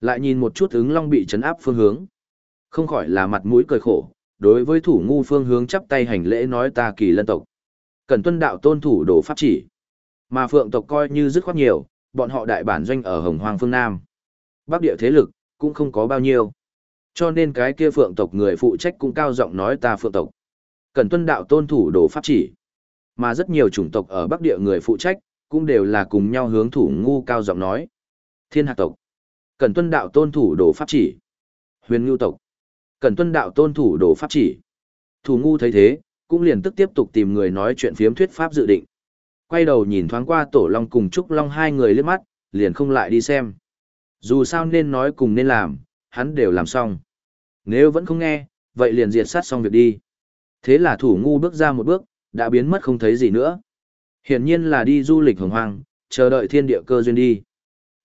Lại nhìn một chút ứng long bị chấn áp phương hướng. Không khỏi là mặt mũi cười khổ, đối với thủ ngu phương hướng chắp tay hành lễ nói ta kỳ lân tộc. Cần tuân đạo tôn thủ đồ pháp chỉ. Mà phượng tộc coi như dứt khoát nhiều, bọn họ đại bản doanh ở hồng hoàng phương Nam. Bắc địa thế lực, cũng không có bao nhiêu. Cho nên cái kia phượng tộc người phụ trách cũng cao giọng nói ta phượng tộc. Cần tuân đạo tôn thủ đồ pháp chỉ. Mà rất nhiều chủng tộc ở Bắc địa người phụ trách, cũng đều là cùng nhau hướng thủ ngu cao giọng nói. Thiên hạc tộc. Cần tuân đạo tôn thủ đồ pháp chỉ. Huyền ngưu tộc. Cần tuân đạo tôn thủ đồ pháp chỉ. Thủ ngu thấy thế, cũng liền tức tiếp tục tìm người nói chuyện phiếm thuyết pháp dự định. Quay đầu nhìn thoáng qua tổ long cùng trúc long hai người liếc mắt, liền không lại đi xem. Dù sao nên nói cùng nên làm, hắn đều làm xong. Nếu vẫn không nghe, vậy liền diệt sát xong việc đi. Thế là thủ ngu bước ra một bước, đã biến mất không thấy gì nữa. Hiển nhiên là đi du lịch hồng hoang, chờ đợi thiên địa cơ duyên đi.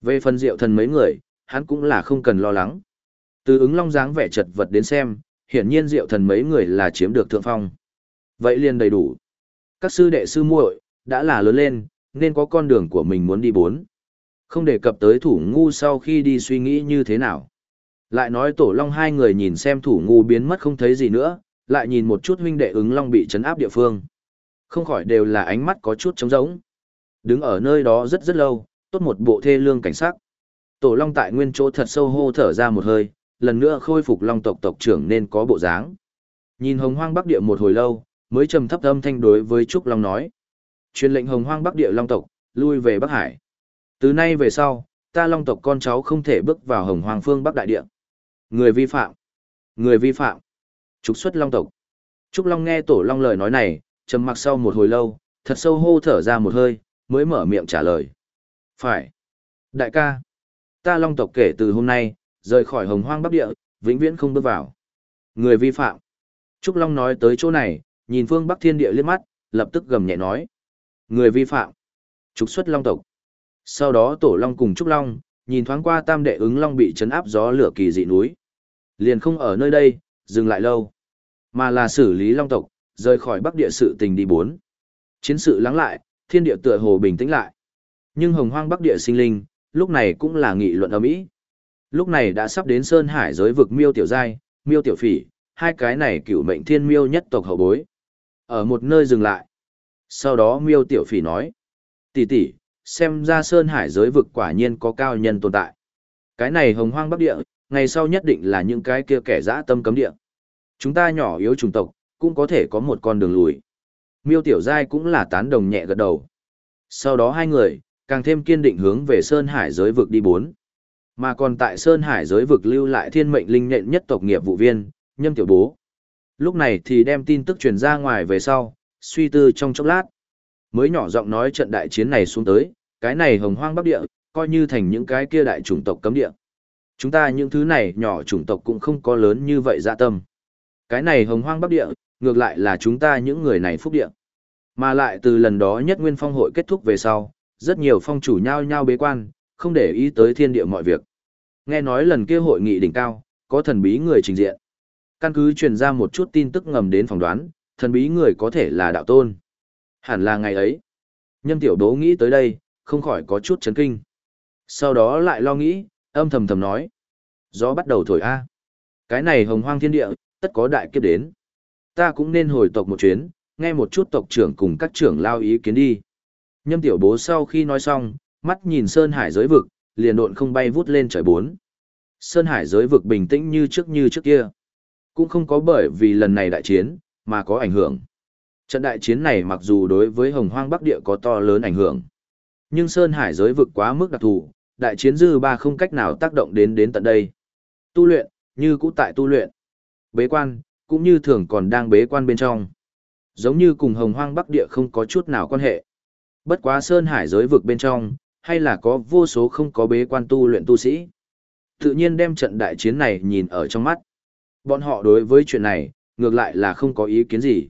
Về phần diệu thần mấy người, hắn cũng là không cần lo lắng. Từ ứng long dáng vẻ chật vật đến xem, hiển nhiên diệu thần mấy người là chiếm được thượng phong. Vậy liền đầy đủ. Các sư đệ sư muội đã là lớn lên, nên có con đường của mình muốn đi bốn. Không đề cập tới thủ ngu sau khi đi suy nghĩ như thế nào. Lại nói tổ long hai người nhìn xem thủ ngu biến mất không thấy gì nữa, lại nhìn một chút huynh đệ ứng long bị chấn áp địa phương. Không khỏi đều là ánh mắt có chút trống rỗng. Đứng ở nơi đó rất rất lâu, tốt một bộ thê lương cảnh sắc. Tổ long tại nguyên chỗ thật sâu hô thở ra một hơi, lần nữa khôi phục long tộc tộc trưởng nên có bộ dáng. Nhìn hồng hoang bắc địa một hồi lâu, mới trầm thấp âm thanh đối với Trúc Long nói. Truyền lệnh hồng hoang bắc địa long tộc, lui về Bắc Hải. Từ nay về sau, ta long tộc con cháu không thể bước vào hồng hoang phương Bắc Đại Địa. Người vi phạm. Người vi phạm. Trục xuất long tộc. Trúc Long nghe tổ long lời nói này, trầm mặc sau một hồi lâu, thật sâu hô thở ra một hơi, mới mở miệng trả lời. Phải. Đại ca. Ta long tộc kể từ hôm nay, rời khỏi hồng hoang bắc địa, vĩnh viễn không bước vào. Người vi phạm. Trúc Long nói tới chỗ này, nhìn phương bắc thiên địa liếc mắt, lập tức gầm nhẹ nói. Người vi phạm. Trục xuất long tộc. Sau đó tổ long cùng Trúc Long, nhìn thoáng qua tam đệ ứng long bị chấn áp gió lửa kỳ dị núi. Liền không ở nơi đây, dừng lại lâu. Mà là xử lý long tộc, rời khỏi bắc địa sự tình đi bốn. Chiến sự lắng lại, thiên địa tựa hồ bình tĩnh lại. Nhưng hồng hoang bắc địa sinh linh, lúc này cũng là nghị luận ở Mỹ. Lúc này đã sắp đến Sơn Hải giới vực Miêu Tiểu Giai, Miêu Tiểu Phỉ, hai cái này cựu mệnh thiên miêu nhất tộc hậu bối. Ở một nơi dừng lại. Sau đó Miêu Tiểu Phỉ nói: "Tỷ tỷ, xem ra Sơn Hải giới vực quả nhiên có cao nhân tồn tại. Cái này hồng hoang bắc địa, ngày sau nhất định là những cái kia kẻ dã tâm cấm địa. Chúng ta nhỏ yếu chủng tộc, cũng có thể có một con đường lùi. Miêu Tiểu Giai cũng là tán đồng nhẹ gật đầu. Sau đó hai người, càng thêm kiên định hướng về Sơn Hải giới vực đi bốn. Mà còn tại Sơn Hải giới vực lưu lại thiên mệnh linh nhện nhất tộc nghiệp vụ viên, nhâm tiểu bố. Lúc này thì đem tin tức truyền ra ngoài về sau, suy tư trong chốc lát. Mới nhỏ giọng nói trận đại chiến này xuống tới, cái này hồng hoang bắc địa, coi như thành những cái kia đại chủng tộc cấm địa. Chúng ta những thứ này nhỏ chủng tộc cũng không có lớn như vậy dạ tâm. Cái này hồng hoang bắc địa, ngược lại là chúng ta những người này phúc địa. Mà lại từ lần đó nhất nguyên phong hội kết thúc về sau, rất nhiều phong chủ nhao nhao bế quan, không để ý tới thiên địa mọi việc. Nghe nói lần kia hội nghị đỉnh cao, có thần bí người trình diện. Căn cứ truyền ra một chút tin tức ngầm đến phỏng đoán, thần bí người có thể là đạo tôn. Hẳn là ngày ấy. Nhâm tiểu đố nghĩ tới đây, không khỏi có chút chấn kinh. Sau đó lại lo nghĩ, âm thầm thầm nói. Gió bắt đầu thổi a. Cái này hồng hoang thiên địa, tất có đại kiếp đến. Ta cũng nên hồi tộc một chuyến, nghe một chút tộc trưởng cùng các trưởng lao ý kiến đi. Nhâm tiểu bố sau khi nói xong, mắt nhìn Sơn Hải giới vực, liền độn không bay vút lên trời bốn. Sơn Hải giới vực bình tĩnh như trước như trước kia. Cũng không có bởi vì lần này đại chiến, mà có ảnh hưởng. Trận đại chiến này mặc dù đối với hồng hoang bắc địa có to lớn ảnh hưởng. Nhưng Sơn Hải giới vực quá mức đặc thù, đại chiến dư ba không cách nào tác động đến đến tận đây. Tu luyện, như cũ tại tu luyện. Bế quan, cũng như thường còn đang bế quan bên trong. Giống như cùng hồng hoang bắc địa không có chút nào quan hệ. Bất quá Sơn Hải giới vực bên trong, hay là có vô số không có bế quan tu luyện tu sĩ. Tự nhiên đem trận đại chiến này nhìn ở trong mắt. Bọn họ đối với chuyện này, ngược lại là không có ý kiến gì.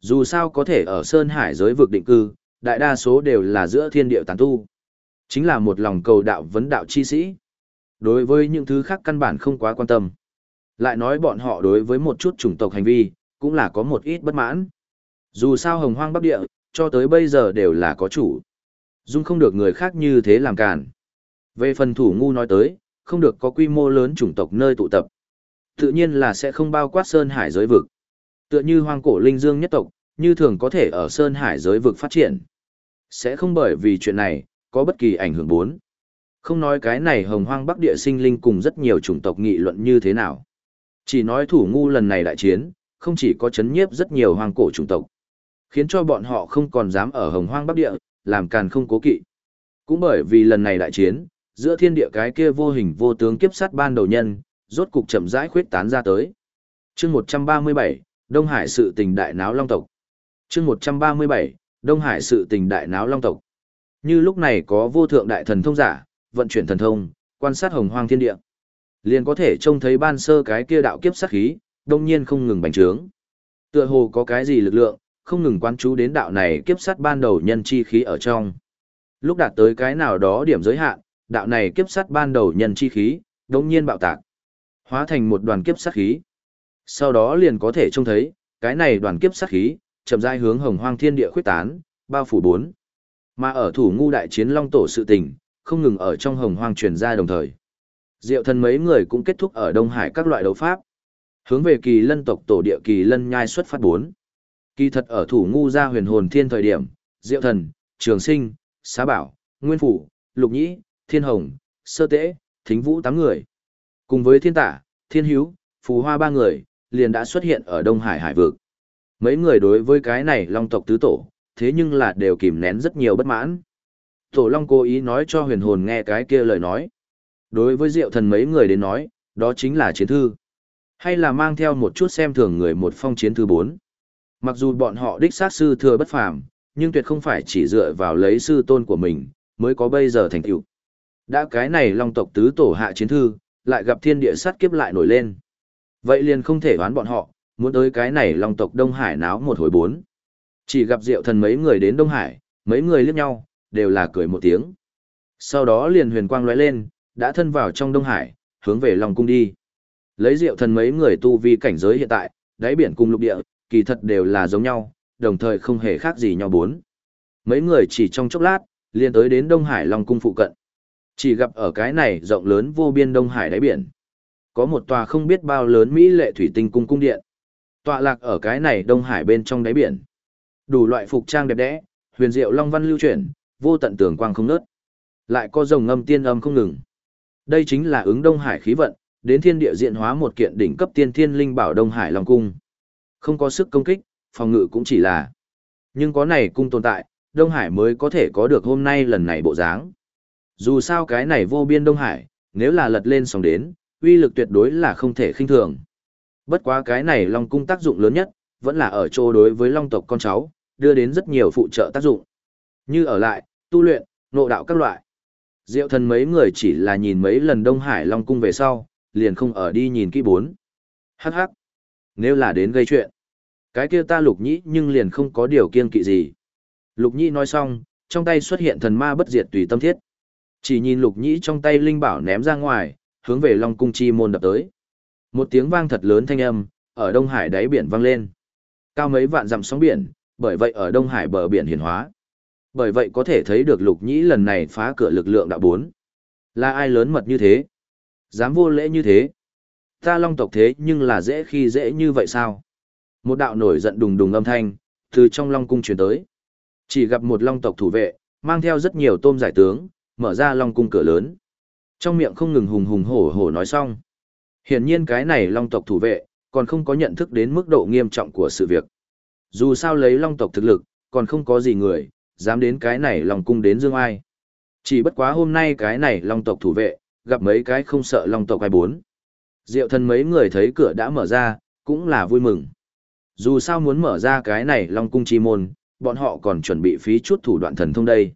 Dù sao có thể ở Sơn Hải giới vực định cư, đại đa số đều là giữa thiên địa tán tu. Chính là một lòng cầu đạo vấn đạo chi sĩ. Đối với những thứ khác căn bản không quá quan tâm. Lại nói bọn họ đối với một chút chủng tộc hành vi, cũng là có một ít bất mãn. Dù sao hồng hoang bắc địa, cho tới bây giờ đều là có chủ. Dung không được người khác như thế làm cản. Về phần thủ ngu nói tới, không được có quy mô lớn chủng tộc nơi tụ tập. Tự nhiên là sẽ không bao quát Sơn Hải giới vực. Tựa như hoang cổ linh dương nhất tộc, như thường có thể ở Sơn Hải giới vực phát triển. Sẽ không bởi vì chuyện này, có bất kỳ ảnh hưởng bốn. Không nói cái này hồng hoang bắc địa sinh linh cùng rất nhiều chủng tộc nghị luận như thế nào. Chỉ nói thủ ngu lần này đại chiến, không chỉ có chấn nhiếp rất nhiều hoang cổ chủng tộc, khiến cho bọn họ không còn dám ở hồng hoang bắc địa, làm càn không cố kỵ. Cũng bởi vì lần này đại chiến, giữa thiên địa cái kia vô hình vô tướng kiếp sát ban đầu nhân, rốt cục chậm rãi khuyết tán ra tới. Chương 137, Đông Hải sự tình đại náo long tộc. Chương 137, Đông Hải sự tình đại náo long tộc. Như lúc này có vô thượng đại thần thông giả, vận chuyển thần thông, quan sát hồng hoang thiên địa. Liền có thể trông thấy ban sơ cái kia đạo kiếp sát khí, đông nhiên không ngừng bành trướng. Tựa hồ có cái gì lực lượng, không ngừng quan chú đến đạo này kiếp sát ban đầu nhân chi khí ở trong. Lúc đạt tới cái nào đó điểm giới hạn, đạo này kiếp sát ban đầu nhân chi khí, đột nhiên bạo tạc. Hóa thành một đoàn kiếp sát khí. Sau đó liền có thể trông thấy, cái này đoàn kiếp sát khí, chậm rãi hướng hồng hoang thiên địa khuyết tán, bao phủ bốn. Mà ở thủ ngu đại chiến long tổ sự tình, không ngừng ở trong hồng hoang truyền ra đồng thời. Diệu thần mấy người cũng kết thúc ở Đông Hải các loại đấu pháp. Hướng về kỳ lân tộc tổ địa kỳ lân nhai xuất phát bốn. Kỳ thật ở thủ ngu ra huyền hồn thiên thời điểm, Diệu thần, Trường Sinh, Xá Bảo, Nguyên Phủ, Lục Nhĩ, Thiên Hồng, Sơ Tế, Thính Vũ tám người. Cùng với Thiên Tả, Thiên Hiếu, Phù Hoa ba người, liền đã xuất hiện ở Đông Hải hải vực. Mấy người đối với cái này long tộc tứ tổ, thế nhưng là đều kìm nén rất nhiều bất mãn. Tổ long cố ý nói cho huyền hồn nghe cái kia lời nói. Đối với diệu thần mấy người đến nói, đó chính là chiến thư. Hay là mang theo một chút xem thường người một phong chiến thư bốn. Mặc dù bọn họ đích sát sư thừa bất phàm, nhưng tuyệt không phải chỉ dựa vào lấy sư tôn của mình, mới có bây giờ thành tựu. Đã cái này long tộc tứ tổ hạ chiến thư, lại gặp thiên địa sát kiếp lại nổi lên. Vậy liền không thể đoán bọn họ, muốn tới cái này long tộc Đông Hải náo một hồi bốn. Chỉ gặp diệu thần mấy người đến Đông Hải, mấy người liếc nhau, đều là cười một tiếng. Sau đó liền huyền quang lóe lên, đã thân vào trong Đông Hải, hướng về Long Cung đi. Lấy diệu thần mấy người tu vi cảnh giới hiện tại, đáy biển cùng lục địa, kỳ thật đều là giống nhau, đồng thời không hề khác gì nhau bốn. Mấy người chỉ trong chốc lát, liền tới đến Đông Hải Long Cung phụ cận. Chỉ gặp ở cái này rộng lớn vô biên Đông Hải đáy biển. Có một tòa không biết bao lớn Mỹ lệ thủy tinh cung cung điện. Tọa lạc ở cái này Đông Hải bên trong đáy biển. Đủ loại phục trang đẹp đẽ, huyền diệu long văn lưu chuyển, vô tận tường quang không nớt. Lại có rồng ngâm tiên âm không ngừng. Đây chính là ứng Đông Hải khí vận, đến thiên địa diện hóa một kiện đỉnh cấp tiên thiên linh bảo Đông Hải Long cung. Không có sức công kích, phòng ngự cũng chỉ là. Nhưng có này cung tồn tại, Đông Hải mới có thể có được hôm nay lần này bộ dáng. Dù sao cái này vô biên Đông Hải, nếu là lật lên sóng đến, uy lực tuyệt đối là không thể khinh thường. Bất quá cái này Long cung tác dụng lớn nhất, vẫn là ở chỗ đối với Long tộc con cháu, đưa đến rất nhiều phụ trợ tác dụng. Như ở lại, tu luyện, nộ đạo các loại. Diệu thần mấy người chỉ là nhìn mấy lần Đông Hải Long cung về sau, liền không ở đi nhìn kỹ bốn. Hắc hắc. Nếu là đến gây chuyện, cái kia ta lục nhĩ nhưng liền không có điều kiên kỵ gì. Lục nhĩ nói xong, trong tay xuất hiện thần ma bất diệt tùy tâm thiết. Chỉ nhìn lục nhĩ trong tay linh bảo ném ra ngoài, hướng về Long cung chi môn đập tới. Một tiếng vang thật lớn thanh âm, ở Đông Hải đáy biển vang lên. Cao mấy vạn dặm sóng biển, bởi vậy ở Đông Hải bờ biển hiển hóa. Bởi vậy có thể thấy được lục nhĩ lần này phá cửa lực lượng đã bốn. Là ai lớn mật như thế? Dám vô lễ như thế? Ta long tộc thế nhưng là dễ khi dễ như vậy sao? Một đạo nổi giận đùng đùng âm thanh, từ trong long cung truyền tới. Chỉ gặp một long tộc thủ vệ, mang theo rất nhiều tôm giải tướng, mở ra long cung cửa lớn. Trong miệng không ngừng hùng hùng hổ hổ nói xong. Hiển nhiên cái này long tộc thủ vệ, còn không có nhận thức đến mức độ nghiêm trọng của sự việc. Dù sao lấy long tộc thực lực, còn không có gì người, dám đến cái này long cung đến dương ai. Chỉ bất quá hôm nay cái này long tộc thủ vệ, gặp mấy cái không sợ long tộc ai bốn. Diệu thần mấy người thấy cửa đã mở ra, cũng là vui mừng. Dù sao muốn mở ra cái này long cung chi môn, bọn họ còn chuẩn bị phí chút thủ đoạn thần thông đây.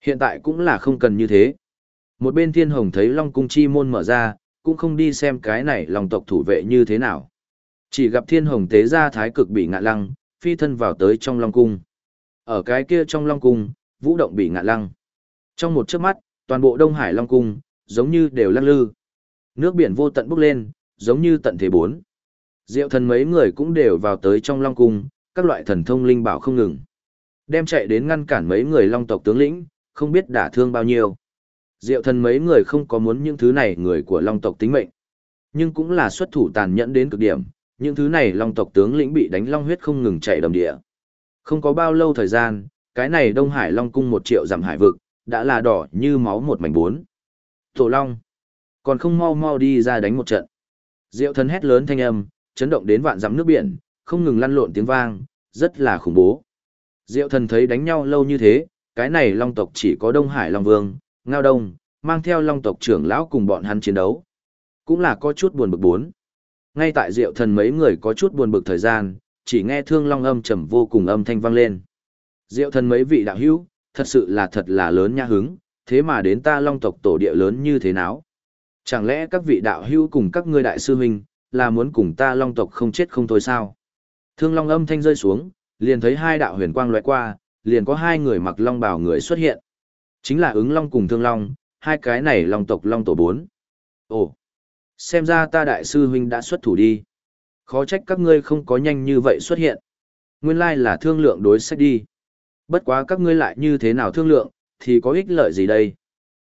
Hiện tại cũng là không cần như thế. Một bên thiên hồng thấy long cung chi môn mở ra, cũng không đi xem cái này long tộc thủ vệ như thế nào. Chỉ gặp thiên hồng tế ra thái cực bị ngạ lăng, phi thân vào tới trong long cung. Ở cái kia trong long cung, vũ động bị ngạ lăng. Trong một chớp mắt, toàn bộ Đông Hải long cung, giống như đều lăng lư. Nước biển vô tận bốc lên, giống như tận thế bốn. Diệu thần mấy người cũng đều vào tới trong long cung, các loại thần thông linh bảo không ngừng. Đem chạy đến ngăn cản mấy người long tộc tướng lĩnh, không biết đả thương bao nhiêu. Diệu thần mấy người không có muốn những thứ này người của long tộc tính mệnh. Nhưng cũng là xuất thủ tàn nhẫn đến cực điểm, những thứ này long tộc tướng lĩnh bị đánh long huyết không ngừng chảy đầm địa. Không có bao lâu thời gian, cái này Đông Hải Long cung một triệu dặm hải vực, đã là đỏ như máu một mảnh bốn. Tổ Long, còn không mau mau đi ra đánh một trận. Diệu thần hét lớn thanh âm, chấn động đến vạn dặm nước biển, không ngừng lăn lộn tiếng vang, rất là khủng bố. Diệu thần thấy đánh nhau lâu như thế, cái này long tộc chỉ có Đông Hải Long Vương, Ngao Đông, mang theo long tộc trưởng lão cùng bọn hắn chiến đấu. Cũng là có chút buồn bực bốn. Ngay tại Diệu thần mấy người có chút buồn bực thời gian, chỉ nghe thương long âm trầm vô cùng âm thanh vang lên. Diệu thần mấy vị đạo hữu, thật sự là thật là lớn nha hứng, thế mà đến ta long tộc tổ địa lớn như thế nào? Chẳng lẽ các vị đạo hữu cùng các ngươi đại sư huynh, là muốn cùng ta long tộc không chết không thôi sao? Thương long âm thanh rơi xuống, liền thấy hai đạo huyền quang lóe qua, liền có hai người mặc long bào người xuất hiện. Chính là ứng long cùng thương long, hai cái này long tộc long tổ bốn. Ồ, xem ra ta đại sư huynh đã xuất thủ đi. Khó trách các ngươi không có nhanh như vậy xuất hiện. Nguyên lai là thương lượng đối sách đi. Bất quá các ngươi lại như thế nào thương lượng, thì có ích lợi gì đây?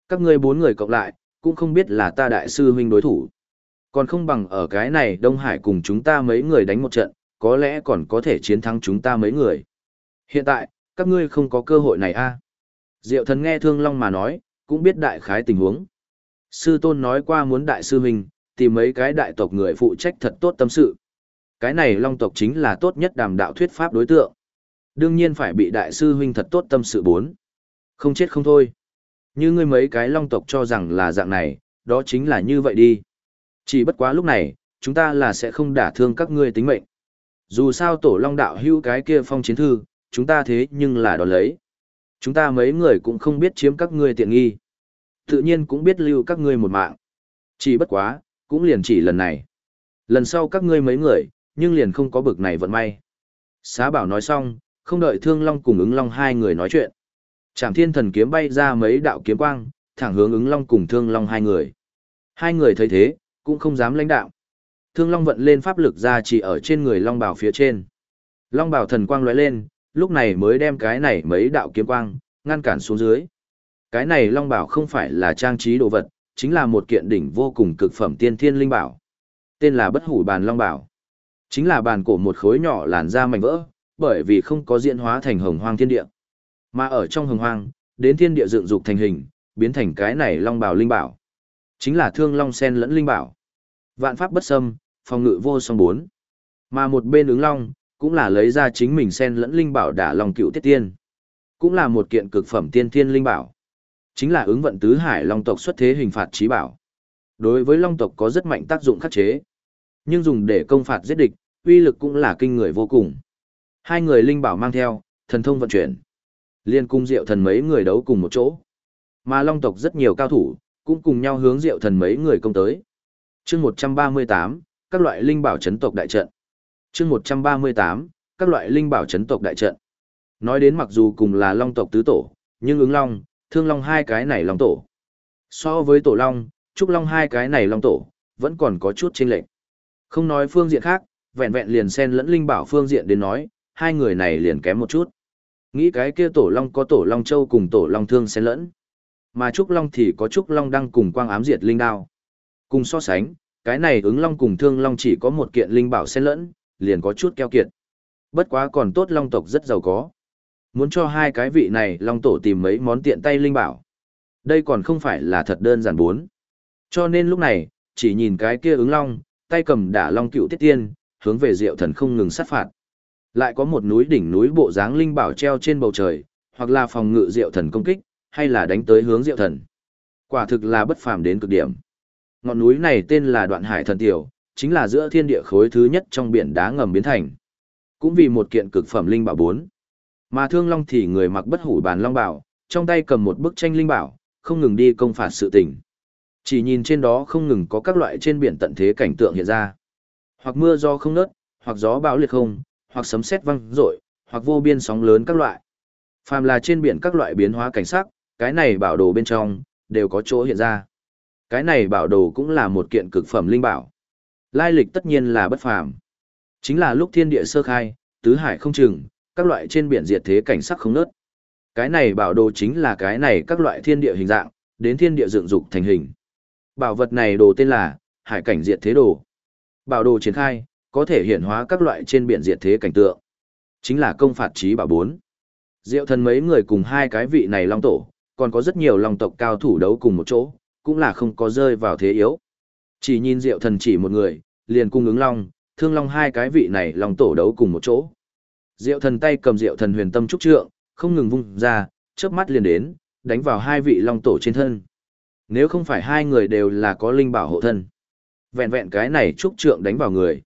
Các ngươi bốn người cộng lại, cũng không biết là ta đại sư huynh đối thủ. Còn không bằng ở cái này Đông Hải cùng chúng ta mấy người đánh một trận, có lẽ còn có thể chiến thắng chúng ta mấy người. Hiện tại, các ngươi không có cơ hội này a à? Diệu thần nghe Thương Long mà nói, cũng biết đại khái tình huống. Sư tôn nói qua muốn đại sư huynh, tìm mấy cái đại tộc người phụ trách thật tốt tâm sự. Cái này Long tộc chính là tốt nhất đàm đạo thuyết pháp đối tượng. Đương nhiên phải bị đại sư huynh thật tốt tâm sự bốn. Không chết không thôi. Như ngươi mấy cái long tộc cho rằng là dạng này, đó chính là như vậy đi. Chỉ bất quá lúc này, chúng ta là sẽ không đả thương các ngươi tính mệnh. Dù sao tổ long đạo hữu cái kia phong chiến thư, chúng ta thế nhưng là đón lấy. Chúng ta mấy người cũng không biết chiếm các ngươi tiện nghi. Tự nhiên cũng biết lưu các ngươi một mạng. Chỉ bất quá, cũng liền chỉ lần này. Lần sau các ngươi mấy người, nhưng liền không có bực này vận may. Xá bảo nói xong, không đợi thương long cùng ứng long hai người nói chuyện. Trảm thiên thần kiếm bay ra mấy đạo kiếm quang, thẳng hướng ứng long cùng thương long hai người. Hai người thấy thế, cũng không dám lãnh đạo. Thương long vận lên pháp lực ra chỉ ở trên người long bào phía trên. Long bào thần quang lóe lên, lúc này mới đem cái này mấy đạo kiếm quang, ngăn cản xuống dưới. Cái này long bảo không phải là trang trí đồ vật, chính là một kiện đỉnh vô cùng cực phẩm tiên thiên linh bảo. Tên là bất hủ bàn long bảo. Chính là bàn cổ một khối nhỏ làn da mảnh vỡ, bởi vì không có diễn hóa thành hồng hoang thiên địa. Mà ở trong hồng hoang, đến thiên địa dựng dục thành hình, biến thành cái này long bảo linh bảo. Chính là thương long sen lẫn linh bảo. Vạn pháp bất xâm, phòng ngự vô song bốn. Mà một bên ứng long, cũng là lấy ra chính mình sen lẫn linh bảo đả long cựu tiết tiên. Cũng là một kiện cực phẩm tiên thiên linh bảo. Chính là ứng vận tứ hải long tộc xuất thế hình phạt trí bảo. Đối với long tộc có rất mạnh tác dụng khắc chế. Nhưng dùng để công phạt giết địch, uy lực cũng là kinh người vô cùng. Hai người linh bảo mang theo, thần thông vận chuyển. Liên cung diệu thần mấy người đấu cùng một chỗ. Mà long tộc rất nhiều cao thủ, cũng cùng nhau hướng diệu thần mấy người công tới. chương 138, các loại linh bảo chấn tộc đại trận. chương 138, các loại linh bảo chấn tộc đại trận. Nói đến mặc dù cùng là long tộc tứ tổ, nhưng ứng long, thương long hai cái này long tổ. So với tổ long, trúc long hai cái này long tổ, vẫn còn có chút chênh lệch. Không nói phương diện khác, vẹn vẹn liền xen lẫn linh bảo phương diện đến nói, hai người này liền kém một chút. Nghĩ cái kia tổ long có tổ long châu cùng tổ long thương xen lẫn. Mà trúc long thì có trúc long đang cùng quang ám diệt linh đao. Cùng so sánh, cái này ứng long cùng thương long chỉ có một kiện linh bảo xen lẫn, liền có chút keo kiệt. Bất quá còn tốt long tộc rất giàu có. Muốn cho hai cái vị này long tổ tìm mấy món tiện tay linh bảo. Đây còn không phải là thật đơn giản bốn. Cho nên lúc này, chỉ nhìn cái kia ứng long, tay cầm đả long cựu tiết tiên, hướng về diệu thần không ngừng sát phạt. Lại có một núi đỉnh núi bộ dáng linh bảo treo trên bầu trời, hoặc là phòng ngự diệu thần công kích, hay là đánh tới hướng diệu thần. Quả thực là bất phàm đến cực điểm. Ngọn núi này tên là Đoạn Hải Thần Tiểu, chính là giữa thiên địa khối thứ nhất trong biển đá ngầm biến thành. Cũng vì một kiện cực phẩm linh bảo bốn. Mà Thương Long thì người mặc bất hủ bàn long bảo, trong tay cầm một bức tranh linh bảo, không ngừng đi công phạt sự tình. Chỉ nhìn trên đó không ngừng có các loại trên biển tận thế cảnh tượng hiện ra. Hoặc mưa do không nớt, hoặc gió bão liệt không, hoặc sấm sét vang rội, hoặc vô biên sóng lớn các loại. Phàm là trên biển các loại biến hóa cảnh sắc, cái này bảo đồ bên trong đều có chỗ hiện ra. Cái này bảo đồ cũng là một kiện cực phẩm linh bảo. Lai lịch tất nhiên là bất phàm. Chính là lúc thiên địa sơ khai, tứ hải không chừng, các loại trên biển diệt thế cảnh sắc không nớt. Cái này bảo đồ chính là cái này các loại thiên địa hình dạng, đến thiên địa dựng dục thành hình. Bảo vật này đồ tên là Hải cảnh diệt thế đồ. Bảo đồ triển khai, có thể hiện hóa các loại trên biển diệt thế cảnh tượng. Chính là công phạt trí bảo 4. Diệu thần mấy người cùng hai cái vị này long tổ, còn có rất nhiều long tộc cao thủ đấu cùng một chỗ, cũng là không có rơi vào thế yếu. Chỉ nhìn diệu thần chỉ một người, liền cung ứng long, thương long hai cái vị này long tổ đấu cùng một chỗ. Diệu thần tay cầm diệu thần huyền tâm trúc trượng, không ngừng vung ra, chớp mắt liền đến, đánh vào hai vị long tổ trên thân. Nếu không phải hai người đều là có linh bảo hộ thân. Vẹn vẹn cái này trúc trượng đánh vào người.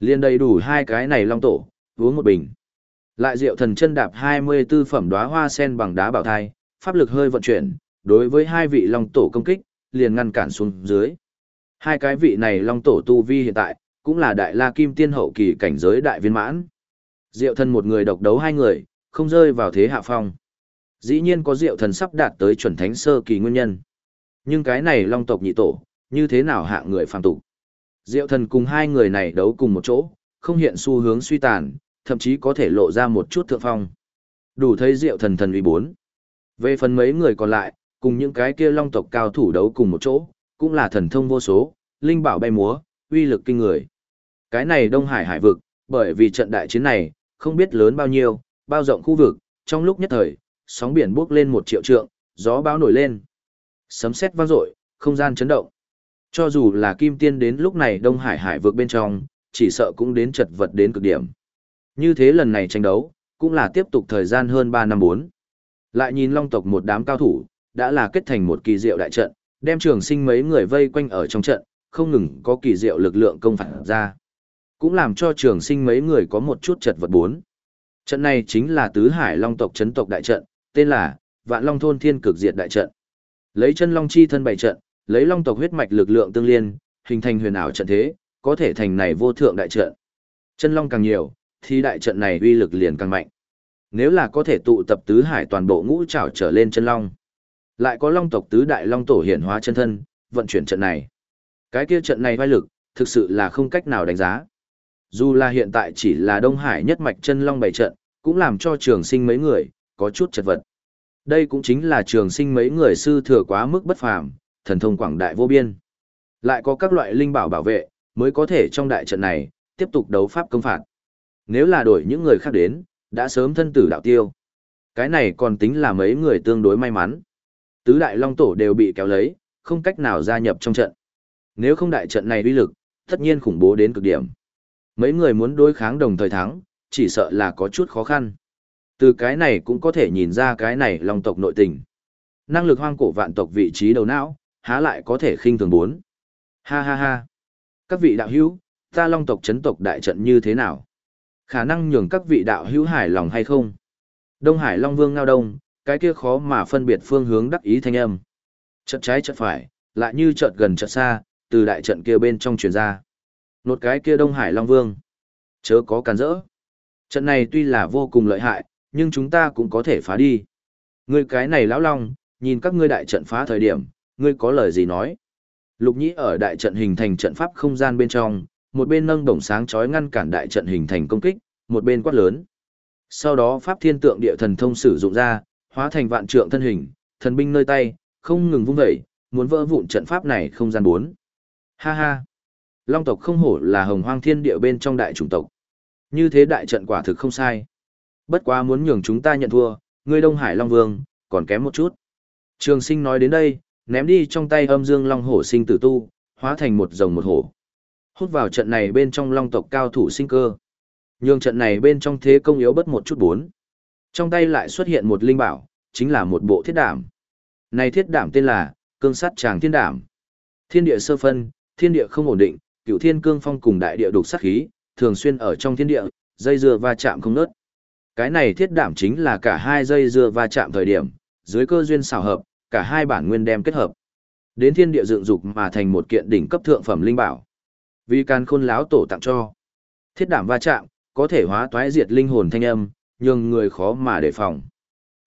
Liền đầy đủ hai cái này long tổ, uống một bình. Lại diệu thần chân đạp 24 phẩm đóa hoa sen bằng đá bảo thai, pháp lực hơi vận chuyển, đối với hai vị long tổ công kích, liền ngăn cản xuống dưới. Hai cái vị này long tổ tu vi hiện tại, cũng là đại la kim tiên hậu kỳ cảnh giới đại viên mãn. Diệu thần một người độc đấu hai người, không rơi vào thế hạ phong. Dĩ nhiên có diệu thần sắp đạt tới chuẩn thánh sơ kỳ nguyên nhân. Nhưng cái này long tộc nhị tổ, như thế nào hạ người phàm tục. Diệu thần cùng hai người này đấu cùng một chỗ, không hiện xu hướng suy tàn, thậm chí có thể lộ ra một chút thượng phong. Đủ thấy diệu thần thần uy bốn. Về phần mấy người còn lại, cùng những cái kia long tộc cao thủ đấu cùng một chỗ, cũng là thần thông vô số, linh bảo bay múa, uy lực kinh người. Cái này Đông Hải hải vực, bởi vì trận đại chiến này, không biết lớn bao nhiêu, bao rộng khu vực, trong lúc nhất thời, sóng biển bốc lên một triệu trượng, gió bão nổi lên. Sấm sét vang dội, không gian chấn động. Cho dù là kim tiên đến lúc này Đông Hải hải vực bên trong, chỉ sợ cũng đến chật vật đến cực điểm. Như thế lần này tranh đấu, cũng là tiếp tục thời gian hơn 3 năm 4. Lại nhìn long tộc một đám cao thủ, đã là kết thành một kỳ diệu đại trận, đem trường sinh mấy người vây quanh ở trong trận, không ngừng có kỳ diệu lực lượng công phản ra. Cũng làm cho trường sinh mấy người có một chút chật vật bốn. Trận này chính là tứ hải long tộc chấn tộc đại trận, tên là Vạn Long thôn thiên cực diệt đại trận. Lấy chân long chi thân bày trận, lấy long tộc huyết mạch lực lượng tương liên, hình thành huyền ảo trận thế, có thể thành này vô thượng đại trận. Chân long càng nhiều, thì đại trận này uy lực liền càng mạnh. Nếu là có thể tụ tập tứ hải toàn bộ ngũ trảo trở lên chân long, lại có long tộc tứ đại long tổ hiển hóa chân thân, vận chuyển trận này. Cái kia trận này vai lực, thực sự là không cách nào đánh giá. Dù là hiện tại chỉ là Đông Hải nhất mạch chân long bảy trận, cũng làm cho trường sinh mấy người, có chút chật vật. Đây cũng chính là trường sinh mấy người sư thừa quá mức bất phàm, thần thông quảng đại vô biên. Lại có các loại linh bảo bảo vệ, mới có thể trong đại trận này, tiếp tục đấu pháp công phạt. Nếu là đổi những người khác đến, đã sớm thân tử đạo tiêu. Cái này còn tính là mấy người tương đối may mắn. Tứ đại long tổ đều bị kéo lấy, không cách nào gia nhập trong trận. Nếu không đại trận này uy lực, tất nhiên khủng bố đến cực điểm. Mấy người muốn đối kháng đồng thời thắng, chỉ sợ là có chút khó khăn. Từ cái này cũng có thể nhìn ra cái này long tộc nội tình. Năng lực hoang cổ vạn tộc vị trí đầu não, há lại có thể khinh thường bốn. Ha ha ha. Các vị đạo hữu, ta long tộc chấn tộc đại trận như thế nào? Khả năng nhường các vị đạo hữu hài lòng hay không? Đông Hải Long Vương ngao đông, cái kia khó mà phân biệt phương hướng đắc ý thanh âm. Trận trái trận phải, lại như trận gần trận xa, từ đại trận kia bên trong truyền ra. Nột cái kia Đông Hải Long Vương. Chớ có cản rỡ. Trận này tuy là vô cùng lợi hại, nhưng chúng ta cũng có thể phá đi. Ngươi cái này lão long, nhìn các ngươi đại trận phá thời điểm, ngươi có lời gì nói? Lục Nhĩ ở đại trận hình thành trận pháp không gian bên trong, một bên nâng đồng sáng chói ngăn cản đại trận hình thành công kích, một bên quát lớn. Sau đó pháp thiên tượng địa thần thông sử dụng ra, hóa thành vạn trượng thân hình, thần binh nơi tay, không ngừng vung dậy, muốn vỡ vụn trận pháp này không gian bốn. Ha ha! Long tộc không hổ là hồng hoang thiên địa bên trong đại chủng tộc. Như thế đại trận quả thực không sai. Bất quá muốn nhường chúng ta nhận thua, ngươi Đông Hải Long Vương, còn kém một chút. Trường sinh nói đến đây, ném đi trong tay âm dương Long Hổ sinh tử tu, hóa thành một rồng một hổ. Hút vào trận này bên trong Long tộc cao thủ sinh cơ. nhưng trận này bên trong thế công yếu bất một chút bốn. Trong tay lại xuất hiện một linh bảo, chính là một bộ thiết đảm. Này thiết đảm tên là, cương sắt tràng thiên đảm. Thiên địa sơ phân, thiên địa không ổn định, cựu thiên cương phong cùng đại địa đục sát khí, thường xuyên ở trong thiên địa, dây dưa va chạm không nớt. Cái này thiết đảm chính là cả hai dây dưa va chạm thời điểm, dưới cơ duyên xảo hợp, cả hai bản nguyên đem kết hợp. Đến thiên địa dựng dục mà thành một kiện đỉnh cấp thượng phẩm linh bảo. Vì can khôn láo tổ tặng cho. Thiết đảm va chạm, có thể hóa toái diệt linh hồn thanh âm, nhưng người khó mà đề phòng.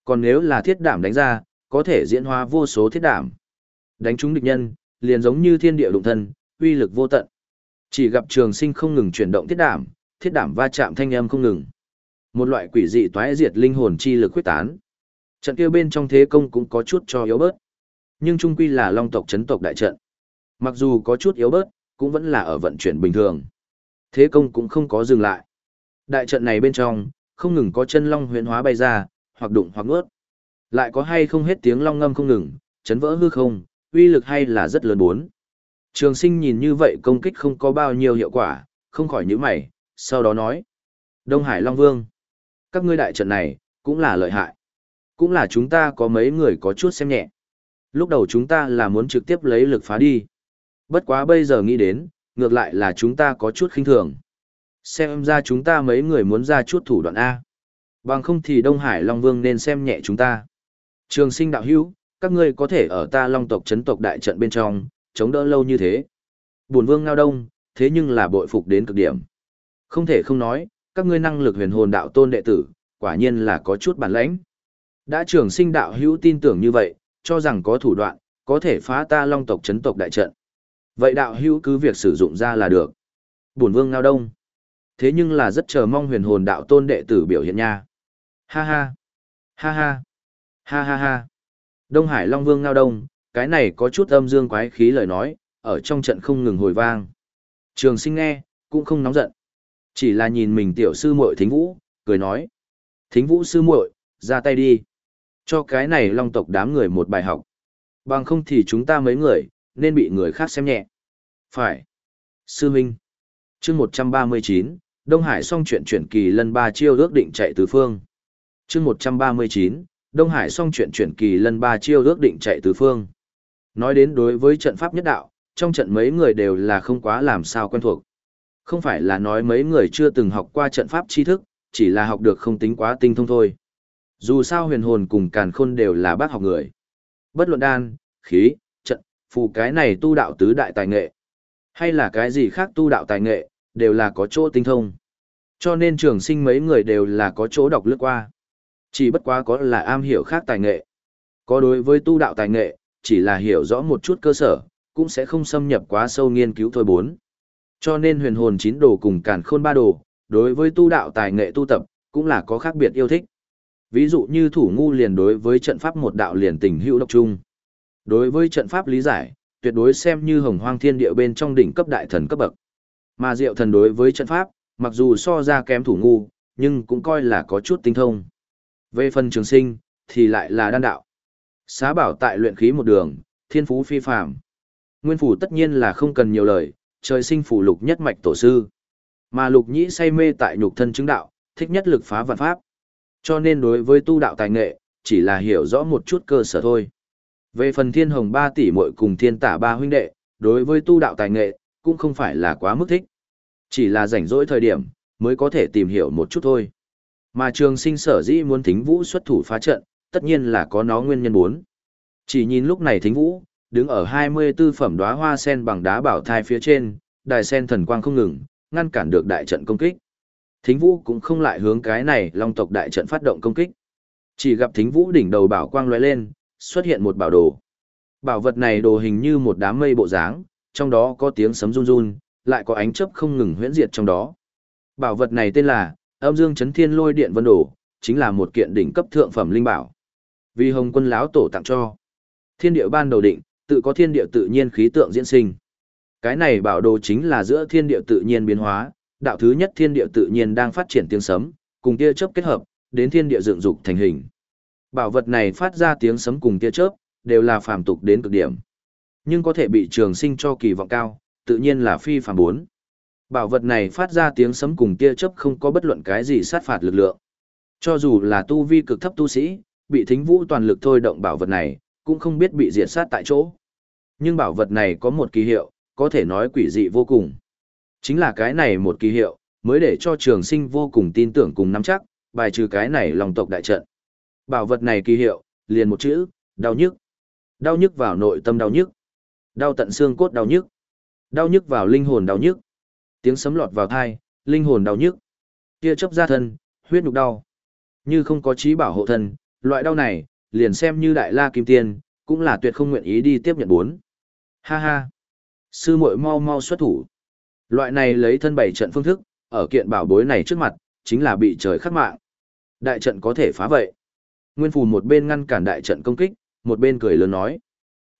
Còn nếu là thiết đảm đánh ra, có thể diễn hóa vô số thiết đảm. Đánh trúng địch nhân, liền giống như thiên địa đụng thân, uy lực vô tận. Chỉ gặp trường sinh không ngừng chuyển động thiết đảm, thiết đảm va chạm thanh âm không ngừng. Một loại quỷ dị toái diệt linh hồn chi lực quyết tán. Trận kia bên trong thế công cũng có chút cho yếu bớt. Nhưng trung quy là long tộc chấn tộc đại trận. Mặc dù có chút yếu bớt, cũng vẫn là ở vận chuyển bình thường. Thế công cũng không có dừng lại. Đại trận này bên trong, không ngừng có chân long huyễn hóa bay ra, hoặc đụng hoặc ngớt Lại có hay không hết tiếng long ngâm không ngừng, chấn vỡ hư không, uy lực hay là rất lớn bốn. Trường sinh nhìn như vậy công kích không có bao nhiêu hiệu quả, không khỏi nhíu mày, sau đó nói. Đông Hải Long Vương, các ngươi đại trận này, cũng là lợi hại. Cũng là chúng ta có mấy người có chút xem nhẹ. Lúc đầu chúng ta là muốn trực tiếp lấy lực phá đi. Bất quá bây giờ nghĩ đến, ngược lại là chúng ta có chút khinh thường. Xem ra chúng ta mấy người muốn ra chút thủ đoạn A. Bằng không thì Đông Hải Long Vương nên xem nhẹ chúng ta. Trường sinh đạo hữu, các ngươi có thể ở ta Long tộc chấn tộc đại trận bên trong, chống đỡ lâu như thế. Buồn vương ngao đông, thế nhưng là bội phục đến cực điểm. Không thể không nói, các ngươi năng lực huyền hồn đạo tôn đệ tử, quả nhiên là có chút bản lãnh. Đã trường sinh đạo hữu tin tưởng như vậy, cho rằng có thủ đoạn, có thể phá ta long tộc chấn tộc đại trận. Vậy đạo hữu cứ việc sử dụng ra là được. Bổn vương ngao đông. Thế nhưng là rất chờ mong huyền hồn đạo tôn đệ tử biểu hiện nha. Ha ha. Ha ha. Ha ha ha. Đông Hải Long Vương ngao đông, cái này có chút âm dương quái khí lời nói, ở trong trận không ngừng hồi vang. Trường sinh nghe, cũng không nóng giận. Chỉ là nhìn mình tiểu sư muội thính vũ, cười nói. Thính vũ sư muội, ra tay đi. Cho cái này long tộc đám người một bài học. Bằng không thì chúng ta mấy người, nên bị người khác xem nhẹ. Phải. Sư Minh. chương 139, Đông Hải song chuyện chuyển kỳ lần ba chiêu ước định chạy tứ phương. chương 139, Đông Hải song chuyện chuyển kỳ lần ba chiêu ước định chạy tứ phương. Nói đến đối với trận pháp nhất đạo, trong trận mấy người đều là không quá làm sao quen thuộc. Không phải là nói mấy người chưa từng học qua trận pháp tri thức, chỉ là học được không tính quá tinh thông thôi. Dù sao huyền hồn cùng càn khôn đều là bác học người. Bất luận đan, khí, trận, phù cái này tu đạo tứ đại tài nghệ. Hay là cái gì khác tu đạo tài nghệ, đều là có chỗ tinh thông. Cho nên trường sinh mấy người đều là có chỗ đọc lướt qua. Chỉ bất quá có là am hiểu khác tài nghệ. Có đối với tu đạo tài nghệ, chỉ là hiểu rõ một chút cơ sở, cũng sẽ không xâm nhập quá sâu nghiên cứu thôi bốn. Cho nên huyền hồn chín đồ cùng càn khôn ba đồ, đối với tu đạo tài nghệ tu tập, cũng là có khác biệt yêu thích. Ví dụ như thủ ngu liền đối với trận pháp một đạo liền tình hữu độc chung. Đối với trận pháp lý giải, tuyệt đối xem như hồng hoang thiên địa bên trong đỉnh cấp đại thần cấp bậc. Mà diệu thần đối với trận pháp, mặc dù so ra kém thủ ngu, nhưng cũng coi là có chút tinh thông. Về phần trường sinh, thì lại là đan đạo. Xá bảo tại luyện khí một đường, thiên phú phi phàm. Nguyên phủ tất nhiên là không cần nhiều lời, trời sinh phủ lục nhất mạch tổ sư. Mà lục nhĩ say mê tại nhục thân chứng đạo, thích nhất lực phá vạn pháp. Cho nên đối với tu đạo tài nghệ, chỉ là hiểu rõ một chút cơ sở thôi. Về phần thiên hồng ba tỷ muội cùng thiên tả ba huynh đệ, đối với tu đạo tài nghệ, cũng không phải là quá mức thích. Chỉ là rảnh rỗi thời điểm, mới có thể tìm hiểu một chút thôi. Mà trường sinh sở dĩ muốn thính vũ xuất thủ phá trận, tất nhiên là có nó nguyên nhân bốn. Chỉ nhìn lúc này thính vũ, đứng ở 24 phẩm đóa hoa sen bằng đá bảo thai phía trên, đài sen thần quang không ngừng, ngăn cản được đại trận công kích. Thính vũ cũng không lại hướng cái này long tộc đại trận phát động công kích. Chỉ gặp thính vũ đỉnh đầu bảo quang lóe lên, xuất hiện một bảo đồ. Bảo vật này đồ hình như một đám mây bộ dáng, trong đó có tiếng sấm run run, lại có ánh chớp không ngừng huyễn diệt trong đó. Bảo vật này tên là Âm Dương Chấn Thiên Lôi Điện Vân Đồ, chính là một kiện đỉnh cấp thượng phẩm linh bảo. Vì Hồng Quân lão tổ tặng cho. Thiên địa ban đầu định, tự có thiên địa tự nhiên khí tượng diễn sinh. Cái này bảo đồ chính là giữa thiên địa tự nhiên biến hóa, đạo thứ nhất thiên địa tự nhiên đang phát triển tiếng sấm, cùng tia chớp kết hợp, đến thiên địa dựng dục thành hình. Bảo vật này phát ra tiếng sấm cùng tia chớp, đều là phàm tục đến cực điểm. Nhưng có thể bị trường sinh cho kỳ vọng cao, tự nhiên là phi phàm bốn. Bảo vật này phát ra tiếng sấm cùng tia chớp không có bất luận cái gì sát phạt lực lượng. Cho dù là tu vi cực thấp tu sĩ, bị thính vũ toàn lực thôi động bảo vật này, cũng không biết bị diệt sát tại chỗ. Nhưng bảo vật này có một kỳ hiệu, có thể nói quỷ dị vô cùng. Chính là cái này một kỳ hiệu, mới để cho trường sinh vô cùng tin tưởng cùng nắm chắc, bài trừ cái này lòng tộc đại trận. Bảo vật này kỳ hiệu, liền một chữ, đau nhức. Đau nhức vào nội tâm đau nhức. Đau tận xương cốt đau nhức. Đau nhức vào linh hồn đau nhức. Tiếng sấm lọt vào thai, linh hồn đau nhức. Kia chớp ra thân, huyết nhục đau. Như không có trí bảo hộ thân, loại đau này, liền xem như đại la kim tiên, cũng là tuyệt không nguyện ý đi tiếp nhận bốn. Ha ha. Sư muội mau mau xuất thủ. Loại này lấy thân bảy trận phương thức, ở kiện bảo bối này trước mặt, chính là bị trời khắc mạng. Đại trận có thể phá vậy. Nguyên phù một bên ngăn cản đại trận công kích, một bên cười lớn nói.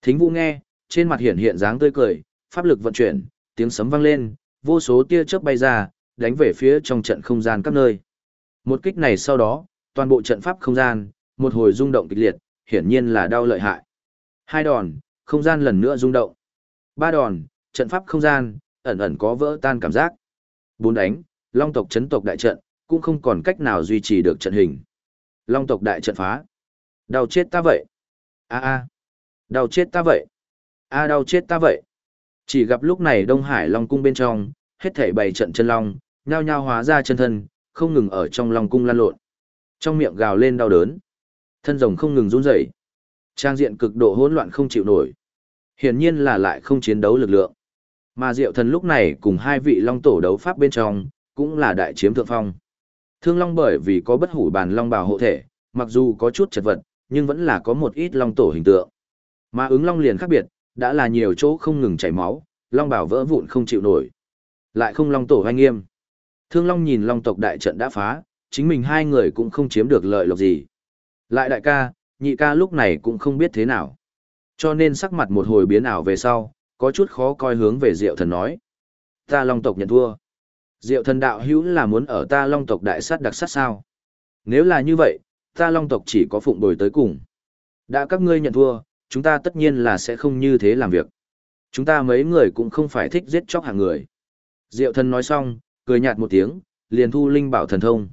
Thính vũ nghe, trên mặt hiện hiện dáng tươi cười, pháp lực vận chuyển, tiếng sấm vang lên, vô số tia chớp bay ra, đánh về phía trong trận không gian các nơi. Một kích này sau đó, toàn bộ trận pháp không gian, một hồi rung động kịch liệt, hiển nhiên là đau lợi hại. Hai đòn, không gian lần nữa rung động. Ba đòn, trận pháp không gian, ẩn ẩn có vỡ tan cảm giác. Bốn đánh, long tộc chấn tộc đại trận, cũng không còn cách nào duy trì được trận hình. Long tộc đại trận phá. Đau chết ta vậy. a a Đau chết ta vậy. a đau chết ta vậy. Chỉ gặp lúc này Đông Hải Long cung bên trong, hết thảy bảy trận chân long, nhao nhao hóa ra chân thân, không ngừng ở trong Long cung lan lộn. Trong miệng gào lên đau đớn. Thân rồng không ngừng run rẩy. Trang diện cực độ hỗn loạn không chịu nổi. Hiển nhiên là lại không chiến đấu lực lượng. Mà Diệu Thần lúc này cùng hai vị Long tổ đấu pháp bên trong, cũng là đại chiếm thượng phong. Thương Long bởi vì có bất hủ bàn Long bào hộ thể, mặc dù có chút chật vật, nhưng vẫn là có một ít Long tổ hình tượng. Mà ứng Long liền khác biệt, đã là nhiều chỗ không ngừng chảy máu, Long bào vỡ vụn không chịu nổi. Lại không Long tổ hoanh nghiêm. Thương Long nhìn Long tộc đại trận đã phá, chính mình hai người cũng không chiếm được lợi lộc gì. Lại đại ca, nhị ca lúc này cũng không biết thế nào. Cho nên sắc mặt một hồi biến ảo về sau, có chút khó coi hướng về Diệu thần nói. Ta Long tộc nhận thua. Diệu thần đạo hữu là muốn ở ta Long tộc đại sát đặc sát sao? Nếu là như vậy, ta Long tộc chỉ có phụng bồi tới cùng. Đã các ngươi nhận thua, chúng ta tất nhiên là sẽ không như thế làm việc. Chúng ta mấy người cũng không phải thích giết chóc hàng người. Diệu thần nói xong, cười nhạt một tiếng, liền thu linh bảo thần thông.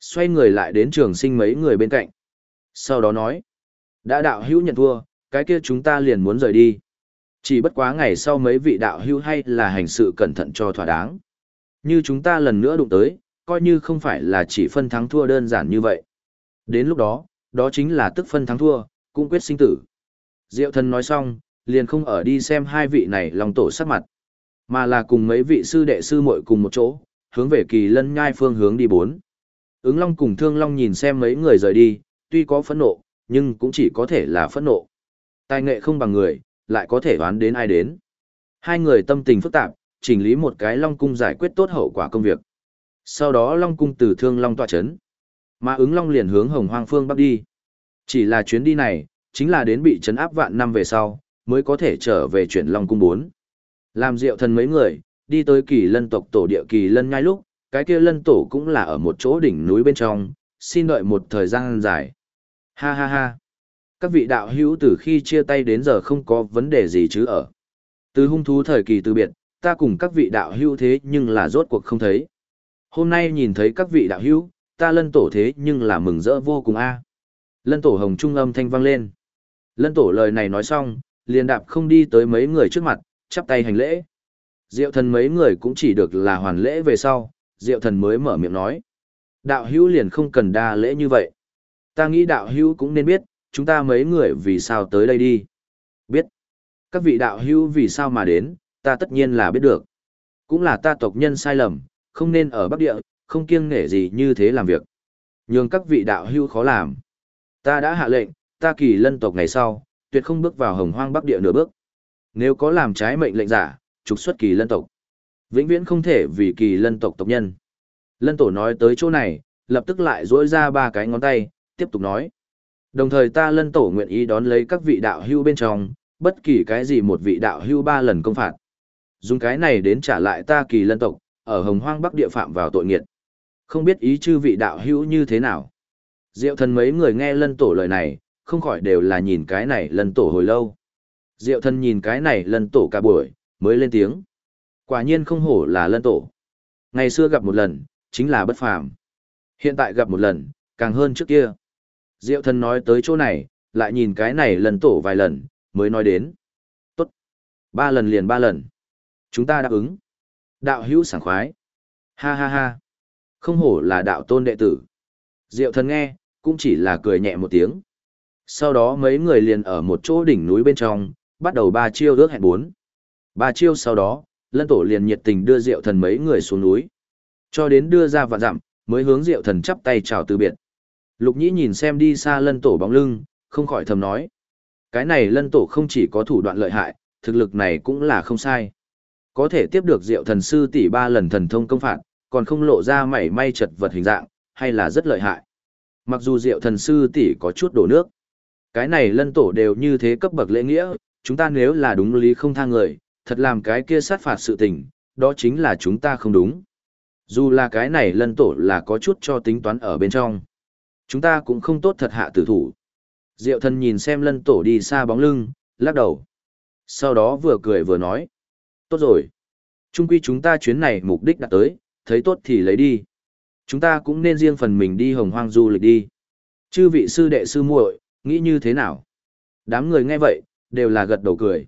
Xoay người lại đến trường sinh mấy người bên cạnh. Sau đó nói, đã đạo hữu nhận thua, cái kia chúng ta liền muốn rời đi. Chỉ bất quá ngày sau mấy vị đạo hưu hay là hành sự cẩn thận cho thỏa đáng. Như chúng ta lần nữa đụng tới, coi như không phải là chỉ phân thắng thua đơn giản như vậy. Đến lúc đó, đó chính là tức phân thắng thua, cũng quyết sinh tử. Diệu thần nói xong, liền không ở đi xem hai vị này lòng tổ sắc mặt, mà là cùng mấy vị sư đệ sư muội cùng một chỗ, hướng về kỳ lân nhai phương hướng đi bốn. Ứng long cùng thương long nhìn xem mấy người rời đi, tuy có phẫn nộ, nhưng cũng chỉ có thể là phẫn nộ. Tài nghệ không bằng người, lại có thể đoán đến ai đến. Hai người tâm tình phức tạp, chỉnh lý một cái long cung giải quyết tốt hậu quả công việc. Sau đó long cung từ thương long tọa chấn. Mà ứng long liền hướng hồng hoang phương bắc đi. Chỉ là chuyến đi này, chính là đến bị chấn áp vạn năm về sau, mới có thể trở về chuyển long cung 4. Làm rượu thần mấy người, đi tới kỳ lân tộc tổ địa kỳ lân ngay lúc, cái kia lân tổ cũng là ở một chỗ đỉnh núi bên trong, xin đợi một thời gian dài. Ha ha ha. Các vị đạo hữu từ khi chia tay đến giờ không có vấn đề gì chứ ở. Từ hung thú thời kỳ từ biệt, ta cùng các vị đạo hữu thế nhưng là rốt cuộc không thấy. Hôm nay nhìn thấy các vị đạo hữu, ta lân tổ thế nhưng là mừng rỡ vô cùng a. À. Lân tổ hồng trung âm thanh vang lên. Lân tổ lời này nói xong, liền đạp không đi tới mấy người trước mặt, chắp tay hành lễ. Diệu thần mấy người cũng chỉ được là hoàn lễ về sau, diệu thần mới mở miệng nói. Đạo hữu liền không cần đa lễ như vậy. Ta nghĩ đạo hữu cũng nên biết, chúng ta mấy người vì sao tới đây đi. Biết. Các vị đạo hữu vì sao mà đến, ta tất nhiên là biết được. Cũng là ta tộc nhân sai lầm, không nên ở Bắc Địa, không kiêng nể gì như thế làm việc. Nhưng các vị đạo hữu khó làm. Ta đã hạ lệnh, ta kỳ lân tộc ngày sau, tuyệt không bước vào hồng hoang Bắc Địa nửa bước. Nếu có làm trái mệnh lệnh giả, trục xuất kỳ lân tộc. Vĩnh viễn không thể vì kỳ lân tộc tộc nhân. Lân tổ nói tới chỗ này, lập tức lại dỗi ra ba cái ngón tay, tiếp tục nói. Đồng thời ta lân tổ nguyện ý đón lấy các vị đạo hưu bên trong, bất kỳ cái gì một vị đạo hưu ba lần công phạt. Dùng cái này đến trả lại ta kỳ lân tộc, ở hồng hoang bắc địa phạm vào tội nghiệt. Không biết ý chư vị đạo hữu như thế nào. Diệu thần mấy người nghe lân tổ lời này, không khỏi đều là nhìn cái này lân tổ hồi lâu. Diệu thần nhìn cái này lân tổ cả buổi, mới lên tiếng. Quả nhiên không hổ là lân tổ. Ngày xưa gặp một lần, chính là bất phàm. Hiện tại gặp một lần, càng hơn trước kia. Diệu thần nói tới chỗ này, lại nhìn cái này lần tổ vài lần, mới nói đến. Tốt. Ba lần liền ba lần. Chúng ta đáp ứng. Đạo hữu sảng khoái. Ha ha ha. Không hổ là đạo tôn đệ tử. Diệu thần nghe, cũng chỉ là cười nhẹ một tiếng. Sau đó mấy người liền ở một chỗ đỉnh núi bên trong, bắt đầu ba chiêu ước hẹn bốn. Ba chiêu sau đó, lân tổ liền nhiệt tình đưa diệu thần mấy người xuống núi. Cho đến đưa ra vạn dặm, mới hướng diệu thần chắp tay chào từ biệt. Lục nhĩ nhìn xem đi xa lân tổ bóng lưng, không khỏi thầm nói. Cái này lân tổ không chỉ có thủ đoạn lợi hại, thực lực này cũng là không sai. Có thể tiếp được diệu thần sư tỷ ba lần thần thông công phạt, còn không lộ ra mảy may chật vật hình dạng, hay là rất lợi hại. Mặc dù diệu thần sư tỷ có chút đổ nước. Cái này lân tổ đều như thế cấp bậc lễ nghĩa, chúng ta nếu là đúng lý không tha người, thật làm cái kia sát phạt sự tình, đó chính là chúng ta không đúng. Dù là cái này lân tổ là có chút cho tính toán ở bên trong. Chúng ta cũng không tốt thật hạ tử thủ. Diệu thần nhìn xem lân tổ đi xa bóng lưng, lắc đầu. Sau đó vừa cười vừa nói. Tốt rồi. Trung quy chúng ta chuyến này mục đích đã tới, thấy tốt thì lấy đi. Chúng ta cũng nên riêng phần mình đi hồng hoang du lịch đi. Chư vị sư đệ sư muội, nghĩ như thế nào? Đám người nghe vậy, đều là gật đầu cười.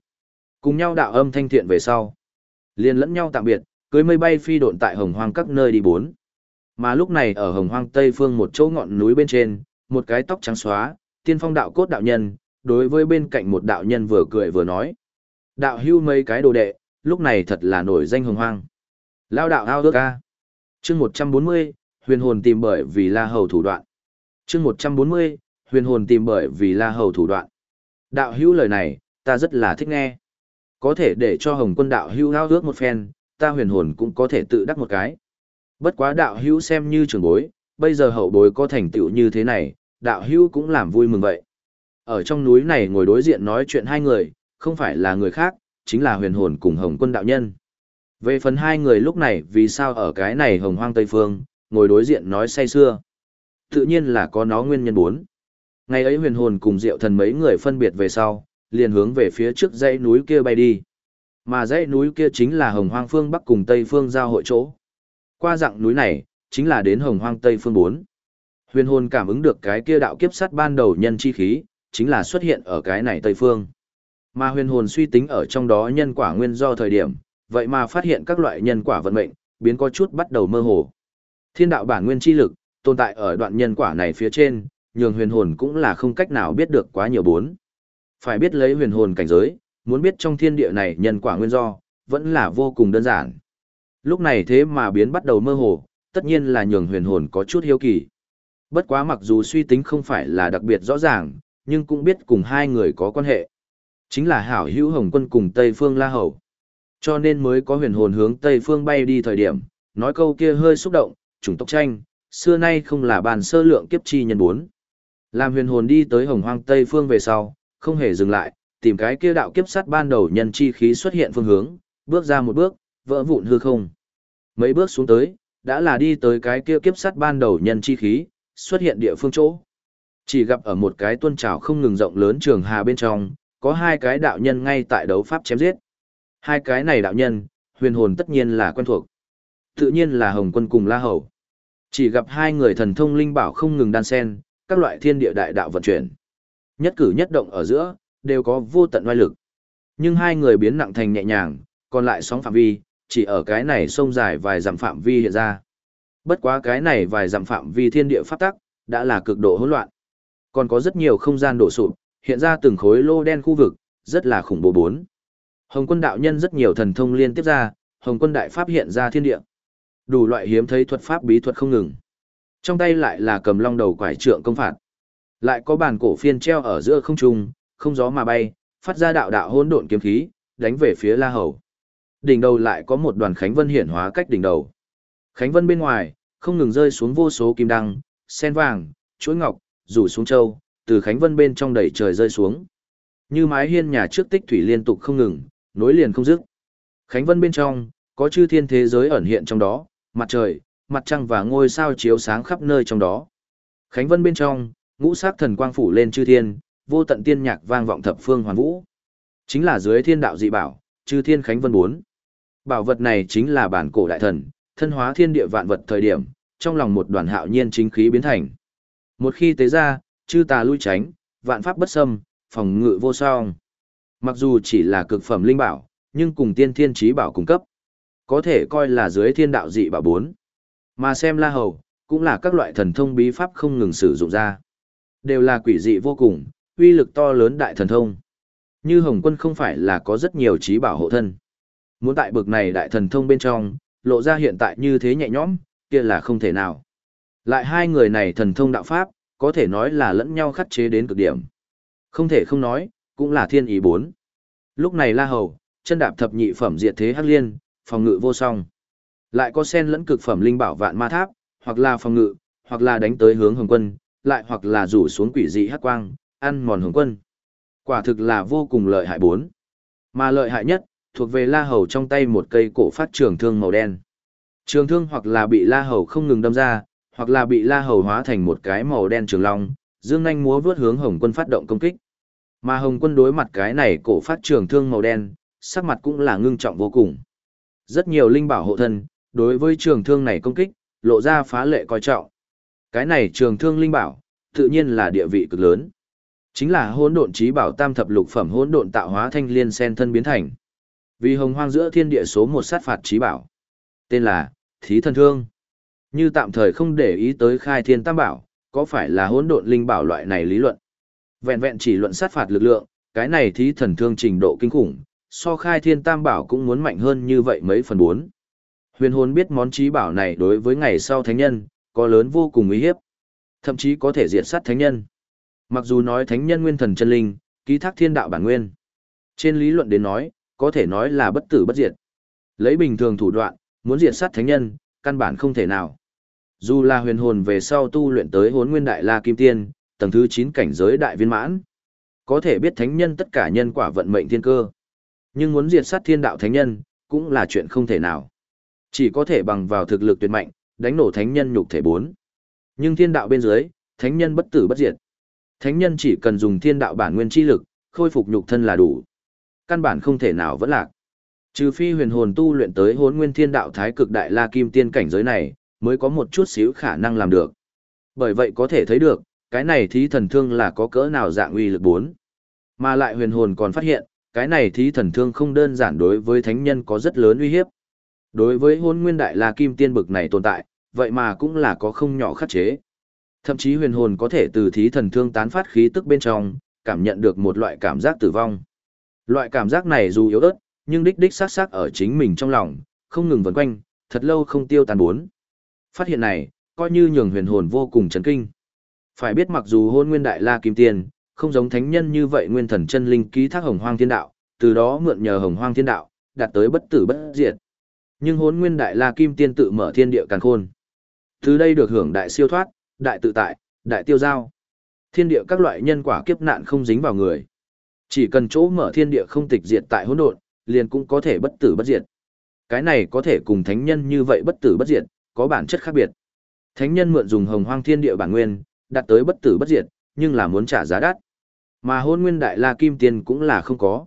Cùng nhau đạo âm thanh thiện về sau. liền lẫn nhau tạm biệt, cưới mây bay phi độn tại hồng hoang các nơi đi bốn. Mà lúc này ở hồng hoang tây phương một chỗ ngọn núi bên trên, một cái tóc trắng xóa, tiên phong đạo cốt đạo nhân, đối với bên cạnh một đạo nhân vừa cười vừa nói. Đạo hưu mấy cái đồ đệ, lúc này thật là nổi danh hồng hoang. Lao đạo ao ước ca. chương 140, huyền hồn tìm bởi vì la hầu thủ đoạn. chương 140, huyền hồn tìm bởi vì la hầu thủ đoạn. Đạo hưu lời này, ta rất là thích nghe. Có thể để cho hồng quân đạo hưu ao ước một phen, ta huyền hồn cũng có thể tự đắc một cái. Bất quá đạo hữu xem như trường bối, bây giờ hậu bối có thành tựu như thế này, đạo hữu cũng làm vui mừng vậy. Ở trong núi này ngồi đối diện nói chuyện hai người, không phải là người khác, chính là huyền hồn cùng hồng quân đạo nhân. Về phần hai người lúc này vì sao ở cái này hồng hoang Tây Phương, ngồi đối diện nói say xưa. Tự nhiên là có nó nguyên nhân bốn. Ngày ấy huyền hồn cùng diệu thần mấy người phân biệt về sau, liền hướng về phía trước dãy núi kia bay đi. Mà dãy núi kia chính là hồng hoang phương Bắc cùng Tây Phương giao hội chỗ. Qua dặng núi này, chính là đến hồng hoang Tây Phương 4. Huyền hồn cảm ứng được cái kia đạo kiếp sắt ban đầu nhân chi khí, chính là xuất hiện ở cái này Tây Phương. Mà huyền hồn suy tính ở trong đó nhân quả nguyên do thời điểm, vậy mà phát hiện các loại nhân quả vận mệnh, biến có chút bắt đầu mơ hồ. Thiên đạo bản nguyên chi lực, tồn tại ở đoạn nhân quả này phía trên, nhường huyền hồn cũng là không cách nào biết được quá nhiều bốn. Phải biết lấy huyền hồn cảnh giới, muốn biết trong thiên địa này nhân quả nguyên do, vẫn là vô cùng đơn giản. Lúc này thế mà biến bắt đầu mơ hồ, tất nhiên là nhường huyền hồn có chút hiếu kỳ. Bất quá mặc dù suy tính không phải là đặc biệt rõ ràng, nhưng cũng biết cùng hai người có quan hệ. Chính là hảo hữu hồng quân cùng Tây Phương La Hầu. Cho nên mới có huyền hồn hướng Tây Phương bay đi thời điểm, nói câu kia hơi xúc động, chủng tộc tranh, xưa nay không là bàn sơ lượng kiếp chi nhân bốn. Làm huyền hồn đi tới hồng hoang Tây Phương về sau, không hề dừng lại, tìm cái kia đạo kiếp sắt ban đầu nhân chi khí xuất hiện phương hướng, bước ra một bước, vỡ vụn hư không. Mấy bước xuống tới, đã là đi tới cái kia kiếp sắt ban đầu nhân chi khí, xuất hiện địa phương chỗ. Chỉ gặp ở một cái tuân trào không ngừng rộng lớn trường hà bên trong, có hai cái đạo nhân ngay tại đấu pháp chém giết. Hai cái này đạo nhân, huyền hồn tất nhiên là quen thuộc. Tự nhiên là Hồng Quân cùng La Hầu. Chỉ gặp hai người thần thông linh bảo không ngừng đan sen, các loại thiên địa đại đạo vận chuyển. Nhất cử nhất động ở giữa, đều có vô tận oai lực. Nhưng hai người biến nặng thành nhẹ nhàng, còn lại sóng phạm vi, chỉ ở cái này sông dài vài dặm phạm vi hiện ra. Bất quá cái này vài dặm phạm vi thiên địa pháp tắc, đã là cực độ hỗn loạn. Còn có rất nhiều không gian đổ sụp, hiện ra từng khối lô đen khu vực, rất là khủng bố bốn. Hồng quân đạo nhân rất nhiều thần thông liên tiếp ra, Hồng quân đại pháp hiện ra thiên địa. Đủ loại hiếm thấy thuật pháp bí thuật không ngừng. Trong tay lại là cầm long đầu quải trượng công phạt. Lại có bàn cổ phiên treo ở giữa không trung, không gió mà bay, phát ra đạo đạo hỗn độn kiếm khí, đánh về phía La Hầu. Đỉnh đầu lại có một đoàn khánh vân hiển hóa cách đỉnh đầu. Khánh vân bên ngoài, không ngừng rơi xuống vô số kim đăng, sen vàng, chuỗi ngọc, rủ xuống châu, từ Khánh Vân bên trong đầy trời rơi xuống. Như mái hiên nhà trước tích thủy liên tục không ngừng, nối liền không dứt. Khánh Vân bên trong, có chư thiên thế giới ẩn hiện trong đó, mặt trời, mặt trăng và ngôi sao chiếu sáng khắp nơi trong đó. Khánh Vân bên trong, ngũ sắc thần quang phủ lên chư thiên, vô tận tiên nhạc vang vọng thập phương hoàn vũ. Chính là dưới thiên đạo dị bảo, chư thiên Khánh Vân 4. Bảo vật này chính là bản cổ đại thần, thân hóa thiên địa vạn vật thời điểm, trong lòng một đoàn hạo nhiên chính khí biến thành. Một khi tế ra, chư tà lui tránh, vạn pháp bất xâm, phòng ngự vô song. Mặc dù chỉ là cực phẩm linh bảo, nhưng cùng tiên thiên trí bảo cung cấp. Có thể coi là dưới thiên đạo dị bảo bốn. Mà xem la hầu, cũng là các loại thần thông bí pháp không ngừng sử dụng ra. Đều là quỷ dị vô cùng, uy lực to lớn đại thần thông. Như Hồng Quân không phải là có rất nhiều trí bảo hộ thân. Muốn tại bực này đại thần thông bên trong, lộ ra hiện tại như thế nhẹ nhõm, kia là không thể nào. Lại hai người này thần thông đạo pháp, có thể nói là lẫn nhau khắc chế đến cực điểm. Không thể không nói, cũng là thiên ý bốn. Lúc này La Hầu, chân đạp thập nhị phẩm diệt thế hắc liên, phòng ngự vô song. Lại có sen lẫn cực phẩm linh bảo vạn ma tháp, hoặc là phòng ngự, hoặc là đánh tới hướng hồng quân, lại hoặc là rủ xuống quỷ dị hắc quang, ăn mòn hồng quân. Quả thực là vô cùng lợi hại bốn. Mà lợi hại nhất, thuộc về la hầu trong tay một cây cổ phát trường thương màu đen. Trường thương hoặc là bị la hầu không ngừng đâm ra, hoặc là bị la hầu hóa thành một cái màu đen trường long, dương nhanh múa vướt hướng hồng quân phát động công kích. Mà hồng quân đối mặt cái này cổ phát trường thương màu đen, sắc mặt cũng là ngưng trọng vô cùng. Rất nhiều linh bảo hộ thân, đối với trường thương này công kích, lộ ra phá lệ coi trọng. Cái này trường thương linh bảo, tự nhiên là địa vị cực lớn. Chính là hỗn độn trí bảo tam thập lục phẩm hỗn độn tạo hóa thanh liên sen thân biến thành. Vì hồng hoang giữa thiên địa số một sát phạt trí bảo. Tên là Thí Thần Thương. Như tạm thời không để ý tới khai thiên tam bảo, có phải là hỗn độn linh bảo loại này lý luận. Vẹn vẹn chỉ luận sát phạt lực lượng, cái này thí thần thương trình độ kinh khủng, so khai thiên tam bảo cũng muốn mạnh hơn như vậy mấy phần bốn. Huyền hồn biết món trí bảo này đối với ngày sau thánh nhân, có lớn vô cùng uy hiếp. Thậm chí có thể diệt sát thánh nhân. Mặc dù nói thánh nhân nguyên thần chân linh, ký thác thiên đạo bản nguyên. Trên lý luận đến nói, có thể nói là bất tử bất diệt. Lấy bình thường thủ đoạn, muốn diệt sát thánh nhân, căn bản không thể nào. Dù là huyền hồn về sau tu luyện tới hốn nguyên đại la kim tiên, tầng thứ 9 cảnh giới đại viên mãn, có thể biết thánh nhân tất cả nhân quả vận mệnh thiên cơ. Nhưng muốn diệt sát thiên đạo thánh nhân, cũng là chuyện không thể nào. Chỉ có thể bằng vào thực lực tuyệt mạnh, đánh nổ thánh nhân nhục thể bốn. Nhưng thiên đạo bên dưới, thánh nhân bất tử bất diệt. Thánh nhân chỉ cần dùng thiên đạo bản nguyên chi lực, khôi phục nhục thân là đủ. Căn bản không thể nào vẫn lạc. Trừ phi huyền hồn tu luyện tới hốn nguyên thiên đạo thái cực đại la kim tiên cảnh giới này, mới có một chút xíu khả năng làm được. Bởi vậy có thể thấy được, cái này thí thần thương là có cỡ nào dạng uy lực bốn. Mà lại huyền hồn còn phát hiện, cái này thí thần thương không đơn giản đối với thánh nhân có rất lớn uy hiếp. Đối với hôn nguyên đại la kim tiên bực này tồn tại, vậy mà cũng là có không nhỏ khắc chế. Thậm chí huyền hồn có thể từ thí thần thương tán phát khí tức bên trong, cảm nhận được một loại cảm giác tử vong. Loại cảm giác này dù yếu ớt, nhưng đích đích sát sát ở chính mình trong lòng, không ngừng vần quanh, thật lâu không tiêu tàn bốn. Phát hiện này, coi như nhường huyền hồn vô cùng chấn kinh. Phải biết mặc dù hôn nguyên đại la kim tiên, không giống thánh nhân như vậy nguyên thần chân linh ký thác hồng hoang thiên đạo, từ đó mượn nhờ hồng hoang thiên đạo, đạt tới bất tử bất diệt. Nhưng hôn nguyên đại la kim tiên tự mở thiên địa càn khôn. Từ đây được hưởng đại siêu thoát, đại tự tại, đại tiêu giao. Thiên địa các loại nhân quả kiếp nạn không dính vào người. Chỉ cần chỗ mở thiên địa không tịch diệt tại hỗn độn, liền cũng có thể bất tử bất diệt. Cái này có thể cùng thánh nhân như vậy bất tử bất diệt, có bản chất khác biệt. Thánh nhân mượn dùng hồng hoang thiên địa bản nguyên, đạt tới bất tử bất diệt, nhưng là muốn trả giá đắt. Mà hôn nguyên đại la kim tiên cũng là không có.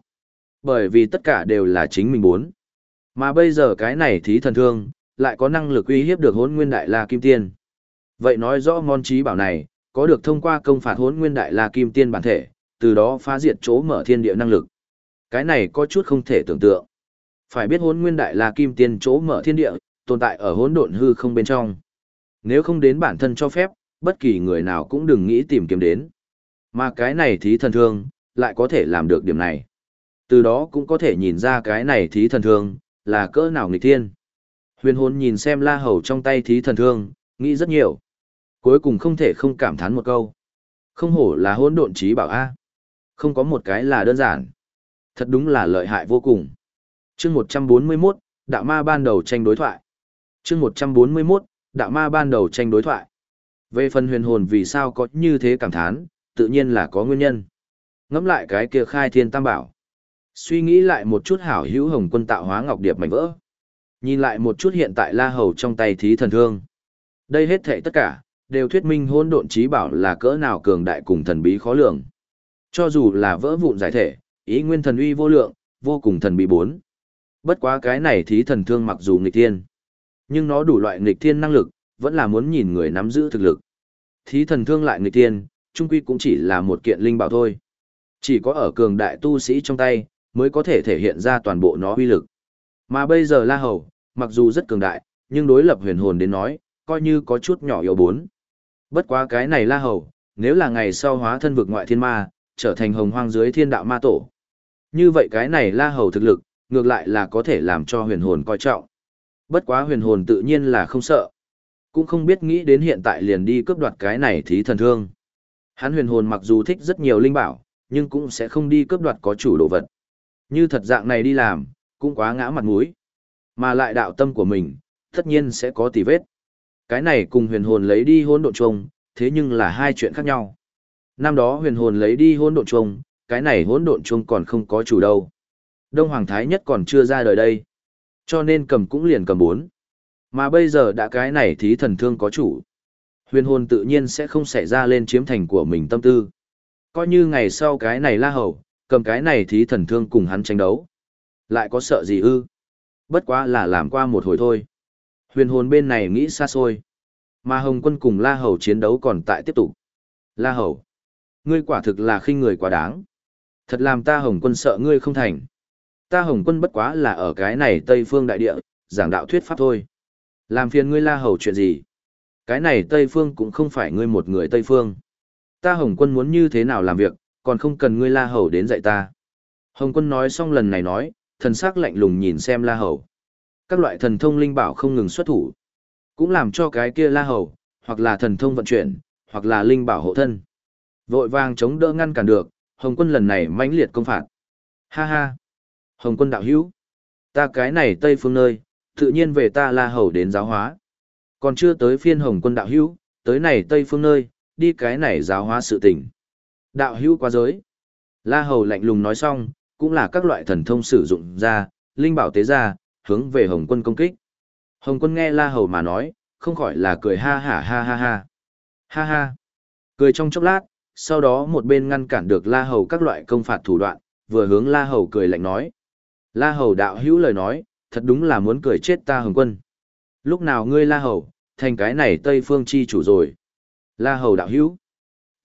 Bởi vì tất cả đều là chính mình muốn. Mà bây giờ cái này thí thần thương, lại có năng lực uy hiếp được hôn nguyên đại la kim tiên. Vậy nói rõ món trí bảo này, có được thông qua công phạt hôn nguyên đại la kim tiên bản thể, từ đó phá diệt chỗ mở thiên địa năng lực. Cái này có chút không thể tưởng tượng. Phải biết hốn nguyên đại là kim tiên chỗ mở thiên địa, tồn tại ở hỗn độn hư không bên trong. Nếu không đến bản thân cho phép, bất kỳ người nào cũng đừng nghĩ tìm kiếm đến. Mà cái này thí thần thương, lại có thể làm được điểm này. Từ đó cũng có thể nhìn ra cái này thí thần thương, là cỡ nào nghịch thiên. Huyền hồn nhìn xem la hầu trong tay thí thần thương, nghĩ rất nhiều. Cuối cùng không thể không cảm thán một câu. Không hổ là hỗn độn trí bảo A. Không có một cái là đơn giản. Thật đúng là lợi hại vô cùng. chương 141, đạo ma ban đầu tranh đối thoại. chương 141, đạo ma ban đầu tranh đối thoại. Về phần huyền hồn vì sao có như thế cảm thán, tự nhiên là có nguyên nhân. Ngẫm lại cái kia khai thiên tam bảo. Suy nghĩ lại một chút hảo hữu hồng quân tạo hóa ngọc điệp mảnh vỡ. Nhìn lại một chút hiện tại la hầu trong tay thí thần thương. Đây hết thảy tất cả, đều thuyết minh hôn độn trí bảo là cỡ nào cường đại cùng thần bí khó lường. Cho dù là vỡ vụn giải thể, ý nguyên thần uy vô lượng, vô cùng thần bị bốn. Bất quá cái này thí thần thương mặc dù nghịch thiên, nhưng nó đủ loại nghịch thiên năng lực, vẫn là muốn nhìn người nắm giữ thực lực. Thí thần thương lại nghịch thiên, trung quy cũng chỉ là một kiện linh bảo thôi. Chỉ có ở cường đại tu sĩ trong tay, mới có thể thể hiện ra toàn bộ nó uy lực. Mà bây giờ La Hầu, mặc dù rất cường đại, nhưng đối lập huyền hồn đến nói, coi như có chút nhỏ yếu bốn. Bất quá cái này La Hầu, nếu là ngày sau hóa thân vực ngoại thiên ma, trở thành hồng hoang dưới thiên đạo ma tổ. Như vậy cái này La Hầu thực lực, ngược lại là có thể làm cho huyền hồn coi trọng. Bất quá huyền hồn tự nhiên là không sợ. Cũng không biết nghĩ đến hiện tại liền đi cướp đoạt cái này thí thần thương. Hắn huyền hồn mặc dù thích rất nhiều linh bảo, nhưng cũng sẽ không đi cướp đoạt có chủ đồ vật. Như thật dạng này đi làm, cũng quá ngã mặt mũi. Mà lại đạo tâm của mình, tất nhiên sẽ có tì vết. Cái này cùng huyền hồn lấy đi hỗn độn trùng, thế nhưng là hai chuyện khác nhau. Năm đó huyền hồn lấy đi hỗn độn chuông cái này hỗn độn chuông còn không có chủ đâu. Đông Hoàng Thái Nhất còn chưa ra đời đây. Cho nên cầm cũng liền cầm bốn. Mà bây giờ đã cái này thí thần thương có chủ. Huyền hồn tự nhiên sẽ không xảy ra lên chiếm thành của mình tâm tư. Coi như ngày sau cái này la hầu, cầm cái này thí thần thương cùng hắn tranh đấu. Lại có sợ gì ư? Bất quá là làm qua một hồi thôi. Huyền hồn bên này nghĩ xa xôi. Mà Hồng quân cùng La Hầu chiến đấu còn tại tiếp tục. La Hầu, ngươi quả thực là khinh người quá đáng. Thật làm ta Hồng quân sợ ngươi không thành. Ta Hồng quân bất quá là ở cái này Tây Phương Đại Địa, giảng đạo thuyết pháp thôi. Làm phiền ngươi La Hầu chuyện gì? Cái này Tây Phương cũng không phải ngươi một người Tây Phương. Ta Hồng quân muốn như thế nào làm việc, còn không cần ngươi La Hầu đến dạy ta. Hồng quân nói xong lần này nói, thần sắc lạnh lùng nhìn xem La Hầu. Các loại thần thông linh bảo không ngừng xuất thủ. Cũng làm cho cái kia La Hầu, hoặc là thần thông vận chuyển, hoặc là linh bảo hộ thân. Vội vàng chống đỡ ngăn cản được, Hồng quân lần này mãnh liệt công phạt. Ha ha! Hồng quân đạo hữu! Ta cái này Tây phương nơi, tự nhiên về ta La Hầu đến giáo hóa. Còn chưa tới phiên Hồng quân đạo hữu, tới này Tây phương nơi, đi cái này giáo hóa sự tình. Đạo hữu quá giới. La Hầu lạnh lùng nói xong, cũng là các loại thần thông sử dụng ra, linh bảo tế ra, hướng về Hồng quân công kích. Hồng quân nghe La Hầu mà nói, không khỏi là cười ha ha ha ha ha. Ha ha. Cười trong chốc lát, sau đó một bên ngăn cản được La Hầu các loại công phạt thủ đoạn, vừa hướng La Hầu cười lạnh nói. La Hầu đạo hữu lời nói, thật đúng là muốn cười chết ta Hồng quân. Lúc nào ngươi La Hầu, thành cái này Tây Phương chi chủ rồi. La Hầu đạo hữu.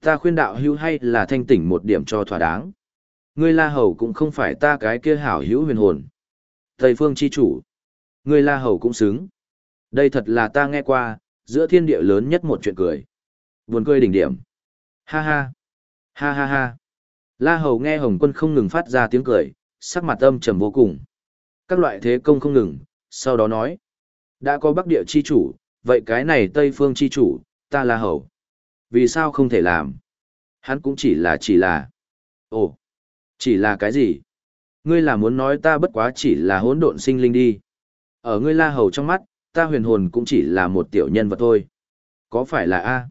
Ta khuyên đạo hữu hay là thanh tỉnh một điểm cho thỏa đáng. Ngươi La Hầu cũng không phải ta cái kia hảo hữu huyền hồn. Tây Phương chi chủ. Ngươi La Hầu cũng xứng. Đây thật là ta nghe qua, giữa thiên địa lớn nhất một chuyện cười. Buồn cười đỉnh điểm. Ha ha. Ha ha ha. La Hầu nghe Hồng Quân không ngừng phát ra tiếng cười, sắc mặt âm trầm vô cùng. Các loại thế công không ngừng, sau đó nói. Đã có Bắc Địa chi chủ, vậy cái này Tây Phương chi chủ, ta La Hầu. Vì sao không thể làm? Hắn cũng chỉ là chỉ là... Ồ, chỉ là cái gì? Ngươi là muốn nói ta bất quá chỉ là hỗn độn sinh linh đi. Ở ngươi La Hầu trong mắt, ta huyền hồn cũng chỉ là một tiểu nhân vật thôi. Có phải là A?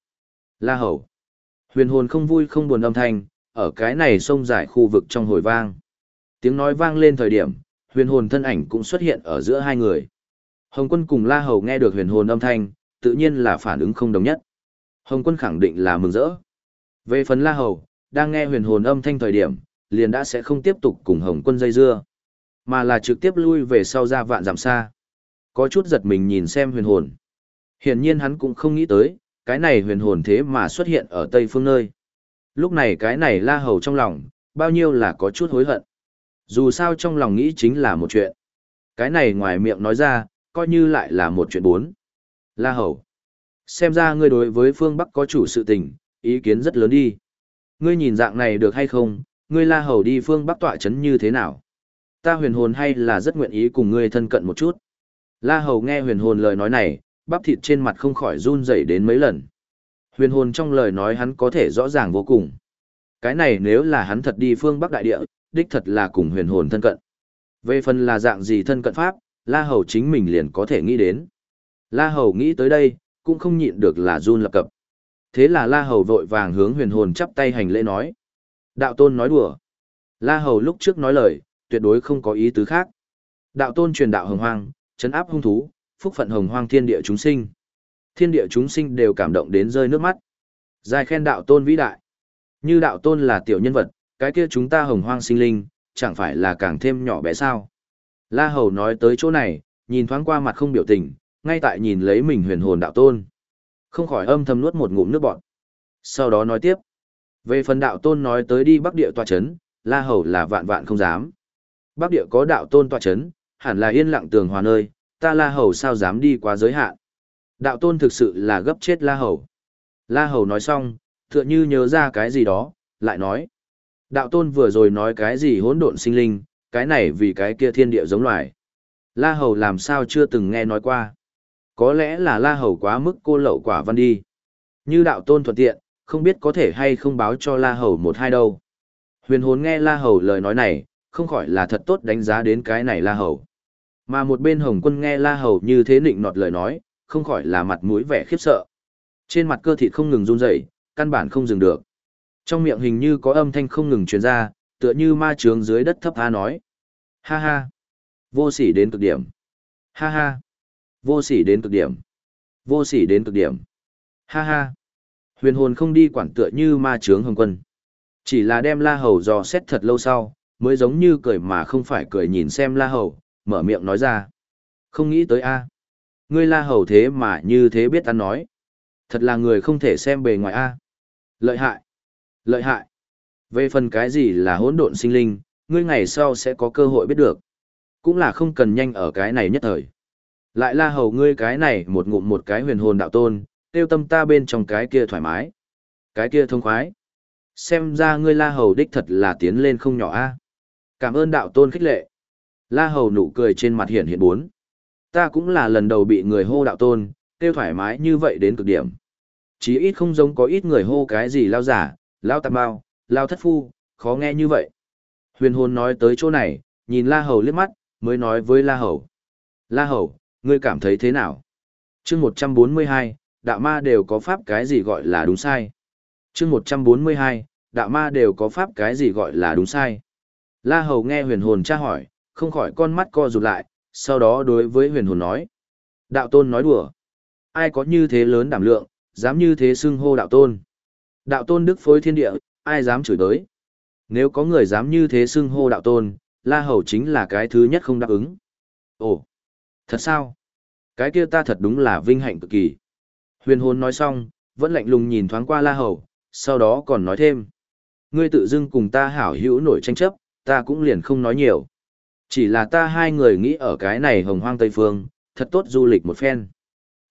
La Hầu. Huyền hồn không vui không buồn âm thanh, ở cái này sông dài khu vực trong hồi vang. Tiếng nói vang lên thời điểm, huyền hồn thân ảnh cũng xuất hiện ở giữa hai người. Hồng quân cùng La Hầu nghe được huyền hồn âm thanh, tự nhiên là phản ứng không đồng nhất. Hồng quân khẳng định là mừng rỡ. Về phần La Hầu, đang nghe huyền hồn âm thanh thời điểm, liền đã sẽ không tiếp tục cùng Hồng quân dây dưa, mà là trực tiếp lui về sau ra vạn giảm xa. Có chút giật mình nhìn xem huyền hồn. Hiển nhiên hắn cũng không nghĩ tới, cái này huyền hồn thế mà xuất hiện ở Tây Phương nơi. Lúc này cái này la hầu trong lòng, bao nhiêu là có chút hối hận. Dù sao trong lòng nghĩ chính là một chuyện. Cái này ngoài miệng nói ra, coi như lại là một chuyện bốn. La hầu. Xem ra ngươi đối với phương Bắc có chủ sự tình, ý kiến rất lớn đi. Ngươi nhìn dạng này được hay không, ngươi la hầu đi phương Bắc tọa chấn như thế nào? Ta huyền hồn hay là rất nguyện ý cùng ngươi thân cận một chút. La hầu nghe huyền hồn lời nói này, bắp thịt trên mặt không khỏi run rẩy đến mấy lần. Huyền hồn trong lời nói hắn có thể rõ ràng vô cùng. Cái này nếu là hắn thật đi phương Bắc Đại Địa, đích thật là cùng huyền hồn thân cận. Về phần là dạng gì thân cận pháp, La Hầu chính mình liền có thể nghĩ đến. La Hầu nghĩ tới đây, cũng không nhịn được là run lập cập. Thế là La Hầu vội vàng hướng huyền hồn chắp tay hành lễ nói. Đạo tôn nói đùa. La Hầu lúc trước nói lời, tuyệt đối không có ý tứ khác. Đạo tôn truyền đạo hồng hoang, chấn áp hung thú, phúc phận hồng hoang thiên địa chúng sinh. Thiên địa chúng sinh đều cảm động đến rơi nước mắt. Dài khen đạo tôn vĩ đại. Như đạo tôn là tiểu nhân vật, cái kia chúng ta hồng hoang sinh linh, chẳng phải là càng thêm nhỏ bé sao. La Hầu nói tới chỗ này, nhìn thoáng qua mặt không biểu tình, ngay tại nhìn lấy mình huyền hồn đạo tôn. Không khỏi âm thầm nuốt một ngụm nước bọt. Sau đó nói tiếp. Về phần đạo tôn nói tới đi bắc địa tòa chấn, La Hầu là vạn vạn không dám. Bắc địa có đạo tôn tòa chấn, hẳn là yên lặng tường hòa nơi, ta La Hầu sao dám đi quá giới hạn. Đạo tôn thực sự là gấp chết La Hầu. La Hầu nói xong, tựa như nhớ ra cái gì đó, lại nói. Đạo tôn vừa rồi nói cái gì hỗn độn sinh linh, cái này vì cái kia thiên địa giống loài. La Hầu làm sao chưa từng nghe nói qua. Có lẽ là La Hầu quá mức cô lậu quả văn đi. Như đạo tôn thuận tiện, không biết có thể hay không báo cho La Hầu một hai đâu. Huyền hồn nghe La Hầu lời nói này, không khỏi là thật tốt đánh giá đến cái này La Hầu. Mà một bên Hồng Quân nghe La Hầu như thế nịnh nọt lời nói, không khỏi là mặt mũi vẻ khiếp sợ. Trên mặt cơ thịt không ngừng run rẩy, căn bản không dừng được. Trong miệng hình như có âm thanh không ngừng truyền ra, tựa như ma trướng dưới đất thấp tha nói. Ha ha! Vô sỉ đến cực điểm. Ha ha! Vô sỉ đến cực điểm. Vô sỉ đến cực điểm. Ha ha! Huyền hồn không đi quản tựa như ma trướng hồng quân. Chỉ là đem la hầu dò xét thật lâu sau, mới giống như cười mà không phải cười nhìn xem la hầu, mở miệng nói ra. Không nghĩ tới a Ngươi la hầu thế mà như thế biết ăn nói. Thật là người không thể xem bề ngoài a Lợi hại. Lợi hại. Về phần cái gì là hỗn độn sinh linh, ngươi ngày sau sẽ có cơ hội biết được. Cũng là không cần nhanh ở cái này nhất thời. Lại la hầu ngươi cái này một ngụm một cái huyền hồn đạo tôn, tiêu tâm ta bên trong cái kia thoải mái. Cái kia thông khoái. Xem ra ngươi la hầu đích thật là tiến lên không nhỏ a. Cảm ơn đạo tôn khích lệ. La hầu nụ cười trên mặt hiện hiện bốn. Ta cũng là lần đầu bị người hô đạo tôn, tiêu thoải mái như vậy đến cực điểm. Chí ít không giống có ít người hô cái gì lao giả, lao tạp bao, lao thất phu, khó nghe như vậy. Huyền hồn nói tới chỗ này, nhìn La Hầu liếc mắt, mới nói với La Hầu. La Hầu, ngươi cảm thấy thế nào? chương 142, đạo ma đều có pháp cái gì gọi là đúng sai. chương 142, đạo ma đều có pháp cái gì gọi là đúng sai. La Hầu nghe huyền hồn tra hỏi, không khỏi con mắt co rụt lại, sau đó đối với huyền hồn nói. Đạo tôn nói đùa. Ai có như thế lớn đảm lượng, dám như thế xưng hô đạo tôn. Đạo tôn đức phối thiên địa, ai dám chửi tới. Nếu có người dám như thế xưng hô đạo tôn, La Hầu chính là cái thứ nhất không đáp ứng. Ồ, thật sao? Cái kia ta thật đúng là vinh hạnh cực kỳ. Huyền hồn nói xong, vẫn lạnh lùng nhìn thoáng qua La Hầu, sau đó còn nói thêm. Ngươi tự dưng cùng ta hảo hữu nổi tranh chấp, ta cũng liền không nói nhiều. Chỉ là ta hai người nghĩ ở cái này hồng hoang Tây Phương, thật tốt du lịch một phen.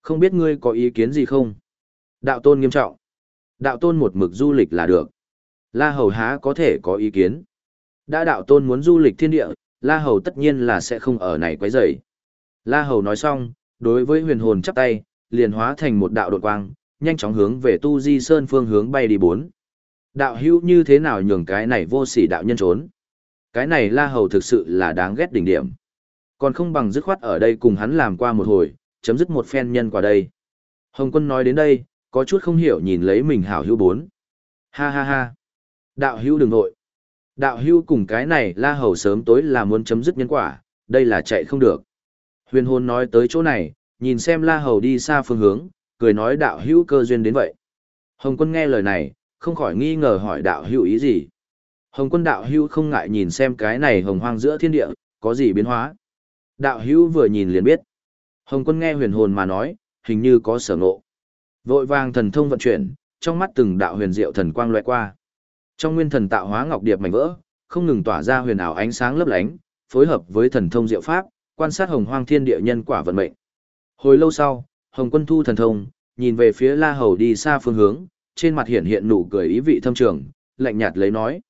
Không biết ngươi có ý kiến gì không? Đạo tôn nghiêm trọng. Đạo tôn một mực du lịch là được. La Hầu há có thể có ý kiến. Đã đạo tôn muốn du lịch thiên địa, La Hầu tất nhiên là sẽ không ở này quấy rầy. La Hầu nói xong, đối với huyền hồn chắp tay, liền hóa thành một đạo đột quang, nhanh chóng hướng về Tu Di Sơn phương hướng bay đi bốn. Đạo hữu như thế nào nhường cái này vô sỉ đạo nhân trốn. Cái này La Hầu thực sự là đáng ghét đỉnh điểm. Còn không bằng dứt khoát ở đây cùng hắn làm qua một hồi, chấm dứt một phen nhân quả đây. Hồng quân nói đến đây, có chút không hiểu nhìn lấy mình hảo hữu bốn. Ha ha ha. Đạo hữu đừng nội. Đạo hữu cùng cái này la hầu sớm tối là muốn chấm dứt nhân quả, đây là chạy không được. Huyền hồn nói tới chỗ này, nhìn xem la hầu đi xa phương hướng, cười nói đạo hữu cơ duyên đến vậy. Hồng quân nghe lời này, không khỏi nghi ngờ hỏi đạo hữu ý gì. Hồng quân đạo Hưu không ngại nhìn xem cái này hồng hoang giữa thiên địa, có gì biến hóa. Đạo Hưu vừa nhìn liền biết. Hồng quân nghe huyền hồn mà nói, hình như có sở ngộ. Vội vàng thần thông vận chuyển, trong mắt từng đạo huyền diệu thần quang loại qua. Trong nguyên thần tạo hóa ngọc điệp mảnh vỡ, không ngừng tỏa ra huyền ảo ánh sáng lấp lánh, phối hợp với thần thông diệu pháp, quan sát hồng hoang thiên địa nhân quả vận mệnh. Hồi lâu sau, Hồng Quân thu thần thông, nhìn về phía La Hầu đi xa phương hướng, trên mặt hiện hiện nụ cười ý vị thâm trường, lạnh nhạt lấy nói: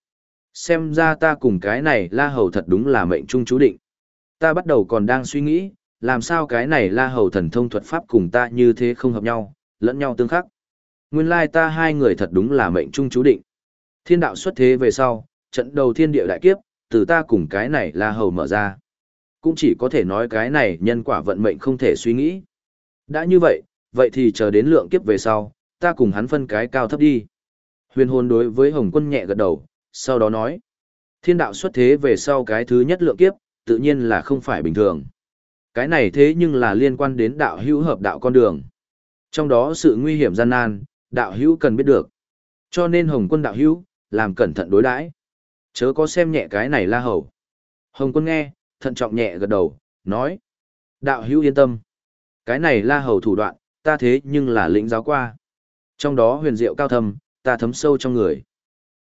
"Xem ra ta cùng cái này La Hầu thật đúng là mệnh trung chú định. Ta bắt đầu còn đang suy nghĩ, làm sao cái này La Hầu thần thông thuật pháp cùng ta như thế không hợp nhau, lẫn nhau tương khắc. Nguyên lai ta hai người thật đúng là mệnh trung chú định. Thiên đạo xuất thế về sau, trận đầu thiên địa đại kiếp, từ ta cùng cái này la hầu mở ra. Cũng chỉ có thể nói cái này nhân quả vận mệnh không thể suy nghĩ. Đã như vậy, vậy thì chờ đến lượng kiếp về sau, ta cùng hắn phân cái cao thấp đi. Huyền hồn đối với Hồng quân nhẹ gật đầu, sau đó nói. Thiên đạo xuất thế về sau cái thứ nhất lượng kiếp, tự nhiên là không phải bình thường. Cái này thế nhưng là liên quan đến đạo hữu hợp đạo con đường. Trong đó sự nguy hiểm gian nan, đạo hữu cần biết được. Cho nên Hồng quân đạo hữu, làm cẩn thận đối đãi Chớ có xem nhẹ cái này la hầu. Hồng quân nghe, thận trọng nhẹ gật đầu, nói. Đạo hữu yên tâm. Cái này la hầu thủ đoạn, ta thế nhưng là lĩnh giáo qua. Trong đó huyền diệu cao thâm, ta thấm sâu trong người.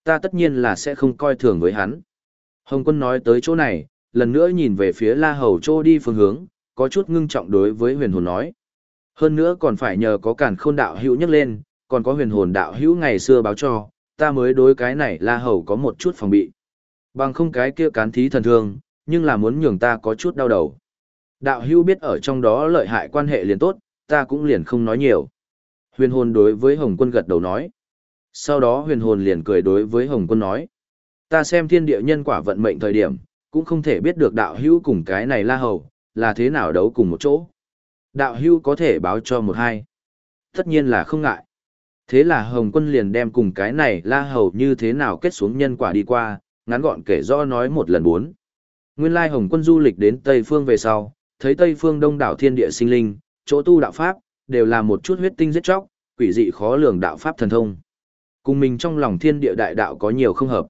Ta tất nhiên là sẽ không coi thường với hắn. Hồng quân nói tới chỗ này, lần nữa nhìn về phía la hầu trô đi phương hướng, có chút ngưng trọng đối với huyền hồn nói. Hơn nữa còn phải nhờ có cản khôn đạo hữu nhắc lên, còn có huyền hồn đạo hữu ngày xưa báo cho, ta mới đối cái này la hầu có một chút phòng bị. Bằng không cái kia cán thí thần thương, nhưng là muốn nhường ta có chút đau đầu. Đạo hữu biết ở trong đó lợi hại quan hệ liền tốt, ta cũng liền không nói nhiều. Huyền hồn đối với Hồng quân gật đầu nói. Sau đó huyền hồn liền cười đối với Hồng quân nói. Ta xem thiên địa nhân quả vận mệnh thời điểm, cũng không thể biết được đạo hữu cùng cái này la hầu, là thế nào đấu cùng một chỗ. Đạo hữu có thể báo cho một hai. Tất nhiên là không ngại. Thế là Hồng quân liền đem cùng cái này la hầu như thế nào kết xuống nhân quả đi qua, ngắn gọn kể rõ nói một lần bốn. Nguyên lai Hồng quân du lịch đến Tây Phương về sau, thấy Tây Phương đông đảo thiên địa sinh linh, chỗ tu đạo pháp, đều là một chút huyết tinh giết chóc, quỷ dị khó lường đạo pháp thần thông. Cùng mình trong lòng thiên địa đại đạo có nhiều không hợp.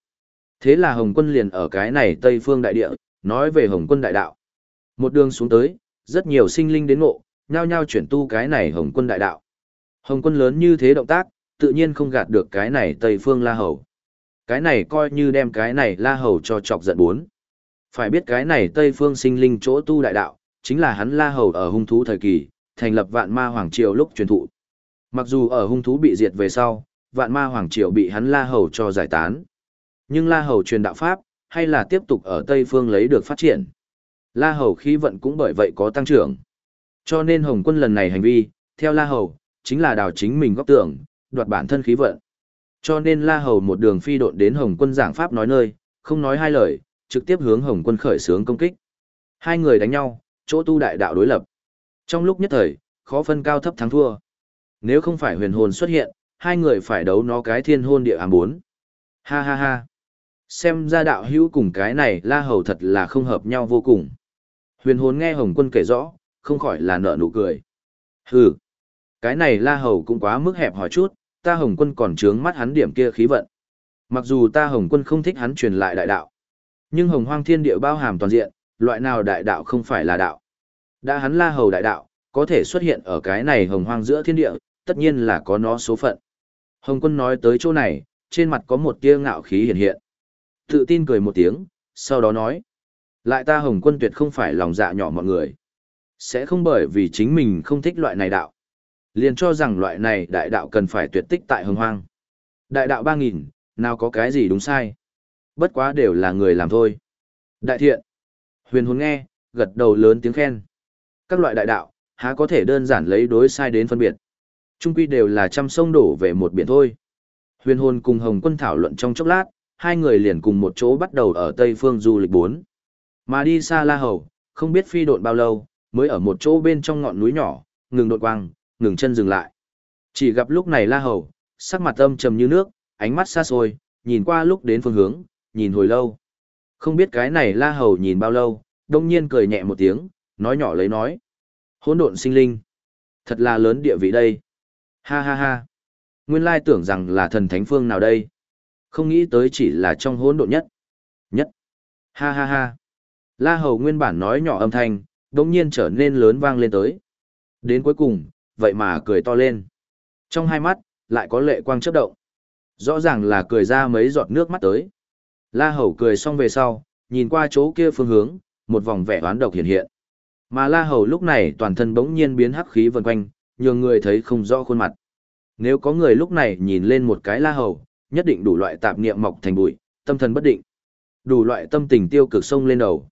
Thế là Hồng quân liền ở cái này Tây Phương đại địa, nói về Hồng quân đại đạo. Một đường xuống tới, rất nhiều sinh linh đến ngộ, nhao nhao chuyển tu cái này Hồng quân đại đạo. Hồng quân lớn như thế động tác, tự nhiên không gạt được cái này Tây Phương La Hầu. Cái này coi như đem cái này La Hầu cho chọc giận bốn. Phải biết cái này Tây Phương sinh linh chỗ tu đại đạo, chính là hắn La Hầu ở hung thú thời kỳ, thành lập vạn ma hoàng triều lúc truyền thụ. Mặc dù ở hung thú bị diệt về sau, vạn ma hoàng triều bị hắn La Hầu cho giải tán. Nhưng La Hầu truyền đạo Pháp, hay là tiếp tục ở Tây Phương lấy được phát triển. La Hầu khí vận cũng bởi vậy có tăng trưởng. Cho nên Hồng quân lần này hành vi, theo La Hầu, chính là đào chính mình góc tưởng, đoạt bản thân khí vận. Cho nên La Hầu một đường phi độn đến Hồng quân giảng Pháp nói nơi, không nói hai lời, trực tiếp hướng Hồng quân khởi xướng công kích. Hai người đánh nhau, chỗ tu đại đạo đối lập. Trong lúc nhất thời, khó phân cao thấp thắng thua. Nếu không phải huyền hồn xuất hiện, hai người phải đấu nó cái thiên hôn địa ám bốn. Ha ha ha. Xem ra đạo hữu cùng cái này la hầu thật là không hợp nhau vô cùng. Huyền hồn nghe Hồng quân kể rõ, không khỏi là nở nụ cười. Hừ. Cái này la hầu cũng quá mức hẹp hỏi chút, ta Hồng quân còn trướng mắt hắn điểm kia khí vận. Mặc dù ta Hồng quân không thích hắn truyền lại đại đạo, nhưng Hồng hoang thiên địa bao hàm toàn diện, loại nào đại đạo không phải là đạo. Đã hắn la hầu đại đạo, có thể xuất hiện ở cái này hồng hoang giữa thiên địa, tất nhiên là có nó số phận. Hồng quân nói tới chỗ này, trên mặt có một tia ngạo khí hiện hiện. Tự tin cười một tiếng, sau đó nói. Lại ta hồng quân tuyệt không phải lòng dạ nhỏ mọi người. Sẽ không bởi vì chính mình không thích loại này đạo. Liền cho rằng loại này đại đạo cần phải tuyệt tích tại hồng hoang. Đại đạo ba nghìn, nào có cái gì đúng sai. Bất quá đều là người làm thôi. Đại thiện. Huyền hồn nghe, gật đầu lớn tiếng khen. Các loại đại đạo, há có thể đơn giản lấy đối sai đến phân biệt. Trung quy đều là trăm sông đổ về một biển thôi. Huyền hồn cùng Hồng quân thảo luận trong chốc lát, hai người liền cùng một chỗ bắt đầu ở Tây Phương du lịch bốn. Mà đi xa La Hầu, không biết phi độn bao lâu, mới ở một chỗ bên trong ngọn núi nhỏ, ngừng đột quang, ngừng chân dừng lại. Chỉ gặp lúc này La Hầu, sắc mặt âm trầm như nước, ánh mắt xa xôi, nhìn qua lúc đến phương hướng, nhìn hồi lâu. Không biết cái này La Hầu nhìn bao lâu, đông nhiên cười nhẹ một tiếng, nói nhỏ lấy nói. Hỗn độn sinh linh. Thật là lớn địa vị đây. Ha ha ha. Nguyên lai tưởng rằng là thần thánh phương nào đây. Không nghĩ tới chỉ là trong hỗn độn nhất. Nhất. Ha ha ha. La Hầu nguyên bản nói nhỏ âm thanh, đống nhiên trở nên lớn vang lên tới. Đến cuối cùng, vậy mà cười to lên. Trong hai mắt, lại có lệ quang chớp động. Rõ ràng là cười ra mấy giọt nước mắt tới. La Hầu cười xong về sau, nhìn qua chỗ kia phương hướng, một vòng vẻ oán độc hiện hiện. Mà La Hầu lúc này toàn thân bỗng nhiên biến hắc khí vần quanh, nhường người thấy không rõ khuôn mặt. Nếu có người lúc này nhìn lên một cái La Hầu, nhất định đủ loại tạp niệm mọc thành bụi, tâm thần bất định. Đủ loại tâm tình tiêu cực sông lên đầu.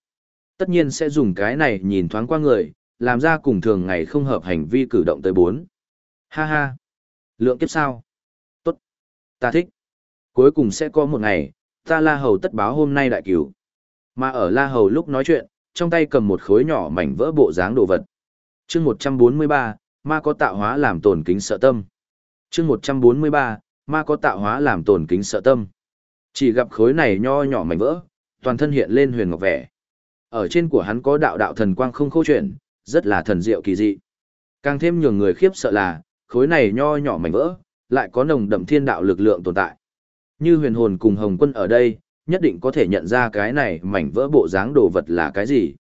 Tất nhiên sẽ dùng cái này nhìn thoáng qua người, làm ra cùng thường ngày không hợp hành vi cử động tới bốn. Ha ha. Lượng kiếp sao? Tốt. Ta thích. Cuối cùng sẽ có một ngày, ta La Hầu tất báo hôm nay đại cứu. Mà ở La Hầu lúc nói chuyện, trong tay cầm một khối nhỏ mảnh vỡ bộ dáng đồ vật. chương 143, ma có tạo hóa làm tổn kính sợ tâm. chương 143, ma có tạo hóa làm tổn kính sợ tâm. Chỉ gặp khối này nho nhỏ mảnh vỡ, toàn thân hiện lên huyền ngọc vẻ. Ở trên của hắn có đạo đạo thần quang không khô chuyển, rất là thần diệu kỳ dị. Càng thêm nhường người khiếp sợ là, khối này nho nhỏ mảnh vỡ, lại có nồng đậm thiên đạo lực lượng tồn tại. Như huyền hồn cùng hồng quân ở đây, nhất định có thể nhận ra cái này mảnh vỡ bộ dáng đồ vật là cái gì.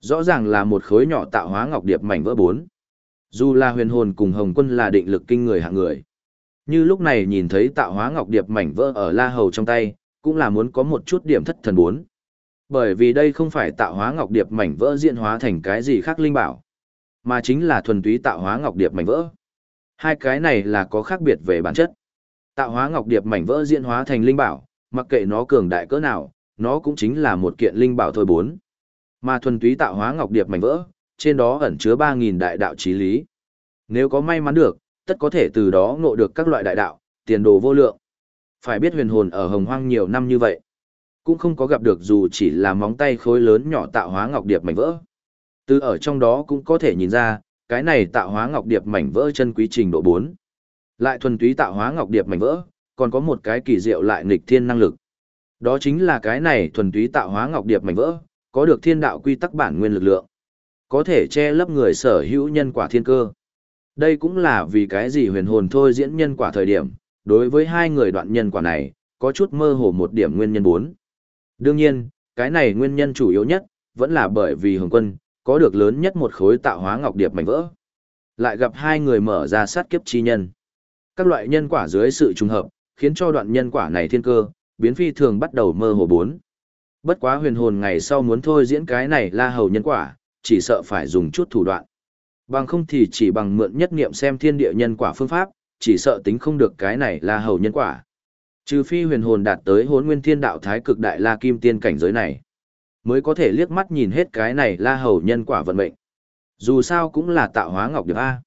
Rõ ràng là một khối nhỏ tạo hóa ngọc điệp mảnh vỡ bốn. Dù là huyền hồn cùng hồng quân là định lực kinh người hạng người. Như lúc này nhìn thấy tạo hóa ngọc điệp mảnh vỡ ở la hầu trong tay, cũng là muốn có một chút điểm thất thần bốn. Bởi vì đây không phải tạo hóa ngọc điệp mảnh vỡ diễn hóa thành cái gì khác linh bảo, mà chính là thuần túy tạo hóa ngọc điệp mảnh vỡ. Hai cái này là có khác biệt về bản chất. Tạo hóa ngọc điệp mảnh vỡ diễn hóa thành linh bảo, mặc kệ nó cường đại cỡ nào, nó cũng chính là một kiện linh bảo thôi bốn. Mà thuần túy tạo hóa ngọc điệp mảnh vỡ, trên đó ẩn chứa 3000 đại đạo chí lý. Nếu có may mắn được, tất có thể từ đó ngộ được các loại đại đạo, tiền đồ vô lượng. Phải biết huyền hồn ở hồng hoang nhiều năm như vậy, cũng không có gặp được dù chỉ là móng tay khối lớn nhỏ tạo hóa ngọc điệp mảnh vỡ. Từ ở trong đó cũng có thể nhìn ra, cái này tạo hóa ngọc điệp mảnh vỡ chân quý trình độ 4. Lại thuần túy tạo hóa ngọc điệp mảnh vỡ, còn có một cái kỳ diệu lại nghịch thiên năng lực. Đó chính là cái này thuần túy tạo hóa ngọc điệp mảnh vỡ, có được thiên đạo quy tắc bản nguyên lực lượng. Có thể che lấp người sở hữu nhân quả thiên cơ. Đây cũng là vì cái gì huyền hồn thôi diễn nhân quả thời điểm, đối với hai người đoạn nhân quả này, có chút mơ hồ một điểm nguyên nhân bốn. Đương nhiên, cái này nguyên nhân chủ yếu nhất, vẫn là bởi vì Hồng Quân, có được lớn nhất một khối tạo hóa ngọc điệp mảnh vỡ. Lại gặp hai người mở ra sát kiếp chi nhân. Các loại nhân quả dưới sự trùng hợp, khiến cho đoạn nhân quả này thiên cơ, biến phi thường bắt đầu mơ hồ bốn. Bất quá huyền hồn ngày sau muốn thôi diễn cái này la hầu nhân quả, chỉ sợ phải dùng chút thủ đoạn. Bằng không thì chỉ bằng mượn nhất niệm xem thiên địa nhân quả phương pháp, chỉ sợ tính không được cái này là hầu nhân quả. Trừ phi huyền hồn đạt tới hốn nguyên thiên đạo thái cực đại la kim tiên cảnh giới này, mới có thể liếc mắt nhìn hết cái này la hầu nhân quả vận mệnh. Dù sao cũng là tạo hóa ngọc điệp A.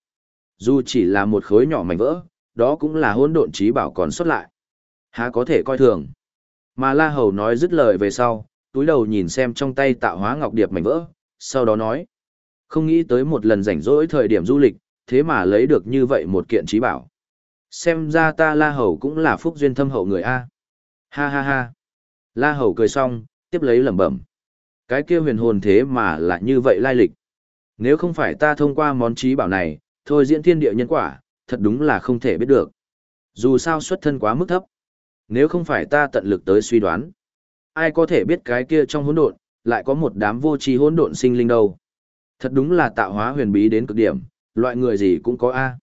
Dù chỉ là một khối nhỏ mảnh vỡ, đó cũng là hỗn độn trí bảo còn xuất lại. Há có thể coi thường. Mà La Hầu nói dứt lời về sau, túi đầu nhìn xem trong tay tạo hóa ngọc điệp mảnh vỡ, sau đó nói. Không nghĩ tới một lần rảnh rỗi thời điểm du lịch, thế mà lấy được như vậy một kiện trí bảo. Xem ra ta La Hầu cũng là phúc duyên thâm hậu người A. Ha ha ha. La Hầu cười xong, tiếp lấy lẩm bẩm. Cái kia huyền hồn thế mà lại như vậy lai lịch. Nếu không phải ta thông qua món trí bảo này, thôi diễn thiên địa nhân quả, thật đúng là không thể biết được. Dù sao xuất thân quá mức thấp. Nếu không phải ta tận lực tới suy đoán, ai có thể biết cái kia trong hỗn độn lại có một đám vô tri hỗn độn sinh linh đâu. Thật đúng là tạo hóa huyền bí đến cực điểm, loại người gì cũng có a.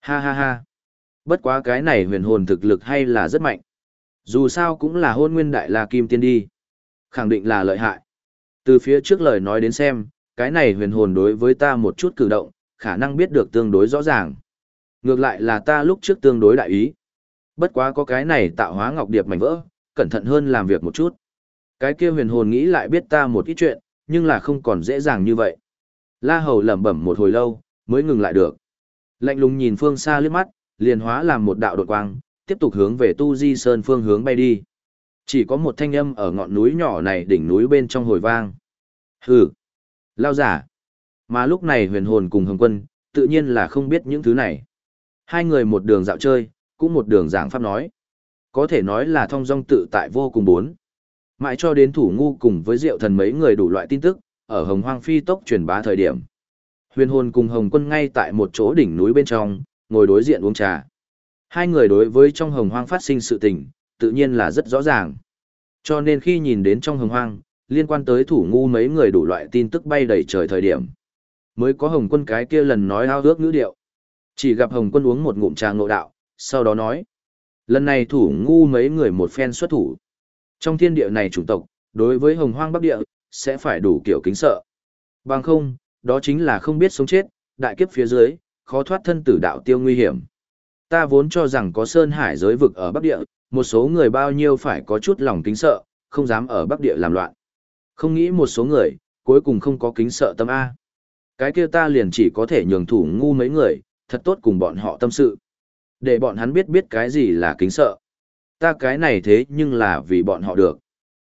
Ha ha ha. Bất quá cái này huyền hồn thực lực hay là rất mạnh. Dù sao cũng là hôn nguyên đại la kim tiên đi. Khẳng định là lợi hại. Từ phía trước lời nói đến xem, cái này huyền hồn đối với ta một chút cử động, khả năng biết được tương đối rõ ràng. Ngược lại là ta lúc trước tương đối đại ý. Bất quá có cái này tạo hóa ngọc điệp mảnh vỡ, cẩn thận hơn làm việc một chút. Cái kia huyền hồn nghĩ lại biết ta một ít chuyện, nhưng là không còn dễ dàng như vậy. La Hầu lẩm bẩm một hồi lâu, mới ngừng lại được. Lạnh lùng nhìn phương xa liếc mắt, liền hóa làm một đạo đột quang, tiếp tục hướng về Tu Di Sơn phương hướng bay đi. Chỉ có một thanh âm ở ngọn núi nhỏ này đỉnh núi bên trong hồi vang. Hừ, lao giả. Mà lúc này huyền hồn cùng hồng quân, tự nhiên là không biết những thứ này. Hai người một đường dạo chơi, cũng một đường giảng pháp nói. Có thể nói là thong dong tự tại vô cùng bốn. Mãi cho đến thủ ngu cùng với diệu thần mấy người đủ loại tin tức, ở hồng hoang phi tốc truyền bá thời điểm. Huyền hồn cùng hồng quân ngay tại một chỗ đỉnh núi bên trong, ngồi đối diện uống trà. Hai người đối với trong hồng hoang phát sinh sự tình, tự nhiên là rất rõ ràng. Cho nên khi nhìn đến trong hồng hoang, liên quan tới thủ ngu mấy người đủ loại tin tức bay đầy trời thời điểm. Mới có hồng quân cái kia lần nói ao ước ngữ điệu. Chỉ gặp hồng quân uống một ngụm trà ngộ đạo, sau đó nói. Lần này thủ ngu mấy người một phen xuất thủ. Trong thiên địa này chủng tộc, đối với hồng hoang bắc địa, sẽ phải đủ kiểu kính sợ. Bằng không, đó chính là không biết sống chết, đại kiếp phía dưới, khó thoát thân tử đạo tiêu nguy hiểm. Ta vốn cho rằng có sơn hải giới vực ở bắc địa, một số người bao nhiêu phải có chút lòng kính sợ, không dám ở bắc địa làm loạn. Không nghĩ một số người, cuối cùng không có kính sợ tâm A. Cái kia ta liền chỉ có thể nhường thủ ngu mấy người, thật tốt cùng bọn họ tâm sự. Để bọn hắn biết biết cái gì là kính sợ. Ta cái này thế nhưng là vì bọn họ được.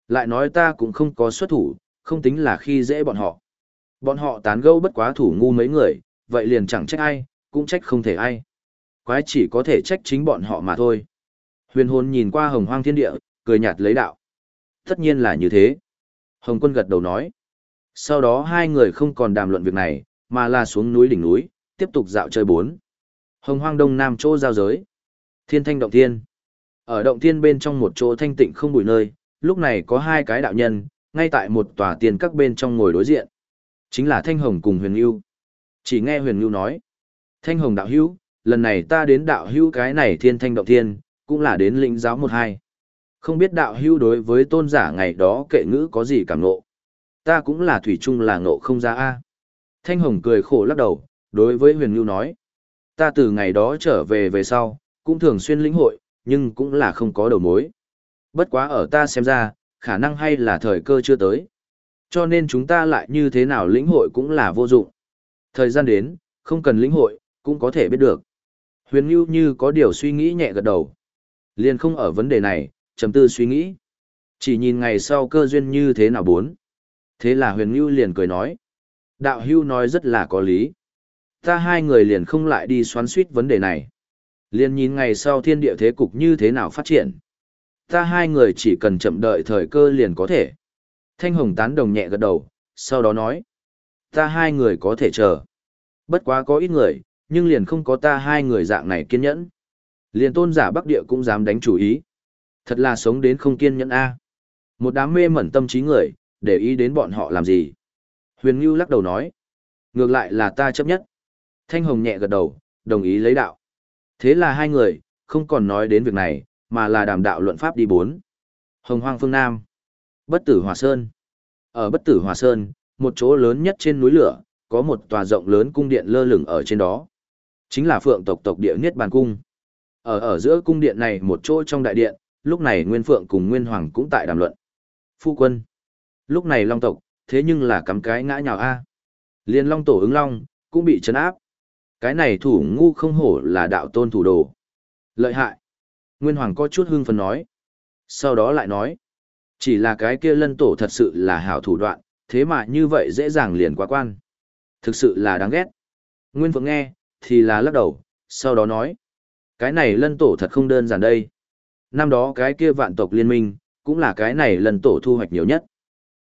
Lại nói ta cũng không có xuất thủ, không tính là khi dễ bọn họ. Bọn họ tán gẫu bất quá thủ ngu mấy người, vậy liền chẳng trách ai, cũng trách không thể ai. Quái chỉ có thể trách chính bọn họ mà thôi. Huyền hồn nhìn qua hồng hoang thiên địa, cười nhạt lấy đạo. Tất nhiên là như thế. Hồng quân gật đầu nói. Sau đó hai người không còn đàm luận việc này, mà là xuống núi đỉnh núi, tiếp tục dạo chơi bốn. Hồng hoang đông nam chỗ giao giới. Thiên thanh động thiên. Ở động thiên bên trong một chỗ thanh tịnh không bụi nơi, lúc này có hai cái đạo nhân, ngay tại một tòa tiền các bên trong ngồi đối diện. Chính là Thanh Hồng cùng Huyền Nhu. Chỉ nghe Huyền Nhu nói. Thanh Hồng đạo hữu, lần này ta đến đạo hữu cái này thiên thanh động thiên, cũng là đến lĩnh giáo một hai. Không biết đạo hữu đối với tôn giả ngày đó kệ ngữ có gì cảm ngộ. Ta cũng là thủy chung là ngộ không ra a. Thanh Hồng cười khổ lắc đầu, đối với Huyền Nhu nói. Ta từ ngày đó trở về về sau, cũng thường xuyên lĩnh hội, nhưng cũng là không có đầu mối. Bất quá ở ta xem ra, khả năng hay là thời cơ chưa tới. Cho nên chúng ta lại như thế nào lĩnh hội cũng là vô dụng. Thời gian đến, không cần lĩnh hội, cũng có thể biết được. Huyền Nhu như có điều suy nghĩ nhẹ gật đầu. Liền không ở vấn đề này, trầm tư suy nghĩ. Chỉ nhìn ngày sau cơ duyên như thế nào bốn. Thế là Huyền Nhu liền cười nói. Đạo hưu nói rất là có lý. Ta hai người liền không lại đi xoắn suýt vấn đề này. Liền nhìn ngày sau thiên địa thế cục như thế nào phát triển. Ta hai người chỉ cần chậm đợi thời cơ liền có thể. Thanh Hồng tán đồng nhẹ gật đầu, sau đó nói. Ta hai người có thể chờ. Bất quá có ít người, nhưng liền không có ta hai người dạng này kiên nhẫn. Liền tôn giả Bắc Địa cũng dám đánh chủ ý. Thật là sống đến không kiên nhẫn a. Một đám mê mẩn tâm trí người, để ý đến bọn họ làm gì. Huyền Ngưu lắc đầu nói. Ngược lại là ta chấp nhất. Thanh Hồng nhẹ gật đầu, đồng ý lấy đạo. Thế là hai người, không còn nói đến việc này, mà là đàm đạo luận pháp đi bốn. Hồng Hoang phương Nam. Bất tử Hòa Sơn. Ở Bất tử Hòa Sơn, một chỗ lớn nhất trên núi lửa, có một tòa rộng lớn cung điện lơ lửng ở trên đó. Chính là phượng tộc tộc địa Niết Bàn Cung. Ở ở giữa cung điện này một chỗ trong đại điện, lúc này Nguyên Phượng cùng Nguyên Hoàng cũng tại đàm luận. Phu quân. Lúc này Long tộc, thế nhưng là cắm cái ngã nhào a. Liên Long tổ ứng Long, cũng bị chấn áp. Cái này thủ ngu không hổ là đạo tôn thủ đồ. Lợi hại. Nguyên Hoàng có chút hưng phấn nói. Sau đó lại nói. Chỉ là cái kia lân tổ thật sự là hảo thủ đoạn, thế mà như vậy dễ dàng liền qua quan. Thực sự là đáng ghét. Nguyên Phượng nghe, thì là lắc đầu, sau đó nói. Cái này lân tổ thật không đơn giản đây. Năm đó cái kia vạn tộc liên minh, cũng là cái này lân tổ thu hoạch nhiều nhất.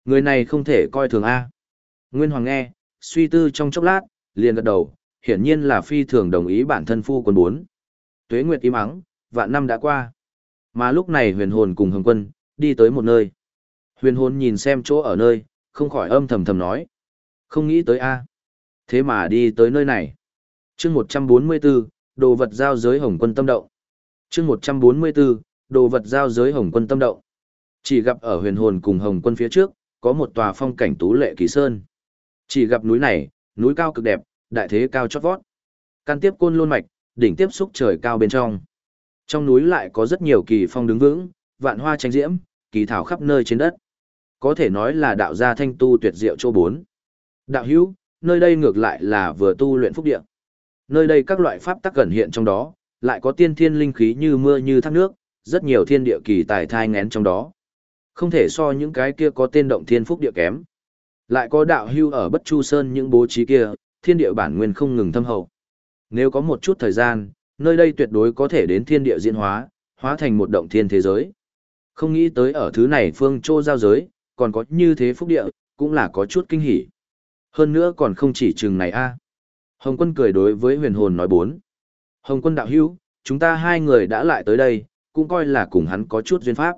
Người này không thể coi thường A. Nguyên Hoàng nghe, suy tư trong chốc lát, liền gật đầu, hiển nhiên là phi thường đồng ý bản thân phu quân bốn. Tuế Nguyệt im ắng, vạn năm đã qua. Mà lúc này huyền hồn cùng hồng quân, đi tới một nơi. Huyền hồn nhìn xem chỗ ở nơi, không khỏi âm thầm thầm nói. Không nghĩ tới A. Thế mà đi tới nơi này. chương 144, đồ vật giao giới hồng quân tâm động. chương 144, đồ vật giao giới hồng quân tâm động. Chỉ gặp ở huyền hồn cùng hồng quân phía trước, có một tòa phong cảnh tú lệ kỳ sơn. Chỉ gặp núi này, núi cao cực đẹp, đại thế cao chót vót. Căn tiếp côn lôn mạch, đỉnh tiếp xúc trời cao bên trong. Trong núi lại có rất nhiều kỳ phong đứng vững, vạn hoa tranh diễm, kỳ thảo khắp nơi trên đất. Có thể nói là đạo gia thanh tu tuyệt diệu chỗ bốn. Đạo hữu, nơi đây ngược lại là vừa tu luyện phúc địa. Nơi đây các loại pháp tắc gần hiện trong đó, lại có tiên thiên linh khí như mưa như thác nước, rất nhiều thiên địa kỳ tài thai ngén trong đó. Không thể so những cái kia có tên động thiên phúc địa kém. Lại có đạo hưu ở Bất Chu Sơn những bố trí kia, thiên địa bản nguyên không ngừng thâm hậu. Nếu có một chút thời gian, nơi đây tuyệt đối có thể đến thiên địa diễn hóa, hóa thành một động thiên thế giới. Không nghĩ tới ở thứ này phương trô giao giới, còn có như thế phúc địa, cũng là có chút kinh hỉ. Hơn nữa còn không chỉ chừng này a. Hồng quân cười đối với huyền hồn nói bốn. Hồng quân đạo hữu, chúng ta hai người đã lại tới đây, cũng coi là cùng hắn có chút duyên pháp.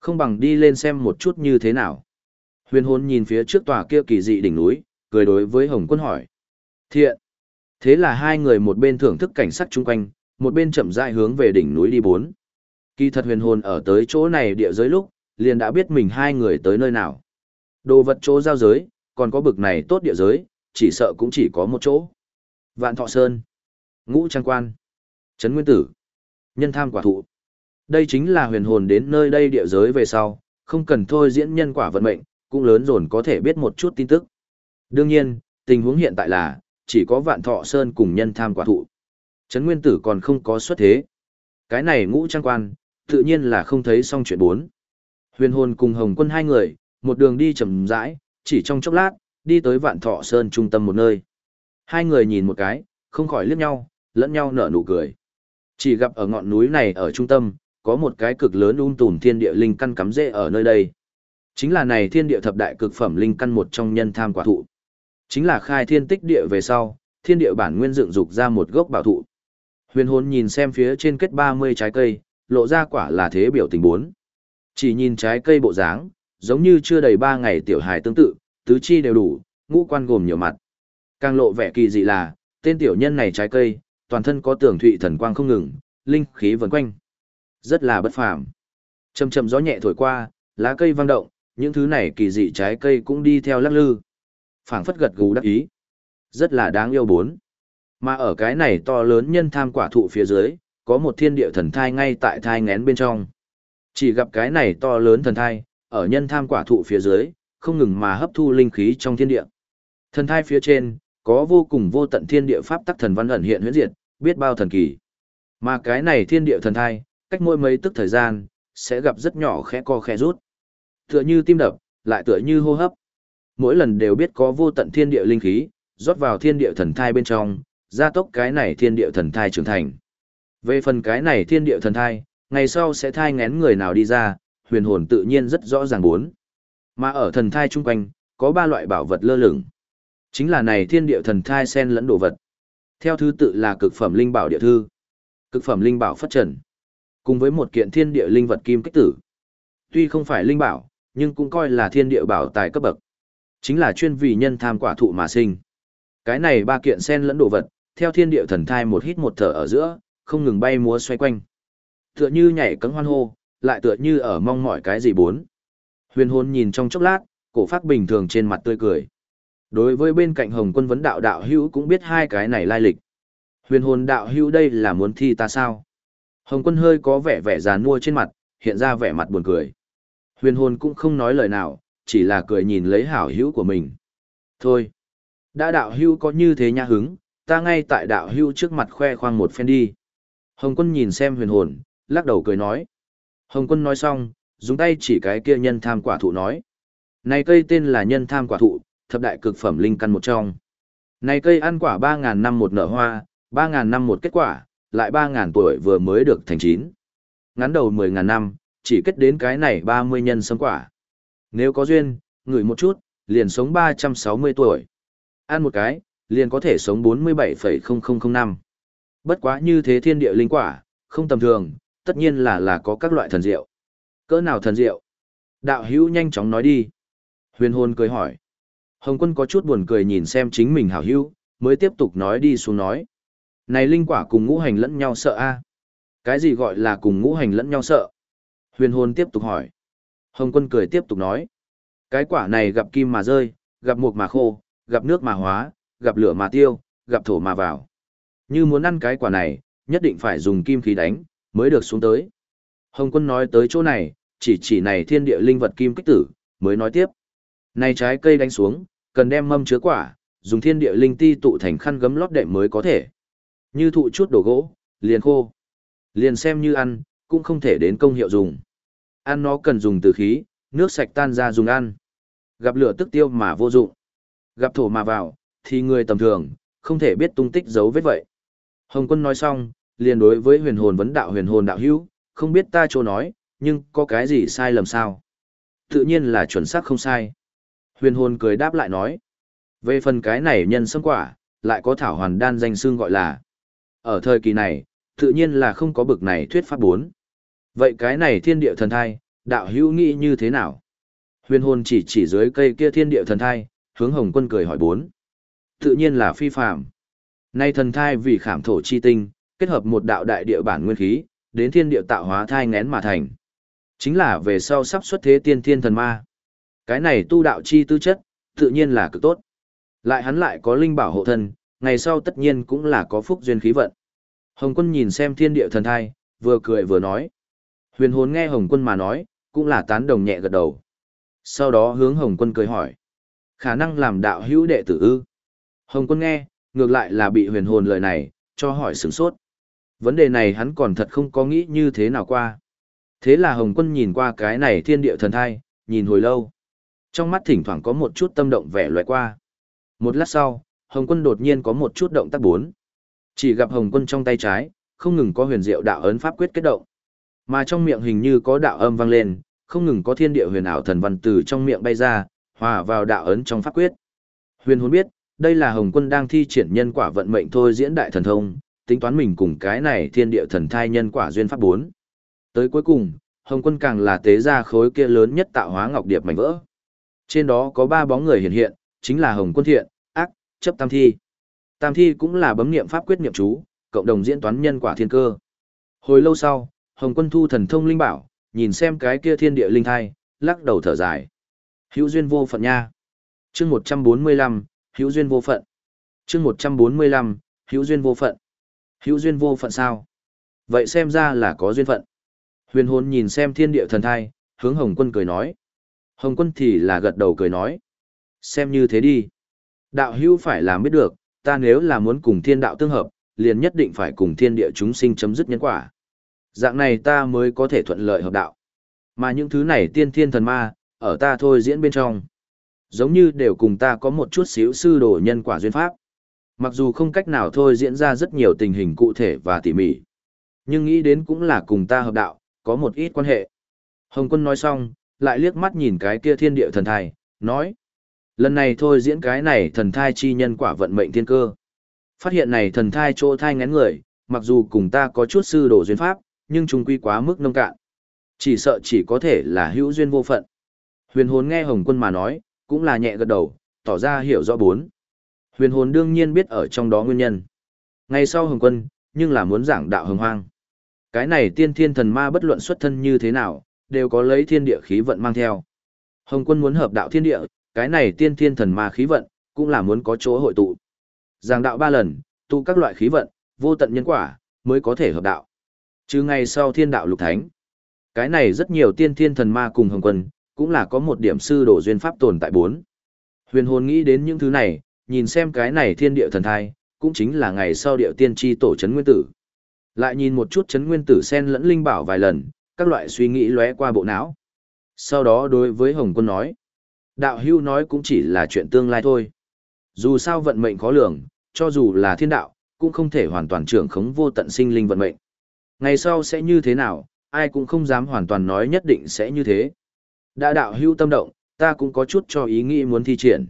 Không bằng đi lên xem một chút như thế nào. Huyền hồn nhìn phía trước tòa kia kỳ dị đỉnh núi, cười đối với Hồng quân hỏi. Thiện. Thế là hai người một bên thưởng thức cảnh sắc chung quanh, một bên chậm rãi hướng về đỉnh núi đi bốn. Kỳ thật huyền hồn ở tới chỗ này địa giới lúc, liền đã biết mình hai người tới nơi nào. Đồ vật chỗ giao giới, còn có bực này tốt địa giới, chỉ sợ cũng chỉ có một chỗ. Vạn Thọ Sơn, Ngũ Trang Quan, Trấn Nguyên Tử, Nhân Tham Quả Thụ. Đây chính là huyền hồn đến nơi đây địa giới về sau, không cần thôi diễn nhân quả vận mệnh, cũng lớn dồn có thể biết một chút tin tức. Đương nhiên, tình huống hiện tại là, chỉ có Vạn Thọ Sơn cùng Nhân Tham Quả Thụ. Trấn Nguyên Tử còn không có xuất thế. Cái này Ngũ Trang Quan, tự nhiên là không thấy xong chuyện bốn. Huyền hồn cùng Hồng Quân hai người, một đường đi chậm rãi, chỉ trong chốc lát, đi tới Vạn Thọ Sơn trung tâm một nơi. Hai người nhìn một cái, không khỏi liếc nhau, lẫn nhau nở nụ cười. Chỉ gặp ở ngọn núi này ở trung tâm, có một cái cực lớn um tùm thiên địa linh căn cắm rễ ở nơi đây. Chính là này thiên địa thập đại cực phẩm linh căn một trong nhân tham quả thụ. Chính là khai thiên tích địa về sau, thiên địa bản nguyên dựng dục ra một gốc bảo thụ. Huyền hồn nhìn xem phía trên kết 30 trái cây, lộ ra quả là thế biểu tình bốn. Chỉ nhìn trái cây bộ dáng, giống như chưa đầy 3 ngày tiểu hài tương tự, tứ chi đều đủ, ngũ quan gồm nhiều mặt. Càng lộ vẻ kỳ dị là, tên tiểu nhân này trái cây, toàn thân có tường thụy thần quang không ngừng, linh khí vần quanh. Rất là bất phàm. Chầm chầm gió nhẹ thổi qua, lá cây vang động, những thứ này kỳ dị trái cây cũng đi theo lắc lư phảng phất gật gù đắc ý. Rất là đáng yêu bốn. Mà ở cái này to lớn nhân tham quả thụ phía dưới, có một thiên địa thần thai ngay tại thai ngén bên trong. Chỉ gặp cái này to lớn thần thai, ở nhân tham quả thụ phía dưới, không ngừng mà hấp thu linh khí trong thiên địa. Thần thai phía trên, có vô cùng vô tận thiên địa pháp tắc thần văn ẩn hiện huyễn diệt, biết bao thần kỳ. Mà cái này thiên địa thần thai, cách mỗi mấy tức thời gian, sẽ gặp rất nhỏ khẽ co khẽ rút. Tựa như tim đập, lại tựa như hô hấp. Mỗi lần đều biết có vô tận thiên địa linh khí, rót vào thiên địa thần thai bên trong, gia tốc cái này thiên địa thần thai trưởng thành. Về phần cái này thiên địa thần thai, ngày sau sẽ thai ngén người nào đi ra, huyền hồn tự nhiên rất rõ ràng bốn. Mà ở thần thai chung quanh, có ba loại bảo vật lơ lửng. Chính là này thiên địa thần thai sen lẫn đồ vật. Theo thứ tự là cực phẩm linh bảo địa thư, cực phẩm linh bảo phất trần, cùng với một kiện thiên địa linh vật kim kích tử. Tuy không phải linh bảo, nhưng cũng coi là thiên địa bảo tài cấp bậc. Chính là chuyên vì nhân tham quả thụ mà sinh. Cái này ba kiện sen lẫn đồ vật, theo thiên địa thần thai một hít một thở ở giữa, không ngừng bay múa xoay quanh. Tựa như nhảy cẫng hoan hô, lại tựa như ở mong mỏi cái gì bốn. Huyền hồn nhìn trong chốc lát, cổ phát bình thường trên mặt tươi cười. Đối với bên cạnh Hồng Quân vấn đạo đạo hữu cũng biết hai cái này lai lịch. Huyền hồn đạo hữu đây là muốn thi ta sao? Hồng Quân hơi có vẻ vẻ già nua trên mặt, hiện ra vẻ mặt buồn cười. Huyền hồn cũng không nói lời nào, chỉ là cười nhìn lấy hảo hữu của mình. Thôi, đã đạo hữu có như thế nha hứng, ta ngay tại đạo hữu trước mặt khoe khoang một phen đi. Hồng Quân nhìn xem huyền hồn, lắc đầu cười nói. Hồng Quân nói xong, dùng tay chỉ cái kia nhân tham quả thụ nói. Này cây tên là nhân tham quả thụ, thập đại cực phẩm linh căn một trong. Này cây ăn quả 3.000 năm một nở hoa, 3.000 năm một kết quả, lại 3.000 tuổi vừa mới được thành chín. Ngắn đầu 10.000 năm, chỉ kết đến cái này 30 nhân sâm quả. Nếu có duyên, ngửi một chút, liền sống 360 tuổi. Ăn một cái, liền có thể sống 47,0005. năm. Bất quá như thế thiên địa linh quả, không tầm thường, tất nhiên là là có các loại thần diệu. Cỡ nào thần diệu? Đạo hữu nhanh chóng nói đi. Huyền hồn cười hỏi. Hồng quân có chút buồn cười nhìn xem chính mình hảo hữu, mới tiếp tục nói đi xuống nói. Này linh quả cùng ngũ hành lẫn nhau sợ a Cái gì gọi là cùng ngũ hành lẫn nhau sợ? Huyền hồn tiếp tục hỏi. Hồng quân cười tiếp tục nói. Cái quả này gặp kim mà rơi, gặp mục mà khô, gặp nước mà hóa, gặp lửa mà tiêu, gặp thổ mà vào. Như muốn ăn cái quả này, nhất định phải dùng kim khí đánh, mới được xuống tới. Hồng quân nói tới chỗ này, chỉ chỉ này thiên địa linh vật kim kích tử, mới nói tiếp. Này trái cây đánh xuống, cần đem mâm chứa quả, dùng thiên địa linh ti tụ thành khăn gấm lót đệm mới có thể. Như thụ chút đồ gỗ, liền khô. Liền xem như ăn, cũng không thể đến công hiệu dùng. Ăn nó cần dùng từ khí, nước sạch tan ra dùng ăn. Gặp lửa tức tiêu mà vô dụng. Gặp thổ mà vào, thì người tầm thường, không thể biết tung tích dấu vết vậy. Hồng quân nói xong, liền đối với huyền hồn vấn đạo huyền hồn đạo hữu, không biết ta chỗ nói, nhưng có cái gì sai lầm sao? Tự nhiên là chuẩn xác không sai. Huyền hồn cười đáp lại nói. Về phần cái này nhân sâm quả, lại có thảo hoàn đan danh xương gọi là. Ở thời kỳ này, tự nhiên là không có bực này thuyết pháp bốn. Vậy cái này thiên địa thần thai, đạo hữu nghĩ như thế nào? Huyền hồn chỉ chỉ dưới cây kia thiên địa thần thai, hướng hồng quân cười hỏi bốn. Tự nhiên là phi phạm. Nay thần thai vì khảm thổ chi tinh, kết hợp một đạo đại địa bản nguyên khí, đến thiên địa tạo hóa thai ngén mà thành. Chính là về sau sắp xuất thế tiên thiên thần ma. Cái này tu đạo chi tư chất, tự nhiên là cực tốt. Lại hắn lại có linh bảo hộ thân, ngày sau tất nhiên cũng là có phúc duyên khí vận. Hồng quân nhìn xem thiên địa thần thai, vừa cười vừa nói. Huyền hồn nghe Hồng quân mà nói, cũng là tán đồng nhẹ gật đầu. Sau đó hướng Hồng quân cười hỏi. Khả năng làm đạo hữu đệ tử ư. Hồng quân nghe, ngược lại là bị huyền hồn lời này, cho hỏi sửng sốt. Vấn đề này hắn còn thật không có nghĩ như thế nào qua. Thế là Hồng quân nhìn qua cái này thiên địa thần thai, nhìn hồi lâu. Trong mắt thỉnh thoảng có một chút tâm động vẻ loại qua. Một lát sau, Hồng quân đột nhiên có một chút động tác bốn. Chỉ gặp Hồng quân trong tay trái, không ngừng có huyền diệu đạo ấn pháp quyết kết động. Mà trong miệng hình như có đạo âm vang lên, không ngừng có thiên địa huyền ảo thần văn từ trong miệng bay ra, hòa vào đạo ấn trong pháp quyết. Huyền hồn biết, đây là Hồng Quân đang thi triển nhân quả vận mệnh thôi diễn đại thần thông, tính toán mình cùng cái này thiên địa thần thai nhân quả duyên pháp 4. Tới cuối cùng, Hồng Quân càng là tế ra khối kia lớn nhất tạo hóa ngọc điệp mảnh vỡ. Trên đó có ba bóng người hiện hiện, chính là Hồng Quân Thiện, Ác, Chấp Tam Thi. Tam Thi cũng là bấm niệm pháp quyết niệm chú, cộng đồng diễn toán nhân quả thiên cơ. Hồi lâu sau, Hồng Quân thu thần thông linh bảo, nhìn xem cái kia thiên địa linh thai, lắc đầu thở dài. Hữu duyên vô phận nha. Chương 145, hữu duyên vô phận. Chương 145, hữu duyên vô phận. Hữu duyên vô phận sao? Vậy xem ra là có duyên phận. Huyền hồn nhìn xem thiên địa thần thai, hướng Hồng Quân cười nói. Hồng Quân thì là gật đầu cười nói. Xem như thế đi. Đạo hữu phải làm biết được, ta nếu là muốn cùng thiên đạo tương hợp, liền nhất định phải cùng thiên địa chúng sinh chấm dứt nhân quả. Dạng này ta mới có thể thuận lợi hợp đạo. Mà những thứ này tiên thiên thần ma, ở ta thôi diễn bên trong. Giống như đều cùng ta có một chút xíu sư đồ nhân quả duyên pháp. Mặc dù không cách nào thôi diễn ra rất nhiều tình hình cụ thể và tỉ mỉ. Nhưng nghĩ đến cũng là cùng ta hợp đạo, có một ít quan hệ. Hồng quân nói xong, lại liếc mắt nhìn cái kia thiên địa thần thai, nói. Lần này thôi diễn cái này thần thai chi nhân quả vận mệnh thiên cơ. Phát hiện này thần thai chỗ thai ngén người, mặc dù cùng ta có chút sư đồ duyên pháp, nhưng chúng quy quá mức nông cạn. Chỉ sợ chỉ có thể là hữu duyên vô phận. Huyền hồn nghe Hồng quân mà nói, cũng là nhẹ gật đầu, tỏ ra hiểu rõ bốn. Huyền hồn đương nhiên biết ở trong đó nguyên nhân. Ngày sau Hồng quân, nhưng là muốn giảng đạo hồng hoang. Cái này tiên thiên thần ma bất luận xuất thân như thế nào, đều có lấy thiên địa khí vận mang theo. Hồng quân muốn hợp đạo thiên địa, cái này tiên thiên thần ma khí vận, cũng là muốn có chỗ hội tụ. Giảng đạo ba lần, tụ các loại khí vận, vô tận nhân quả, mới có thể hợp đạo. Chứ ngày sau thiên đạo lục thánh. Cái này rất nhiều tiên thiên thần ma cùng hồng quân, cũng là có một điểm sư đổ duyên pháp tồn tại bốn. Huyền hồn nghĩ đến những thứ này, nhìn xem cái này thiên địa thần thai, cũng chính là ngày sau địa tiên tri tổ chấn nguyên tử. Lại nhìn một chút chấn nguyên tử sen lẫn linh bảo vài lần, các loại suy nghĩ lóe qua bộ não. Sau đó đối với Hồng Quân nói, đạo hưu nói cũng chỉ là chuyện tương lai thôi. Dù sao vận mệnh khó lường, cho dù là thiên đạo, cũng không thể hoàn toàn trưởng khống vô tận sinh linh vận mệnh. Ngày sau sẽ như thế nào, ai cũng không dám hoàn toàn nói nhất định sẽ như thế. Đã đạo hưu tâm động, ta cũng có chút cho ý nghĩ muốn thi triển.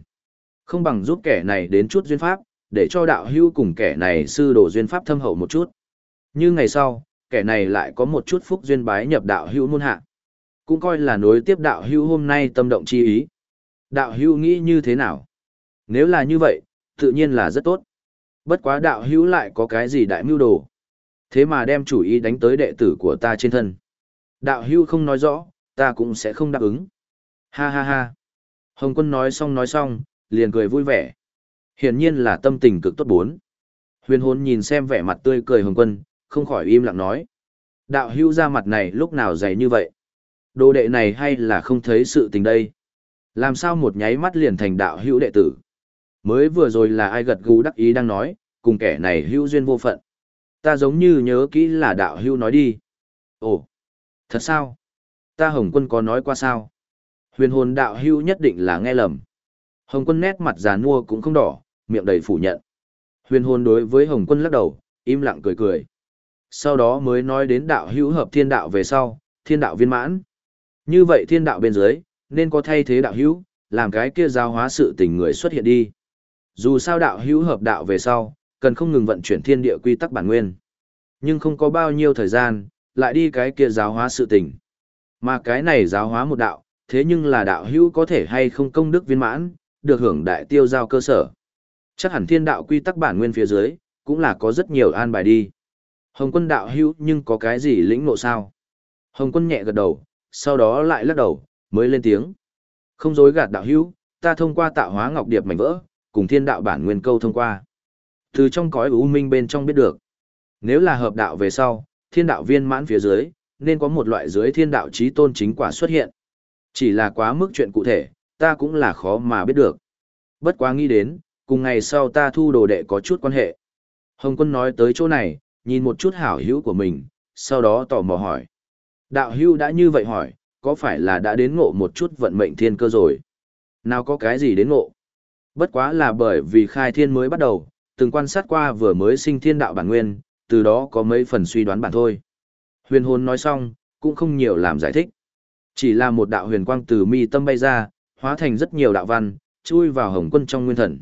Không bằng giúp kẻ này đến chút duyên pháp, để cho đạo hưu cùng kẻ này sư đồ duyên pháp thâm hậu một chút. Như ngày sau, kẻ này lại có một chút phúc duyên bái nhập đạo hưu môn hạ. Cũng coi là nối tiếp đạo hưu hôm nay tâm động chi ý. Đạo hưu nghĩ như thế nào? Nếu là như vậy, tự nhiên là rất tốt. Bất quá đạo hưu lại có cái gì đại mưu đồ. Thế mà đem chủ ý đánh tới đệ tử của ta trên thân. Đạo hưu không nói rõ, ta cũng sẽ không đáp ứng. Ha ha ha. Hồng quân nói xong nói xong, liền cười vui vẻ. Hiển nhiên là tâm tình cực tốt bốn. Huyền hồn nhìn xem vẻ mặt tươi cười hồng quân, không khỏi im lặng nói. Đạo hưu ra mặt này lúc nào dày như vậy? Đồ đệ này hay là không thấy sự tình đây? Làm sao một nháy mắt liền thành đạo hữu đệ tử? Mới vừa rồi là ai gật gù đắc ý đang nói, cùng kẻ này hữu duyên vô phận. Ta giống như nhớ kỹ là đạo hưu nói đi. Ồ, thật sao? Ta Hồng Quân có nói qua sao? Huyền hồn đạo Hưu nhất định là nghe lầm. Hồng Quân nét mặt già nua cũng không đỏ, miệng đầy phủ nhận. Huyền hồn đối với Hồng Quân lắc đầu, im lặng cười cười. Sau đó mới nói đến đạo hữu hợp thiên đạo về sau, thiên đạo viên mãn. Như vậy thiên đạo bên dưới, nên có thay thế đạo hữu, làm cái kia giao hóa sự tình người xuất hiện đi. Dù sao đạo hữu hợp đạo về sau, cần không ngừng vận chuyển thiên địa quy tắc bản nguyên. Nhưng không có bao nhiêu thời gian, lại đi cái kia giáo hóa sự tình. Mà cái này giáo hóa một đạo, thế nhưng là đạo hữu có thể hay không công đức viên mãn, được hưởng đại tiêu giao cơ sở. Chắc hẳn thiên đạo quy tắc bản nguyên phía dưới, cũng là có rất nhiều an bài đi. Hồng quân đạo hữu nhưng có cái gì lĩnh ngộ sao? Hồng quân nhẹ gật đầu, sau đó lại lắc đầu, mới lên tiếng. Không dối gạt đạo hữu, ta thông qua tạo hóa ngọc điệp mảnh vỡ, cùng thiên đạo bản nguyên câu thông qua. Từ trong cõi u minh bên trong biết được. Nếu là hợp đạo về sau, thiên đạo viên mãn phía dưới, nên có một loại dưới thiên đạo trí tôn chính quả xuất hiện. Chỉ là quá mức chuyện cụ thể, ta cũng là khó mà biết được. Bất quá nghĩ đến, cùng ngày sau ta thu đồ đệ có chút quan hệ. Hồng quân nói tới chỗ này, nhìn một chút hảo hữu của mình, sau đó tò mò hỏi. Đạo hữu đã như vậy hỏi, có phải là đã đến ngộ một chút vận mệnh thiên cơ rồi? Nào có cái gì đến ngộ? Bất quá là bởi vì khai thiên mới bắt đầu, từng quan sát qua vừa mới sinh thiên đạo bản nguyên, từ đó có mấy phần suy đoán bản thôi. Huyền hồn nói xong, cũng không nhiều làm giải thích. Chỉ là một đạo huyền quang từ mi tâm bay ra, hóa thành rất nhiều đạo văn, chui vào hồng quân trong nguyên thần.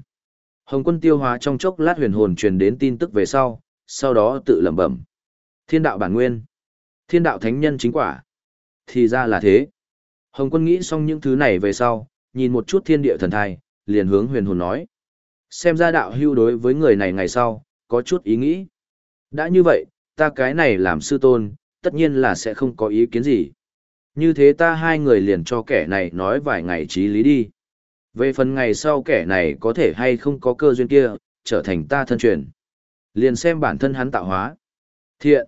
Hồng quân tiêu hóa trong chốc lát huyền hồn truyền đến tin tức về sau, sau đó tự lẩm bẩm. Thiên đạo bản nguyên. Thiên đạo thánh nhân chính quả. Thì ra là thế. Hồng quân nghĩ xong những thứ này về sau, nhìn một chút thiên địa thần thai, liền hướng huyền hồn nói. Xem ra đạo hưu đối với người này ngày sau, có chút ý nghĩ. Đã như vậy, ta cái này làm sư tôn, tất nhiên là sẽ không có ý kiến gì. Như thế ta hai người liền cho kẻ này nói vài ngày trí lý đi. Về phần ngày sau kẻ này có thể hay không có cơ duyên kia, trở thành ta thân truyền. Liền xem bản thân hắn tạo hóa. Thiện.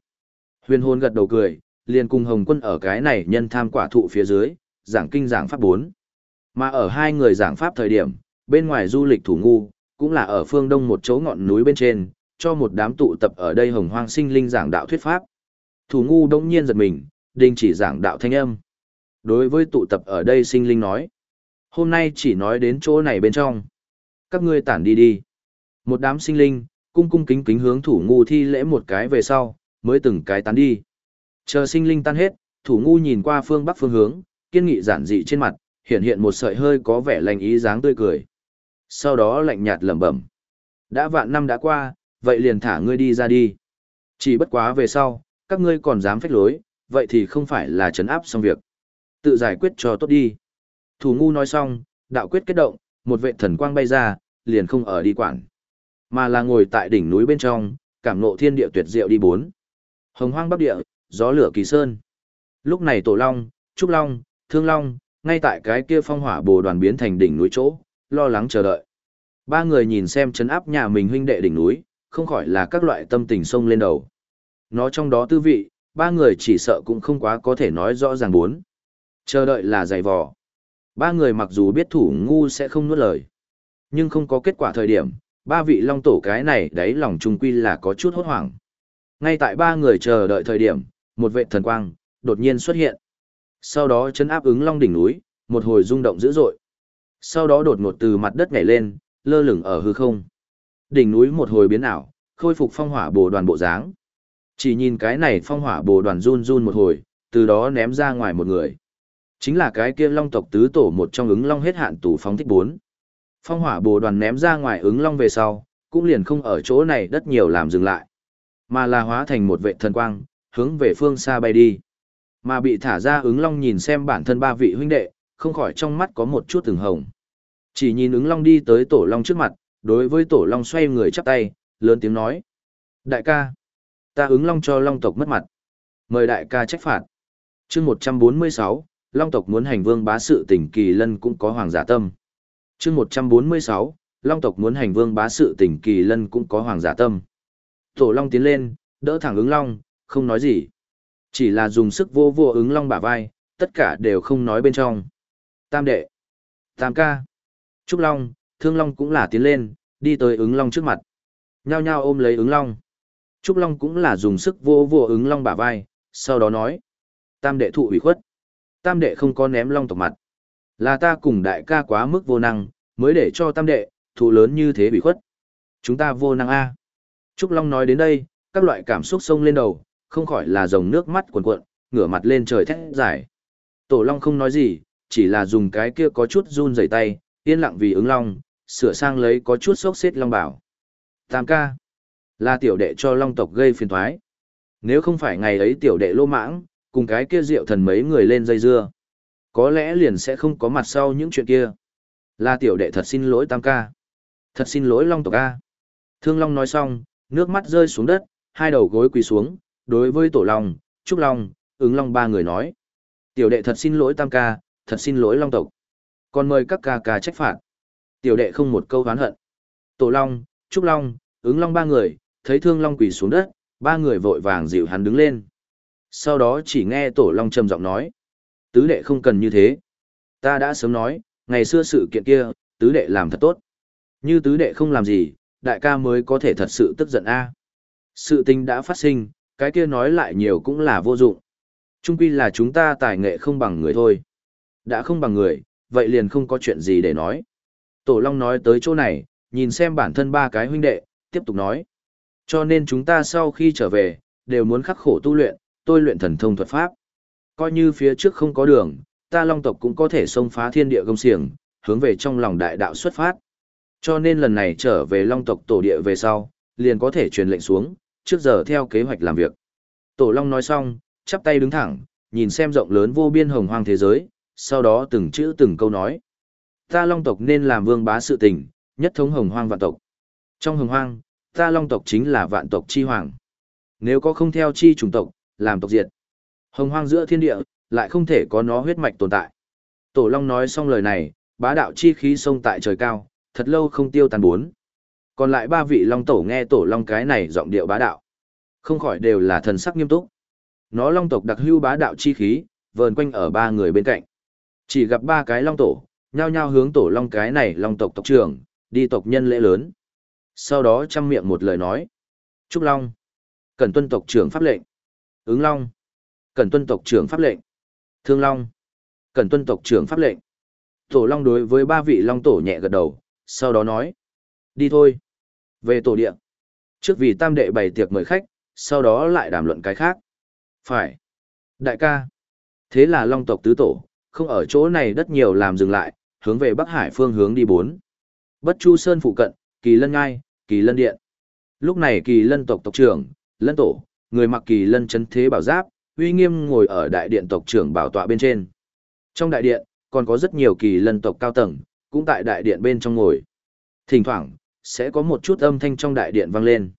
Huyền hồn gật đầu cười, liền cùng Hồng Quân ở cái này nhân tham quả thụ phía dưới, giảng kinh giảng pháp 4. Mà ở hai người giảng pháp thời điểm, bên ngoài du lịch thủ ngu, cũng là ở phương đông một chỗ ngọn núi bên trên, cho một đám tụ tập ở đây hồng hoang sinh linh giảng đạo thuyết pháp. Thủ ngu đông nhiên giật mình, đình chỉ giảng đạo thanh âm. Đối với tụ tập ở đây sinh linh nói, hôm nay chỉ nói đến chỗ này bên trong. Các ngươi tản đi đi. Một đám sinh linh, cung cung kính kính hướng thủ ngu thi lễ một cái về sau, mới từng cái tán đi. Chờ sinh linh tan hết, thủ ngu nhìn qua phương bắc phương hướng, kiên nghị giản dị trên mặt, hiện hiện một sợi hơi có vẻ lành ý dáng tươi cười. Sau đó lạnh nhạt lẩm bẩm. Đã vạn năm đã qua, vậy liền thả ngươi đi ra đi. Chỉ bất quá về sau, các ngươi còn dám phách lối, vậy thì không phải là trấn áp xong việc. Tự giải quyết cho tốt đi. Thủ ngu nói xong, đạo quyết kết động, một vệ thần quang bay ra, liền không ở đi quản. Mà là ngồi tại đỉnh núi bên trong, cảm ngộ thiên địa tuyệt diệu đi bốn. Hồng hoang bắc địa, gió lửa kỳ sơn. Lúc này Tổ Long, Trúc Long, Thương Long, ngay tại cái kia phong hỏa bồ đoàn biến thành đỉnh núi chỗ, lo lắng chờ đợi. Ba người nhìn xem chấn áp nhà mình huynh đệ đỉnh núi, không khỏi là các loại tâm tình sông lên đầu. Nó trong đó tư vị, ba người chỉ sợ cũng không quá có thể nói rõ ràng bốn. Chờ đợi là dày vò. Ba người mặc dù biết thủ ngu sẽ không nuốt lời, nhưng không có kết quả thời điểm, ba vị long tổ cái này đấy lòng trung quy là có chút hốt hoảng. Ngay tại ba người chờ đợi thời điểm, một vệ thần quang đột nhiên xuất hiện. Sau đó chấn áp ứng long đỉnh núi, một hồi rung động dữ dội. Sau đó đột ngột từ mặt đất nhảy lên, lơ lửng ở hư không. Đỉnh núi một hồi biến ảo, khôi phục phong hỏa bồ đoàn bộ dáng. Chỉ nhìn cái này phong hỏa bồ đoàn run run một hồi, từ đó ném ra ngoài một người. Chính là cái kia long tộc tứ tổ một trong ứng long hết hạn tủ phóng thích bốn. Phong hỏa bồ đoàn ném ra ngoài ứng long về sau, cũng liền không ở chỗ này đất nhiều làm dừng lại. Mà là hóa thành một vệ thần quang, hướng về phương xa bay đi. Mà bị thả ra ứng long nhìn xem bản thân ba vị huynh đệ, không khỏi trong mắt có một chút từng hồng. Chỉ nhìn ứng long đi tới tổ long trước mặt, đối với tổ long xoay người chắp tay, lớn tiếng nói. Đại ca, ta ứng long cho long tộc mất mặt. Mời đại ca trách phạt. chương 146, long tộc muốn hành vương bá sự tỉnh kỳ lân cũng có hoàng giả tâm. chương 146, long tộc muốn hành vương bá sự tỉnh kỳ lân cũng có hoàng giả tâm. Tổ long tiến lên, đỡ thẳng ứng long, không nói gì. Chỉ là dùng sức vô vô ứng long bả vai, tất cả đều không nói bên trong. Tam đệ, tam ca, trúc long, thương long cũng là tiến lên, đi tới ứng long trước mặt. Nhao nhao ôm lấy ứng long. Trúc long cũng là dùng sức vô vô ứng long bả vai, sau đó nói. Tam đệ thụ ủy khuất. Tam đệ không có ném long tộc mặt. Là ta cùng đại ca quá mức vô năng, mới để cho tam đệ, thụ lớn như thế ủy khuất. Chúng ta vô năng a. Trúc Long nói đến đây, các loại cảm xúc sông lên đầu, không khỏi là dòng nước mắt cuồn cuộn, ngửa mặt lên trời thét giải. Tổ Long không nói gì, chỉ là dùng cái kia có chút run rẩy tay, yên lặng vì ứng Long, sửa sang lấy có chút sốc xếp Long bảo. Tam ca, là tiểu đệ cho Long tộc gây phiền toái. Nếu không phải ngày ấy tiểu đệ lô mãng, cùng cái kia rượu thần mấy người lên dây dưa. Có lẽ liền sẽ không có mặt sau những chuyện kia. Là tiểu đệ thật xin lỗi Tam ca. Thật xin lỗi Long tộc ca. Thương Long nói xong, nước mắt rơi xuống đất, hai đầu gối quỳ xuống, đối với Tổ Long, Trúc Long, ứng Long ba người nói. Tiểu đệ thật xin lỗi Tam ca, thật xin lỗi Long tộc. Còn mời các ca ca trách phạt. Tiểu đệ không một câu oán hận. Tổ Long, Trúc Long, ứng Long ba người, thấy Thương Long quỳ xuống đất, ba người vội vàng dịu hắn đứng lên. Sau đó chỉ nghe Tổ Long trầm giọng nói. Tứ đệ không cần như thế. Ta đã sớm nói, ngày xưa sự kiện kia, tứ đệ làm thật tốt. Như tứ đệ không làm gì, đại ca mới có thể thật sự tức giận a. Sự tình đã phát sinh, cái kia nói lại nhiều cũng là vô dụng. Trung quy là chúng ta tài nghệ không bằng người thôi. Đã không bằng người, vậy liền không có chuyện gì để nói. Tổ Long nói tới chỗ này, nhìn xem bản thân ba cái huynh đệ, tiếp tục nói. Cho nên chúng ta sau khi trở về, đều muốn khắc khổ tu luyện, tôi luyện thần thông thuật pháp. Coi như phía trước không có đường, ta long tộc cũng có thể xông phá thiên địa công xiềng, hướng về trong lòng đại đạo xuất phát. Cho nên lần này trở về long tộc tổ địa về sau, liền có thể truyền lệnh xuống, trước giờ theo kế hoạch làm việc. Tổ long nói xong, chắp tay đứng thẳng, nhìn xem rộng lớn vô biên hồng hoang thế giới, sau đó từng chữ từng câu nói. Ta long tộc nên làm vương bá sự tình, nhất thống hồng hoang vạn tộc. Trong hồng hoang, ta long tộc chính là vạn tộc chi hoàng. Nếu có không theo chi chủng tộc, làm tộc diệt. Hồng hoang giữa thiên địa, lại không thể có nó huyết mạch tồn tại. Tổ Long nói xong lời này, bá đạo chi khí sông tại trời cao, thật lâu không tiêu tàn bốn. Còn lại ba vị Long Tổ nghe Tổ Long cái này giọng điệu bá đạo. Không khỏi đều là thần sắc nghiêm túc. Nó Long tộc đặc hưu bá đạo chi khí, vờn quanh ở ba người bên cạnh. Chỉ gặp ba cái Long Tổ, nhao nhao hướng Tổ Long cái này Long tộc tộc trưởng, đi tộc nhân lễ lớn. Sau đó chăm miệng một lời nói. Trúc Long. Cần tuân tộc trưởng pháp lệnh. Ứng Long. Cần tuân tộc trưởng pháp lệnh. Thương Long. Cần tuân tộc trưởng pháp lệnh. Tổ Long đối với ba vị Long tổ nhẹ gật đầu, sau đó nói. Đi thôi. Về tổ địa. Trước vì tam đệ bày tiệc mời khách, sau đó lại đàm luận cái khác. Phải. Đại ca. Thế là long tộc tứ tổ, không ở chỗ này đất nhiều làm dừng lại, hướng về Bắc Hải phương hướng đi bốn. Bất Chu Sơn phụ cận, Kỳ Lân Ngai, Kỳ Lân Điện. Lúc này Kỳ Lân tộc tộc trưởng, Lân Tổ, người mặc Kỳ Lân chấn thế bảo giáp, uy nghiêm ngồi ở đại điện tộc trưởng bảo tọa bên trên. Trong đại điện, còn có rất nhiều Kỳ Lân tộc cao tầng, cũng tại đại điện bên trong ngồi. Thỉnh thoảng, sẽ có một chút âm thanh trong đại điện vang lên.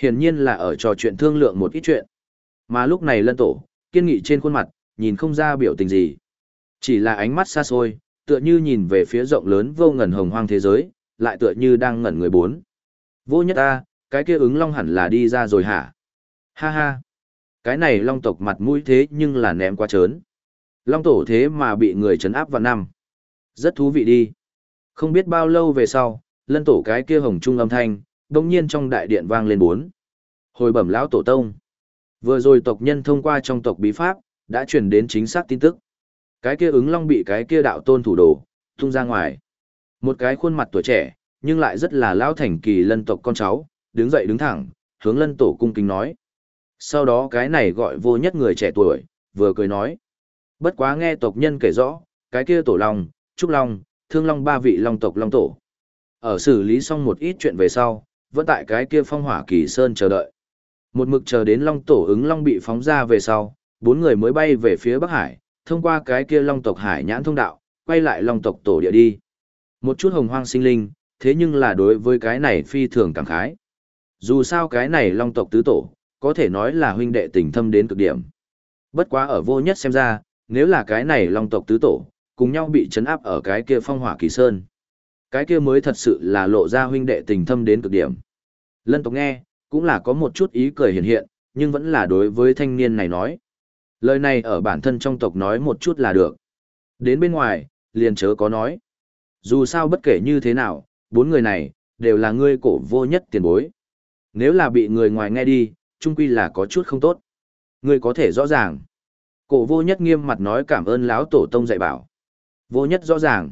Hiển nhiên là ở trò chuyện thương lượng một ít chuyện. Mà lúc này Lân Tổ, kiên nghị trên khuôn mặt, nhìn không ra biểu tình gì. Chỉ là ánh mắt xa xôi, tựa như nhìn về phía rộng lớn vô ngần hồng hoang thế giới, lại tựa như đang ngẩn người bốn. Vô nhất ta, cái kia ứng long hẳn là đi ra rồi hả? Ha ha! Cái này long tộc mặt mũi thế nhưng là ném quá trớn. Long tổ thế mà bị người trấn áp vào năm. Rất thú vị đi. Không biết bao lâu về sau, lân tổ cái kia hồng trung âm thanh, đồng nhiên trong đại điện vang lên bốn. Hồi bẩm lão tổ tông. Vừa rồi tộc nhân thông qua trong tộc bí pháp, đã truyền đến chính xác tin tức. Cái kia ứng long bị cái kia đạo tôn thủ đồ, tung ra ngoài. Một cái khuôn mặt tuổi trẻ, nhưng lại rất là lão thành kỳ lân tộc con cháu, đứng dậy đứng thẳng, hướng lân tổ cung kính nói. Sau đó cái này gọi vô nhất người trẻ tuổi, vừa cười nói. Bất quá nghe tộc nhân kể rõ, cái kia tổ long, trúc long, thương long ba vị long tộc long tổ. Ở xử lý xong một ít chuyện về sau, vẫn tại cái kia phong hỏa kỳ sơn chờ đợi. Một mực chờ đến long tổ ứng long bị phóng ra về sau, bốn người mới bay về phía Bắc Hải, thông qua cái kia long tộc hải nhãn thông đạo, quay lại long tộc tổ địa đi. Một chút hồng hoang sinh linh, thế nhưng là đối với cái này phi thường cảm khái. Dù sao cái này long tộc tứ tổ, có thể nói là huynh đệ tình thâm đến cực điểm. Bất quá ở vô nhất xem ra, nếu là cái này long tộc tứ tổ, cùng nhau bị chấn áp ở cái kia phong hỏa kỳ sơn. Cái kia mới thật sự là lộ ra huynh đệ tình thâm đến cực điểm. Lân tộc nghe, cũng là có một chút ý cười hiện hiện, nhưng vẫn là đối với thanh niên này nói. Lời này ở bản thân trong tộc nói một chút là được. Đến bên ngoài, liền chớ có nói. Dù sao bất kể như thế nào, bốn người này, đều là ngươi cổ vô nhất tiền bối. Nếu là bị người ngoài nghe đi, chung quy là có chút không tốt. Ngươi có thể rõ ràng. Cổ vô nhất nghiêm mặt nói cảm ơn lão tổ tông dạy bảo. Vô nhất rõ ràng.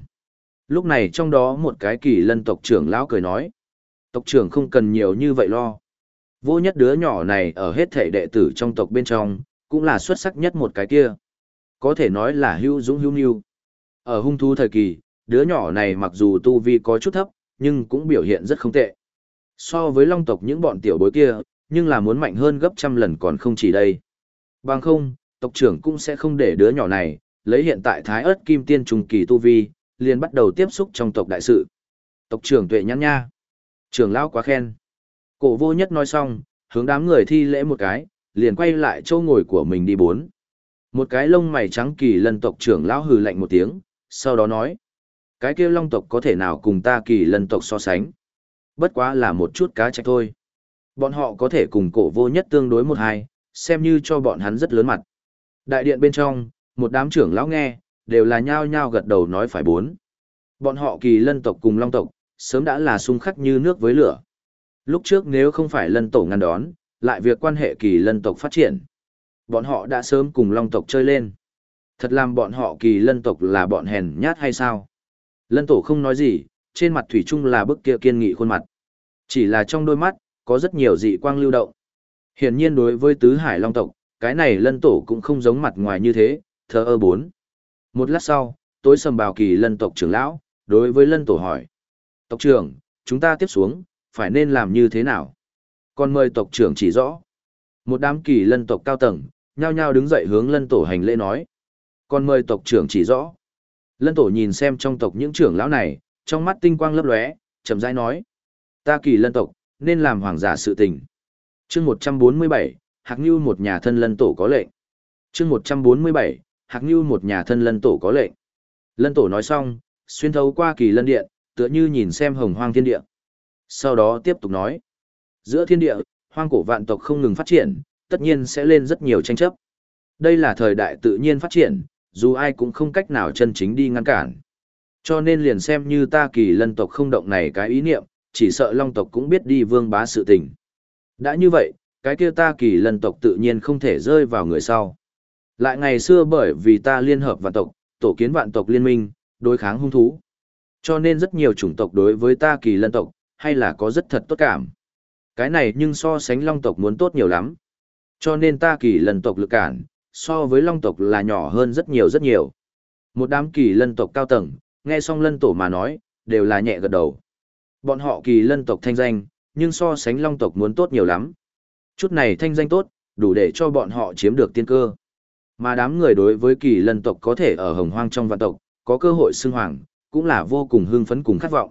Lúc này trong đó một cái kỳ lân tộc trưởng lão cười nói. Tộc trưởng không cần nhiều như vậy lo. Vô nhất đứa nhỏ này ở hết thể đệ tử trong tộc bên trong, cũng là xuất sắc nhất một cái kia. Có thể nói là hưu dũng hưu niu. Ở hung thú thời kỳ, đứa nhỏ này mặc dù tu vi có chút thấp, nhưng cũng biểu hiện rất không tệ. So với long tộc những bọn tiểu bối kia, nhưng là muốn mạnh hơn gấp trăm lần còn không chỉ đây. Bằng không, tộc trưởng cũng sẽ không để đứa nhỏ này, lấy hiện tại thái ớt kim tiên trùng kỳ tu vi, liền bắt đầu tiếp xúc trong tộc đại sự. Tộc trưởng tuệ nhăn nha. Trưởng lão quá khen. Cổ vô nhất nói xong, hướng đám người thi lễ một cái, liền quay lại châu ngồi của mình đi bốn. Một cái lông mày trắng kỳ lân tộc trưởng lão hừ lạnh một tiếng, sau đó nói. Cái kia long tộc có thể nào cùng ta kỳ lân tộc so sánh. Bất quá là một chút cá trạch thôi. Bọn họ có thể cùng cổ vô nhất tương đối một hai, xem như cho bọn hắn rất lớn mặt. Đại điện bên trong, một đám trưởng lão nghe, đều là nhao nhao gật đầu nói phải bốn. Bọn họ kỳ lân tộc cùng long tộc, sớm đã là xung khắc như nước với lửa. Lúc trước nếu không phải lân tổ ngăn đón, lại việc quan hệ kỳ lân tộc phát triển. Bọn họ đã sớm cùng long tộc chơi lên. Thật làm bọn họ kỳ lân tộc là bọn hèn nhát hay sao? Lân tổ không nói gì, trên mặt thủy chung là bức kia kiên nghị khuôn mặt. Chỉ là trong đôi mắt, có rất nhiều dị quang lưu động. Hiển nhiên đối với tứ hải long tộc, cái này lân tổ cũng không giống mặt ngoài như thế, thờ ơ bốn. Một lát sau, tối sầm bào kỳ lân tộc trưởng lão, đối với lân tổ hỏi. Tộc trưởng, chúng ta tiếp xuống, phải nên làm như thế nào? Còn mời tộc trưởng chỉ rõ. Một đám kỳ lân tộc cao tầng, nhao nhao đứng dậy hướng lân tổ hành lễ nói. Còn mời tộc trưởng chỉ rõ. Lân tổ nhìn xem trong tộc những trưởng lão này, trong mắt tinh quang lấp lóe, chậm rãi nói. Ta kỳ lân tộc, nên làm hoàng giả sự tình. chương 147, Hạc Nhu một nhà thân lân tổ có lệnh. chương 147, Hạc Nhu một nhà thân lân tổ có lệnh. Lân tổ nói xong, xuyên thấu qua kỳ lân điện, tựa như nhìn xem hồng hoang thiên địa. Sau đó tiếp tục nói. Giữa thiên địa, hoang cổ vạn tộc không ngừng phát triển, tất nhiên sẽ lên rất nhiều tranh chấp. Đây là thời đại tự nhiên phát triển, dù ai cũng không cách nào chân chính đi ngăn cản. Cho nên liền xem như ta kỳ lân tộc không động này cái ý niệm, chỉ sợ long tộc cũng biết đi vương bá sự tình. Đã như vậy, cái kia ta kỳ lân tộc tự nhiên không thể rơi vào người sau. Lại ngày xưa bởi vì ta liên hợp vạn tộc, tổ kiến vạn tộc liên minh, đối kháng hung thú. Cho nên rất nhiều chủng tộc đối với ta kỳ lân tộc, hay là có rất thật tốt cảm. Cái này nhưng so sánh long tộc muốn tốt nhiều lắm. Cho nên ta kỳ lân tộc lực cản, so với long tộc là nhỏ hơn rất nhiều rất nhiều. Một đám kỳ lân tộc cao tầng, nghe xong lân tổ mà nói, đều là nhẹ gật đầu. Bọn họ kỳ lân tộc thanh danh, nhưng so sánh long tộc muốn tốt nhiều lắm. Chút này thanh danh tốt, đủ để cho bọn họ chiếm được tiên cơ. Mà đám người đối với kỳ lân tộc có thể ở hồng hoang trong vạn tộc, có cơ hội xưng hoàng, cũng là vô cùng hưng phấn cùng khát vọng.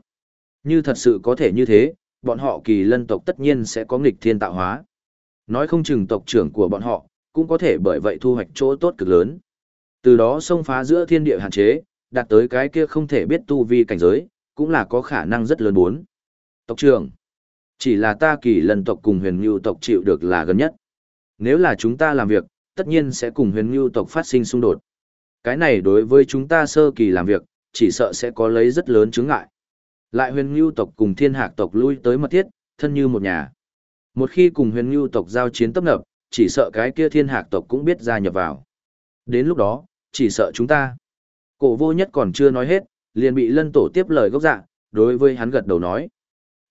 Như thật sự có thể như thế, bọn họ kỳ lân tộc tất nhiên sẽ có nghịch thiên tạo hóa. Nói không chừng tộc trưởng của bọn họ, cũng có thể bởi vậy thu hoạch chỗ tốt cực lớn. Từ đó xông phá giữa thiên địa hạn chế, đạt tới cái kia không thể biết tu vi cảnh giới, cũng là có khả năng rất lớn bốn. Tộc trưởng, chỉ là ta kỳ lân tộc cùng huyền ngưu tộc chịu được là gần nhất. Nếu là chúng ta làm việc, tất nhiên sẽ cùng huyền ngưu tộc phát sinh xung đột. Cái này đối với chúng ta sơ kỳ làm việc, chỉ sợ sẽ có lấy rất lớn chứng ngại. Lại huyền ngưu tộc cùng thiên hạc tộc lui tới mật thiết, thân như một nhà. Một khi cùng huyền ngưu tộc giao chiến tấp nập, chỉ sợ cái kia thiên hạc tộc cũng biết gia nhập vào. Đến lúc đó, chỉ sợ chúng ta. Cổ vô nhất còn chưa nói hết, liền bị lân tổ tiếp lời gốc dạ, đối với hắn gật đầu nói.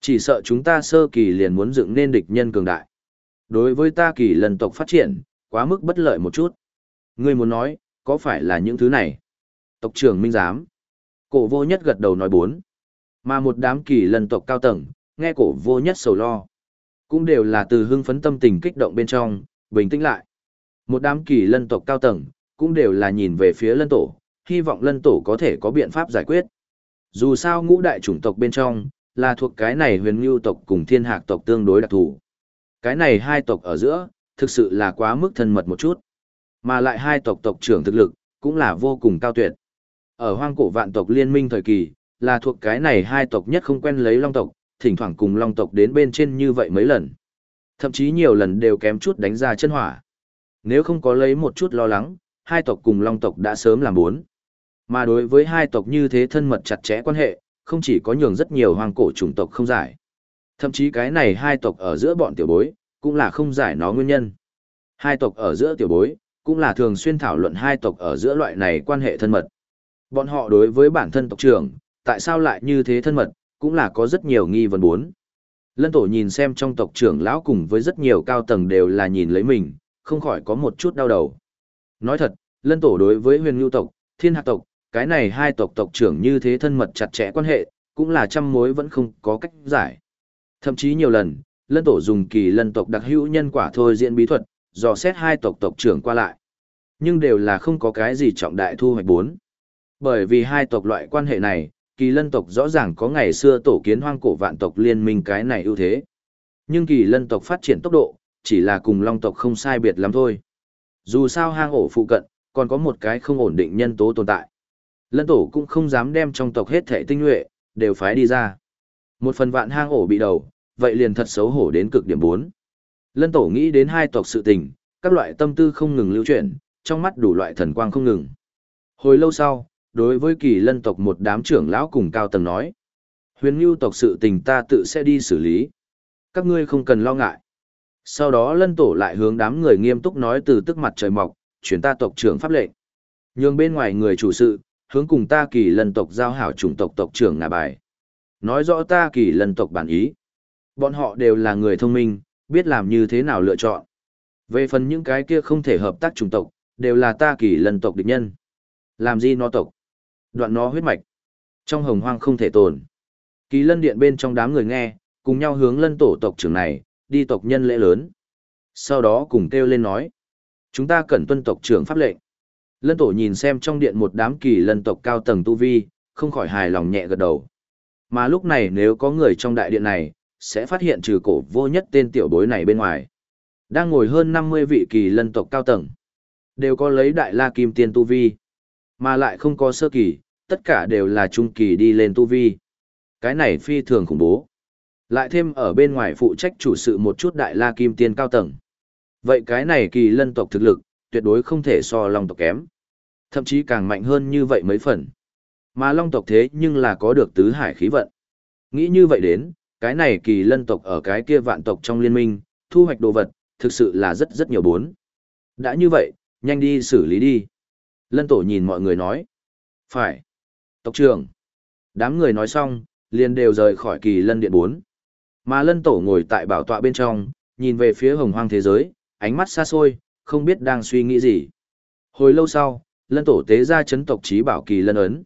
Chỉ sợ chúng ta sơ kỳ liền muốn dựng nên địch nhân cường đại. Đối với ta kỳ lần tộc phát triển, quá mức bất lợi một chút. Ngươi muốn nói, có phải là những thứ này? Tộc trưởng minh giám. Cổ vô nhất gật đầu nói bốn. Mà một đám kỳ lần tộc cao tầng, nghe cổ vô nhất sầu lo. Cũng đều là từ hưng phấn tâm tình kích động bên trong, bình tĩnh lại. Một đám kỳ lân tộc cao tầng, cũng đều là nhìn về phía lân tổ, hy vọng lân tổ có thể có biện pháp giải quyết. Dù sao ngũ đại chủng tộc bên trong, là thuộc cái này huyền ngưu tộc cùng thiên hạc tộc tương đối đặc thù. Cái này hai tộc ở giữa, thực sự là quá mức thân mật một chút. Mà lại hai tộc tộc trưởng thực lực, cũng là vô cùng cao tuyệt. Ở hoang cổ vạn tộc liên minh thời kỳ, là thuộc cái này hai tộc nhất không quen lấy long tộc, thỉnh thoảng cùng long tộc đến bên trên như vậy mấy lần. Thậm chí nhiều lần đều kém chút đánh ra chân hỏa. Nếu không có lấy một chút lo lắng, hai tộc cùng long tộc đã sớm làm bốn. Mà đối với hai tộc như thế thân mật chặt chẽ quan hệ, không chỉ có nhường rất nhiều hoang cổ chủng tộc không giải. Thậm chí cái này hai tộc ở giữa bọn tiểu bối, cũng là không giải nó nguyên nhân. Hai tộc ở giữa tiểu bối, cũng là thường xuyên thảo luận hai tộc ở giữa loại này quan hệ thân mật. Bọn họ đối với bản thân tộc trưởng, tại sao lại như thế thân mật, cũng là có rất nhiều nghi vấn bốn. Lân tổ nhìn xem trong tộc trưởng lão cùng với rất nhiều cao tầng đều là nhìn lấy mình, không khỏi có một chút đau đầu. Nói thật, lân tổ đối với huyền ngưu tộc, thiên hạc tộc, cái này hai tộc tộc trưởng như thế thân mật chặt chẽ quan hệ, cũng là trăm mối vẫn không có cách giải. Thậm chí nhiều lần, lân tổ dùng kỳ lân tộc đặc hữu nhân quả thôi diễn bí thuật, dò xét hai tộc tộc trưởng qua lại. Nhưng đều là không có cái gì trọng đại thu hoạch bốn. Bởi vì hai tộc loại quan hệ này, kỳ lân tộc rõ ràng có ngày xưa tổ kiến hoang cổ vạn tộc liên minh cái này ưu thế. Nhưng kỳ lân tộc phát triển tốc độ, chỉ là cùng long tộc không sai biệt lắm thôi. Dù sao hang ổ phụ cận, còn có một cái không ổn định nhân tố tồn tại. Lân tổ cũng không dám đem trong tộc hết thể tinh nhuệ, đều phái đi ra. Một phần vạn hang ổ bị đầu, vậy liền thật xấu hổ đến cực điểm 4. Lân tổ nghĩ đến hai tộc sự tình, các loại tâm tư không ngừng lưu chuyển, trong mắt đủ loại thần quang không ngừng. Hồi lâu sau, đối với kỳ lân tộc một đám trưởng lão cùng cao tầng nói. Huyền ngưu tộc sự tình ta tự sẽ đi xử lý. Các ngươi không cần lo ngại. Sau đó lân tổ lại hướng đám người nghiêm túc nói từ tức mặt trời mọc, chuyển ta tộc trưởng pháp lệnh. Nhường bên ngoài người chủ sự, hướng cùng ta kỳ lân tộc giao hảo chủng tộc tộc trưởng ngà bài. Nói rõ ta kỳ lân tộc bản ý. Bọn họ đều là người thông minh, biết làm như thế nào lựa chọn. Về phần những cái kia không thể hợp tác chủng tộc, đều là ta kỳ lân tộc địch nhân. Làm gì nó tộc? Đoạn nó huyết mạch. Trong hồng hoang không thể tồn. Kỳ lân điện bên trong đám người nghe, cùng nhau hướng lân tổ tộc trưởng này, đi tộc nhân lễ lớn. Sau đó cùng kêu lên nói. Chúng ta cần tuân tộc trưởng pháp lệnh. Lân tổ nhìn xem trong điện một đám kỳ lân tộc cao tầng tu vi, không khỏi hài lòng nhẹ gật đầu. Mà lúc này nếu có người trong đại điện này, sẽ phát hiện trừ cổ vô nhất tên tiểu bối này bên ngoài. Đang ngồi hơn 50 vị kỳ lân tộc cao tầng. Đều có lấy đại la kim tiên tu vi. Mà lại không có sơ kỳ, tất cả đều là trung kỳ đi lên tu vi. Cái này phi thường khủng bố. Lại thêm ở bên ngoài phụ trách chủ sự một chút đại la kim tiên cao tầng. Vậy cái này kỳ lân tộc thực lực, tuyệt đối không thể so long tộc kém. Thậm chí càng mạnh hơn như vậy mấy phần. Mà long tộc thế nhưng là có được tứ hải khí vận. Nghĩ như vậy đến, cái này kỳ lân tộc ở cái kia vạn tộc trong liên minh, thu hoạch đồ vật, thực sự là rất rất nhiều bốn. Đã như vậy, nhanh đi xử lý đi. Lân tổ nhìn mọi người nói. Phải. Tộc trưởng. Đám người nói xong, liền đều rời khỏi kỳ lân điện bốn. Mà lân tổ ngồi tại bảo tọa bên trong, nhìn về phía hồng hoang thế giới, ánh mắt xa xôi, không biết đang suy nghĩ gì. Hồi lâu sau, lân tổ tế ra chấn tộc trí bảo kỳ lân ấn.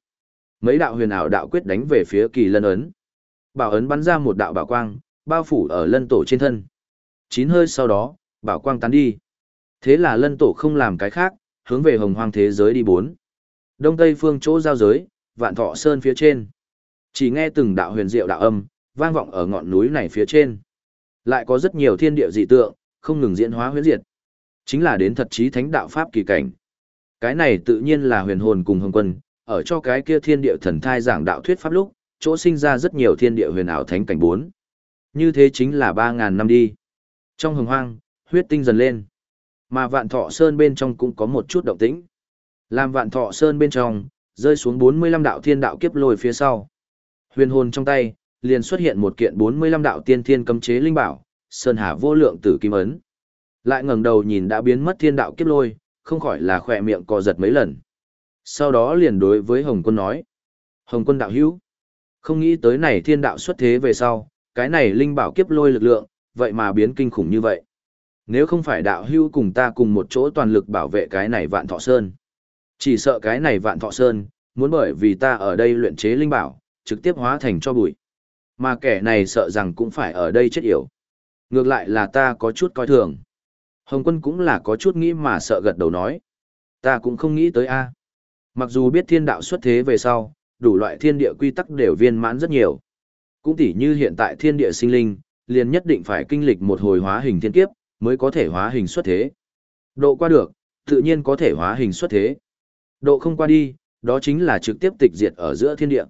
Mấy đạo huyền ảo đạo quyết đánh về phía kỳ lân ấn. Bảo ấn bắn ra một đạo bảo quang, bao phủ ở lân tổ trên thân. Chín hơi sau đó, bảo quang tán đi. Thế là lân tổ không làm cái khác, hướng về hồng hoang thế giới đi bốn. Đông Tây phương chỗ giao giới, vạn thọ sơn phía trên. Chỉ nghe từng đạo huyền diệu đạo âm, vang vọng ở ngọn núi này phía trên. Lại có rất nhiều thiên địa dị tượng, không ngừng diễn hóa huyễn diệt. Chính là đến thật chí thánh đạo pháp kỳ cảnh. Cái này tự nhiên là huyền hồn cùng hồng quân, ở cho cái kia thiên địa thần thai giảng đạo thuyết pháp lúc, chỗ sinh ra rất nhiều thiên địa huyền ảo thánh cảnh bốn. Như thế chính là 3.000 năm đi. Trong hồng hoang, huyết tinh dần lên. Mà vạn thọ sơn bên trong cũng có một chút động tĩnh. Làm vạn thọ sơn bên trong, rơi xuống 45 đạo thiên đạo kiếp lôi phía sau. Huyền hồn trong tay, liền xuất hiện một kiện 45 đạo tiên thiên cấm chế linh bảo, sơn hà vô lượng tử kim ấn. Lại ngẩng đầu nhìn đã biến mất thiên đạo kiếp lôi, không khỏi là khỏe miệng co giật mấy lần. Sau đó liền đối với Hồng Quân nói. Hồng Quân đạo hữu. Không nghĩ tới này thiên đạo xuất thế về sau, cái này linh bảo kiếp lôi lực lượng, vậy mà biến kinh khủng như vậy. Nếu không phải đạo hữu cùng ta cùng một chỗ toàn lực bảo vệ cái này vạn thọ sơn. Chỉ sợ cái này vạn thọ sơn, muốn bởi vì ta ở đây luyện chế linh bảo, trực tiếp hóa thành cho bụi. Mà kẻ này sợ rằng cũng phải ở đây chết yểu. Ngược lại là ta có chút coi thường. Hồng quân cũng là có chút nghĩ mà sợ gật đầu nói. Ta cũng không nghĩ tới a. Mặc dù biết thiên đạo xuất thế về sau, đủ loại thiên địa quy tắc đều viên mãn rất nhiều. Cũng tỉ như hiện tại thiên địa sinh linh, liền nhất định phải kinh lịch một hồi hóa hình thiên kiếp, mới có thể hóa hình xuất thế. Độ qua được, tự nhiên có thể hóa hình xuất thế. Độ không qua đi, đó chính là trực tiếp tịch diệt ở giữa thiên địa.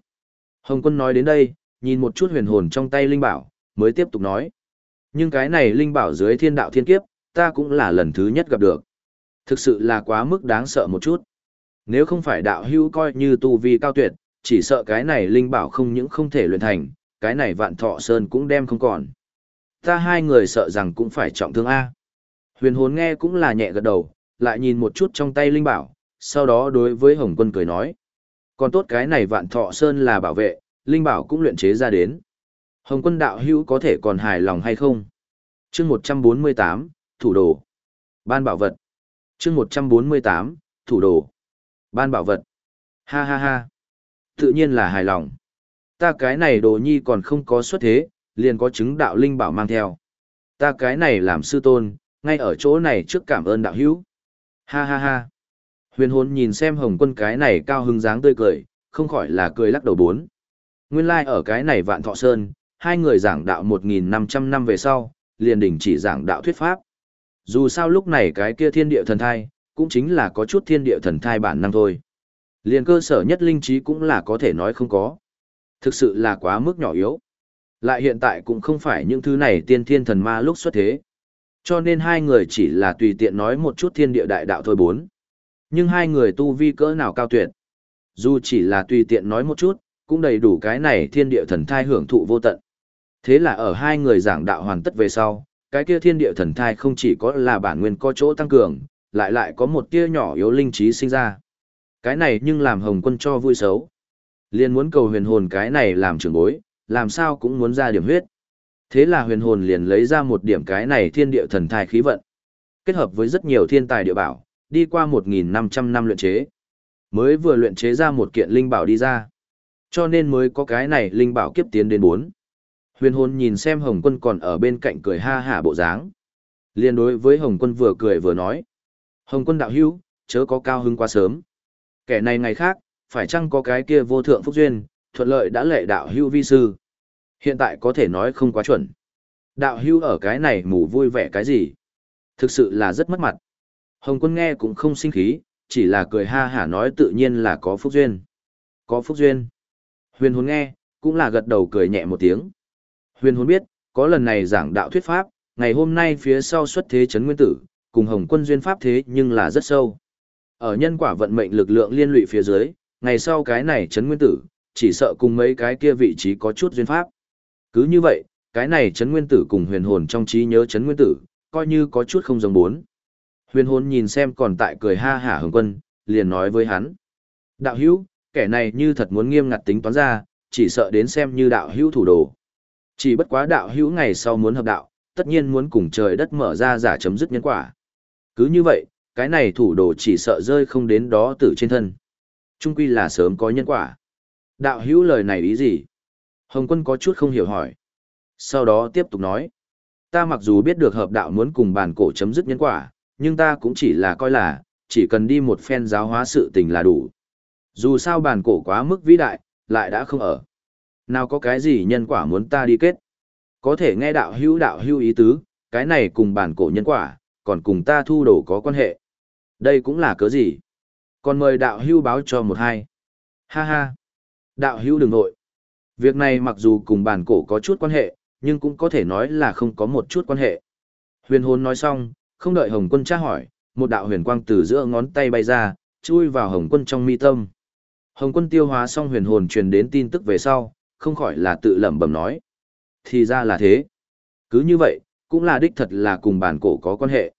Hồng quân nói đến đây, nhìn một chút huyền hồn trong tay linh bảo, mới tiếp tục nói. Nhưng cái này linh bảo dưới thiên đạo thiên kiếp, ta cũng là lần thứ nhất gặp được. Thực sự là quá mức đáng sợ một chút. Nếu không phải đạo hữu coi như tu vi cao tuyệt, chỉ sợ cái này linh bảo không những không thể luyện thành, cái này vạn thọ sơn cũng đem không còn. Ta hai người sợ rằng cũng phải trọng thương A. Huyền hồn nghe cũng là nhẹ gật đầu, lại nhìn một chút trong tay linh bảo, sau đó đối với Hồng quân cười nói. Còn tốt cái này vạn thọ sơn là bảo vệ, linh bảo cũng luyện chế ra đến. Hồng quân đạo hữu có thể còn hài lòng hay không? chương 148, thủ đồ. Ban bảo vật. chương 148, thủ đồ. Ban bảo vật. Ha ha ha. Tự nhiên là hài lòng. Ta cái này đồ nhi còn không có xuất thế, liền có chứng đạo linh bảo mang theo. Ta cái này làm sư tôn, ngay ở chỗ này trước cảm ơn đạo hữu. Ha ha ha. Huyền hồn nhìn xem hồng quân cái này cao hứng dáng tươi cười, không khỏi là cười lắc đầu bốn. Nguyên lai like ở cái này vạn thọ sơn, hai người giảng đạo 1.500 năm về sau, liền đỉnh chỉ giảng đạo thuyết pháp. Dù sao lúc này cái kia thiên địa thần thai, cũng chính là có chút thiên địa thần thai bản năng thôi. Liền cơ sở nhất linh trí cũng là có thể nói không có. Thực sự là quá mức nhỏ yếu. Lại hiện tại cũng không phải những thứ này tiên thiên thần ma lúc xuất thế. Cho nên hai người chỉ là tùy tiện nói một chút thiên địa đại đạo thôi bốn. Nhưng hai người tu vi cỡ nào cao tuyệt. Dù chỉ là tùy tiện nói một chút, cũng đầy đủ cái này thiên địa thần thai hưởng thụ vô tận. Thế là ở hai người giảng đạo hoàn tất về sau, cái kia thiên địa thần thai không chỉ có là bản nguyên có chỗ tăng cường, lại lại có một tia nhỏ yếu linh trí sinh ra. Cái này nhưng làm hồng quân cho vui xấu. Liên muốn cầu huyền hồn cái này làm trưởng bối, làm sao cũng muốn ra điểm huyết. Thế là huyền hồn liền lấy ra một điểm cái này thiên địa thần thai khí vận. Kết hợp với rất nhiều thiên tài địa bảo, đi qua 1.500 năm luyện chế. Mới vừa luyện chế ra một kiện linh bảo đi ra. Cho nên mới có cái này linh bảo kiếp tiến đến 4. Huyền hồn nhìn xem Hồng quân còn ở bên cạnh cười ha hả bộ dáng. Liên đối với Hồng quân vừa cười vừa nói. Hồng quân đạo hữu, chớ có cao hứng quá sớm. Kẻ này ngày khác, phải chăng có cái kia vô thượng phúc duyên, thuận lợi đã lệ đạo hữu vi sư. Hiện tại có thể nói không quá chuẩn. Đạo hữu ở cái này mù vui vẻ cái gì? Thực sự là rất mất mặt. Hồng quân nghe cũng không sinh khí, chỉ là cười ha hả nói tự nhiên là có phúc duyên. Có phúc duyên. Huyền hồn nghe, cũng là gật đầu cười nhẹ một tiếng. Huyền hồn biết, có lần này giảng đạo thuyết pháp, ngày hôm nay phía sau xuất thế chấn nguyên tử, cùng hồng quân duyên pháp thế nhưng là rất sâu. Ở nhân quả vận mệnh lực lượng liên lụy phía dưới, ngày sau cái này chấn nguyên tử, chỉ sợ cùng mấy cái kia vị trí có chút duyên pháp. Cứ như vậy, cái này chấn nguyên tử cùng huyền hồn trong trí nhớ chấn nguyên tử, coi như có chút không giống bốn. Huyền hồn nhìn xem còn tại cười ha hả hồng quân, liền nói với hắn. Đạo hữu, kẻ này như thật muốn nghiêm ngặt tính toán ra, chỉ sợ đến xem như đạo hữu thủ đồ. Chỉ bất quá đạo hữu ngày sau muốn hợp đạo, tất nhiên muốn cùng trời đất mở ra giả chấm dứt nhân quả. Cứ như vậy, cái này thủ đồ chỉ sợ rơi không đến đó tử trên thân. Trung quy là sớm có nhân quả. Đạo hữu lời này ý gì? Hồng quân có chút không hiểu hỏi. Sau đó tiếp tục nói. Ta mặc dù biết được hợp đạo muốn cùng bản cổ chấm dứt nhân quả, nhưng ta cũng chỉ là coi là, chỉ cần đi một phen giáo hóa sự tình là đủ. Dù sao bản cổ quá mức vĩ đại, lại đã không ở. Nào có cái gì nhân quả muốn ta đi kết. Có thể nghe đạo hữu đạo hữu ý tứ, cái này cùng bản cổ nhân quả, còn cùng ta thu đồ có quan hệ. Đây cũng là cớ gì? Còn mời đạo hữu báo cho một hai. Ha ha. Đạo hữu đừng nội. Việc này mặc dù cùng bản cổ có chút quan hệ, nhưng cũng có thể nói là không có một chút quan hệ. Huyền hồn nói xong, không đợi Hồng quân tra hỏi, một đạo huyền quang từ giữa ngón tay bay ra, chui vào Hồng quân trong mi tâm. Hồng quân tiêu hóa xong huyền hồn truyền đến tin tức về sau, không khỏi là tự lẩm bẩm nói. Thì ra là thế. Cứ như vậy, cũng là đích thật là cùng bản cổ có quan hệ.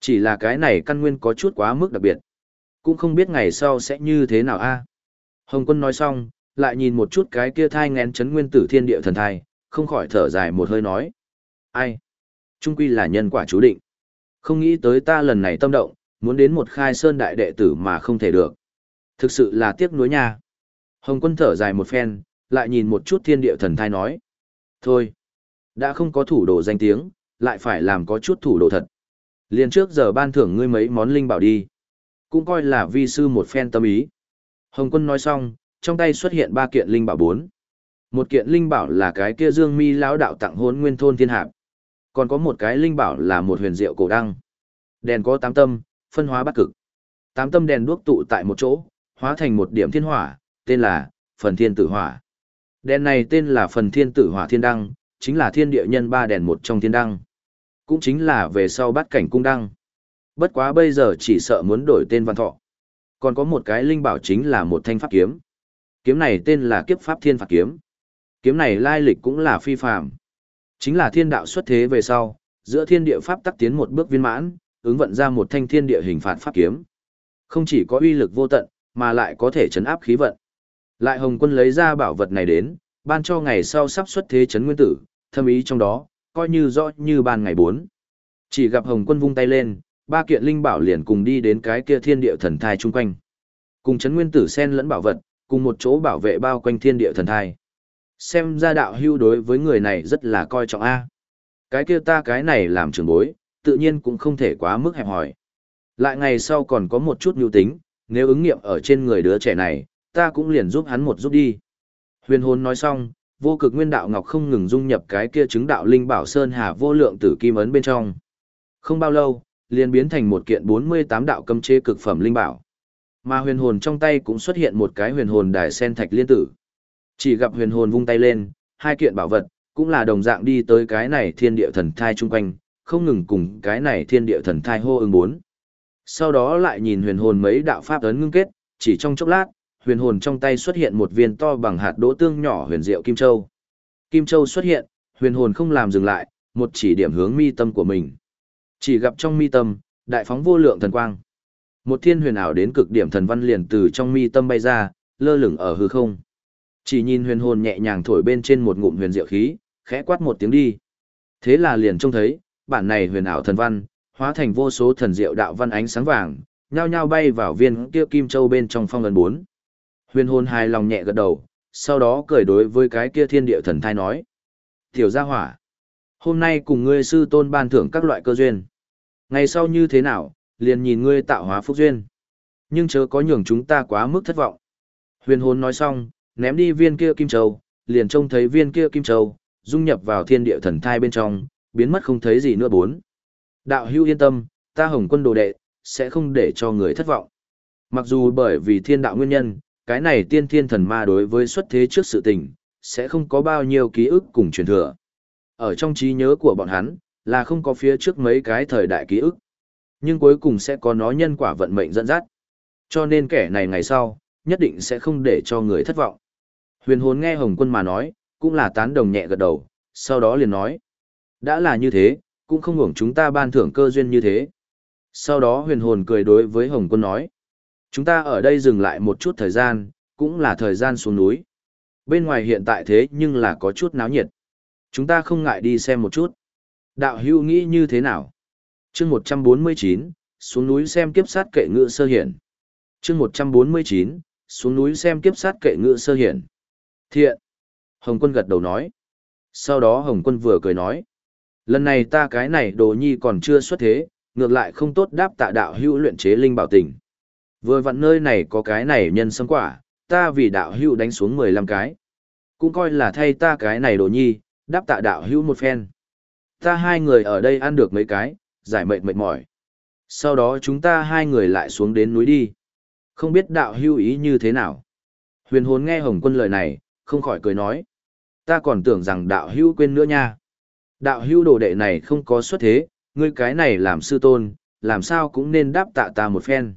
Chỉ là cái này căn nguyên có chút quá mức đặc biệt. Cũng không biết ngày sau sẽ như thế nào a. Hồng quân nói xong, lại nhìn một chút cái kia thai ngén chấn nguyên tử thiên địa thần thai, không khỏi thở dài một hơi nói. Ai? Trung quy là nhân quả chú định. Không nghĩ tới ta lần này tâm động, muốn đến một khai sơn đại đệ tử mà không thể được. Thực sự là tiếc nuối nha. Hồng quân thở dài một phen, lại nhìn một chút thiên địa thần thai nói. Thôi, đã không có thủ đồ danh tiếng, lại phải làm có chút thủ đồ thật. Liên trước giờ ban thưởng ngươi mấy món linh bảo đi. Cũng coi là vi sư một phen tâm ý. Hồng quân nói xong, trong tay xuất hiện ba kiện linh bảo bốn. Một kiện linh bảo là cái kia dương mi lão đạo tặng hốn nguyên thôn thiên hạp. Còn có một cái linh bảo là một huyền diệu cổ đăng. Đèn có tám tâm, phân hóa bát cực. Tám tâm đèn đuốc tụ tại một chỗ, hóa thành một điểm thiên hỏa, tên là phần thiên tử hỏa. Đèn này tên là phần thiên tử hỏa thiên đăng, chính là thiên địa nhân ba đèn một trong thiên đăng. Cũng chính là về sau bát cảnh cung đăng. Bất quá bây giờ chỉ sợ muốn đổi tên văn thọ. Còn có một cái linh bảo chính là một thanh pháp kiếm. Kiếm này tên là kiếp pháp thiên phạt kiếm. Kiếm này lai lịch cũng là phi phàm. Chính là thiên đạo xuất thế về sau, giữa thiên địa pháp tắc tiến một bước viên mãn, ứng vận ra một thanh thiên địa hình phạt pháp kiếm. Không chỉ có uy lực vô tận, mà lại có thể chấn áp khí vận. Lại Hồng Quân lấy ra bảo vật này đến, ban cho ngày sau sắp xuất thế chấn nguyên tử, thâm ý trong đó, coi như rõ như ban ngày bốn. Chỉ gặp Hồng Quân vung tay lên, ba kiện linh bảo liền cùng đi đến cái kia thiên địa thần thai chung quanh. Cùng chấn nguyên tử sen lẫn bảo vật, cùng một chỗ bảo vệ bao quanh thiên địa thần thai. Xem ra đạo hưu đối với người này rất là coi trọng A. Cái kia ta cái này làm trưởng bối, tự nhiên cũng không thể quá mức hẹp hòi Lại ngày sau còn có một chút nhu tính, nếu ứng nghiệm ở trên người đứa trẻ này, ta cũng liền giúp hắn một giúp đi. Huyền hồn nói xong, vô cực nguyên đạo ngọc không ngừng dung nhập cái kia chứng đạo linh bảo sơn hà vô lượng tử kim ấn bên trong. Không bao lâu, liền biến thành một kiện 48 đạo cấm chế cực phẩm linh bảo. Mà huyền hồn trong tay cũng xuất hiện một cái huyền hồn đài sen thạch liên tử. Chỉ gặp huyền hồn vung tay lên, hai kiện bảo vật, cũng là đồng dạng đi tới cái này thiên địa thần thai chung quanh, không ngừng cùng cái này thiên địa thần thai hô ứng bốn. Sau đó lại nhìn huyền hồn mấy đạo pháp ấn ngưng kết, chỉ trong chốc lát, huyền hồn trong tay xuất hiện một viên to bằng hạt đỗ tương nhỏ huyền diệu kim châu. Kim châu xuất hiện, huyền hồn không làm dừng lại, một chỉ điểm hướng mi tâm của mình. Chỉ gặp trong mi tâm, đại phóng vô lượng thần quang. Một thiên huyền ảo đến cực điểm thần văn liền từ trong mi tâm bay ra, lơ lửng ở hư không. Chỉ nhìn huyền hồn nhẹ nhàng thổi bên trên một ngụm huyền diệu khí, khẽ quát một tiếng đi. Thế là liền trông thấy, bản này huyền ảo thần văn, hóa thành vô số thần diệu đạo văn ánh sáng vàng, nhao nhao bay vào viên kia kim châu bên trong phong ấn bốn. Huyền hồn hài lòng nhẹ gật đầu, sau đó cười đối với cái kia thiên địa thần thai nói. Tiểu gia hỏa, hôm nay cùng ngươi sư tôn ban thưởng các loại cơ duyên. Ngày sau như thế nào, liền nhìn ngươi tạo hóa phúc duyên. Nhưng chớ có nhường chúng ta quá mức thất vọng. Huyền hồn nói xong, ném đi viên kia kim châu, liền trông thấy viên kia kim châu, dung nhập vào thiên địa thần thai bên trong, biến mất không thấy gì nữa bốn. Đạo hưu yên tâm, ta hồng quân đồ đệ, sẽ không để cho người thất vọng. Mặc dù bởi vì thiên đạo nguyên nhân, cái này tiên thiên thần ma đối với xuất thế trước sự tình, sẽ không có bao nhiêu ký ức cùng truyền thừa. Ở trong trí nhớ của bọn hắn, là không có phía trước mấy cái thời đại ký ức. Nhưng cuối cùng sẽ có nó nhân quả vận mệnh dẫn dắt. Cho nên kẻ này ngày sau, nhất định sẽ không để cho người thất vọng. Huyền hồn nghe Hồng quân mà nói, cũng là tán đồng nhẹ gật đầu, sau đó liền nói. Đã là như thế, cũng không hưởng chúng ta ban thưởng cơ duyên như thế. Sau đó huyền hồn cười đối với Hồng quân nói. Chúng ta ở đây dừng lại một chút thời gian, cũng là thời gian xuống núi. Bên ngoài hiện tại thế nhưng là có chút náo nhiệt. Chúng ta không ngại đi xem một chút. Đạo hưu nghĩ như thế nào? chương 149, xuống núi xem kiếp sát kệ ngựa sơ hiển. chương 149, xuống núi xem kiếp sát kệ ngựa sơ hiển. Thiện. Hồng quân gật đầu nói. Sau đó Hồng quân vừa cười nói. Lần này ta cái này đồ nhi còn chưa xuất thế, ngược lại không tốt đáp tạ đạo hữu luyện chế linh bảo tình. Vừa vặn nơi này có cái này nhân sâm quả, ta vì đạo hữu đánh xuống 15 cái. Cũng coi là thay ta cái này đồ nhi, đáp tạ đạo hữu một phen. Ta hai người ở đây ăn được mấy cái, giải mệt mệt mỏi. Sau đó chúng ta hai người lại xuống đến núi đi. Không biết đạo hữu ý như thế nào. Huyền hồn nghe Hồng quân lời này, không khỏi cười nói. Ta còn tưởng rằng đạo hữu quên nữa nha. Đạo hữu đồ đệ này không có xuất thế, ngươi cái này làm sư tôn, làm sao cũng nên đáp tạ ta một phen.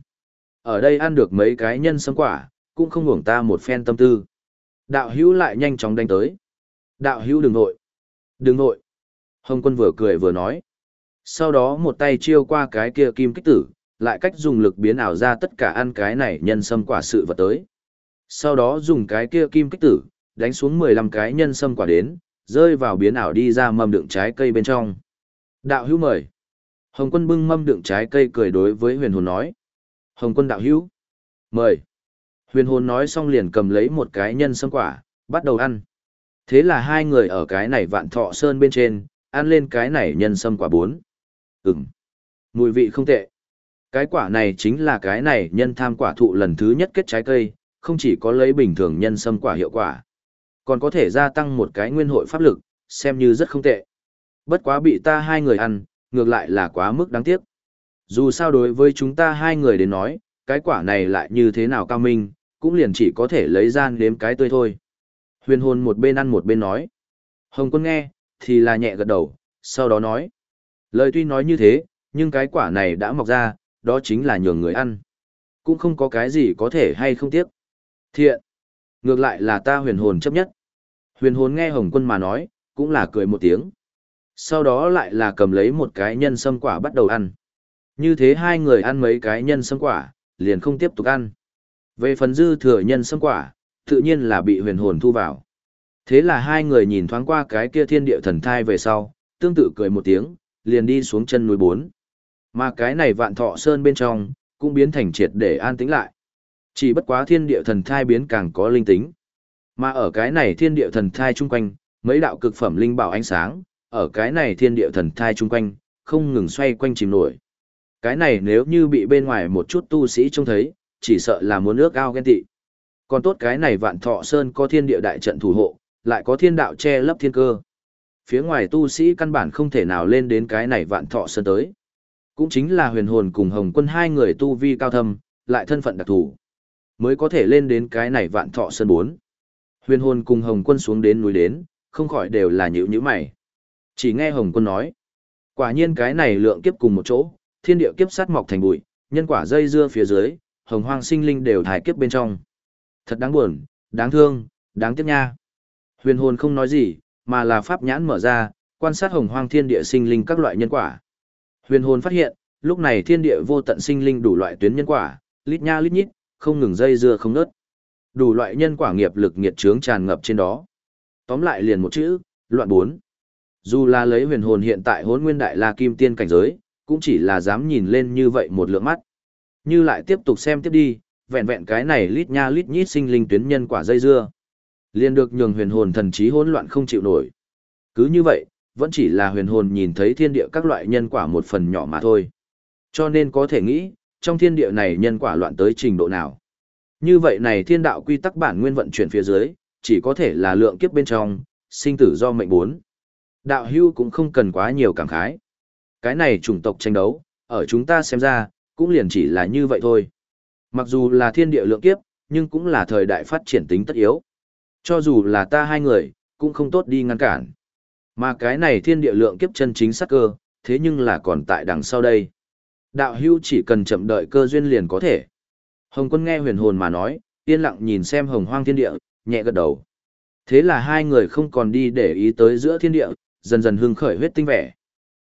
Ở đây ăn được mấy cái nhân sâm quả, cũng không hưởng ta một phen tâm tư. Đạo hữu lại nhanh chóng đánh tới. Đạo hữu đừng nội. Đừng nội. Hồng quân vừa cười vừa nói. Sau đó một tay chiêu qua cái kia kim kích tử, lại cách dùng lực biến ảo ra tất cả ăn cái này nhân sâm quả sự vật tới. Sau đó dùng cái kia kim kích tử, đánh xuống 15 cái nhân sâm quả đến, rơi vào biến ảo đi ra mâm đựng trái cây bên trong. Đạo hữu mời. Hồng quân bưng mâm đựng trái cây cười đối với huyền hồn nói. Hồng quân đạo hữu. Mời. Huyền hồn nói xong liền cầm lấy một cái nhân sâm quả, bắt đầu ăn. Thế là hai người ở cái này vạn thọ sơn bên trên, ăn lên cái này nhân sâm quả bốn. Ừm. Mùi vị không tệ. Cái quả này chính là cái này nhân tham quả thụ lần thứ nhất kết trái cây, không chỉ có lấy bình thường nhân sâm quả hiệu quả, còn có thể gia tăng một cái nguyên hội pháp lực, xem như rất không tệ. Bất quá bị ta hai người ăn, ngược lại là quá mức đáng tiếc. Dù sao đối với chúng ta hai người đến nói, cái quả này lại như thế nào cao minh, cũng liền chỉ có thể lấy ra nếm cái tươi thôi. Huyền hồn một bên ăn một bên nói. Hồng quân nghe, thì là nhẹ gật đầu, sau đó nói. Lời tuy nói như thế, nhưng cái quả này đã mọc ra, đó chính là nhường người ăn. Cũng không có cái gì có thể hay không tiếc. Thiện. Ngược lại là ta huyền hồn chấp nhất. Huyền hồn nghe Hồng quân mà nói, cũng là cười một tiếng. Sau đó lại là cầm lấy một cái nhân sâm quả bắt đầu ăn. Như thế hai người ăn mấy cái nhân sâm quả, liền không tiếp tục ăn. Về phần dư thừa nhân sâm quả, tự nhiên là bị huyền hồn thu vào. Thế là hai người nhìn thoáng qua cái kia thiên địa thần thai về sau, tương tự cười một tiếng, liền đi xuống chân núi bốn. Mà cái này vạn thọ sơn bên trong, cũng biến thành triệt để an tĩnh lại. Chỉ bất quá thiên địa thần thai biến càng có linh tính. Mà ở cái này thiên địa thần thai chung quanh, mấy đạo cực phẩm linh bảo ánh sáng, ở cái này thiên địa thần thai chung quanh, không ngừng xoay quanh chìm nổi. Cái này nếu như bị bên ngoài một chút tu sĩ trông thấy, chỉ sợ là muốn nước ao ghen tị. Còn tốt cái này vạn thọ sơn có thiên địa đại trận thủ hộ, lại có thiên đạo che lấp thiên cơ. Phía ngoài tu sĩ căn bản không thể nào lên đến cái này vạn thọ sơn tới. Cũng chính là huyền hồn cùng hồng quân hai người tu vi cao thâm, lại thân phận đặc thù. Mới có thể lên đến cái này vạn thọ sơn bốn. Huyền hồn cùng hồng quân xuống đến núi đến, không khỏi đều là nhữ nhữ mày. Chỉ nghe hồng quân nói. Quả nhiên cái này lượng kiếp cùng một chỗ, thiên địa kiếp sát mọc thành bụi, nhân quả dây dưa phía dưới, hồng hoang sinh linh đều thải kiếp bên trong. Thật đáng buồn, đáng thương, đáng tiếc nha. Huyền hồn không nói gì, mà là pháp nhãn mở ra, quan sát hồng hoang thiên địa sinh linh các loại nhân quả. Huyền hồn phát hiện, lúc này thiên địa vô tận sinh linh đủ loại tuyến nhân quả, lít nha lít nhít, không ngừng dây dưa không nớt. Đủ loại nhân quả nghiệp lực nghiệt trướng tràn ngập trên đó. Tóm lại liền một chữ, loạn bốn. Dù là lấy huyền hồn hiện tại hốn nguyên đại la kim tiên cảnh giới, cũng chỉ là dám nhìn lên như vậy một lượng mắt. Như lại tiếp tục xem tiếp đi, vẹn vẹn cái này lít nha lít nhít sinh linh tuyến nhân quả dây dưa. Liền được nhường huyền hồn thần trí hỗn loạn không chịu nổi. Cứ như vậy, vẫn chỉ là huyền hồn nhìn thấy thiên địa các loại nhân quả một phần nhỏ mà thôi. Cho nên có thể nghĩ, trong thiên địa này nhân quả loạn tới trình độ nào. Như vậy này thiên đạo quy tắc bản nguyên vận chuyển phía dưới, chỉ có thể là lượng kiếp bên trong, sinh tử do mệnh bốn. Đạo hưu cũng không cần quá nhiều cảm khái. Cái này chủng tộc tranh đấu, ở chúng ta xem ra, cũng liền chỉ là như vậy thôi. Mặc dù là thiên địa lượng kiếp, nhưng cũng là thời đại phát triển tính tất yếu. Cho dù là ta hai người, cũng không tốt đi ngăn cản. Mà cái này thiên địa lượng kiếp chân chính sắc cơ, thế nhưng là còn tại đằng sau đây. Đạo hưu chỉ cần chậm đợi cơ duyên liền có thể. Hồng quân nghe huyền hồn mà nói, yên lặng nhìn xem hồng hoang thiên địa, nhẹ gật đầu. Thế là hai người không còn đi để ý tới giữa thiên địa, dần dần hưng khởi huyết tinh vẻ.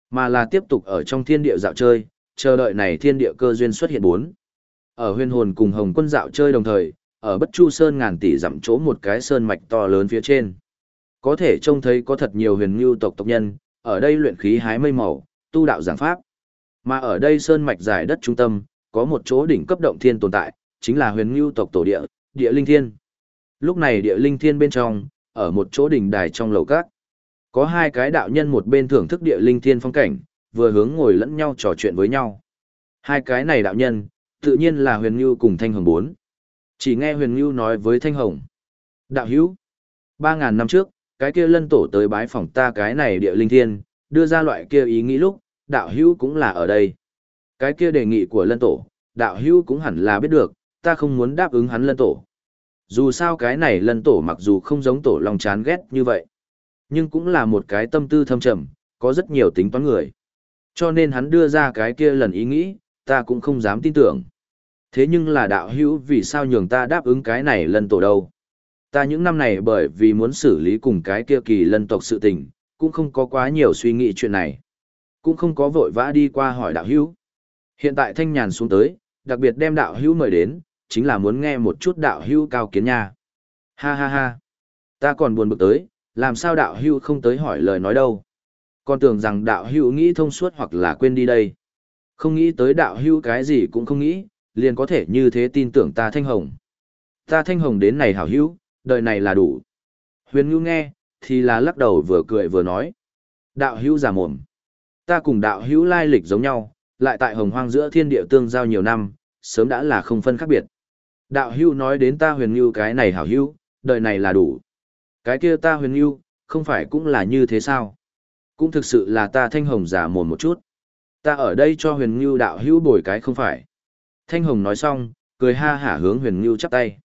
Mà là tiếp tục ở trong thiên địa dạo chơi, chờ đợi này thiên địa cơ duyên xuất hiện bốn. Ở huyền hồn cùng hồng quân dạo chơi đồng thời, ở bất chu sơn ngàn tỷ dặm chỗ một cái sơn mạch to lớn phía trên. Có thể trông thấy có thật nhiều huyền ngưu tộc tộc nhân, ở đây luyện khí hái mây màu, tu đạo giảng pháp. Mà ở đây sơn mạch dài đất trung tâm, có một chỗ đỉnh cấp động thiên tồn tại, chính là huyền ngưu tộc tổ địa, địa linh thiên. Lúc này địa linh thiên bên trong, ở một chỗ đỉnh đài trong lầu các. Có hai cái đạo nhân một bên thưởng thức địa linh thiên phong cảnh, vừa hướng ngồi lẫn nhau trò chuyện với nhau. Hai cái này đạo nhân, tự nhiên là huyền ngưu cùng thanh hồng bốn. Chỉ nghe huyền ngưu nói với thanh hồng. Đạo hữu, ba ngàn năm trước, cái kia lân tổ tới bái phỏng ta cái này địa linh thiên, đưa ra loại kia ý nghĩ lúc, đạo hữu cũng là ở đây. Cái kia đề nghị của lân tổ, đạo hữu cũng hẳn là biết được, ta không muốn đáp ứng hắn lân tổ. Dù sao cái này lân tổ mặc dù không giống tổ lòng chán ghét như vậy, nhưng cũng là một cái tâm tư thâm trầm, có rất nhiều tính toán người. Cho nên hắn đưa ra cái kia lần ý nghĩ, ta cũng không dám tin tưởng. Thế nhưng là đạo hữu vì sao nhường ta đáp ứng cái này lân tổ đâu? Ta những năm này bởi vì muốn xử lý cùng cái kia kỳ lân tộc sự tình, cũng không có quá nhiều suy nghĩ chuyện này. Cũng không có vội vã đi qua hỏi đạo hữu. Hiện tại thanh nhàn xuống tới, đặc biệt đem đạo hữu mời đến, chính là muốn nghe một chút đạo hưu cao kiến nha. Ha ha ha. Ta còn buồn bực tới, làm sao đạo hưu không tới hỏi lời nói đâu. Còn tưởng rằng đạo hưu nghĩ thông suốt hoặc là quên đi đây. Không nghĩ tới đạo hưu cái gì cũng không nghĩ, liền có thể như thế tin tưởng ta thanh hồng. Ta thanh hồng đến này hảo hữu, đời này là đủ. Huyền Ngưu nghe, thì là lắc đầu vừa cười vừa nói. Đạo hữu giả mồm. Ta cùng đạo hữu lai lịch giống nhau, lại tại hồng hoang giữa thiên địa tương giao nhiều năm, sớm đã là không phân khác biệt. Đạo Hưu nói đến ta huyền như cái này hảo Hưu, đời này là đủ. Cái kia ta huyền như, không phải cũng là như thế sao? Cũng thực sự là ta thanh hồng giả mồm một chút. Ta ở đây cho huyền như đạo Hưu bồi cái không phải. Thanh hồng nói xong, cười ha hả hướng huyền như chắp tay.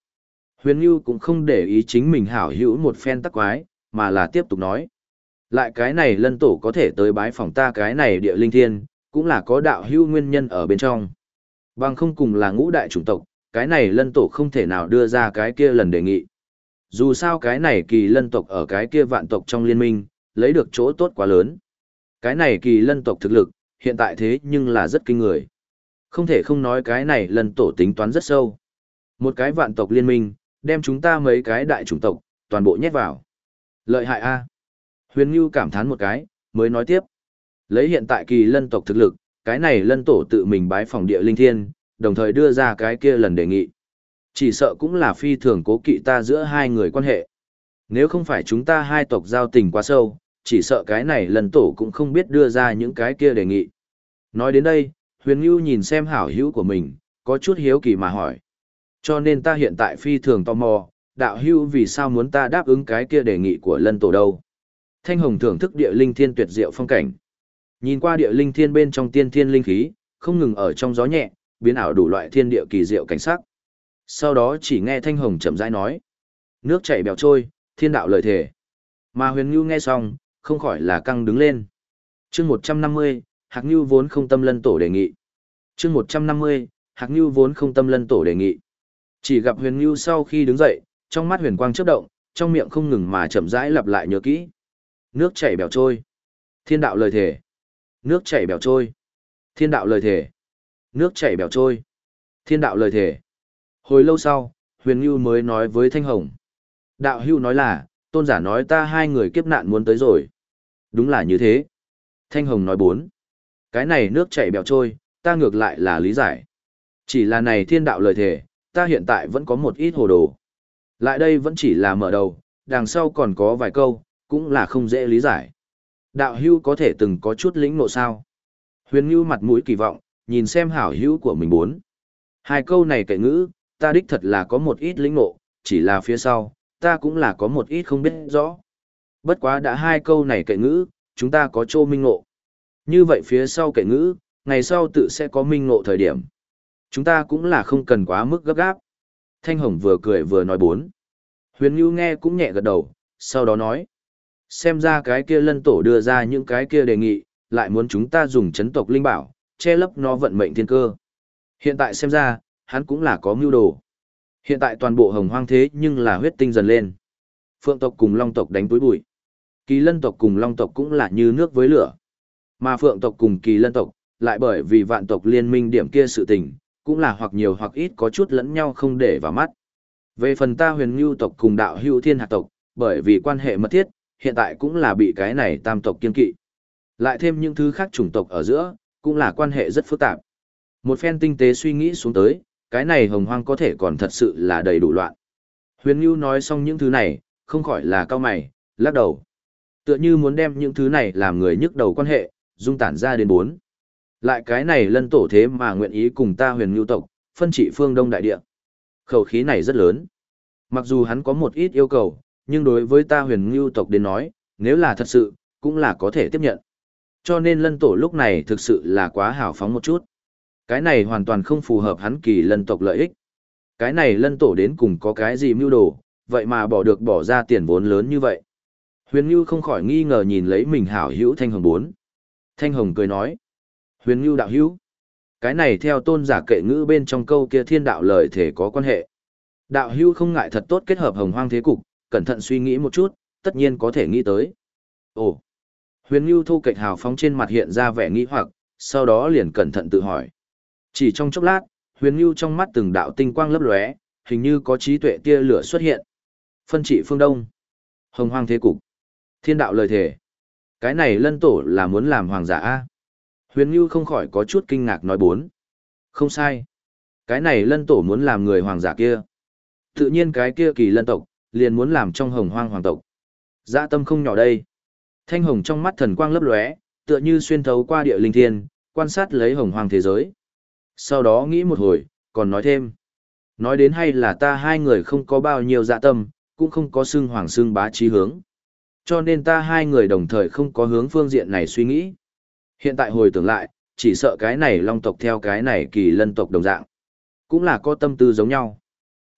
Huyền như cũng không để ý chính mình hảo hữu một phen tắc quái, mà là tiếp tục nói. Lại cái này lân tổ có thể tới bái phòng ta cái này địa linh thiên, cũng là có đạo hữu nguyên nhân ở bên trong. Bằng không cùng là ngũ đại chủng tộc, cái này lân tổ không thể nào đưa ra cái kia lần đề nghị. Dù sao cái này kỳ lân tộc ở cái kia vạn tộc trong liên minh, lấy được chỗ tốt quá lớn. Cái này kỳ lân tộc thực lực, hiện tại thế nhưng là rất kinh người. Không thể không nói cái này lân tổ tính toán rất sâu. Một cái vạn tộc liên minh, đem chúng ta mấy cái đại chủng tộc, toàn bộ nhét vào. Lợi hại a. Huyền Ngưu cảm thán một cái, mới nói tiếp. Lấy hiện tại kỳ lân tộc thực lực, cái này lân tổ tự mình bái phòng địa linh thiên, đồng thời đưa ra cái kia lần đề nghị. Chỉ sợ cũng là phi thường cố kỵ ta giữa hai người quan hệ. Nếu không phải chúng ta hai tộc giao tình quá sâu, chỉ sợ cái này lần tổ cũng không biết đưa ra những cái kia đề nghị. Nói đến đây, Huyền ngưu nhìn xem hảo hữu của mình, có chút hiếu kỳ mà hỏi. Cho nên ta hiện tại phi thường tò mò, đạo hữu vì sao muốn ta đáp ứng cái kia đề nghị của lân tổ đâu. Thanh Hồng thưởng thức địa linh thiên tuyệt diệu phong cảnh. Nhìn qua địa linh thiên bên trong tiên thiên linh khí, không ngừng ở trong gió nhẹ, biến ảo đủ loại thiên địa kỳ diệu cảnh sắc. Sau đó chỉ nghe Thanh Hồng chậm rãi nói. Nước chảy bèo trôi, thiên đạo lời thể. Mà huyền Nưu nghe xong, không khỏi là căng đứng lên. chương 150, Hạc Nưu vốn không tâm lân tổ đề nghị. chương 150, Hạc Nưu vốn không tâm lân tổ đề nghị. Chỉ gặp huyền Nưu sau khi đứng dậy, trong mắt huyền quang chớp động, trong miệng không ngừng mà chậm rãi lặp lại nhớ kỹ. Nước chảy bèo trôi. Thiên đạo lời thể. Nước chảy bèo trôi. Thiên đạo lời thể. Nước chảy bèo trôi. Thiên đạo lời thể. Hồi lâu sau, huyền Nhu mới nói với Thanh Hồng. Đạo hưu nói là, tôn giả nói ta hai người kiếp nạn muốn tới rồi. Đúng là như thế. Thanh Hồng nói bốn. Cái này nước chảy bèo trôi, ta ngược lại là lý giải. Chỉ là này thiên đạo lời thể, ta hiện tại vẫn có một ít hồ đồ. Lại đây vẫn chỉ là mở đầu, đằng sau còn có vài câu, cũng là không dễ lý giải. Đạo hưu có thể từng có chút lĩnh ngộ sao. Huyền Ngưu mặt mũi kỳ vọng, nhìn xem hảo hữu của mình bốn. Hai câu này kệ ngữ, ta đích thật là có một ít lĩnh ngộ, chỉ là phía sau, ta cũng là có một ít không biết rõ. Bất quá đã hai câu này kệ ngữ, chúng ta có chô minh ngộ. Như vậy phía sau kệ ngữ, ngày sau tự sẽ có minh ngộ thời điểm. Chúng ta cũng là không cần quá mức gấp gáp. Thanh Hồng vừa cười vừa nói bốn. Huyền Nhu nghe cũng nhẹ gật đầu, sau đó nói. Xem ra cái kia lân tổ đưa ra những cái kia đề nghị, lại muốn chúng ta dùng chấn tộc linh bảo, che lấp nó vận mệnh thiên cơ. Hiện tại xem ra, hắn cũng là có mưu đồ. Hiện tại toàn bộ hồng hoang thế nhưng là huyết tinh dần lên. Phượng tộc cùng long tộc đánh túi bụi. Kỳ lân tộc cùng long tộc cũng là như nước với lửa. Mà phượng tộc cùng kỳ lân tộc, lại bởi vì vạn tộc liên minh điểm kia sự tình, cũng là hoặc nhiều hoặc ít có chút lẫn nhau không để vào mắt. Về phần ta huyền ngưu tộc cùng đạo hưu thiên hạt tộc, bởi vì quan hệ mật thiết, hiện tại cũng là bị cái này tam tộc kiên kỵ. Lại thêm những thứ khác chủng tộc ở giữa, cũng là quan hệ rất phức tạp. Một phen tinh tế suy nghĩ xuống tới, cái này hồng hoang có thể còn thật sự là đầy đủ loạn. Huyền Nhu nói xong những thứ này, không khỏi là cao mày, lắc đầu. Tựa như muốn đem những thứ này làm người nhức đầu quan hệ, dung tản ra đến bốn. Lại cái này lân tổ thế mà nguyện ý cùng ta huyền Nhu tộc, phân trị phương đông đại địa. Khẩu khí này rất lớn. Mặc dù hắn có một ít yêu cầu, nhưng đối với ta huyền Nhu tộc đến nói, nếu là thật sự, cũng là có thể tiếp nhận. Cho nên lân tổ lúc này thực sự là quá hào phóng một chút. Cái này hoàn toàn không phù hợp hắn kỳ lân tộc lợi ích. Cái này lân tổ đến cùng có cái gì mưu đồ, vậy mà bỏ được bỏ ra tiền vốn lớn như vậy. Huyền Nhu không khỏi nghi ngờ nhìn lấy mình hảo hữu Thanh Hồng bốn. Thanh Hồng cười nói. Huyền Nhu đạo hữu. Cái này theo tôn giả kệ ngữ bên trong câu kia thiên đạo lời thể có quan hệ. Đạo hữu không ngại thật tốt kết hợp hồng hoang thế cục, cẩn thận suy nghĩ một chút, tất nhiên có thể nghĩ tới. Ồ. Huyền Nhu thu kịch hào phóng trên mặt hiện ra vẻ nghi hoặc, sau đó liền cẩn thận tự hỏi. Chỉ trong chốc lát, Huyền Nhu trong mắt từng đạo tinh quang lấp lóe, hình như có trí tuệ tia lửa xuất hiện. Phân trị phương Đông. Hồng hoang thế cục. Thiên đạo lời thể. Cái này lân tổ là muốn làm hoàng giả A. Huyền Nhu không khỏi có chút kinh ngạc nói bốn. Không sai. Cái này lân tổ muốn làm người hoàng giả kia. Tự nhiên cái kia kỳ lân tộc, liền muốn làm trong hồng hoang hoàng tộc. Dạ tâm không nhỏ đây. Thanh hồng trong mắt thần quang lấp lóe, tựa như xuyên thấu qua địa linh thiên, quan sát lấy hồng hoàng thế giới. Sau đó nghĩ một hồi, còn nói thêm. Nói đến hay là ta hai người không có bao nhiêu dạ tâm, cũng không có xưng hoàng xưng bá trí hướng. Cho nên ta hai người đồng thời không có hướng phương diện này suy nghĩ. Hiện tại hồi tưởng lại, chỉ sợ cái này long tộc theo cái này kỳ lân tộc đồng dạng. Cũng là có tâm tư giống nhau.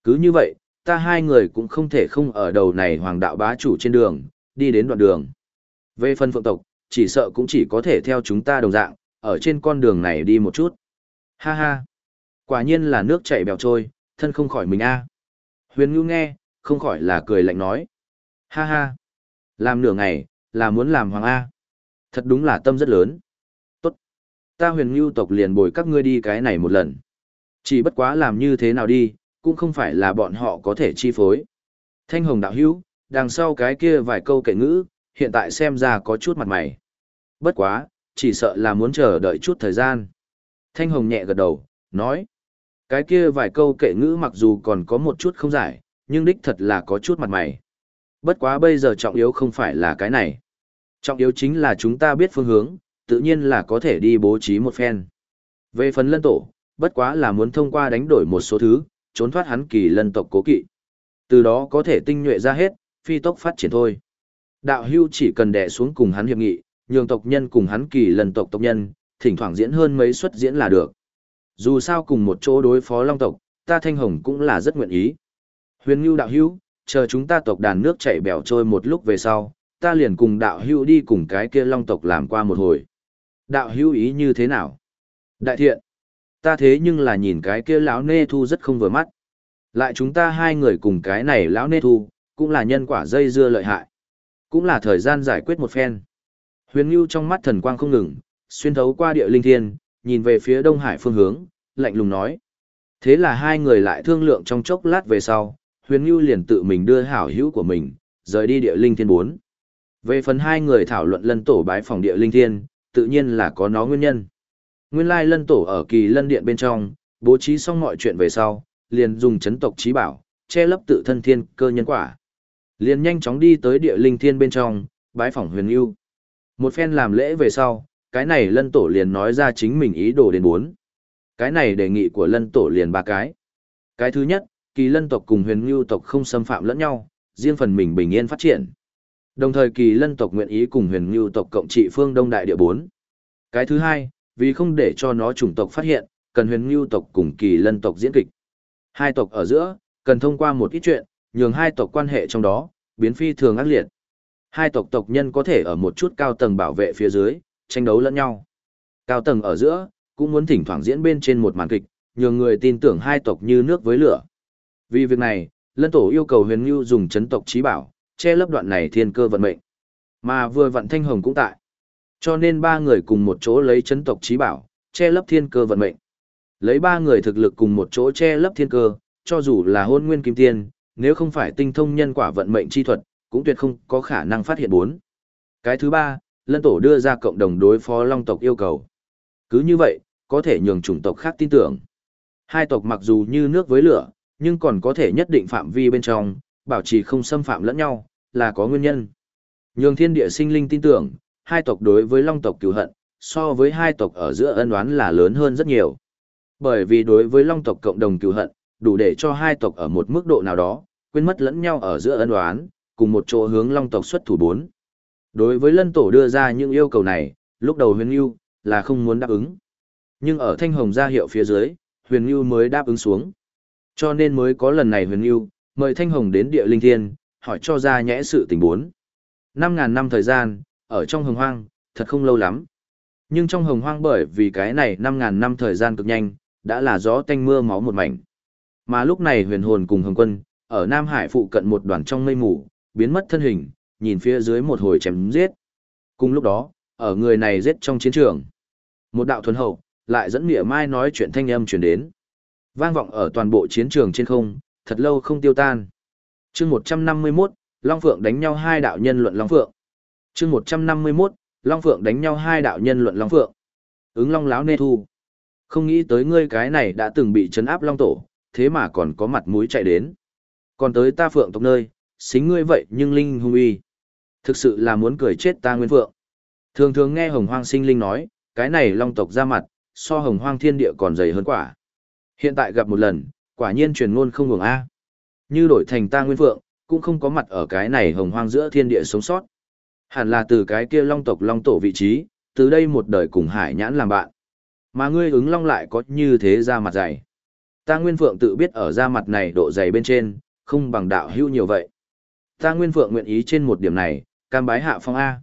Cứ như vậy, ta hai người cũng không thể không ở đầu này hoàng đạo bá chủ trên đường, đi đến đoạn đường. Về phân phượng tộc, chỉ sợ cũng chỉ có thể theo chúng ta đồng dạng, ở trên con đường này đi một chút. Ha ha! Quả nhiên là nước chảy bèo trôi, thân không khỏi mình a. Huyền Ngưu nghe, không khỏi là cười lạnh nói. Ha ha! Làm nửa ngày, là muốn làm hoàng A. Thật đúng là tâm rất lớn. Tốt! Ta huyền Ngưu tộc liền bồi các ngươi đi cái này một lần. Chỉ bất quá làm như thế nào đi, cũng không phải là bọn họ có thể chi phối. Thanh hồng đạo hữu, đằng sau cái kia vài câu kệ ngữ, hiện tại xem ra có chút mặt mày. Bất quá, chỉ sợ là muốn chờ đợi chút thời gian. Thanh hồng nhẹ gật đầu, nói. Cái kia vài câu kệ ngữ mặc dù còn có một chút không giải, nhưng đích thật là có chút mặt mày. Bất quá bây giờ trọng yếu không phải là cái này. Trọng yếu chính là chúng ta biết phương hướng, tự nhiên là có thể đi bố trí một phen. Về phần lân tổ, bất quá là muốn thông qua đánh đổi một số thứ, trốn thoát hắn kỳ lân tộc cố kỵ. Từ đó có thể tinh nhuệ ra hết, phi tốc phát triển thôi. Đạo hưu chỉ cần đè xuống cùng hắn hiệp nghị, nhường tộc nhân cùng hắn kỳ lần tộc tộc nhân, thỉnh thoảng diễn hơn mấy suất diễn là được. Dù sao cùng một chỗ đối phó long tộc, ta thanh hồng cũng là rất nguyện ý. Huyền Nhu đạo hưu, chờ chúng ta tộc đàn nước chảy bèo trôi một lúc về sau, ta liền cùng đạo hưu đi cùng cái kia long tộc làm qua một hồi. Đạo hưu ý như thế nào? Đại thiện, ta thế nhưng là nhìn cái kia lão nê thu rất không vừa mắt. Lại chúng ta hai người cùng cái này lão nê thu, cũng là nhân quả dây dưa lợi hại. Cũng là thời gian giải quyết một phen. Huyền Nưu trong mắt thần quang không ngừng, xuyên thấu qua địa linh thiên, nhìn về phía Đông Hải phương hướng, lạnh lùng nói. Thế là hai người lại thương lượng trong chốc lát về sau, Huyền Nưu liền tự mình đưa hảo hữu của mình, rời đi địa linh thiên 4. Về phần hai người thảo luận lân tổ bái phòng địa linh thiên, tự nhiên là có nó nguyên nhân. Nguyên lai lân tổ ở kỳ lân điện bên trong, bố trí xong mọi chuyện về sau, liền dùng chấn tộc trí bảo, che lấp tự thân thiên cơ nhân quả. Liền nhanh chóng đi tới địa linh thiên bên trong, bái phỏng huyền yêu. Một phen làm lễ về sau, cái này lân tổ liền nói ra chính mình ý đồ đến bốn. Cái này đề nghị của lân tổ liền ba cái. Cái thứ nhất, kỳ lân tộc cùng huyền ngưu tộc không xâm phạm lẫn nhau, riêng phần mình bình yên phát triển. Đồng thời kỳ lân tộc nguyện ý cùng huyền ngưu tộc cộng trị phương đông đại địa bốn. Cái thứ hai, vì không để cho nó chủng tộc phát hiện, cần huyền ngưu tộc cùng kỳ lân tộc diễn kịch. Hai tộc ở giữa, cần thông qua một ít chuyện, nhường hai tộc quan hệ trong đó, biến phi thường ác liệt. Hai tộc tộc nhân có thể ở một chút cao tầng bảo vệ phía dưới, tranh đấu lẫn nhau. Cao tầng ở giữa, cũng muốn thỉnh thoảng diễn bên trên một màn kịch, nhường người tin tưởng hai tộc như nước với lửa. Vì việc này, Lân Tổ yêu cầu Huyền Nưu dùng chấn tộc trí bảo, che lấp đoạn này thiên cơ vận mệnh. Mà vừa vận Thanh Hồng cũng tại. Cho nên ba người cùng một chỗ lấy chấn tộc trí bảo, che lấp thiên cơ vận mệnh. Lấy ba người thực lực cùng một chỗ che lấp thiên cơ, cho dù là hôn nguyên kim tiên, nếu không phải tinh thông nhân quả vận mệnh chi thuật, cũng tuyệt không có khả năng phát hiện bốn. Cái thứ ba, lân tổ đưa ra cộng đồng đối phó long tộc yêu cầu. Cứ như vậy, có thể nhường chủng tộc khác tin tưởng. Hai tộc mặc dù như nước với lửa, nhưng còn có thể nhất định phạm vi bên trong, bảo trì không xâm phạm lẫn nhau, là có nguyên nhân. Nhường thiên địa sinh linh tin tưởng, hai tộc đối với long tộc cứu hận, so với hai tộc ở giữa ân oán là lớn hơn rất nhiều. Bởi vì đối với long tộc cộng đồng cứu hận, đủ để cho hai tộc ở một mức độ nào đó, quên mất lẫn nhau ở giữa ân đoán cùng một chỗ hướng long tộc xuất thủ bốn. Đối với lân tổ đưa ra những yêu cầu này, lúc đầu huyền yêu, là không muốn đáp ứng. Nhưng ở thanh hồng gia hiệu phía dưới, huyền yêu mới đáp ứng xuống. Cho nên mới có lần này huyền yêu, mời thanh hồng đến địa linh thiên, hỏi cho ra nhẽ sự tình bốn. Năm ngàn năm thời gian, ở trong hồng hoang, thật không lâu lắm. Nhưng trong hồng hoang bởi vì cái này năm ngàn năm thời gian cực nhanh, đã là gió tanh mưa máu một mảnh. Mà lúc này huyền hồn cùng hồng quân, ở Nam Hải phụ cận một đoàn trong mây mù, biến mất thân hình, nhìn phía dưới một hồi chém giết. Cùng lúc đó, ở người này giết trong chiến trường. Một đạo thuần hậu, lại dẫn nghĩa mai nói chuyện thanh âm truyền đến. Vang vọng ở toàn bộ chiến trường trên không, thật lâu không tiêu tan. chương 151, Long Phượng đánh nhau hai đạo nhân luận Long Phượng. chương 151, Long Phượng đánh nhau hai đạo nhân luận Long Phượng. Ứng Long láo nê thu. Không nghĩ tới ngươi cái này đã từng bị chấn áp Long Tổ, thế mà còn có mặt mũi chạy đến. Còn tới ta Phượng tộc nơi, xính ngươi vậy nhưng linh hung uy. Thực sự là muốn cười chết ta Nguyên Phượng. Thường thường nghe Hồng Hoang sinh linh nói, cái này Long tộc ra mặt, so Hồng Hoang thiên địa còn dày hơn quả. Hiện tại gặp một lần, quả nhiên truyền ngôn không ngừng A. Như đổi thành ta Nguyên Phượng, cũng không có mặt ở cái này Hồng Hoang giữa thiên địa sống sót. Hẳn là từ cái kia Long tộc Long tổ vị trí, từ đây một đời cùng Hải Nhãn làm bạn. Mà ngươi ứng Long lại có như thế ra mặt dày. Ta Nguyên Phượng tự biết ở ra mặt này độ dày bên trên, không bằng đạo hữu nhiều vậy. Ta Nguyên Phượng nguyện ý trên một điểm này, cam bái hạ phong A.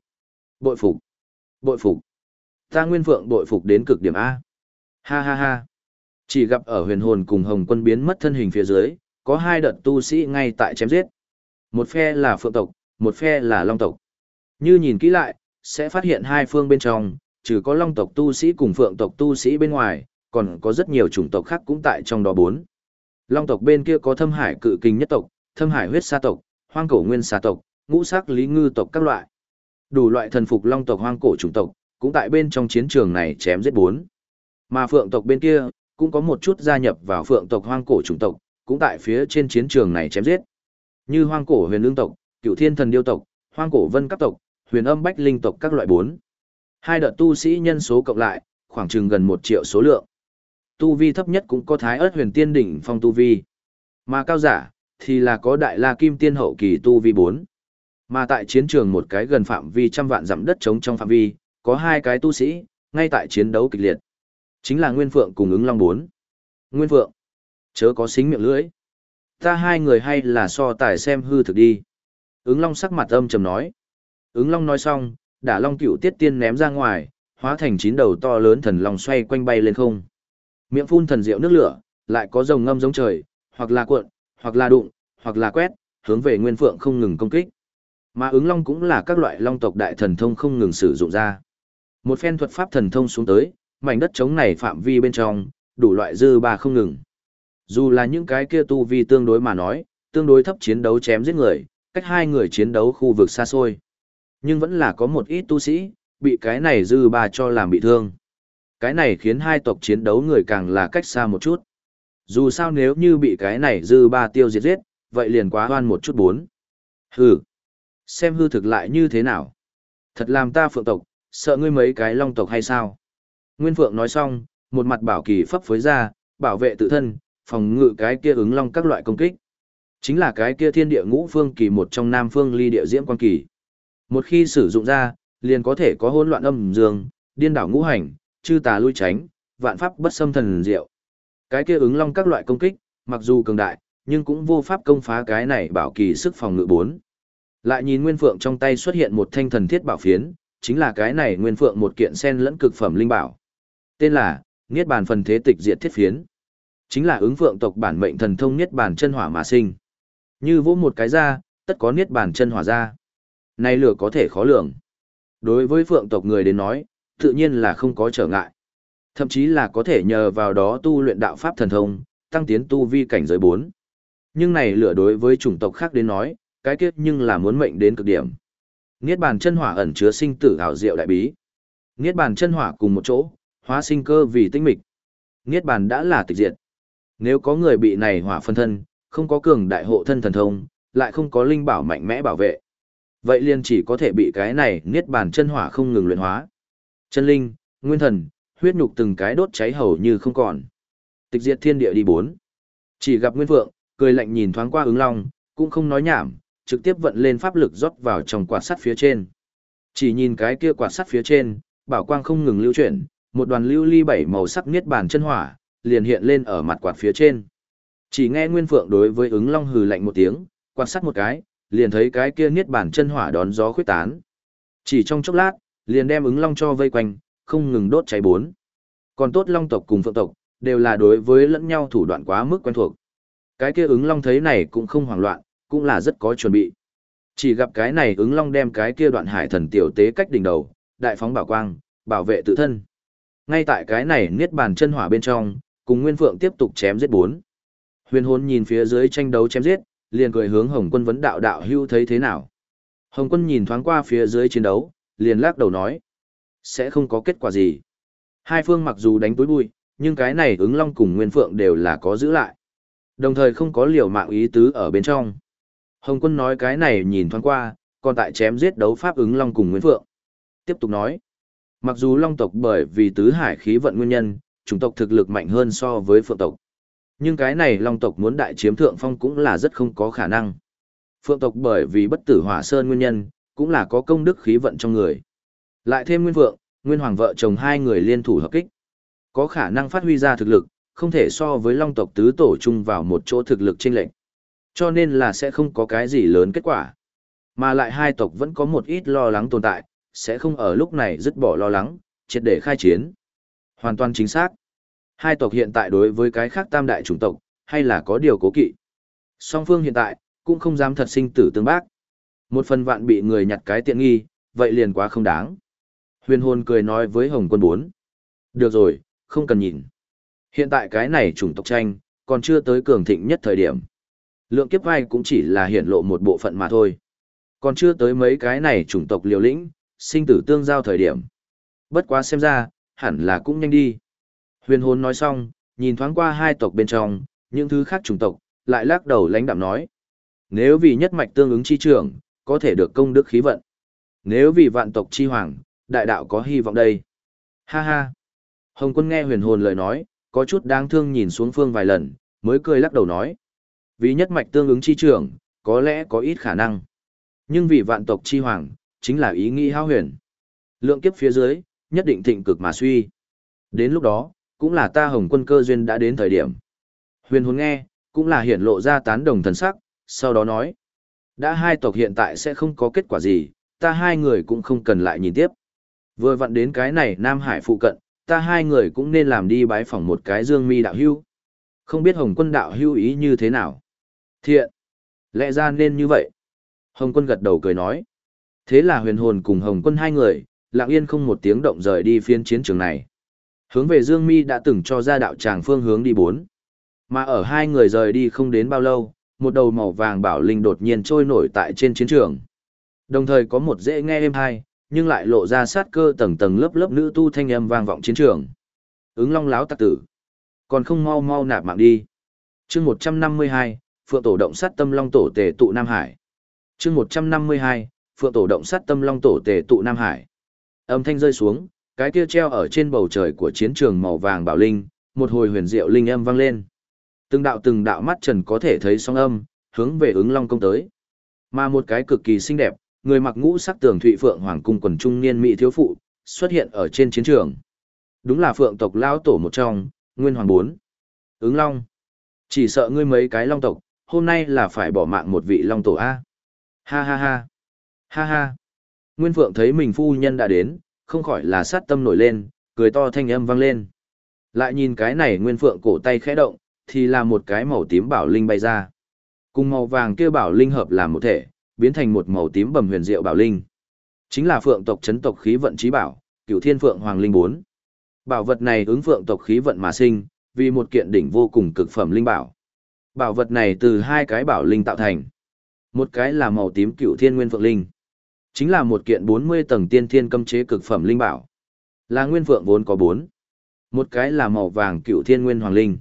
Bội phục. Bội phục. Ta Nguyên Phượng bội phục đến cực điểm A. Ha ha ha. Chỉ gặp ở huyền hồn cùng hồng quân biến mất thân hình phía dưới, có hai đợt tu sĩ ngay tại chém giết. Một phe là phượng tộc, một phe là long tộc. Như nhìn kỹ lại, sẽ phát hiện hai phương bên trong, trừ có long tộc tu sĩ cùng phượng tộc tu sĩ bên ngoài, còn có rất nhiều chủng tộc khác cũng tại trong đó bốn. Long tộc bên kia có thâm hải cự kinh nhất tộc, thâm hải huyết sa tộc, hoang cổ nguyên sa tộc, ngũ sắc lý ngư tộc các loại. Đủ loại thần phục long tộc hoang cổ chủng tộc, cũng tại bên trong chiến trường này chém giết bốn. Mà phượng tộc bên kia, cũng có một chút gia nhập vào phượng tộc hoang cổ chủng tộc, cũng tại phía trên chiến trường này chém giết. Như hoang cổ huyền lương tộc, cựu thiên thần điêu tộc, hoang cổ vân cấp tộc, huyền âm bách linh tộc các loại bốn. Hai đợt tu sĩ nhân số cộng lại, khoảng chừng gần một triệu số lượng. Tu vi thấp nhất cũng có thái ớt huyền tiên đỉnh phong tu vi. Mà cao giả, thì là có đại la kim tiên hậu kỳ tu vi bốn. Mà tại chiến trường một cái gần phạm vi trăm vạn dặm đất trống trong phạm vi, có hai cái tu sĩ, ngay tại chiến đấu kịch liệt. Chính là Nguyên Phượng cùng ứng long bốn. Nguyên Phượng, chớ có xính miệng lưỡi. Ta hai người hay là so tài xem hư thực đi. Ứng long sắc mặt âm trầm nói. Ứng long nói xong, đả long cựu tiết tiên ném ra ngoài, hóa thành chín đầu to lớn thần long xoay quanh bay lên không. Miệng phun thần diệu nước lửa, lại có rồng ngâm giống trời, hoặc là cuộn, hoặc là đụng, hoặc là quét, hướng về Nguyên Phượng không ngừng công kích. Mà ứng long cũng là các loại long tộc đại thần thông không ngừng sử dụng ra. Một phen thuật pháp thần thông xuống tới, mảnh đất trống này phạm vi bên trong, đủ loại dư ba không ngừng. Dù là những cái kia tu vi tương đối mà nói, tương đối thấp chiến đấu chém giết người, cách hai người chiến đấu khu vực xa xôi. Nhưng vẫn là có một ít tu sĩ, bị cái này dư ba cho làm bị thương. Cái này khiến hai tộc chiến đấu người càng là cách xa một chút. Dù sao nếu như bị cái này dư ba tiêu diệt giết, vậy liền quá hoan một chút bốn. Hừ. Xem hư thực lại như thế nào. Thật làm ta phượng tộc, sợ ngươi mấy cái long tộc hay sao? Nguyên Phượng nói xong, một mặt bảo kỳ phấp phới ra, bảo vệ tự thân, phòng ngự cái kia ứng long các loại công kích. Chính là cái kia thiên địa ngũ phương kỳ một trong nam phương ly địa diễm quan kỳ. Một khi sử dụng ra, liền có thể có hỗn loạn âm dương, điên đảo ngũ hành, chư tà lui tránh, vạn pháp bất xâm thần diệu. Cái kia ứng long các loại công kích, mặc dù cường đại, nhưng cũng vô pháp công phá cái này bảo kỳ sức phòng ngự bốn. Lại nhìn Nguyên Phượng trong tay xuất hiện một thanh thần thiết bảo phiến, chính là cái này Nguyên Phượng một kiện sen lẫn cực phẩm linh bảo. Tên là Niết Bàn phần thế tịch diệt thiết phiến. Chính là ứng Phượng tộc bản mệnh thần thông Niết Bàn chân hỏa mà sinh. Như vỗ một cái ra, tất có Niết Bàn chân hỏa ra. Này lửa có thể khó lường. Đối với Phượng tộc người đến nói, tự nhiên là không có trở ngại. Thậm chí là có thể nhờ vào đó tu luyện đạo pháp thần thông, tăng tiến tu vi cảnh giới 4. Nhưng này lửa đối với chủng tộc khác đến nói, cái kiếp nhưng là muốn mệnh đến cực điểm. Niết bàn chân hỏa ẩn chứa sinh tử ảo diệu đại bí. Niết bàn chân hỏa cùng một chỗ, hóa sinh cơ vì tinh mịch. Niết bàn đã là tịch diệt. Nếu có người bị này hỏa phân thân, không có cường đại hộ thân thần thông, lại không có linh bảo mạnh mẽ bảo vệ. Vậy liền chỉ có thể bị cái này niết bàn chân hỏa không ngừng luyện hóa. Chân linh, nguyên thần, huyết nhục từng cái đốt cháy hầu như không còn. Tịch diệt thiên địa đi bốn. Chỉ gặp Nguyên Vượng, cười lạnh nhìn thoáng qua ứng long, cũng không nói nhảm, trực tiếp vận lên pháp lực rót vào trong quạt sắt phía trên. Chỉ nhìn cái kia quạt sắt phía trên, bảo quang không ngừng lưu chuyển, một đoàn lưu ly bảy màu sắc niết bàn chân hỏa, liền hiện lên ở mặt quạt phía trên. Chỉ nghe Nguyên Phượng đối với ứng long hừ lạnh một tiếng, quạt sắt một cái, liền thấy cái kia niết bàn chân hỏa đón gió khuyết tán. Chỉ trong chốc lát, liền đem ứng long cho vây quanh, không ngừng đốt cháy bốn. Còn tốt long tộc cùng phượng tộc, đều là đối với lẫn nhau thủ đoạn quá mức quen thuộc. Cái kia ứng long thấy này cũng không hoảng loạn, cũng là rất có chuẩn bị. Chỉ gặp cái này ứng long đem cái kia đoạn hải thần tiểu tế cách đỉnh đầu, đại phóng bảo quang, bảo vệ tự thân. Ngay tại cái này niết bàn chân hỏa bên trong, cùng Nguyên Phượng tiếp tục chém giết bốn. Huyền hồn nhìn phía dưới tranh đấu chém giết, liền cười hướng Hồng Quân vấn đạo đạo hưu thấy thế nào. Hồng Quân nhìn thoáng qua phía dưới chiến đấu, liền lắc đầu nói. Sẽ không có kết quả gì. Hai phương mặc dù đánh túi bụi, nhưng cái này ứng long cùng Nguyên Phượng đều là có giữ lại. Đồng thời không có liều mạng ý tứ ở bên trong. Hồng quân nói cái này nhìn thoáng qua, còn tại chém giết đấu pháp ứng long cùng Nguyên Phượng. Tiếp tục nói, mặc dù long tộc bởi vì tứ hải khí vận nguyên nhân, chủng tộc thực lực mạnh hơn so với phượng tộc. Nhưng cái này long tộc muốn đại chiếm thượng phong cũng là rất không có khả năng. Phượng tộc bởi vì bất tử hỏa sơn nguyên nhân, cũng là có công đức khí vận trong người. Lại thêm Nguyên vượng, Nguyên Hoàng vợ chồng hai người liên thủ hợp kích. Có khả năng phát huy ra thực lực, không thể so với long tộc tứ tổ chung vào một chỗ thực lực chênh lệch. Cho nên là sẽ không có cái gì lớn kết quả. Mà lại hai tộc vẫn có một ít lo lắng tồn tại, sẽ không ở lúc này dứt bỏ lo lắng, triệt để khai chiến. Hoàn toàn chính xác. Hai tộc hiện tại đối với cái khác tam đại chủng tộc, hay là có điều cố kỵ. Song phương hiện tại, cũng không dám thật sinh tử tương bác. Một phần vạn bị người nhặt cái tiện nghi, vậy liền quá không đáng. Huyền hồn cười nói với Hồng quân bốn. Được rồi, không cần nhìn. Hiện tại cái này chủng tộc tranh, còn chưa tới cường thịnh nhất thời điểm. Lượng kiếp vai cũng chỉ là hiển lộ một bộ phận mà thôi. Còn chưa tới mấy cái này chủng tộc liều lĩnh, sinh tử tương giao thời điểm. Bất quá xem ra, hẳn là cũng nhanh đi. Huyền hồn nói xong, nhìn thoáng qua hai tộc bên trong, những thứ khác chủng tộc, lại lắc đầu lãnh đạm nói. Nếu vì nhất mạch tương ứng chi trưởng, có thể được công đức khí vận. Nếu vì vạn tộc chi hoàng, đại đạo có hy vọng đây. Ha ha. Hồng quân nghe huyền hồn lời nói, có chút đáng thương nhìn xuống phương vài lần, mới cười lắc đầu nói. Vì nhất mạch tương ứng chi trưởng, có lẽ có ít khả năng. Nhưng vì vạn tộc chi hoàng, chính là ý nghĩ hao huyền. Lượng kiếp phía dưới, nhất định thịnh cực mà suy. Đến lúc đó, cũng là ta hồng quân cơ duyên đã đến thời điểm. Huyền hồn nghe, cũng là hiển lộ ra tán đồng thần sắc, sau đó nói. Đã hai tộc hiện tại sẽ không có kết quả gì, ta hai người cũng không cần lại nhìn tiếp. Vừa vặn đến cái này Nam Hải phụ cận, ta hai người cũng nên làm đi bái phỏng một cái dương mi đạo hưu. Không biết Hồng quân đạo hưu ý như thế nào? Thiện. Lẽ ra nên như vậy. Hồng quân gật đầu cười nói. Thế là huyền hồn cùng Hồng quân hai người, lặng yên không một tiếng động rời đi phiên chiến trường này. Hướng về Dương Mi đã từng cho ra đạo tràng phương hướng đi bốn. Mà ở hai người rời đi không đến bao lâu, một đầu màu vàng bảo linh đột nhiên trôi nổi tại trên chiến trường. Đồng thời có một dễ nghe êm hai, nhưng lại lộ ra sát cơ tầng tầng lớp lớp nữ tu thanh âm vang vọng chiến trường. Ứng long láo tặc tử. Còn không mau mau nạp mạng đi. chương 152, Phượng Tổ động sát tâm long tổ tề tụ Nam Hải. chương 152, Phượng Tổ động sát tâm long tổ tề tụ Nam Hải. Âm thanh rơi xuống, cái kia treo ở trên bầu trời của chiến trường màu vàng bảo linh, một hồi huyền diệu linh âm vang lên. Từng đạo từng đạo mắt trần có thể thấy song âm, hướng về ứng long công tới. Mà một cái cực kỳ xinh đẹp, người mặc ngũ sắc tường thụy phượng hoàng cung quần trung niên mỹ thiếu phụ, xuất hiện ở trên chiến trường. Đúng là phượng tộc lao tổ một trong, nguyên hoàng bốn. Ứng long. Chỉ sợ ngươi mấy cái long tộc, hôm nay là phải bỏ mạng một vị long tổ A. Ha ha ha. Ha ha. Nguyên phượng thấy mình phu nhân đã đến, không khỏi là sát tâm nổi lên, cười to thanh âm vang lên. Lại nhìn cái này nguyên phượng cổ tay khẽ động, thì là một cái màu tím bảo linh bay ra. Cùng màu vàng kia bảo linh hợp làm một thể, biến thành một màu tím bầm huyền diệu bảo linh. Chính là phượng tộc chấn tộc khí vận trí bảo, cửu thiên phượng hoàng linh 4. Bảo vật này ứng phượng tộc khí vận mà sinh, vì một kiện đỉnh vô cùng cực phẩm linh bảo. Bảo vật này từ hai cái bảo linh tạo thành. Một cái là màu tím cửu thiên nguyên phượng linh. Chính là một kiện 40 tầng tiên thiên cấm chế cực phẩm linh bảo. Là nguyên phượng vốn có 4. Một cái là màu vàng cửu thiên nguyên hoàng linh.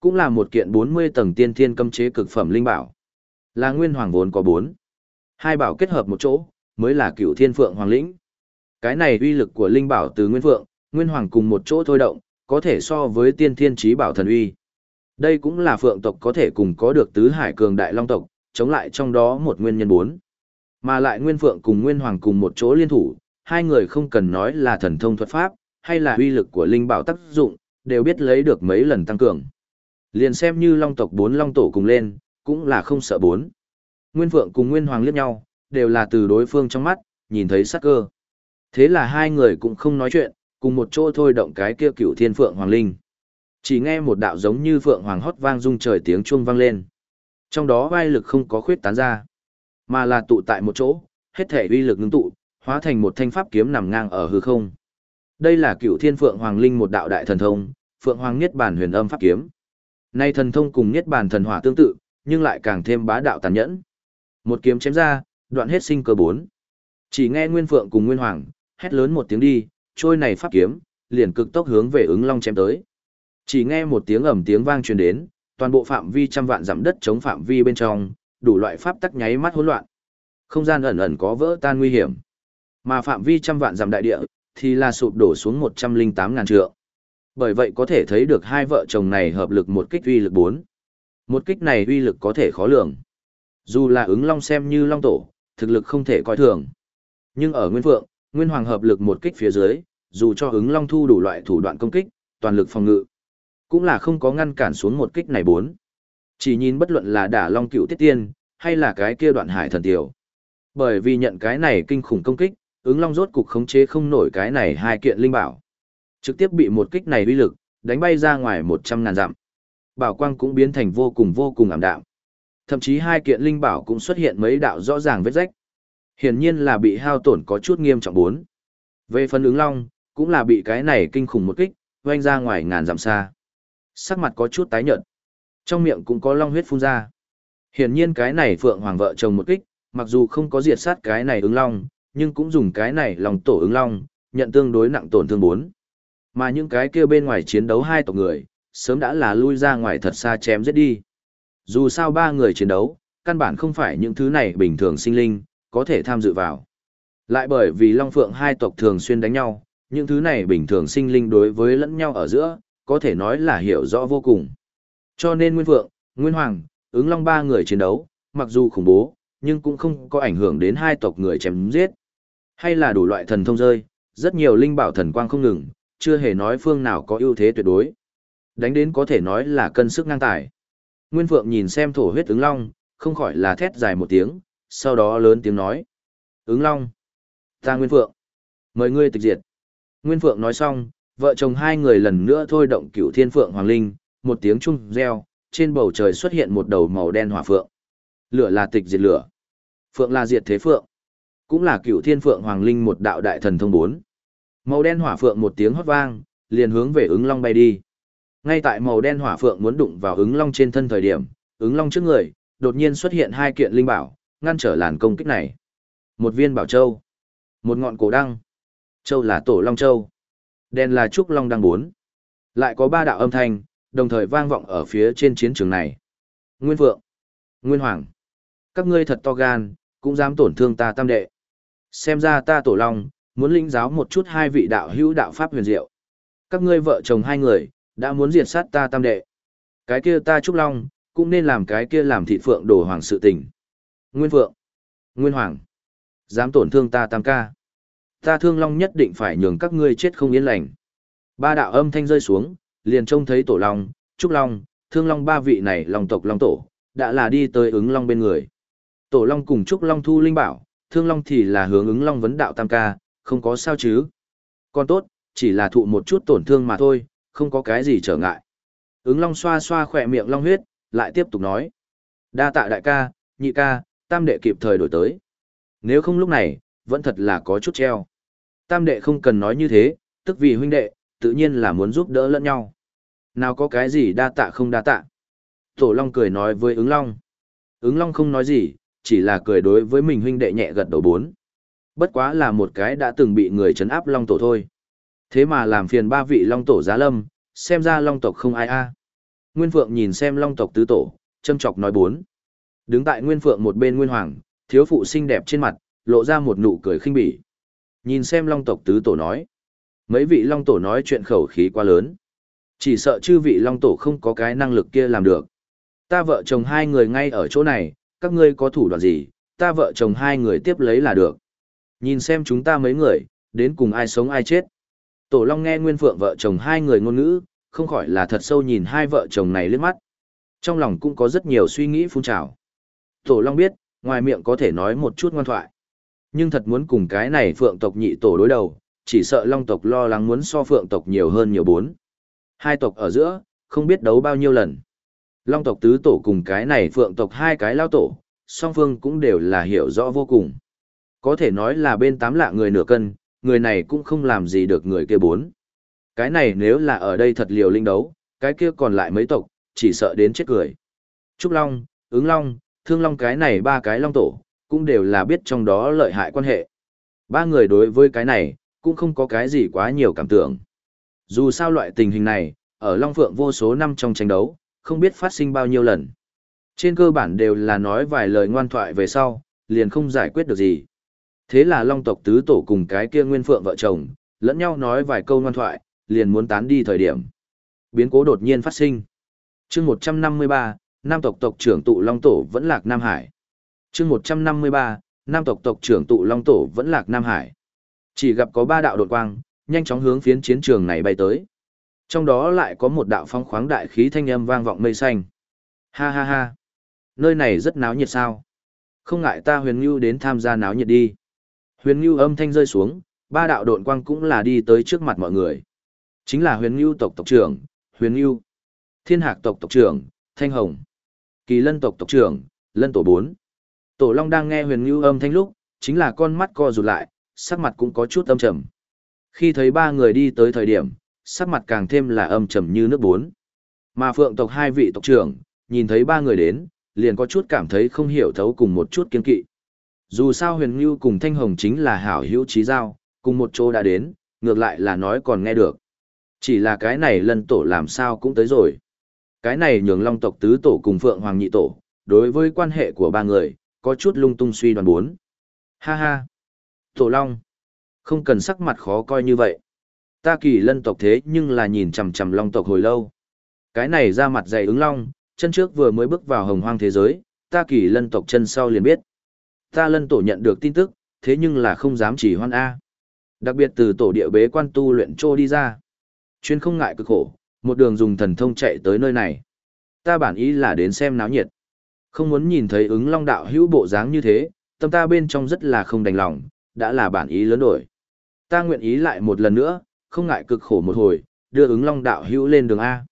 Cũng là một kiện 40 tầng tiên thiên cấm chế cực phẩm linh bảo. Là nguyên hoàng vốn có 4. Hai bảo kết hợp một chỗ, mới là cựu thiên phượng hoàng lĩnh. Cái này uy lực của linh bảo từ nguyên phượng, nguyên hoàng cùng một chỗ thôi động, có thể so với tiên thiên trí bảo thần uy. Đây cũng là phượng tộc có thể cùng có được tứ hải cường đại long tộc, chống lại trong đó một nguyên nhân bốn. Mà lại nguyên phượng cùng nguyên hoàng cùng một chỗ liên thủ, hai người không cần nói là thần thông thuật pháp, hay là uy lực của linh bảo tác dụng, đều biết lấy được mấy lần tăng cường. Liền xem như long tộc bốn long tổ cùng lên, cũng là không sợ bốn. Nguyên phượng cùng nguyên hoàng liếc nhau, đều là từ đối phương trong mắt, nhìn thấy sắc cơ. Thế là hai người cũng không nói chuyện, cùng một chỗ thôi động cái kia cựu thiên phượng hoàng linh. Chỉ nghe một đạo giống như phượng hoàng hót vang rung trời tiếng chuông vang lên. Trong đó vai lực không có khuyết tán ra, mà là tụ tại một chỗ, hết thể uy lực ngưng tụ, hóa thành một thanh pháp kiếm nằm ngang ở hư không. Đây là cựu thiên phượng hoàng linh một đạo đại thần thông, phượng hoàng niết bàn huyền âm pháp kiếm. Nay thần thông cùng niết bàn thần hỏa tương tự, nhưng lại càng thêm bá đạo tàn nhẫn. Một kiếm chém ra, đoạn hết sinh cơ bốn. Chỉ nghe Nguyên Phượng cùng Nguyên Hoàng hét lớn một tiếng đi, trôi này pháp kiếm, liền cực tốc hướng về ứng long chém tới. Chỉ nghe một tiếng ầm tiếng vang truyền đến, toàn bộ phạm vi trăm vạn dặm đất chống phạm vi bên trong, đủ loại pháp tắc nháy mắt hỗn loạn. Không gian ẩn ẩn có vỡ tan nguy hiểm. Mà phạm vi trăm vạn dặm đại địa thì là sụp đổ xuống một trăm linh tám ngàn trượng. Bởi vậy có thể thấy được hai vợ chồng này hợp lực một kích uy lực bốn. Một kích này uy lực có thể khó lường. Dù là ứng long xem như long tổ, thực lực không thể coi thường. Nhưng ở Nguyên Phượng, Nguyên Hoàng hợp lực một kích phía dưới, dù cho ứng long thu đủ loại thủ đoạn công kích, toàn lực phòng ngự, cũng là không có ngăn cản xuống một kích này bốn. Chỉ nhìn bất luận là đả long cựu tiết tiên, hay là cái kia đoạn hải thần tiểu. Bởi vì nhận cái này kinh khủng công kích, ứng long rốt cục khống chế không nổi cái này hai kiện linh bảo. Trực tiếp bị một kích này uy lực, đánh bay ra ngoài một trăm ngàn dặm. Bảo quang cũng biến thành vô cùng vô cùng ảm đạm. Thậm chí hai kiện linh bảo cũng xuất hiện mấy đạo rõ ràng vết rách. Hiển nhiên là bị hao tổn có chút nghiêm trọng bốn. Về phần ứng long, cũng là bị cái này kinh khủng một kích, vanh ra ngoài ngàn dặm xa. Sắc mặt có chút tái nhợt. Trong miệng cũng có long huyết phun ra. Hiển nhiên cái này phượng hoàng vợ chồng một kích, mặc dù không có diệt sát cái này ứng long, nhưng cũng dùng cái này lòng tổ ứng long, nhận tương đối nặng tổn thương bốn. Mà những cái kia bên ngoài chiến đấu hai tộc người, sớm đã là lui ra ngoài thật xa chém giết đi. Dù sao ba người chiến đấu, căn bản không phải những thứ này bình thường sinh linh, có thể tham dự vào. Lại bởi vì Long Phượng hai tộc thường xuyên đánh nhau, những thứ này bình thường sinh linh đối với lẫn nhau ở giữa, có thể nói là hiểu rõ vô cùng. Cho nên Nguyên Phượng, Nguyên Hoàng, ứng Long ba người chiến đấu, mặc dù khủng bố, nhưng cũng không có ảnh hưởng đến hai tộc người chém giết. Hay là đủ loại thần thông rơi, rất nhiều linh bảo thần quang không ngừng, chưa hề nói phương nào có ưu thế tuyệt đối. Đánh đến có thể nói là cân sức ngang tài. Nguyên Phượng nhìn xem thổ huyết ứng long, không khỏi là thét dài một tiếng, sau đó lớn tiếng nói. Ứng long. Ta Nguyên Phượng. Mời ngươi tịch diệt. Nguyên Phượng nói xong, vợ chồng hai người lần nữa thôi động cửu thiên phượng hoàng linh, một tiếng chung reo, trên bầu trời xuất hiện một đầu màu đen hỏa phượng. Lửa là tịch diệt lửa. Phượng là diệt thế phượng. Cũng là cửu thiên phượng hoàng linh một đạo đại thần thông bốn. Màu đen hỏa phượng một tiếng hót vang, liền hướng về ứng long bay đi. Ngay tại màu đen hỏa phượng muốn đụng vào ứng long trên thân thời điểm, ứng long trước người, đột nhiên xuất hiện hai kiện linh bảo, ngăn trở làn công kích này. Một viên bảo châu, một ngọn cổ đăng. Châu là tổ long châu, đen là trúc long đăng bốn. Lại có ba đạo âm thanh, đồng thời vang vọng ở phía trên chiến trường này. Nguyên Phượng, Nguyên Hoàng, các ngươi thật to gan, cũng dám tổn thương ta tam đệ. Xem ra ta tổ long, muốn linh giáo một chút hai vị đạo hữu đạo pháp huyền diệu. Các ngươi vợ chồng hai người, đã muốn diệt sát ta tam đệ. Cái kia ta trúc long, cũng nên làm cái kia làm thị phượng đồ hoàng sự tình. Nguyên phượng, nguyên hoàng, dám tổn thương ta tam ca. Ta thương long nhất định phải nhường các ngươi chết không yên lành. Ba đạo âm thanh rơi xuống, liền trông thấy tổ long, trúc long, thương long ba vị này long tộc long tổ, đã là đi tới ứng long bên người. Tổ long cùng trúc long thu linh bảo, thương long thì là hướng ứng long vấn đạo tam ca, không có sao chứ. Còn tốt, chỉ là thụ một chút tổn thương mà thôi, không có cái gì trở ngại. Ứng long xoa xoa khỏe miệng long huyết, lại tiếp tục nói. Đa tạ đại ca, nhị ca, tam đệ kịp thời đổi tới. Nếu không lúc này, vẫn thật là có chút treo. Tam đệ không cần nói như thế, tức vì huynh đệ, tự nhiên là muốn giúp đỡ lẫn nhau. Nào có cái gì đa tạ không đa tạ. Tổ Long cười nói với ứng Long. Ứng Long không nói gì, chỉ là cười đối với mình huynh đệ nhẹ gật đầu bốn. Bất quá là một cái đã từng bị người chấn áp long tổ thôi. Thế mà làm phiền ba vị long tổ giá lâm, xem ra long tộc không ai a. Nguyên Phượng nhìn xem long tộc tứ tổ, châm chọc nói bốn. Đứng tại Nguyên Phượng một bên Nguyên Hoàng, thiếu phụ xinh đẹp trên mặt, lộ ra một nụ cười khinh bỉ. Nhìn xem long tộc tứ tổ nói. Mấy vị long tổ nói chuyện khẩu khí quá lớn. Chỉ sợ chư vị long tổ không có cái năng lực kia làm được. Ta vợ chồng hai người ngay ở chỗ này, các ngươi có thủ đoạn gì, ta vợ chồng hai người tiếp lấy là được. Nhìn xem chúng ta mấy người, đến cùng ai sống ai chết. Tổ Long nghe Nguyên Phượng vợ chồng hai người ngôn ngữ, không khỏi là thật sâu nhìn hai vợ chồng này liếc mắt. Trong lòng cũng có rất nhiều suy nghĩ phun trào. Tổ Long biết, ngoài miệng có thể nói một chút ngoan thoại. Nhưng thật muốn cùng cái này Phượng tộc nhị tổ đối đầu, chỉ sợ Long tộc lo lắng muốn so Phượng tộc nhiều hơn nhiều bốn. Hai tộc ở giữa, không biết đấu bao nhiêu lần. Long tộc tứ tổ cùng cái này Phượng tộc hai cái lao tổ, song phương cũng đều là hiểu rõ vô cùng. Có thể nói là bên tám lạ người nửa cân, người này cũng không làm gì được người kia bốn. Cái này nếu là ở đây thật liều linh đấu, cái kia còn lại mấy tộc, chỉ sợ đến chết cười. Trúc Long, ứng Long, Thương Long cái này ba cái Long tổ, cũng đều là biết trong đó lợi hại quan hệ. Ba người đối với cái này, cũng không có cái gì quá nhiều cảm tưởng. Dù sao loại tình hình này, ở Long Phượng vô số năm trong tranh đấu, không biết phát sinh bao nhiêu lần. Trên cơ bản đều là nói vài lời ngoan thoại về sau, liền không giải quyết được gì. Thế là Long tộc tứ tổ cùng cái kia Nguyên Phượng vợ chồng, lẫn nhau nói vài câu ngoan thoại, liền muốn tán đi thời điểm. Biến cố đột nhiên phát sinh. chương 153, Nam tộc tộc trưởng tụ Long Tổ vẫn lạc Nam Hải. chương 153, Nam tộc tộc trưởng tụ Long Tổ vẫn lạc Nam Hải. Chỉ gặp có ba đạo đột quang, nhanh chóng hướng phiến chiến trường này bay tới. Trong đó lại có một đạo phong khoáng đại khí thanh âm vang vọng mây xanh. Ha ha ha. Nơi này rất náo nhiệt sao. Không ngại ta huyền ngưu đến tham gia náo nhiệt đi. Huyền ngưu âm thanh rơi xuống, ba đạo độn quang cũng là đi tới trước mặt mọi người. Chính là huyền ngưu tộc tộc trưởng, huyền ngưu. Thiên hạc tộc tộc trưởng, thanh hồng. Kỳ lân tộc tộc trưởng, lân tổ bốn. Tổ long đang nghe huyền ngưu âm thanh lúc, chính là con mắt co rụt lại, sắc mặt cũng có chút âm trầm. Khi thấy ba người đi tới thời điểm, sắc mặt càng thêm là âm trầm như nước bốn. Mà phượng tộc hai vị tộc trưởng, nhìn thấy ba người đến, liền có chút cảm thấy không hiểu thấu cùng một chút kiên kỵ. Dù sao huyền ngưu cùng thanh hồng chính là hảo hữu trí giao, cùng một chỗ đã đến, ngược lại là nói còn nghe được. Chỉ là cái này lân tổ làm sao cũng tới rồi. Cái này nhường long tộc tứ tổ cùng phượng hoàng nhị tổ, đối với quan hệ của ba người, có chút lung tung suy đoán bốn. Ha ha! Tổ long! Không cần sắc mặt khó coi như vậy. Ta kỳ lân tộc thế nhưng là nhìn chằm chằm long tộc hồi lâu. Cái này ra mặt dày ứng long, chân trước vừa mới bước vào hồng hoang thế giới, ta kỳ lân tộc chân sau liền biết. Ta lân tổ nhận được tin tức, thế nhưng là không dám chỉ hoan A. Đặc biệt từ tổ địa bế quan tu luyện trô đi ra. Chuyên không ngại cực khổ, một đường dùng thần thông chạy tới nơi này. Ta bản ý là đến xem náo nhiệt. Không muốn nhìn thấy ứng long đạo hữu bộ dáng như thế, tâm ta bên trong rất là không đành lòng, đã là bản ý lớn đổi. Ta nguyện ý lại một lần nữa, không ngại cực khổ một hồi, đưa ứng long đạo hữu lên đường A.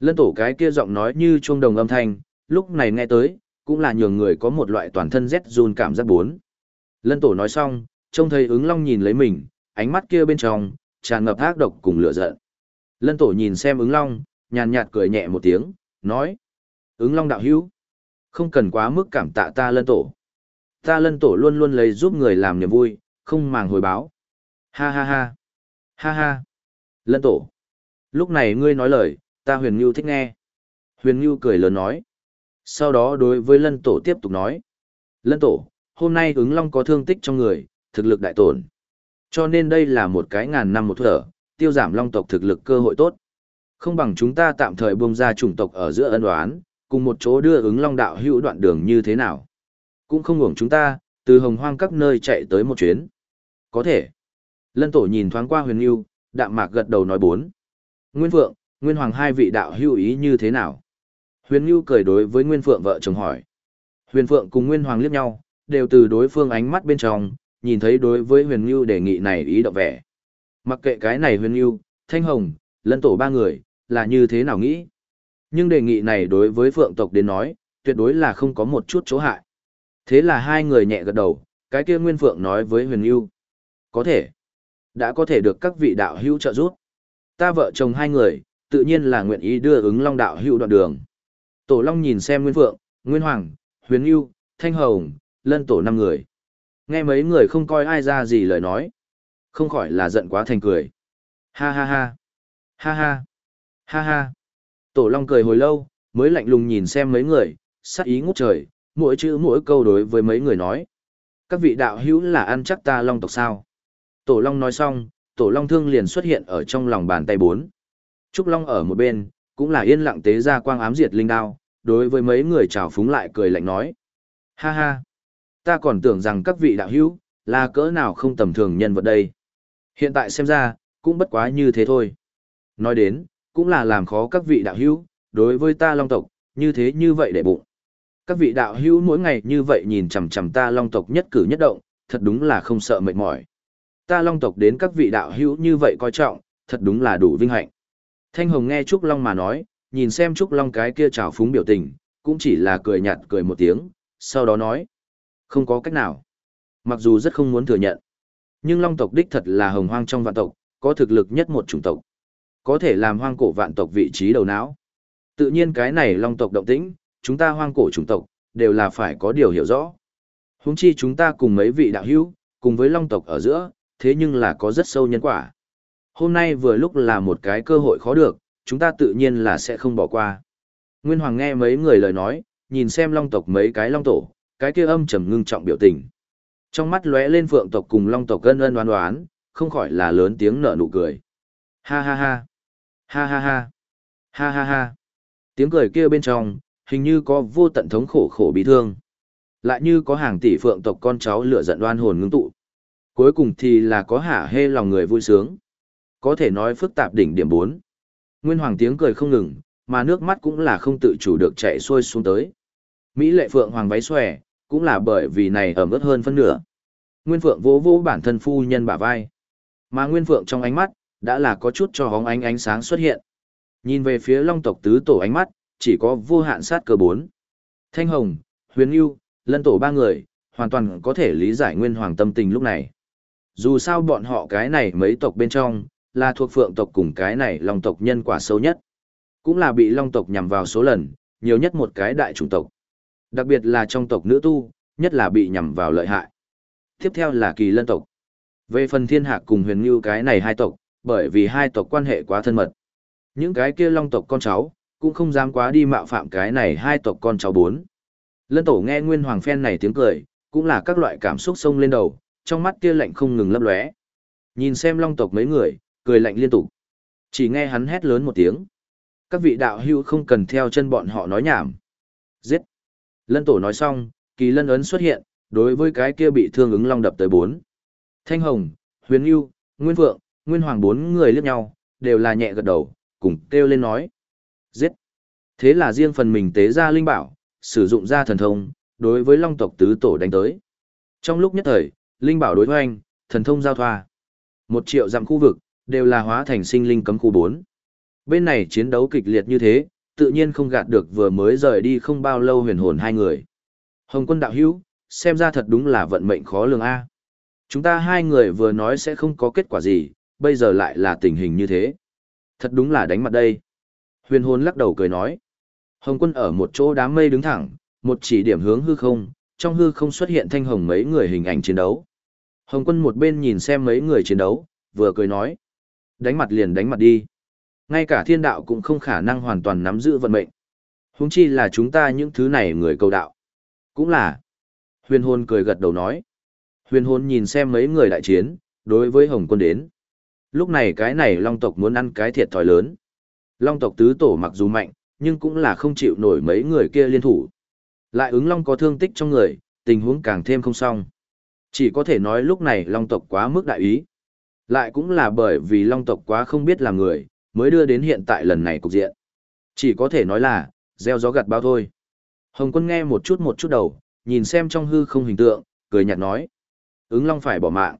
Lân tổ cái kia giọng nói như chuông đồng âm thanh, lúc này nghe tới, cũng là nhường người có một loại toàn thân rét run cảm giác bốn. Lân tổ nói xong, trông thấy ứng long nhìn lấy mình, ánh mắt kia bên trong, tràn ngập ác độc cùng lửa giận. Lân tổ nhìn xem ứng long, nhàn nhạt cười nhẹ một tiếng, nói. Ứng long đạo hữu, không cần quá mức cảm tạ ta lân tổ. Ta lân tổ luôn luôn lấy giúp người làm niềm vui, không màng hồi báo. Ha ha ha. Ha ha. Lân tổ. Lúc này ngươi nói lời, ta huyền ngưu thích nghe. Huyền ngưu cười lớn nói. Sau đó đối với lân tổ tiếp tục nói. Lân tổ, hôm nay ứng long có thương tích trong người, thực lực đại tổn. Cho nên đây là một cái ngàn năm một thở, tiêu giảm long tộc thực lực cơ hội tốt. Không bằng chúng ta tạm thời buông ra chủng tộc ở giữa ân oán, cùng một chỗ đưa ứng long đạo hữu đoạn đường như thế nào. Cũng không ngủng chúng ta, từ hồng hoang các nơi chạy tới một chuyến. Có thể. Lân tổ nhìn thoáng qua huyền yêu, đạm mạc gật đầu nói bốn. Nguyên Phượng, Nguyên Hoàng hai vị đạo hữu ý như thế nào? Huyền Nhu cười đối với Nguyên Phượng vợ chồng hỏi. Huyền Phượng cùng Nguyên Hoàng liếc nhau, đều từ đối phương ánh mắt bên trong, nhìn thấy đối với Huyền Nhu đề nghị này ý động vẻ. Mặc kệ cái này Huyền Nhu, Thanh Hồng, lân tổ ba người, là như thế nào nghĩ? Nhưng đề nghị này đối với Phượng tộc đến nói, tuyệt đối là không có một chút chỗ hại. Thế là hai người nhẹ gật đầu, cái kia Nguyên Phượng nói với Huyền Nhu. Có thể. Đã có thể được các vị đạo hữu trợ giúp. Ta vợ chồng hai người, tự nhiên là nguyện ý đưa ứng long đạo hữu đoạn đường. Tổ Long nhìn xem Nguyên Phượng, Nguyên Hoàng, Huyền Nhu, Thanh Hồng, lân tổ năm người. Nghe mấy người không coi ai ra gì lời nói. Không khỏi là giận quá thành cười. Ha ha ha. Ha ha. Ha ha. Tổ Long cười hồi lâu, mới lạnh lùng nhìn xem mấy người, sắc ý ngút trời, mỗi chữ mỗi câu đối với mấy người nói. Các vị đạo hữu là ăn chắc ta Long tộc sao? Tổ Long nói xong, Tổ Long thương liền xuất hiện ở trong lòng bàn tay bốn. Trúc Long ở một bên, cũng là yên lặng tế ra quang ám diệt linh đao, đối với mấy người chào phúng lại cười lạnh nói. Ha ha, ta còn tưởng rằng các vị đạo hữu, là cỡ nào không tầm thường nhân vật đây. Hiện tại xem ra, cũng bất quá như thế thôi. Nói đến, cũng là làm khó các vị đạo hữu, đối với ta long tộc, như thế như vậy để bụng. Các vị đạo hữu mỗi ngày như vậy nhìn chằm chằm ta long tộc nhất cử nhất động, thật đúng là không sợ mệt mỏi. Ta long tộc đến các vị đạo hữu như vậy coi trọng, thật đúng là đủ vinh hạnh. Thanh Hồng nghe Trúc Long mà nói, nhìn xem Trúc Long cái kia trào phúng biểu tình, cũng chỉ là cười nhạt cười một tiếng, sau đó nói. Không có cách nào. Mặc dù rất không muốn thừa nhận. Nhưng Long tộc đích thật là hồng hoang trong vạn tộc, có thực lực nhất một chủng tộc. Có thể làm hoang cổ vạn tộc vị trí đầu não. Tự nhiên cái này Long tộc động tĩnh, chúng ta hoang cổ chủng tộc, đều là phải có điều hiểu rõ. Húng chi chúng ta cùng mấy vị đạo hữu, cùng với Long tộc ở giữa, thế nhưng là có rất sâu nhân quả. Hôm nay vừa lúc là một cái cơ hội khó được, chúng ta tự nhiên là sẽ không bỏ qua. Nguyên Hoàng nghe mấy người lời nói, nhìn xem long tộc mấy cái long tổ, cái kia âm trầm ngưng trọng biểu tình. Trong mắt lóe lên phượng tộc cùng long tộc gân ân đoán đoán, không khỏi là lớn tiếng nở nụ cười. Ha ha ha. Ha ha ha. Ha ha ha. Tiếng cười kia bên trong, hình như có vô tận thống khổ khổ bị thương. Lại như có hàng tỷ phượng tộc con cháu lửa giận đoan hồn ngưng tụ. Cuối cùng thì là có hả hê lòng người vui sướng. Có thể nói phức tạp đỉnh điểm 4. Nguyên Hoàng tiếng cười không ngừng, mà nước mắt cũng là không tự chủ được chạy xuôi xuống tới. Mỹ lệ phượng hoàng váy xòe, cũng là bởi vì này ẩm ướt hơn phân nửa. Nguyên Phượng vỗ vỗ bản thân phu nhân bả vai. Mà Nguyên Phượng trong ánh mắt, đã là có chút cho hóng ánh ánh sáng xuất hiện. Nhìn về phía long tộc tứ tổ ánh mắt, chỉ có vô hạn sát cơ bốn. Thanh Hồng, Huyền Yêu, lân tổ ba người, hoàn toàn có thể lý giải Nguyên Hoàng tâm tình lúc này. Dù sao bọn họ cái này mấy tộc bên trong, là thuộc phượng tộc cùng cái này long tộc nhân quả sâu nhất. Cũng là bị long tộc nhằm vào số lần, nhiều nhất một cái đại chủng tộc. Đặc biệt là trong tộc nữ tu, nhất là bị nhằm vào lợi hại. Tiếp theo là kỳ lân tộc. Về phần thiên hạc cùng huyền như cái này hai tộc, bởi vì hai tộc quan hệ quá thân mật. Những cái kia long tộc con cháu, cũng không dám quá đi mạo phạm cái này hai tộc con cháu bốn. Lân tổ nghe nguyên hoàng phen này tiếng cười, cũng là các loại cảm xúc sông lên đầu, trong mắt kia lạnh không ngừng lấp lóe. Nhìn xem long tộc mấy người, cười lạnh liên tục. Chỉ nghe hắn hét lớn một tiếng. Các vị đạo hữu không cần theo chân bọn họ nói nhảm. Giết. Lân tổ nói xong, kỳ lân ấn xuất hiện, đối với cái kia bị thương ứng long đập tới bốn. Thanh Hồng, Huyền Yêu, Nguyên Vượng, Nguyên Hoàng bốn người liếc nhau, đều là nhẹ gật đầu, cùng kêu lên nói. Giết. Thế là riêng phần mình tế ra linh bảo, sử dụng ra thần thông, đối với long tộc tứ tổ đánh tới. Trong lúc nhất thời, linh bảo đối hoành, thần thông giao thoa. Một triệu dặm khu vực, đều là hóa thành sinh linh cấm khu 4. Bên này chiến đấu kịch liệt như thế, tự nhiên không gạt được vừa mới rời đi không bao lâu huyền hồn hai người. Hồng quân đạo hữu, xem ra thật đúng là vận mệnh khó lường A. Chúng ta hai người vừa nói sẽ không có kết quả gì, bây giờ lại là tình hình như thế. Thật đúng là đánh mặt đây. Huyền hồn lắc đầu cười nói. Hồng quân ở một chỗ đám mây đứng thẳng, một chỉ điểm hướng hư không, trong hư không xuất hiện thanh hồng mấy người hình ảnh chiến đấu. Hồng quân một bên nhìn xem mấy người chiến đấu, vừa cười nói. Đánh mặt liền đánh mặt đi. Ngay cả thiên đạo cũng không khả năng hoàn toàn nắm giữ vận mệnh. Huống chi là chúng ta những thứ này người cầu đạo. Cũng là. Huyền hồn cười gật đầu nói. Huyền hồn nhìn xem mấy người đại chiến, đối với Hồng quân đến. Lúc này cái này Long tộc muốn ăn cái thiệt thòi lớn. Long tộc tứ tổ mặc dù mạnh, nhưng cũng là không chịu nổi mấy người kia liên thủ. Lại ứng Long có thương tích trong người, tình huống càng thêm không xong. Chỉ có thể nói lúc này Long tộc quá mức đại ý. Lại cũng là bởi vì Long tộc quá không biết làm người, mới đưa đến hiện tại lần này cục diện. Chỉ có thể nói là, gieo gió gặt bao thôi. Hồng quân nghe một chút một chút đầu, nhìn xem trong hư không hình tượng, cười nhạt nói. Ứng Long phải bỏ mạng.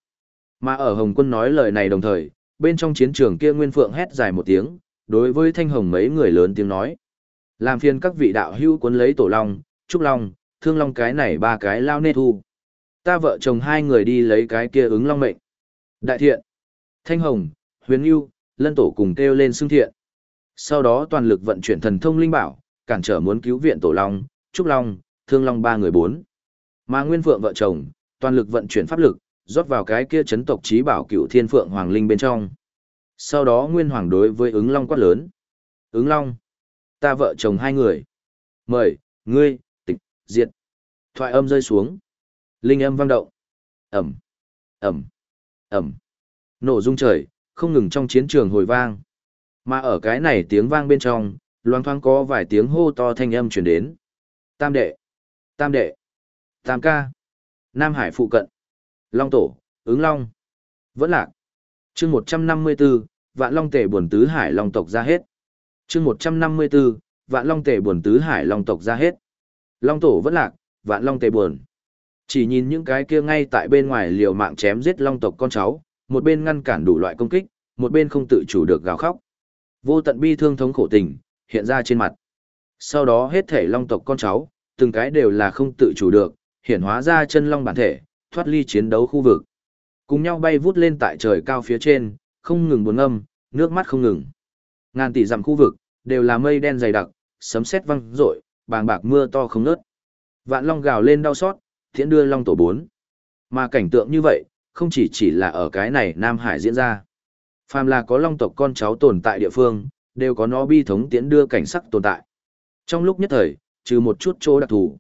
Mà ở Hồng quân nói lời này đồng thời, bên trong chiến trường kia Nguyên Phượng hét dài một tiếng, đối với Thanh Hồng mấy người lớn tiếng nói. Làm phiền các vị đạo hữu cuốn lấy Tổ Long, Trúc Long, Thương Long cái này ba cái lao nê thu. Ta vợ chồng hai người đi lấy cái kia ứng Long mệnh. Đại thiện. Thanh Hồng, Huyền Yêu, Lân Tổ cùng kêu lên xưng thiện. Sau đó toàn lực vận chuyển thần thông linh bảo, cản trở muốn cứu viện Tổ Long, Trúc Long, Thương Long ba người bốn. Mà Nguyên Phượng vợ chồng, toàn lực vận chuyển pháp lực, rót vào cái kia chấn tộc trí bảo cựu thiên phượng hoàng linh bên trong. Sau đó Nguyên Hoàng đối với ứng long quát lớn. Ứng long, ta vợ chồng hai người. Mời, ngươi, tịch, diệt. Thoại âm rơi xuống. Linh âm vang động. Ẩm, Ẩm, Ẩm. Nổ rung trời, không ngừng trong chiến trường hồi vang. Mà ở cái này tiếng vang bên trong, loang thoáng có vài tiếng hô to thanh âm truyền đến. Tam đệ, tam đệ, tam ca, Nam Hải phụ cận, Long tổ, ứng long, vẫn lạc. chương 154, vạn long tể buồn tứ hải long tộc ra hết. chương 154, vạn long tể buồn tứ hải long tộc ra hết. Long tổ vẫn lạc, vạn long tể buồn. Chỉ nhìn những cái kia ngay tại bên ngoài liều mạng chém giết long tộc con cháu, một bên ngăn cản đủ loại công kích, một bên không tự chủ được gào khóc. Vô tận bi thương thống khổ tình, hiện ra trên mặt. Sau đó hết thể long tộc con cháu, từng cái đều là không tự chủ được, hiện hóa ra chân long bản thể, thoát ly chiến đấu khu vực. Cùng nhau bay vút lên tại trời cao phía trên, không ngừng buồn âm, nước mắt không ngừng. Ngàn tỷ dặm khu vực, đều là mây đen dày đặc, sấm sét văng rội, bàng bạc mưa to không ngớt. Vạn long gào lên đau xót, thiện đưa long tổ bốn. Mà cảnh tượng như vậy, không chỉ chỉ là ở cái này Nam Hải diễn ra. Phàm là có long tộc con cháu tồn tại địa phương, đều có nó bi thống tiến đưa cảnh sắc tồn tại. Trong lúc nhất thời, trừ một chút chỗ đặc thù.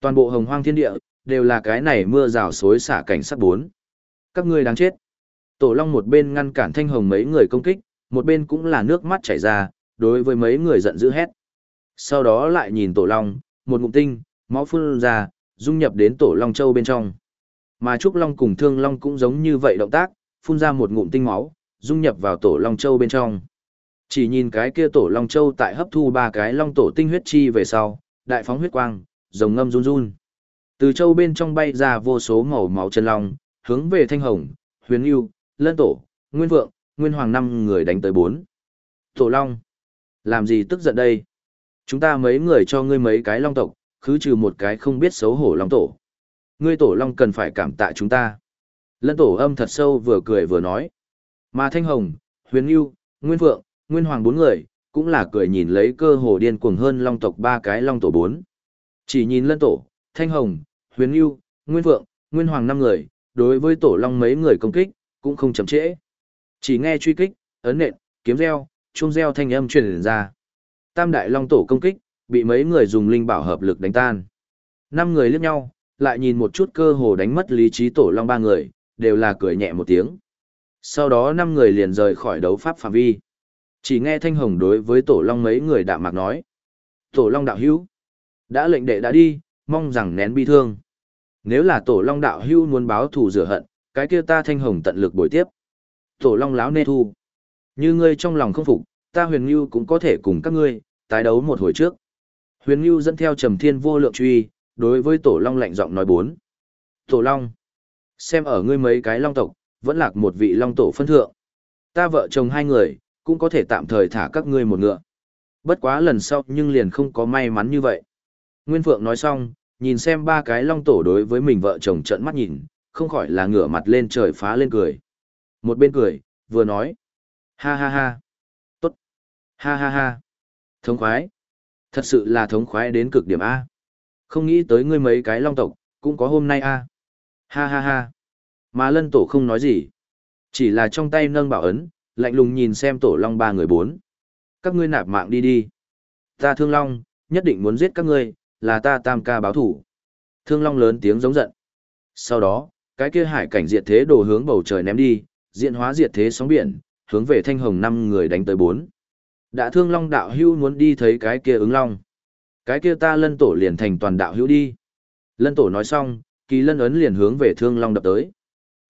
Toàn bộ hồng hoang thiên địa, đều là cái này mưa rào xối xả cảnh sắc bốn. Các ngươi đáng chết. Tổ Long một bên ngăn cản thanh hồng mấy người công kích, một bên cũng là nước mắt chảy ra, đối với mấy người giận dữ hét. Sau đó lại nhìn Tổ Long, một ngụm tinh, máu phun ra, dung nhập đến Tổ Long Châu bên trong. Mà Trúc Long cùng Thương Long cũng giống như vậy động tác, phun ra một ngụm tinh máu, dung nhập vào Tổ Long Châu bên trong. Chỉ nhìn cái kia Tổ Long Châu tại hấp thu ba cái Long Tổ tinh huyết chi về sau, đại phóng huyết quang, rồng ngâm run run. Từ châu bên trong bay ra vô số màu máu chân long, hướng về Thanh Hồng, Huyền Yêu, Lân Tổ, Nguyên Vượng, Nguyên Hoàng năm người đánh tới bốn. Tổ Long, làm gì tức giận đây? Chúng ta mấy người cho ngươi mấy cái long tộc, khứ trừ một cái không biết xấu hổ long tổ. Ngươi tổ long cần phải cảm tạ chúng ta. Lân tổ âm thật sâu vừa cười vừa nói. Mà Thanh Hồng, Huyền Yêu, Nguyên Vượng, Nguyên Hoàng bốn người, cũng là cười nhìn lấy cơ hồ điên cuồng hơn long tộc ba cái long tổ bốn. Chỉ nhìn lân tổ, Thanh Hồng, Huyền Yêu, Nguyên Vượng, Nguyên Hoàng năm người, đối với tổ long mấy người công kích, cũng không chậm trễ. Chỉ nghe truy kích, ấn nện, kiếm reo, chuông reo thanh âm truyền ra. Tam đại long tổ công kích, bị mấy người dùng linh bảo hợp lực đánh tan. Năm người liếc nhau, lại nhìn một chút cơ hồ đánh mất lý trí tổ long ba người, đều là cười nhẹ một tiếng. Sau đó năm người liền rời khỏi đấu pháp phạm vi. Chỉ nghe Thanh Hồng đối với tổ long mấy người đạm mạc nói. Tổ long đạo hữu. Đã lệnh đệ đã đi, mong rằng nén bi thương. Nếu là tổ long đạo hữu muốn báo thù rửa hận, cái kia ta thanh hồng tận lực bồi tiếp. Tổ long láo nê thu. Như ngươi trong lòng không phục, ta huyền như cũng có thể cùng các ngươi, tái đấu một hồi trước. Huyền ngưu dẫn theo trầm thiên vô lượng truy, đối với tổ long lạnh giọng nói bốn. Tổ long. Xem ở ngươi mấy cái long tộc, vẫn lạc một vị long tổ phân thượng. Ta vợ chồng hai người, cũng có thể tạm thời thả các ngươi một ngựa. Bất quá lần sau nhưng liền không có may mắn như vậy. Nguyên Phượng nói xong, nhìn xem ba cái long tổ đối với mình vợ chồng trợn mắt nhìn, không khỏi là ngửa mặt lên trời phá lên cười. Một bên cười, vừa nói. Ha ha ha. Tốt. Ha ha ha. Thống khoái. Thật sự là thống khoái đến cực điểm A. Không nghĩ tới ngươi mấy cái long tộc, cũng có hôm nay A. Ha ha ha. Mà lân tổ không nói gì. Chỉ là trong tay nâng bảo ấn, lạnh lùng nhìn xem tổ long ba người bốn. Các ngươi nạp mạng đi đi. Ta thương long, nhất định muốn giết các ngươi, là ta tam ca báo thủ. Thương Long lớn tiếng giống giận. Sau đó, cái kia hải cảnh diệt thế đồ hướng bầu trời ném đi, diện hóa diệt thế sóng biển, hướng về thanh hồng năm người đánh tới bốn. Đã Thương Long đạo hưu muốn đi thấy cái kia ứng long. Cái kia ta lân tổ liền thành toàn đạo hữu đi. Lân tổ nói xong, kỳ lân ấn liền hướng về Thương Long đập tới.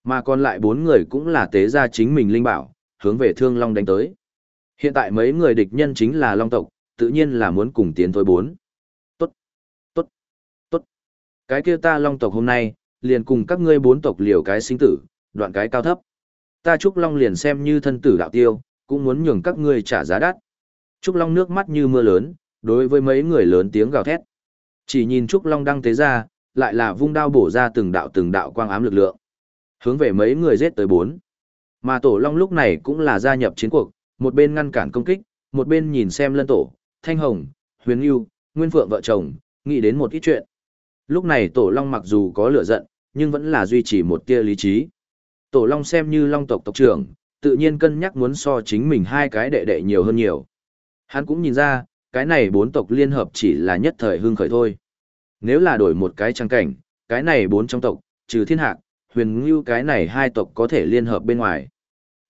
Mà còn lại bốn người cũng là tế ra chính mình linh bảo, hướng về Thương Long đánh tới. Hiện tại mấy người địch nhân chính là Long tộc, tự nhiên là muốn cùng tiến thôi bốn. Cái kia ta long tộc hôm nay, liền cùng các ngươi bốn tộc liều cái sinh tử, đoạn cái cao thấp. Ta Trúc Long liền xem như thân tử đạo tiêu, cũng muốn nhường các ngươi trả giá đắt. Trúc Long nước mắt như mưa lớn, đối với mấy người lớn tiếng gào thét. Chỉ nhìn Trúc Long đăng tế ra, lại là vung đao bổ ra từng đạo từng đạo quang ám lực lượng. Hướng về mấy người giết tới bốn. Mà Tổ Long lúc này cũng là gia nhập chiến cuộc, một bên ngăn cản công kích, một bên nhìn xem lân tổ, Thanh Hồng, Huyền Yêu, Nguyên Phượng vợ chồng, nghĩ đến một ít chuyện. Lúc này Tổ Long mặc dù có lửa giận, nhưng vẫn là duy trì một tia lý trí. Tổ Long xem như Long tộc tộc trưởng, tự nhiên cân nhắc muốn so chính mình hai cái đệ đệ nhiều hơn nhiều. Hắn cũng nhìn ra, cái này bốn tộc liên hợp chỉ là nhất thời hưng khởi thôi. Nếu là đổi một cái trang cảnh, cái này bốn trong tộc, trừ thiên hạc, huyền ngưu cái này hai tộc có thể liên hợp bên ngoài.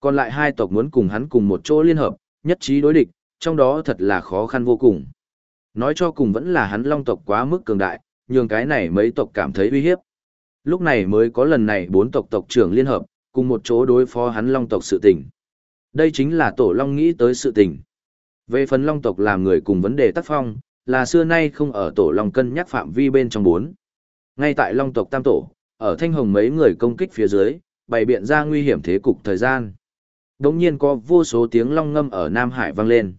Còn lại hai tộc muốn cùng hắn cùng một chỗ liên hợp, nhất trí đối địch, trong đó thật là khó khăn vô cùng. Nói cho cùng vẫn là hắn long tộc quá mức cường đại, nhường cái này mấy tộc cảm thấy uy hiếp. Lúc này mới có lần này bốn tộc tộc trưởng liên hợp, cùng một chỗ đối phó hắn long tộc sự tình. Đây chính là tổ long nghĩ tới sự tình. Về phần long tộc làm người cùng vấn đề tác phong, là xưa nay không ở tổ long cân nhắc phạm vi bên trong bốn. Ngay tại long tộc tam tổ, ở thanh hồng mấy người công kích phía dưới, bày biện ra nguy hiểm thế cục thời gian. Đống nhiên có vô số tiếng long ngâm ở Nam Hải vang lên.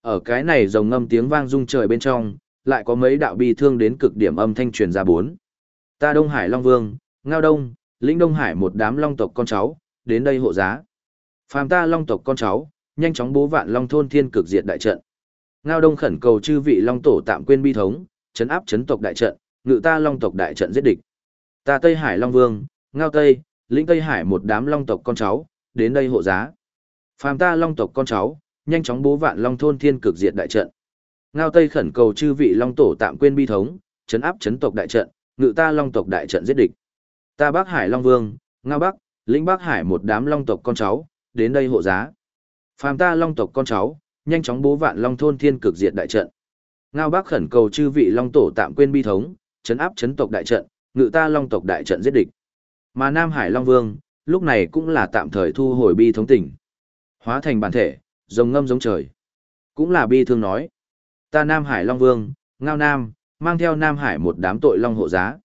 Ở cái này rồng ngâm tiếng vang rung trời bên trong, lại có mấy đạo bi thương đến cực điểm âm thanh truyền ra bốn. Ta Đông Hải Long Vương, Ngao Đông, lĩnh Đông Hải một đám long tộc con cháu, đến đây hộ giá. Phàm ta long tộc con cháu, nhanh chóng bố vạn long thôn thiên cực diệt đại trận. Ngao Đông khẩn cầu chư vị long tổ tạm quên bi thống, chấn áp chấn tộc đại trận, ngự ta long tộc đại trận giết địch. Ta Tây Hải Long Vương, Ngao Tây, lĩnh Tây Hải một đám long tộc con cháu, đến đây hộ giá. Phàm ta long tộc con cháu, nhanh chóng bố vạn long thôn thiên cực diệt đại trận. Ngao Tây khẩn cầu chư vị long tổ tạm quên bi thống, chấn áp chấn tộc đại trận, ngự ta long tộc đại trận giết địch. Ta Bắc Hải Long Vương, Ngao Bắc, lĩnh Bắc Hải một đám long tộc con cháu, đến đây hộ giá. Phàm ta long tộc con cháu, nhanh chóng bố vạn long thôn thiên cực diệt đại trận. Ngao Bắc khẩn cầu chư vị long tổ tạm quên bi thống, chấn áp chấn tộc đại trận, ngự ta long tộc đại trận giết địch. Mà Nam Hải Long Vương, lúc này cũng là tạm thời thu hồi bi thống tỉnh. Hóa thành bản thể, rồng ngâm giống trời. Cũng là bi thương nói. Ta Nam Hải Long Vương, Ngao Nam, mang theo Nam Hải một đám tội long hộ giá.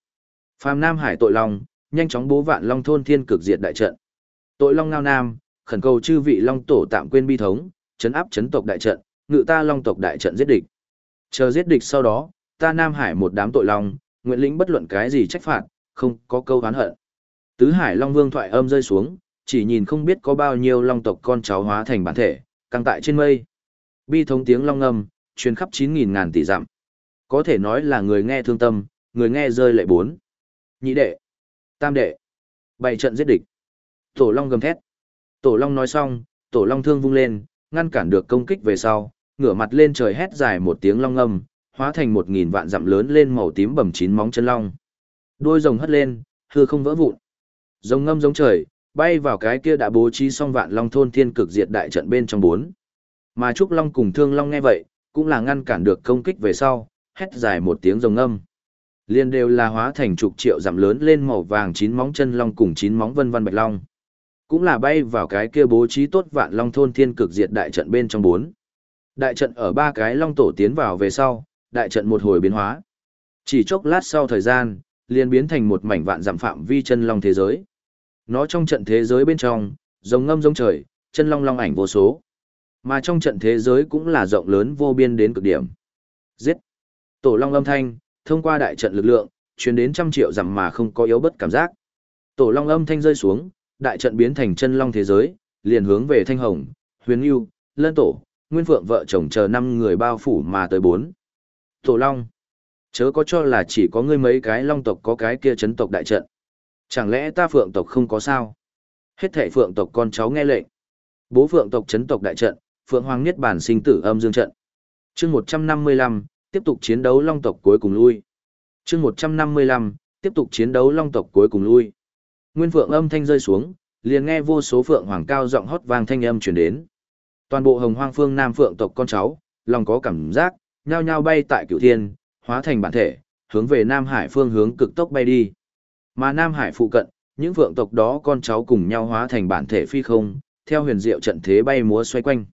Phàm Nam Hải tội long, nhanh chóng bố vạn long thôn thiên cực diệt đại trận. Tội long Ngao Nam, khẩn cầu chư vị long tổ tạm quên bi thống, chấn áp chấn tộc đại trận, ngự ta long tộc đại trận giết địch. Chờ giết địch sau đó, ta Nam Hải một đám tội long, nguyện lĩnh bất luận cái gì trách phạt, không có câu hán hận. Tứ Hải Long Vương thoại âm rơi xuống, chỉ nhìn không biết có bao nhiêu long tộc con cháu hóa thành bản thể, căng tại trên mây. Bi thống tiếng long ngâm, truyền khắp 9.000 ngàn tỷ dặm. Có thể nói là người nghe thương tâm, người nghe rơi lệ bốn. Nhị đệ, tam đệ, bảy trận giết địch. Tổ long gầm thét. Tổ long nói xong, tổ long thương vung lên, ngăn cản được công kích về sau, ngửa mặt lên trời hét dài một tiếng long âm, hóa thành một nghìn vạn dặm lớn lên màu tím bầm chín móng chân long. Đôi rồng hất lên, hư không vỡ vụn. Rồng ngâm giống trời, bay vào cái kia đã bố trí xong vạn long thôn thiên cực diệt đại trận bên trong bốn. Mà Trúc Long cùng Thương Long nghe vậy, cũng là ngăn cản được công kích về sau, hét dài một tiếng rồng ngâm. Liên đều là hóa thành chục triệu dặm lớn lên màu vàng chín móng chân long cùng chín móng vân vân bạch long. Cũng là bay vào cái kia bố trí tốt vạn long thôn thiên cực diệt đại trận bên trong bốn. Đại trận ở ba cái long tổ tiến vào về sau, đại trận một hồi biến hóa. Chỉ chốc lát sau thời gian, liền biến thành một mảnh vạn giảm phạm vi chân long thế giới. Nó trong trận thế giới bên trong, rồng ngâm rông trời, chân long long ảnh vô số. Mà trong trận thế giới cũng là rộng lớn vô biên đến cực điểm. Giết! Tổ long âm thanh, thông qua đại trận lực lượng, truyền đến trăm triệu dặm mà không có yếu bất cảm giác. Tổ long âm thanh rơi xuống, đại trận biến thành chân long thế giới, liền hướng về thanh hồng, huyền yêu, lân tổ, nguyên phượng vợ chồng chờ năm người bao phủ mà tới bốn. Tổ long! Chớ có cho là chỉ có ngươi mấy cái long tộc có cái kia chấn tộc đại trận. Chẳng lẽ ta phượng tộc không có sao? Hết thảy phượng tộc con cháu nghe lệnh. Bố phượng tộc chấn tộc đại trận, phượng hoàng niết bản sinh tử âm dương trận. Chương 155, tiếp tục chiến đấu long tộc cuối cùng lui. Chương 155, tiếp tục chiến đấu long tộc cuối cùng lui. Nguyên phượng âm thanh rơi xuống, liền nghe vô số phượng hoàng cao giọng hót vang thanh âm truyền đến. Toàn bộ hồng hoang phương nam phượng tộc con cháu, lòng có cảm giác, nhao nhao bay tại cửu thiên, hóa thành bản thể, hướng về Nam Hải phương hướng cực tốc bay đi. Mà Nam Hải phụ cận, những vượng tộc đó con cháu cùng nhau hóa thành bản thể phi không, theo huyền diệu trận thế bay múa xoay quanh.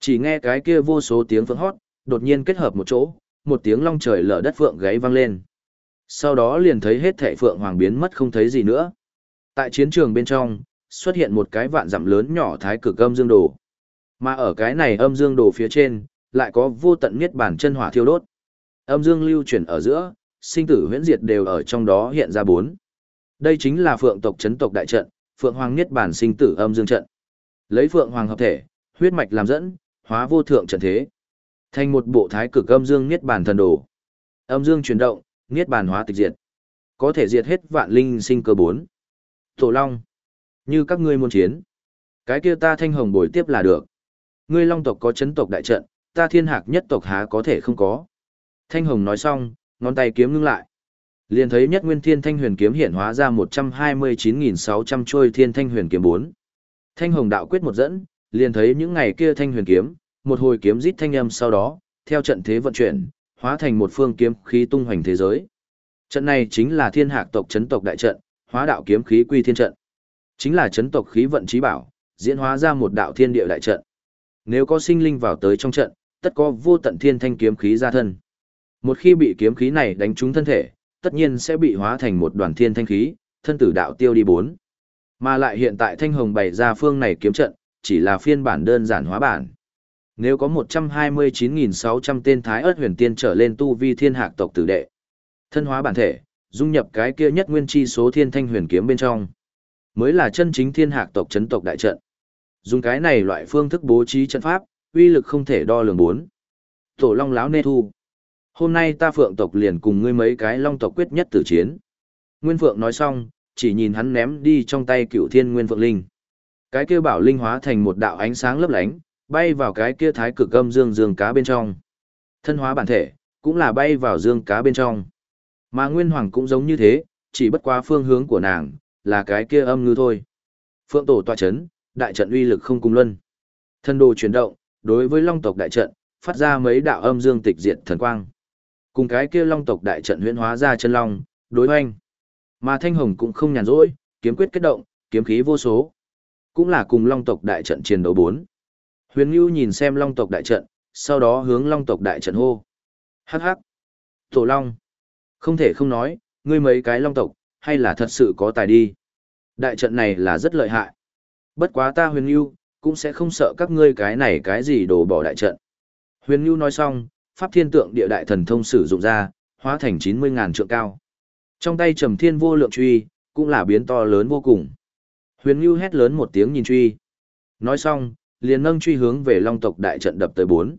Chỉ nghe cái kia vô số tiếng phượng hót, đột nhiên kết hợp một chỗ, một tiếng long trời lở đất phượng gáy vang lên. Sau đó liền thấy hết thảy phượng hoàng biến mất không thấy gì nữa. Tại chiến trường bên trong, xuất hiện một cái vạn dặm lớn nhỏ thái cực âm dương đồ. Mà ở cái này âm dương đồ phía trên, lại có vô tận niết bản chân hỏa thiêu đốt. Âm dương lưu chuyển ở giữa, sinh tử huyễn diệt đều ở trong đó hiện ra bốn. Đây chính là phượng tộc chấn tộc đại trận, phượng hoàng niết bản sinh tử âm dương trận. Lấy phượng hoàng hợp thể, huyết mạch làm dẫn, hóa vô thượng trận thế. Thành một bộ thái cực âm dương niết bản thần đồ. Âm dương chuyển động, niết bản hóa tịch diệt. Có thể diệt hết vạn linh sinh cơ bốn. Tổ Long, như các ngươi muốn chiến, cái kia ta thanh hồng bồi tiếp là được. Ngươi Long tộc có chấn tộc đại trận, ta thiên hạc nhất tộc há có thể không có. Thanh hồng nói xong, ngón tay kiếm ngưng lại. Liền thấy nhất nguyên thiên thanh huyền kiếm hiện hóa ra 129.600 trôi thiên thanh huyền kiếm 4. Thanh hồng đạo quyết một dẫn, liền thấy những ngày kia thanh huyền kiếm, một hồi kiếm rít thanh âm sau đó, theo trận thế vận chuyển, hóa thành một phương kiếm khí tung hoành thế giới. Trận này chính là thiên hạc tộc chấn tộc đại trận, hóa đạo kiếm khí quy thiên trận. Chính là chấn tộc khí vận trí bảo, diễn hóa ra một đạo thiên địa đại trận. Nếu có sinh linh vào tới trong trận, tất có vô tận thiên thanh kiếm khí ra thân. Một khi bị kiếm khí này đánh trúng thân thể, tất nhiên sẽ bị hóa thành một đoàn thiên thanh khí, thân tử đạo tiêu đi bốn. Mà lại hiện tại thanh hồng bày ra phương này kiếm trận, chỉ là phiên bản đơn giản hóa bản. Nếu có 129.600 tên thái ớt huyền tiên trở lên tu vi thiên hạc tộc tử đệ, thân hóa bản thể, dung nhập cái kia nhất nguyên chi số thiên thanh huyền kiếm bên trong, mới là chân chính thiên hạc tộc chấn tộc đại trận. Dùng cái này loại phương thức bố trí trận pháp, uy lực không thể đo lường bốn. Tổ Long láo nê thu. Hôm nay ta phượng tộc liền cùng ngươi mấy cái long tộc quyết nhất tử chiến. Nguyên Phượng nói xong, chỉ nhìn hắn ném đi trong tay cựu thiên Nguyên Phượng Linh. Cái kia bảo linh hóa thành một đạo ánh sáng lấp lánh, bay vào cái kia thái cực âm dương dương cá bên trong. Thân hóa bản thể, cũng là bay vào dương cá bên trong. Mà Nguyên Hoàng cũng giống như thế, chỉ bất quá phương hướng của nàng, là cái kia âm ngư thôi. Phượng tổ tọa chấn, đại trận uy lực không cùng luân. Thân đồ chuyển động, đối với long tộc đại trận, phát ra mấy đạo âm dương tịch diệt thần quang. Cùng cái kia long tộc đại trận huyễn hóa ra chân long, đối hoanh. Mà Thanh Hồng cũng không nhàn rỗi, kiếm quyết kết động, kiếm khí vô số. Cũng là cùng long tộc đại trận chiến đấu bốn. Huyền Nhu nhìn xem long tộc đại trận, sau đó hướng long tộc đại trận hô. Hắc hắc. Tổ long. Không thể không nói, ngươi mấy cái long tộc, hay là thật sự có tài đi. Đại trận này là rất lợi hại. Bất quá ta huyền yêu, cũng sẽ không sợ các ngươi cái này cái gì đổ bỏ đại trận. Huyền Nhu nói xong, pháp thiên tượng địa đại thần thông sử dụng ra, hóa thành 90.000 trượng cao. Trong tay trầm thiên vô lượng truy, cũng là biến to lớn vô cùng. Huyền Nhu hét lớn một tiếng nhìn truy. Nói xong, liền nâng truy hướng về long tộc đại trận đập tới bốn.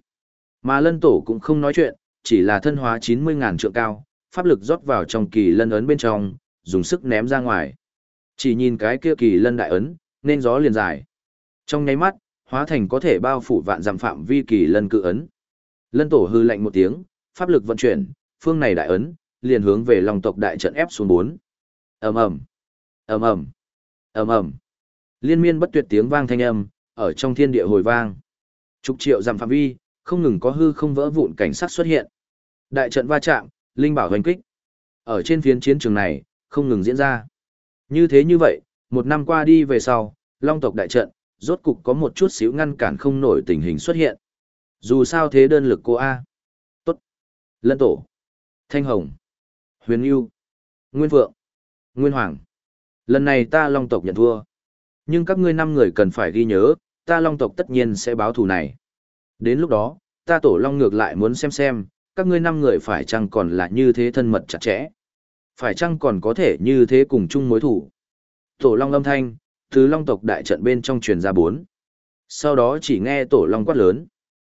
Mà lân tổ cũng không nói chuyện, chỉ là thân hóa 90.000 trượng cao, pháp lực rót vào trong kỳ lân ấn bên trong, dùng sức ném ra ngoài. Chỉ nhìn cái kia kỳ lân đại ấn, nên gió liền dài. Trong nháy mắt, hóa thành có thể bao phủ vạn dặm phạm vi kỳ lân cự ấn. Lân tổ hư lạnh một tiếng, pháp lực vận chuyển, phương này đại ấn, liền hướng về lòng tộc đại trận ép xuống bốn. Ầm ầm, ầm ầm, ầm ầm. Liên miên bất tuyệt tiếng vang thanh âm ở trong thiên địa hồi vang. Chục triệu dặm phạm vi, không ngừng có hư không vỡ vụn cảnh sát xuất hiện. Đại trận va chạm, linh bảo hoành kích. Ở trên phiến chiến trường này, không ngừng diễn ra. Như thế như vậy, một năm qua đi về sau, Long tộc đại trận, rốt cục có một chút xíu ngăn cản không nổi tình hình xuất hiện. Dù sao thế đơn lực cô A. Tốt. Lân tổ. Thanh Hồng. Huyền Yêu. Nguyên Phượng. Nguyên Hoàng. Lần này ta Long tộc nhận thua. Nhưng các ngươi năm người cần phải ghi nhớ, ta Long tộc tất nhiên sẽ báo thù này. Đến lúc đó, ta tổ Long ngược lại muốn xem xem, các ngươi năm người phải chăng còn là như thế thân mật chặt chẽ. Phải chăng còn có thể như thế cùng chung mối thủ. Tổ Long âm thanh, từ Long tộc đại trận bên trong truyền ra bốn. Sau đó chỉ nghe tổ Long quát lớn.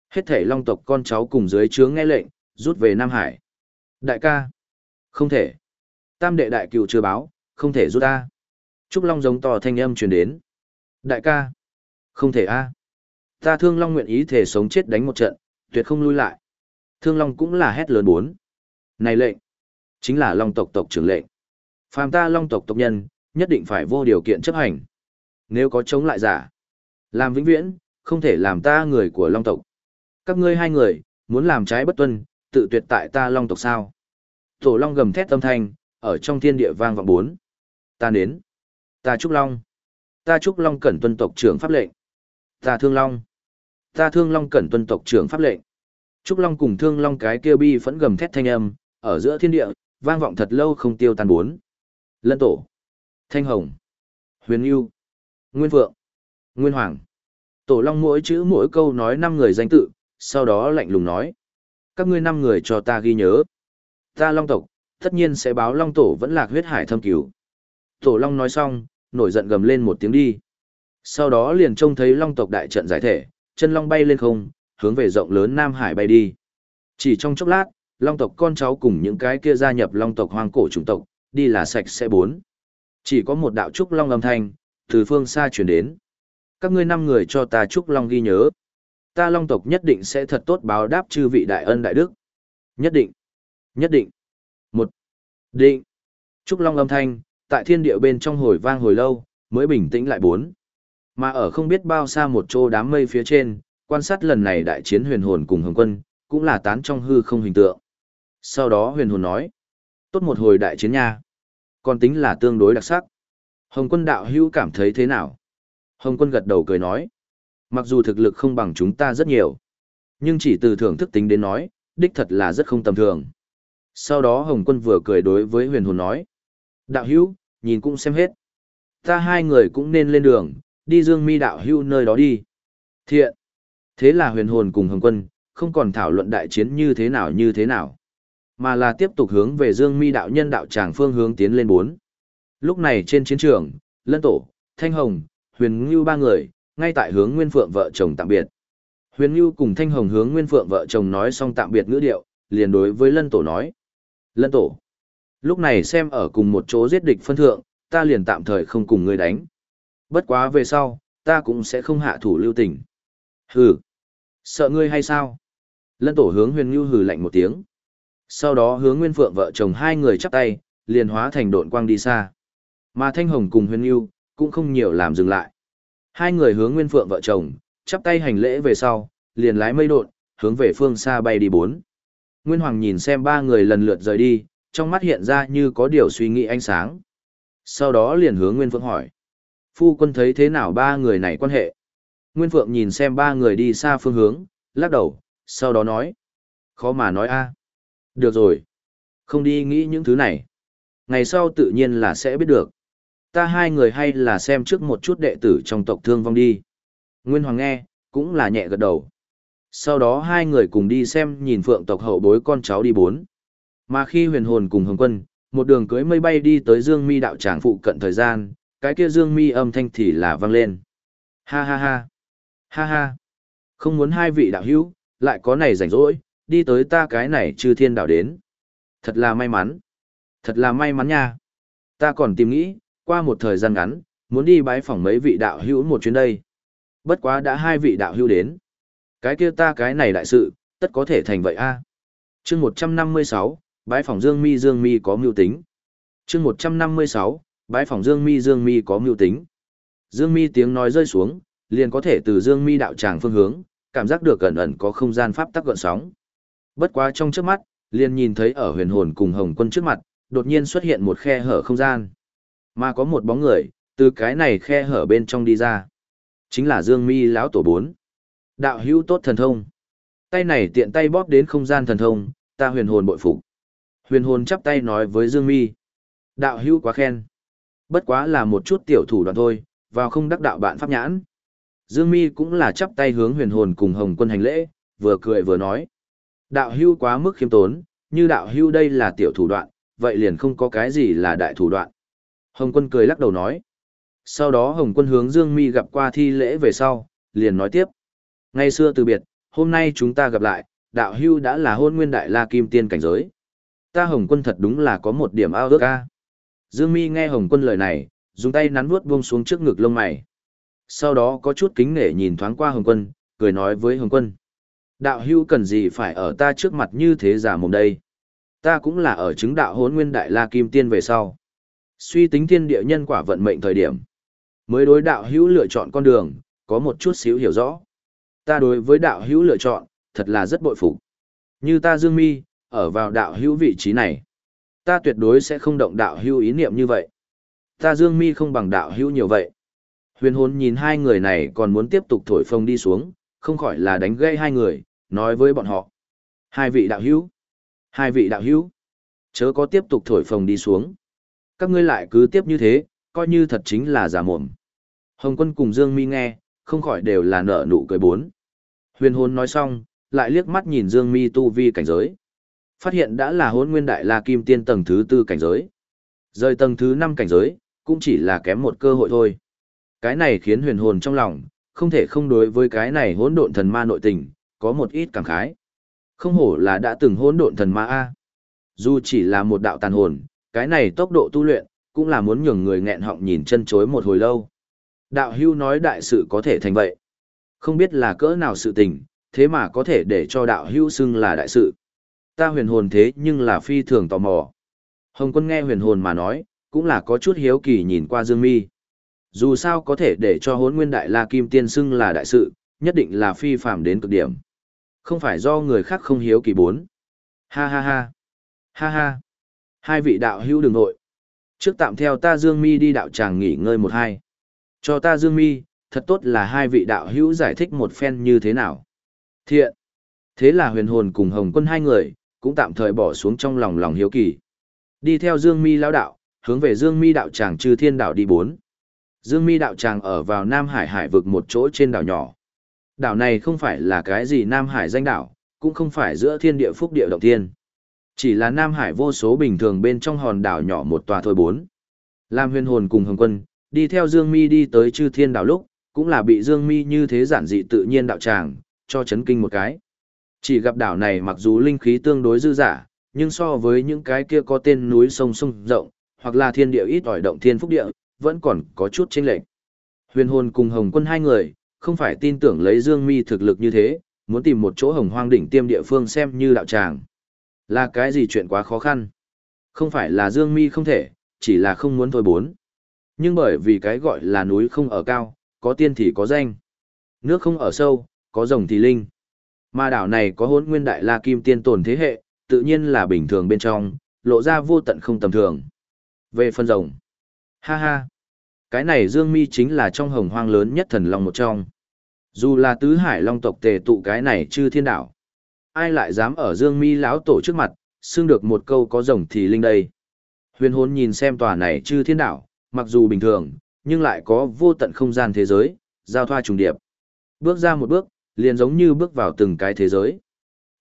Hết thể Long tộc con cháu cùng dưới trướng nghe lệnh, rút về Nam Hải. Đại ca. Không thể. Tam đệ đại cựu chưa báo, không thể rút ta. Trúc Long giống to thanh âm truyền đến. Đại ca. Không thể a. Ta thương Long nguyện ý thể sống chết đánh một trận, tuyệt không lui lại. Thương Long cũng là hét lớn bốn. Này lệnh. Chính là Long tộc tộc trưởng lệnh. Phàm ta Long tộc tộc nhân, nhất định phải vô điều kiện chấp hành. Nếu có chống lại giả, làm vĩnh viễn, không thể làm ta người của Long tộc. Các ngươi hai người, muốn làm trái bất tuân, tự tuyệt tại ta Long tộc sao? Tổ Long gầm thét âm thanh, ở trong thiên địa vang vọng bốn. Ta đến. Ta Trúc Long. Ta Trúc Long cẩn tuân tộc trưởng pháp lệnh. Ta Thương Long. Ta Thương Long cẩn tuân tộc trưởng pháp lệnh. Trúc Long cùng Thương Long cái kia bi phẫn gầm thét thanh âm, ở giữa thiên địa, vang vọng thật lâu không tiêu tan bốn. Lân Tổ. Thanh Hồng. Huyền Nhu, Nguyên Phượng. Nguyên Hoàng. Tổ Long mỗi chữ mỗi câu nói năm người danh tự, sau đó lạnh lùng nói. Các ngươi năm người cho ta ghi nhớ. Ta Long tộc, tất nhiên sẽ báo Long Tổ vẫn lạc huyết hải thâm cứu. Tổ Long nói xong, nổi giận gầm lên một tiếng đi. Sau đó liền trông thấy Long tộc đại trận giải thể, chân Long bay lên không, hướng về rộng lớn Nam Hải bay đi. Chỉ trong chốc lát, long tộc con cháu cùng những cái kia gia nhập long tộc hoang cổ chủng tộc, đi là sạch sẽ bốn. Chỉ có một đạo trúc long âm thanh, từ phương xa chuyển đến. Các ngươi năm người cho ta trúc long ghi nhớ. Ta long tộc nhất định sẽ thật tốt báo đáp chư vị đại ân đại đức. Nhất định. Nhất định. Một. Định. Trúc long âm thanh, tại thiên địa bên trong hồi vang hồi lâu, mới bình tĩnh lại bốn. Mà ở không biết bao xa một chỗ đám mây phía trên, quan sát lần này đại chiến huyền hồn cùng hồng quân, cũng là tán trong hư không hình tượng. Sau đó huyền hồn nói, tốt một hồi đại chiến nha. Còn tính là tương đối đặc sắc. Hồng quân đạo hữu cảm thấy thế nào? Hồng quân gật đầu cười nói, mặc dù thực lực không bằng chúng ta rất nhiều, nhưng chỉ từ thưởng thức tính đến nói, đích thật là rất không tầm thường. Sau đó Hồng quân vừa cười đối với huyền hồn nói, đạo hữu, nhìn cũng xem hết. Ta hai người cũng nên lên đường, đi dương mi đạo hữu nơi đó đi. Thiện. Thế là huyền hồn cùng hồng quân, không còn thảo luận đại chiến như thế nào như thế nào, mà là tiếp tục hướng về dương mi đạo nhân đạo tràng phương hướng tiến lên bốn. Lúc này trên chiến trường, Lân Tổ, Thanh Hồng, Huyền Ngưu ba người, ngay tại hướng Nguyên Phượng vợ chồng tạm biệt. Huyền Ngưu cùng Thanh Hồng hướng Nguyên Phượng vợ chồng nói xong tạm biệt ngữ điệu, liền đối với Lân Tổ nói. Lân Tổ, lúc này xem ở cùng một chỗ giết địch phân thượng, ta liền tạm thời không cùng ngươi đánh. Bất quá về sau, ta cũng sẽ không hạ thủ lưu tình. Hừ, sợ ngươi hay sao? Lân Tổ hướng Huyền Ngưu hừ lạnh một tiếng. Sau đó hướng Nguyên Phượng vợ chồng hai người chắp tay, liền hóa thành độn quang đi xa. Mà Thanh Hồng cùng Huyền Yêu cũng không nhiều làm dừng lại. Hai người hướng Nguyên Phượng vợ chồng, chắp tay hành lễ về sau, liền lái mây độn, hướng về phương xa bay đi bốn. Nguyên Hoàng nhìn xem ba người lần lượt rời đi, trong mắt hiện ra như có điều suy nghĩ ánh sáng. Sau đó liền hướng Nguyên Phượng hỏi. Phu quân thấy thế nào ba người này quan hệ? Nguyên Phượng nhìn xem ba người đi xa phương hướng, lắc đầu, sau đó nói. Khó mà nói a được rồi. Không đi nghĩ những thứ này. Ngày sau tự nhiên là sẽ biết được. Ta hai người hay là xem trước một chút đệ tử trong tộc thương vong đi. Nguyên Hoàng nghe, cũng là nhẹ gật đầu. Sau đó hai người cùng đi xem nhìn phượng tộc hậu bối con cháu đi bốn. Mà khi huyền hồn cùng hồng quân, một đường cưới mây bay đi tới Dương Mi đạo tràng phụ cận thời gian, cái kia Dương Mi âm thanh thì là vang lên. Ha ha ha. Ha ha. Không muốn hai vị đạo hữu, lại có này rảnh rỗi, đi tới ta cái này chư thiên đảo đến. Thật là may mắn. Thật là may mắn nha. Ta còn tìm nghĩ, qua một thời gian ngắn, muốn đi bái phỏng mấy vị đạo hữu một chuyến đây. Bất quá đã hai vị đạo hữu đến. Cái kia ta cái này đại sự, tất có thể thành vậy a. À. Chương 156, bái phỏng Dương Mi Dương Mi có mưu tính. Chương 156, bái phỏng Dương Mi Dương Mi có mưu tính. Dương Mi tiếng nói rơi xuống, liền có thể từ Dương Mi đạo tràng phương hướng, cảm giác được gần ẩn có không gian pháp tắc gợn sóng. Bất quá trong trước mắt, liền nhìn thấy ở huyền hồn cùng hồng quân trước mặt, đột nhiên xuất hiện một khe hở không gian. Mà có một bóng người, từ cái này khe hở bên trong đi ra. Chính là Dương Mi lão tổ bốn. Đạo hữu tốt thần thông. Tay này tiện tay bóp đến không gian thần thông, ta huyền hồn bội phục. Huyền hồn chắp tay nói với Dương Mi. Đạo hữu quá khen. Bất quá là một chút tiểu thủ đoạn thôi, vào không đắc đạo bạn pháp nhãn. Dương Mi cũng là chắp tay hướng huyền hồn cùng hồng quân hành lễ, vừa cười vừa nói. Đạo hưu quá mức khiêm tốn, như đạo hưu đây là tiểu thủ đoạn, vậy liền không có cái gì là đại thủ đoạn. Hồng quân cười lắc đầu nói. Sau đó Hồng quân hướng Dương Mi gặp qua thi lễ về sau, liền nói tiếp. Ngày xưa từ biệt, hôm nay chúng ta gặp lại, đạo hưu đã là hôn nguyên đại la kim tiên cảnh giới. Ta Hồng quân thật đúng là có một điểm ao ước ca. Dương Mi nghe Hồng quân lời này, dùng tay nắn vuốt buông xuống trước ngực lông mày. Sau đó có chút kính nể nhìn thoáng qua Hồng quân, cười nói với Hồng quân. Đạo hưu cần gì phải ở ta trước mặt như thế giả mồm đây? Ta cũng là ở chứng đạo hốn nguyên đại la kim tiên về sau. Suy tính thiên địa nhân quả vận mệnh thời điểm. Mới đối đạo hữu lựa chọn con đường, có một chút xíu hiểu rõ. Ta đối với đạo hữu lựa chọn, thật là rất bội phục. Như ta dương mi, ở vào đạo hữu vị trí này. Ta tuyệt đối sẽ không động đạo hữu ý niệm như vậy. Ta dương mi không bằng đạo hữu nhiều vậy. Huyền hồn nhìn hai người này còn muốn tiếp tục thổi phồng đi xuống, không khỏi là đánh gây hai người, nói với bọn họ. Hai vị đạo hữu, hai vị đạo hữu, chớ có tiếp tục thổi phồng đi xuống. Các ngươi lại cứ tiếp như thế, coi như thật chính là giả mồm. Hồng quân cùng Dương Mi nghe, không khỏi đều là nở nụ cười bốn. Huyền hồn nói xong, lại liếc mắt nhìn Dương Mi tu vi cảnh giới. Phát hiện đã là hôn nguyên đại la kim tiên tầng thứ tư cảnh giới. Rời tầng thứ năm cảnh giới, cũng chỉ là kém một cơ hội thôi. Cái này khiến huyền hồn trong lòng, không thể không đối với cái này hỗn độn thần ma nội tình, có một ít cảm khái. Không hổ là đã từng hỗn độn thần ma A. Dù chỉ là một đạo tàn hồn, cái này tốc độ tu luyện, cũng là muốn nhường người nghẹn họng nhìn chân chối một hồi lâu. Đạo hưu nói đại sự có thể thành vậy. Không biết là cỡ nào sự tình, thế mà có thể để cho đạo hưu xưng là đại sự. Ta huyền hồn thế nhưng là phi thường tò mò. Hồng quân nghe huyền hồn mà nói, cũng là có chút hiếu kỳ nhìn qua Dương Mi. Dù sao có thể để cho hốn nguyên đại la kim tiên xưng là đại sự, nhất định là phi phạm đến cực điểm. Không phải do người khác không hiếu kỳ bốn. Ha ha ha. Ha ha. Hai vị đạo hữu đường nội. Trước tạm theo ta Dương Mi đi đạo tràng nghỉ ngơi một hai. Cho ta Dương Mi, thật tốt là hai vị đạo hữu giải thích một phen như thế nào. Thiện. Thế là huyền hồn cùng hồng quân hai người, cũng tạm thời bỏ xuống trong lòng lòng hiếu kỳ. Đi theo Dương Mi lão đạo, hướng về Dương Mi đạo tràng trừ thiên đạo đi bốn. Dương Mi đạo tràng ở vào Nam Hải hải vực một chỗ trên đảo nhỏ. Đảo này không phải là cái gì Nam Hải danh đảo, cũng không phải giữa thiên địa phúc địa động thiên. Chỉ là Nam Hải vô số bình thường bên trong hòn đảo nhỏ một tòa thôi bốn. Lam huyền hồn cùng hồng quân, đi theo Dương Mi đi tới chư thiên đảo lúc, cũng là bị Dương Mi như thế giản dị tự nhiên đạo tràng, cho chấn kinh một cái. Chỉ gặp đảo này mặc dù linh khí tương đối dư giả, nhưng so với những cái kia có tên núi sông sông rộng, hoặc là thiên địa ít ỏi động thiên phúc địa, vẫn còn có chút chênh lệch. Huyền hồn cùng Hồng Quân hai người, không phải tin tưởng lấy Dương Mi thực lực như thế, muốn tìm một chỗ hồng hoang đỉnh tiêm địa phương xem như đạo tràng. Là cái gì chuyện quá khó khăn? Không phải là Dương Mi không thể, chỉ là không muốn thôi bốn. Nhưng bởi vì cái gọi là núi không ở cao, có tiên thì có danh. Nước không ở sâu, có rồng thì linh. Mà đảo này có hốn nguyên đại la kim tiên tồn thế hệ, tự nhiên là bình thường bên trong, lộ ra vô tận không tầm thường. Về phân rồng. Ha ha. Cái này Dương Mi chính là trong hồng hoang lớn nhất thần long một trong. Dù là tứ hải long tộc tề tụ cái này chư thiên đảo. Ai lại dám ở Dương Mi lão tổ trước mặt, xưng được một câu có rồng thì linh đây. Huyền hồn nhìn xem tòa này chư thiên đảo, mặc dù bình thường, nhưng lại có vô tận không gian thế giới, giao thoa trùng điệp. Bước ra một bước, liền giống như bước vào từng cái thế giới.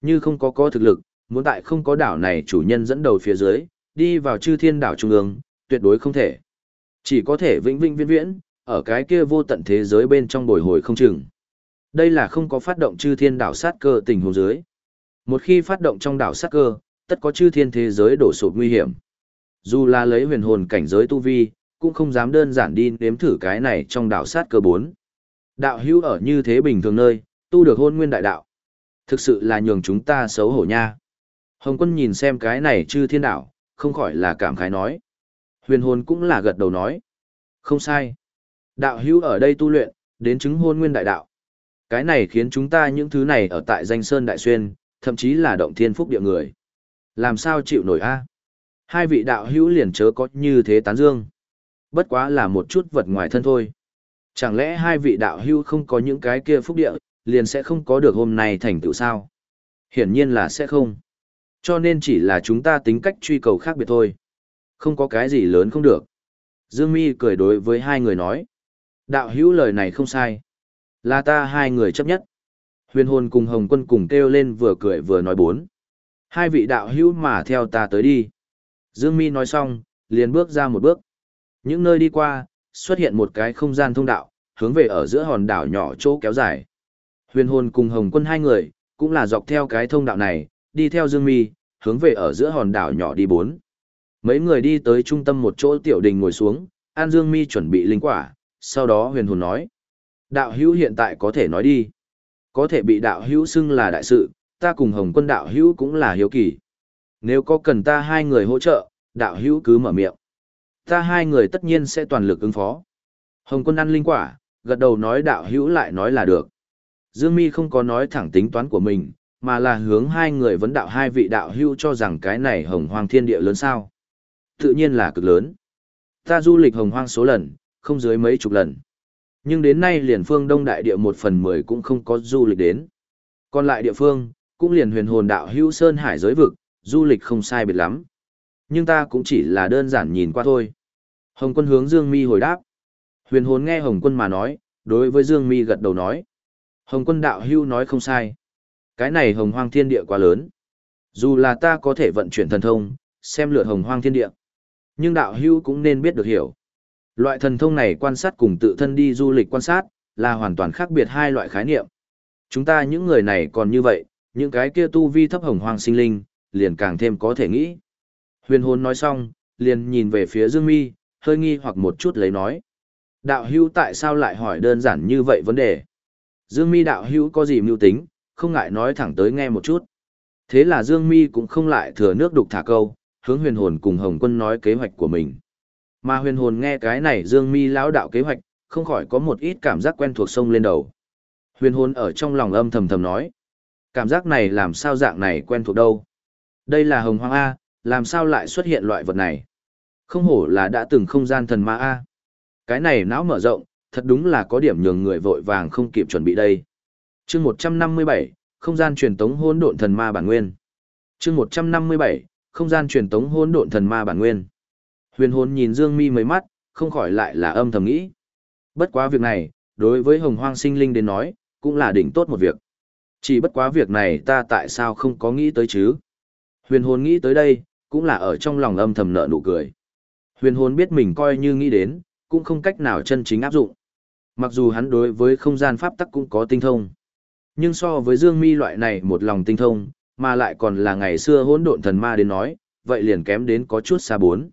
Như không có có thực lực, muốn tại không có đảo này chủ nhân dẫn đầu phía dưới, đi vào chư thiên đảo trung ương, tuyệt đối không thể. Chỉ có thể vĩnh vĩnh viễn viễn, ở cái kia vô tận thế giới bên trong bồi hồi không chừng. Đây là không có phát động chư thiên đảo sát cơ tình huống dưới. Một khi phát động trong đảo sát cơ, tất có chư thiên thế giới đổ sụp nguy hiểm. Dù là lấy huyền hồn cảnh giới tu vi, cũng không dám đơn giản đi nếm thử cái này trong đảo sát cơ bốn. Đạo hữu ở như thế bình thường nơi, tu được hôn nguyên đại đạo. Thực sự là nhường chúng ta xấu hổ nha. Hồng quân nhìn xem cái này chư thiên đảo, không khỏi là cảm khái nói. Huyền hồn cũng là gật đầu nói. Không sai. Đạo hữu ở đây tu luyện, đến chứng hôn nguyên đại đạo. Cái này khiến chúng ta những thứ này ở tại danh sơn đại xuyên, thậm chí là động thiên phúc địa người. Làm sao chịu nổi a? Hai vị đạo hữu liền chớ có như thế tán dương. Bất quá là một chút vật ngoài thân thôi. Chẳng lẽ hai vị đạo hữu không có những cái kia phúc địa, liền sẽ không có được hôm nay thành tựu sao? Hiển nhiên là sẽ không. Cho nên chỉ là chúng ta tính cách truy cầu khác biệt thôi. Không có cái gì lớn không được. Dương Mi cười đối với hai người nói. Đạo hữu lời này không sai. Là ta hai người chấp nhất. Huyền hồn cùng Hồng quân cùng kêu lên vừa cười vừa nói bốn. Hai vị đạo hữu mà theo ta tới đi. Dương Mi nói xong, liền bước ra một bước. Những nơi đi qua, xuất hiện một cái không gian thông đạo, hướng về ở giữa hòn đảo nhỏ chỗ kéo dài. Huyền hồn cùng Hồng quân hai người, cũng là dọc theo cái thông đạo này, đi theo Dương Mi, hướng về ở giữa hòn đảo nhỏ đi bốn. Mấy người đi tới trung tâm một chỗ tiểu đình ngồi xuống, An Dương Mi chuẩn bị linh quả, sau đó huyền hồn nói. Đạo hữu hiện tại có thể nói đi. Có thể bị đạo hữu xưng là đại sự, ta cùng Hồng quân đạo hữu cũng là hiếu kỳ. Nếu có cần ta hai người hỗ trợ, đạo hữu cứ mở miệng. Ta hai người tất nhiên sẽ toàn lực ứng phó. Hồng quân ăn linh quả, gật đầu nói đạo hữu lại nói là được. Dương Mi không có nói thẳng tính toán của mình, mà là hướng hai người vấn đạo hai vị đạo hữu cho rằng cái này hồng hoang thiên địa lớn sao. Tự nhiên là cực lớn. Ta du lịch hồng hoang số lần, không dưới mấy chục lần. Nhưng đến nay liền phương đông đại địa một phần mười cũng không có du lịch đến. Còn lại địa phương, cũng liền huyền hồn đạo hữu sơn hải giới vực, du lịch không sai biệt lắm. Nhưng ta cũng chỉ là đơn giản nhìn qua thôi. Hồng quân hướng Dương Mi hồi đáp. Huyền hồn nghe Hồng quân mà nói, đối với Dương Mi gật đầu nói. Hồng quân đạo hưu nói không sai. Cái này hồng hoang thiên địa quá lớn. Dù là ta có thể vận chuyển thần thông, xem lượt hồng hoang thiên địa. Nhưng đạo hưu cũng nên biết được hiểu. Loại thần thông này quan sát cùng tự thân đi du lịch quan sát, là hoàn toàn khác biệt hai loại khái niệm. Chúng ta những người này còn như vậy, những cái kia tu vi thấp hồng hoang sinh linh, liền càng thêm có thể nghĩ. Huyền hồn nói xong, liền nhìn về phía Dương Mi, hơi nghi hoặc một chút lấy nói. Đạo hữu tại sao lại hỏi đơn giản như vậy vấn đề? Dương Mi đạo hữu có gì mưu tính, không ngại nói thẳng tới nghe một chút. Thế là Dương Mi cũng không lại thừa nước đục thả câu, hướng huyền hồn cùng Hồng Quân nói kế hoạch của mình. Mà huyền hồn nghe cái này Dương Mi lão đạo kế hoạch, không khỏi có một ít cảm giác quen thuộc sông lên đầu. Huyền hồn ở trong lòng âm thầm thầm nói. Cảm giác này làm sao dạng này quen thuộc đâu. Đây là hồng hoang A, làm sao lại xuất hiện loại vật này. Không hổ là đã từng không gian thần ma A. Cái này não mở rộng, thật đúng là có điểm nhường người vội vàng không kịp chuẩn bị đây. chương 157, không gian truyền tống hôn độn thần ma bản nguyên. chương 157, không gian truyền tống hỗn độn thần ma bản nguyên. Huyền hồn nhìn Dương Mi mấy mắt, không khỏi lại là âm thầm nghĩ. Bất quá việc này, đối với hồng hoang sinh linh đến nói, cũng là đỉnh tốt một việc. Chỉ bất quá việc này ta tại sao không có nghĩ tới chứ? Huyền hồn nghĩ tới đây, cũng là ở trong lòng âm thầm nợ nụ cười. Huyền hồn biết mình coi như nghĩ đến, cũng không cách nào chân chính áp dụng. Mặc dù hắn đối với không gian pháp tắc cũng có tinh thông. Nhưng so với Dương Mi loại này một lòng tinh thông, mà lại còn là ngày xưa hỗn độn thần ma đến nói, vậy liền kém đến có chút xa bốn.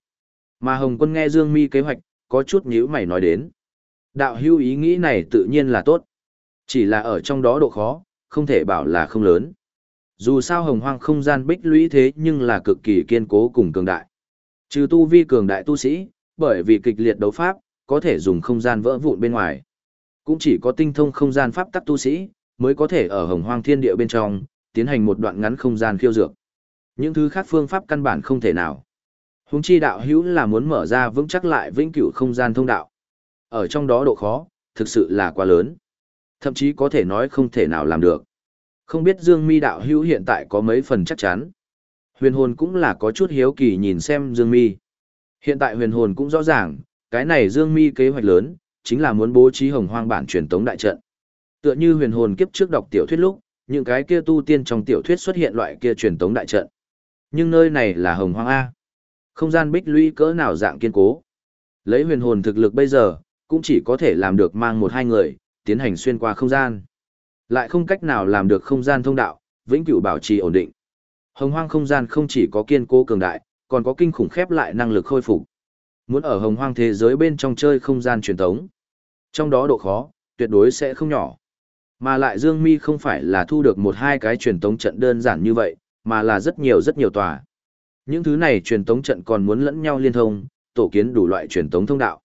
Mà Hồng Quân nghe Dương Mi kế hoạch, có chút nhíu mày nói đến. Đạo hưu ý nghĩ này tự nhiên là tốt. Chỉ là ở trong đó độ khó, không thể bảo là không lớn. Dù sao hồng hoang không gian bích lũy thế nhưng là cực kỳ kiên cố cùng cường đại. Trừ tu vi cường đại tu sĩ, bởi vì kịch liệt đấu pháp, có thể dùng không gian vỡ vụn bên ngoài. Cũng chỉ có tinh thông không gian pháp tắc tu sĩ, mới có thể ở hồng hoang thiên địa bên trong, tiến hành một đoạn ngắn không gian khiêu dược. Những thứ khác phương pháp căn bản không thể nào. Húng chi đạo hữu là muốn mở ra vững chắc lại vĩnh cửu không gian thông đạo. Ở trong đó độ khó, thực sự là quá lớn. Thậm chí có thể nói không thể nào làm được. Không biết Dương Mi đạo hữu hiện tại có mấy phần chắc chắn. Huyền hồn cũng là có chút hiếu kỳ nhìn xem Dương Mi. Hiện tại huyền hồn cũng rõ ràng, cái này Dương Mi kế hoạch lớn, chính là muốn bố trí hồng hoang bản truyền tống đại trận. Tựa như huyền hồn kiếp trước đọc tiểu thuyết lúc, những cái kia tu tiên trong tiểu thuyết xuất hiện loại kia truyền tống đại trận. Nhưng nơi này là hồng hoang A. Không gian bích lũy cỡ nào dạng kiên cố. Lấy huyền hồn thực lực bây giờ, cũng chỉ có thể làm được mang một hai người, tiến hành xuyên qua không gian. Lại không cách nào làm được không gian thông đạo, vĩnh cửu bảo trì ổn định. Hồng hoang không gian không chỉ có kiên cố cường đại, còn có kinh khủng khép lại năng lực khôi phục. Muốn ở hồng hoang thế giới bên trong chơi không gian truyền thống. Trong đó độ khó, tuyệt đối sẽ không nhỏ. Mà lại Dương Mi không phải là thu được một hai cái truyền tống trận đơn giản như vậy, mà là rất nhiều rất nhiều tòa. Những thứ này truyền tống trận còn muốn lẫn nhau liên thông, tổ kiến đủ loại truyền tống thông đạo.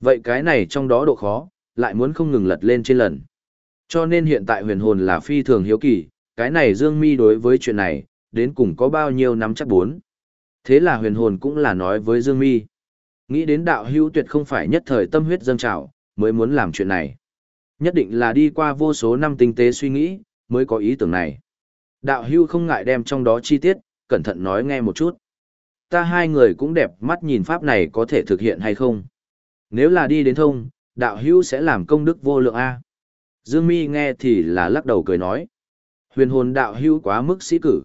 Vậy cái này trong đó độ khó, lại muốn không ngừng lật lên trên lần. Cho nên hiện tại huyền hồn là phi thường hiếu kỳ, cái này Dương Mi đối với chuyện này, đến cùng có bao nhiêu năm chắc bốn. Thế là huyền hồn cũng là nói với Dương Mi. Nghĩ đến đạo hữu tuyệt không phải nhất thời tâm huyết dâng trào, mới muốn làm chuyện này. Nhất định là đi qua vô số năm tinh tế suy nghĩ, mới có ý tưởng này. Đạo Hưu không ngại đem trong đó chi tiết, cẩn thận nói nghe một chút. Ta hai người cũng đẹp mắt nhìn pháp này có thể thực hiện hay không. Nếu là đi đến thông, đạo Hưu sẽ làm công đức vô lượng A. Dương Mi nghe thì là lắc đầu cười nói. Huyền hồn đạo Hưu quá mức sĩ cử.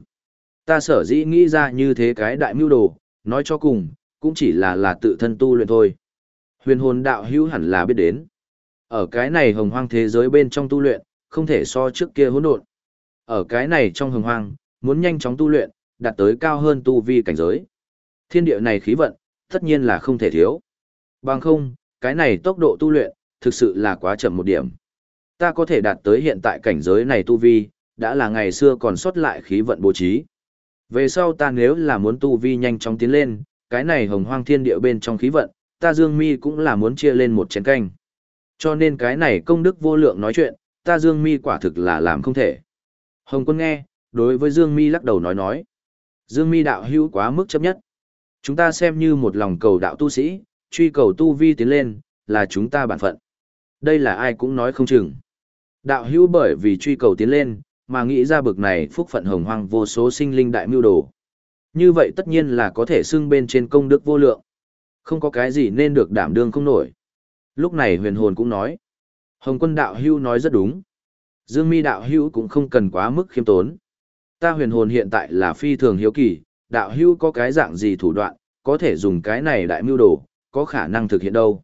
Ta sở dĩ nghĩ ra như thế cái đại mưu đồ, nói cho cùng, cũng chỉ là là tự thân tu luyện thôi. Huyền hồn đạo Hưu hẳn là biết đến. Ở cái này hồng hoang thế giới bên trong tu luyện, không thể so trước kia hỗn độn. Ở cái này trong hồng hoang, muốn nhanh chóng tu luyện, đạt tới cao hơn tu vi cảnh giới. Thiên địa này khí vận, tất nhiên là không thể thiếu. Bằng không, cái này tốc độ tu luyện, thực sự là quá chậm một điểm. Ta có thể đạt tới hiện tại cảnh giới này tu vi, đã là ngày xưa còn sót lại khí vận bố trí. Về sau ta nếu là muốn tu vi nhanh chóng tiến lên, cái này hồng hoang thiên địa bên trong khí vận, ta Dương Mi cũng là muốn chia lên một chén canh. Cho nên cái này công đức vô lượng nói chuyện, ta Dương Mi quả thực là làm không thể. Hồng quân nghe, đối với Dương Mi lắc đầu nói nói. Dương Mi đạo hữu quá mức chấp nhất. Chúng ta xem như một lòng cầu đạo tu sĩ, truy cầu tu vi tiến lên, là chúng ta bản phận. Đây là ai cũng nói không chừng. Đạo hữu bởi vì truy cầu tiến lên, mà nghĩ ra bực này phúc phận hồng hoang vô số sinh linh đại mưu đồ. Như vậy tất nhiên là có thể xưng bên trên công đức vô lượng. Không có cái gì nên được đảm đương không nổi. Lúc này huyền hồn cũng nói. Hồng quân đạo hưu nói rất đúng. Dương mi đạo hưu cũng không cần quá mức khiêm tốn. Ta huyền hồn hiện tại là phi thường hiếu kỳ, đạo hưu có cái dạng gì thủ đoạn, có thể dùng cái này đại mưu đồ, có khả năng thực hiện đâu.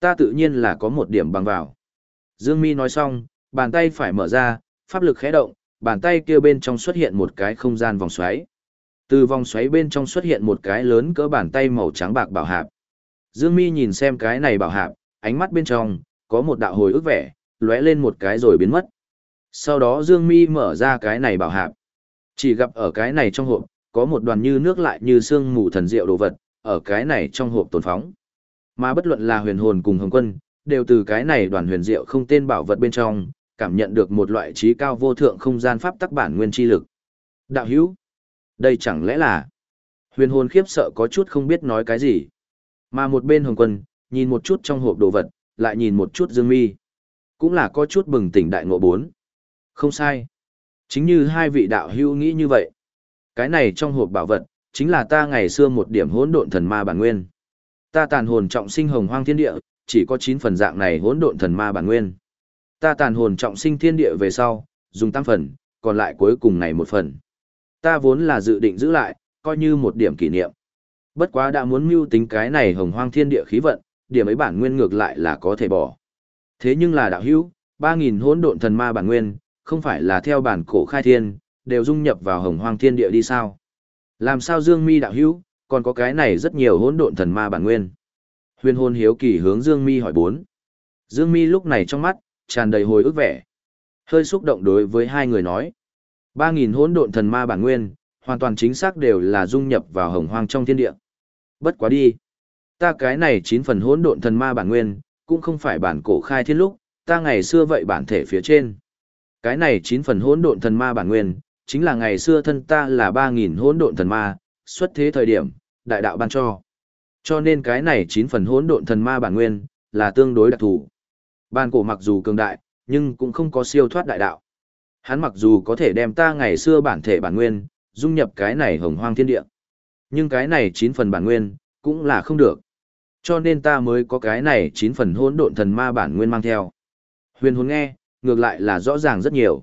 Ta tự nhiên là có một điểm bằng vào. Dương mi nói xong, bàn tay phải mở ra, pháp lực khẽ động, bàn tay kia bên trong xuất hiện một cái không gian vòng xoáy. Từ vòng xoáy bên trong xuất hiện một cái lớn cỡ bàn tay màu trắng bạc bảo hạp. Dương Mi nhìn xem cái này bảo hạp, ánh mắt bên trong có một đạo hồi ức vẻ, lóe lên một cái rồi biến mất. Sau đó Dương Mi mở ra cái này bảo hạp. Chỉ gặp ở cái này trong hộp, có một đoàn như nước lại như xương mù thần diệu đồ vật, ở cái này trong hộp tồn phóng. Mà bất luận là huyền hồn cùng hồng quân, đều từ cái này đoàn huyền diệu không tên bảo vật bên trong, cảm nhận được một loại trí cao vô thượng không gian pháp tắc bản nguyên chi lực. Đạo hữu, đây chẳng lẽ là... Huyền hồn khiếp sợ có chút không biết nói cái gì. Mà một bên hồng quân, nhìn một chút trong hộp đồ vật, lại nhìn một chút dương mi. Cũng là có chút bừng tỉnh đại ngộ bốn. Không sai. Chính như hai vị đạo hữu nghĩ như vậy. Cái này trong hộp bảo vật, chính là ta ngày xưa một điểm hỗn độn thần ma bản nguyên. Ta tàn hồn trọng sinh hồng hoang thiên địa, chỉ có 9 phần dạng này hỗn độn thần ma bản nguyên. Ta tàn hồn trọng sinh thiên địa về sau, dùng tam phần, còn lại cuối cùng này một phần. Ta vốn là dự định giữ lại, coi như một điểm kỷ niệm. Bất quá đã muốn mưu tính cái này hồng hoang thiên địa khí vận, điểm ấy bản nguyên ngược lại là có thể bỏ. Thế nhưng là đạo hữu, 3000 hỗn độn thần ma bản nguyên, không phải là theo bản cổ khai thiên, đều dung nhập vào hồng hoang thiên địa đi sao? Làm sao Dương Mi đạo hữu, còn có cái này rất nhiều hỗn độn thần ma bản nguyên. Huyền hồn hiếu kỳ hướng Dương Mi hỏi bốn. Dương Mi lúc này trong mắt, tràn đầy hồi ức vẻ. Hơi xúc động đối với hai người nói. Ba nghìn hỗn độn thần ma bản nguyên, hoàn toàn chính xác đều là dung nhập vào hồng hoang trong thiên địa. Bất quá đi. Ta cái này chín phần hỗn độn thần ma bản nguyên, cũng không phải bản cổ khai thiên lúc, ta ngày xưa vậy bản thể phía trên. Cái này chín phần hỗn độn thần ma bản nguyên, chính là ngày xưa thân ta là ba nghìn hỗn độn thần ma, xuất thế thời điểm, đại đạo ban cho. Cho nên cái này chín phần hỗn độn thần ma bản nguyên, là tương đối đặc thù. bản cổ mặc dù cường đại, nhưng cũng không có siêu thoát đại đạo. Hắn mặc dù có thể đem ta ngày xưa bản thể bản nguyên, dung nhập cái này hồng hoang thiên địa. Nhưng cái này chín phần bản nguyên, cũng là không được. Cho nên ta mới có cái này chín phần hỗn độn thần ma bản nguyên mang theo. Huyền hồn nghe, ngược lại là rõ ràng rất nhiều.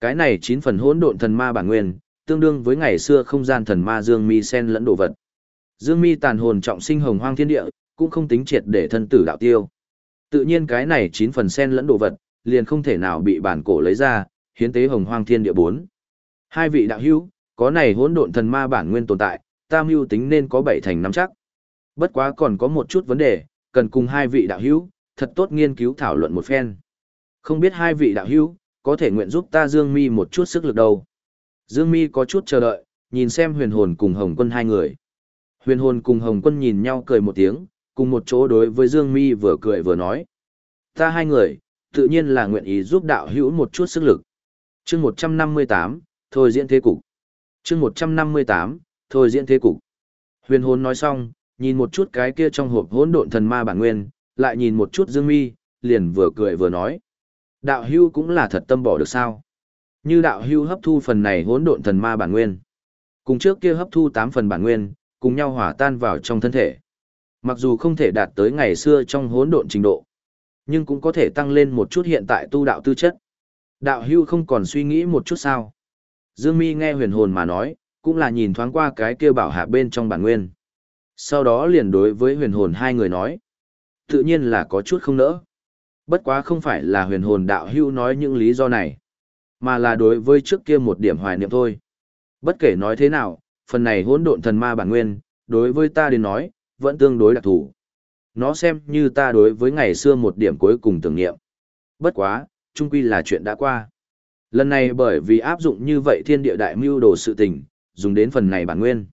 Cái này chín phần hỗn độn thần ma bản nguyên, tương đương với ngày xưa không gian thần ma Dương Mi sen lẫn đồ vật. Dương Mi tàn hồn trọng sinh hồng hoang thiên địa, cũng không tính triệt để thân tử đạo tiêu. Tự nhiên cái này chín phần sen lẫn đồ vật, liền không thể nào bị bản cổ lấy ra, hiến tế hồng hoang thiên địa bốn. Hai vị đạo hữu, có này hỗn độn thần ma bản nguyên tồn tại, ta mưu tính nên có bảy thành năm chắc. Bất quá còn có một chút vấn đề, cần cùng hai vị đạo hữu, thật tốt nghiên cứu thảo luận một phen. Không biết hai vị đạo hữu, có thể nguyện giúp ta Dương Mi một chút sức lực đâu. Dương Mi có chút chờ đợi, nhìn xem huyền hồn cùng Hồng Quân hai người. Huyền hồn cùng Hồng Quân nhìn nhau cười một tiếng, cùng một chỗ đối với Dương Mi vừa cười vừa nói. Ta hai người, tự nhiên là nguyện ý giúp đạo hữu một chút sức lực. Chương 158, thôi diễn thế cục. Chương 158, thôi diễn thế cục. Huyền hồn nói xong, nhìn một chút cái kia trong hộp hỗn độn thần ma bản nguyên, lại nhìn một chút Dương Mi, liền vừa cười vừa nói. Đạo hưu cũng là thật tâm bỏ được sao? Như đạo hưu hấp thu phần này hỗn độn thần ma bản nguyên. Cùng trước kia hấp thu 8 phần bản nguyên, cùng nhau hòa tan vào trong thân thể. Mặc dù không thể đạt tới ngày xưa trong hỗn độn trình độ, nhưng cũng có thể tăng lên một chút hiện tại tu đạo tư chất. Đạo hưu không còn suy nghĩ một chút sao? Dương Mi nghe huyền hồn mà nói, cũng là nhìn thoáng qua cái kia bảo hạ bên trong bản nguyên. Sau đó liền đối với huyền hồn hai người nói. Tự nhiên là có chút không nỡ. Bất quá không phải là huyền hồn đạo hưu nói những lý do này, mà là đối với trước kia một điểm hoài niệm thôi. Bất kể nói thế nào, phần này hỗn độn thần ma bản nguyên, đối với ta đến nói, vẫn tương đối đặc thù. Nó xem như ta đối với ngày xưa một điểm cuối cùng tưởng niệm. Bất quá, chung quy là chuyện đã qua. Lần này bởi vì áp dụng như vậy thiên địa đại mưu đồ sự tình, dùng đến phần này bản nguyên.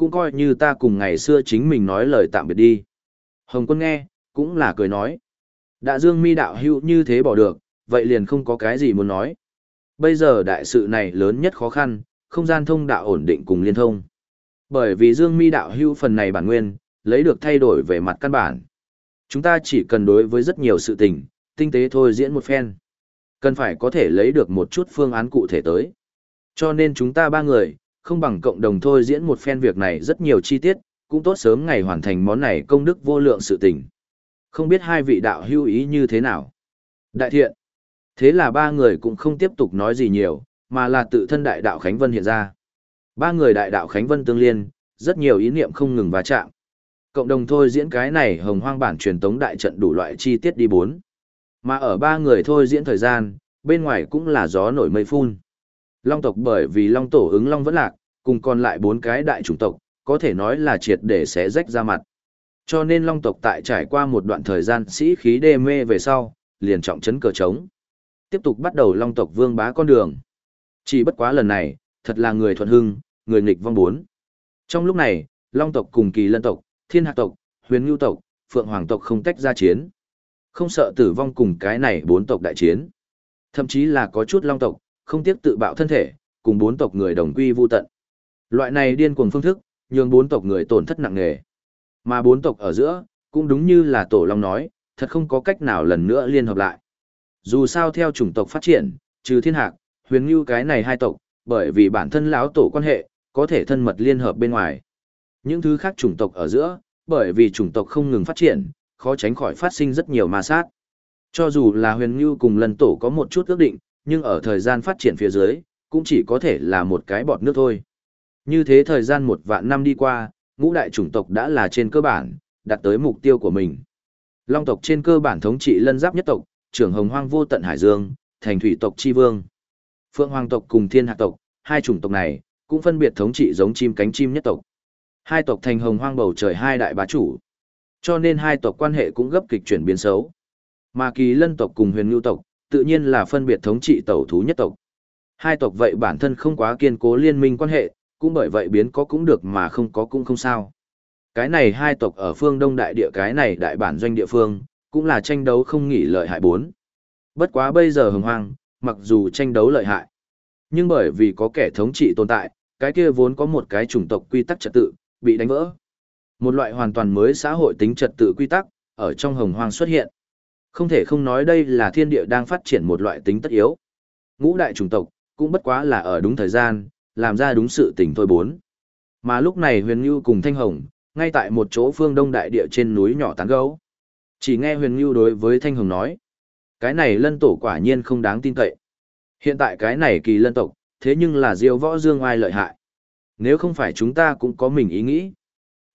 Cũng coi như ta cùng ngày xưa chính mình nói lời tạm biệt đi. Hồng quân nghe, cũng là cười nói. Đã dương mi đạo hữu như thế bỏ được, vậy liền không có cái gì muốn nói. Bây giờ đại sự này lớn nhất khó khăn, không gian thông đạo ổn định cùng liên thông. Bởi vì dương mi đạo hữu phần này bản nguyên, lấy được thay đổi về mặt căn bản. Chúng ta chỉ cần đối với rất nhiều sự tình, tinh tế thôi diễn một phen. Cần phải có thể lấy được một chút phương án cụ thể tới. Cho nên chúng ta ba người, không bằng cộng đồng thôi diễn một phen việc này rất nhiều chi tiết, cũng tốt sớm ngày hoàn thành món này công đức vô lượng sự tình. Không biết hai vị đạo hữu ý như thế nào? Đại thiện. Thế là ba người cũng không tiếp tục nói gì nhiều, mà là tự thân đại đạo Khánh Vân hiện ra. Ba người đại đạo Khánh Vân tương liên, rất nhiều ý niệm không ngừng va chạm. Cộng đồng thôi diễn cái này hồng hoang bản truyền tống đại trận đủ loại chi tiết đi bốn. Mà ở ba người thôi diễn thời gian, bên ngoài cũng là gió nổi mây phun. Long tộc bởi vì Long tổ ứng Long vẫn lạc, cùng còn lại bốn cái đại chủng tộc, có thể nói là triệt để sẽ rách ra mặt. Cho nên Long tộc tại trải qua một đoạn thời gian sĩ khí đê mê về sau, liền trọng trấn cờ trống. Tiếp tục bắt đầu Long tộc vương bá con đường. Chỉ bất quá lần này, thật là người thuận hưng, người nghịch vong bốn. Trong lúc này, Long tộc cùng Kỳ Lân tộc, Thiên hạ tộc, Huyền ngưu tộc, Phượng Hoàng tộc không tách ra chiến. Không sợ tử vong cùng cái này bốn tộc đại chiến. Thậm chí là có chút Long tộc, không tiếc tự bạo thân thể, cùng bốn tộc người đồng quy vu tận. Loại này điên cuồng phương thức, nhường bốn tộc người tổn thất nặng nề. Mà bốn tộc ở giữa, cũng đúng như là Tổ Long nói, thật không có cách nào lần nữa liên hợp lại. Dù sao theo chủng tộc phát triển, trừ thiên hạc, huyền như cái này hai tộc, bởi vì bản thân lão tổ quan hệ, có thể thân mật liên hợp bên ngoài. Những thứ khác chủng tộc ở giữa, bởi vì chủng tộc không ngừng phát triển, khó tránh khỏi phát sinh rất nhiều ma sát. Cho dù là huyền như cùng lần tổ có một chút ước định, nhưng ở thời gian phát triển phía dưới, cũng chỉ có thể là một cái bọt nước thôi. Như thế thời gian một vạn năm đi qua, ngũ đại chủng tộc đã là trên cơ bản, đạt tới mục tiêu của mình. Long tộc trên cơ bản thống trị lân giáp nhất tộc, trưởng hồng hoang vô tận hải dương, thành thủy tộc chi vương. Phượng hoàng tộc cùng thiên hạ tộc, hai chủng tộc này, cũng phân biệt thống trị giống chim cánh chim nhất tộc. Hai tộc thành hồng hoang bầu trời hai đại bá chủ. Cho nên hai tộc quan hệ cũng gấp kịch chuyển biến xấu. Mà kỳ lân tộc cùng huyền ngưu tộc, tự nhiên là phân biệt thống trị tẩu thú nhất tộc. Hai tộc vậy bản thân không quá kiên cố liên minh quan hệ, cũng bởi vậy biến có cũng được mà không có cũng không sao. Cái này hai tộc ở phương Đông Đại Địa cái này đại bản doanh địa phương, cũng là tranh đấu không nghỉ lợi hại bốn. Bất quá bây giờ hồng hoang, mặc dù tranh đấu lợi hại, nhưng bởi vì có kẻ thống trị tồn tại, cái kia vốn có một cái chủng tộc quy tắc trật tự, bị đánh vỡ. Một loại hoàn toàn mới xã hội tính trật tự quy tắc, ở trong hồng hoang xuất hiện. Không thể không nói đây là thiên địa đang phát triển một loại tính tất yếu. Ngũ đại chủng tộc, cũng bất quá là ở đúng thời gian, làm ra đúng sự tình thôi bốn. Mà lúc này huyền Nhu cùng thanh hồng, ngay tại một chỗ phương đông đại địa trên núi nhỏ tán gấu. Chỉ nghe huyền Nhu đối với thanh hồng nói. Cái này lân tổ quả nhiên không đáng tin cậy. Hiện tại cái này kỳ lân tộc, thế nhưng là diêu võ dương ai lợi hại. Nếu không phải chúng ta cũng có mình ý nghĩ.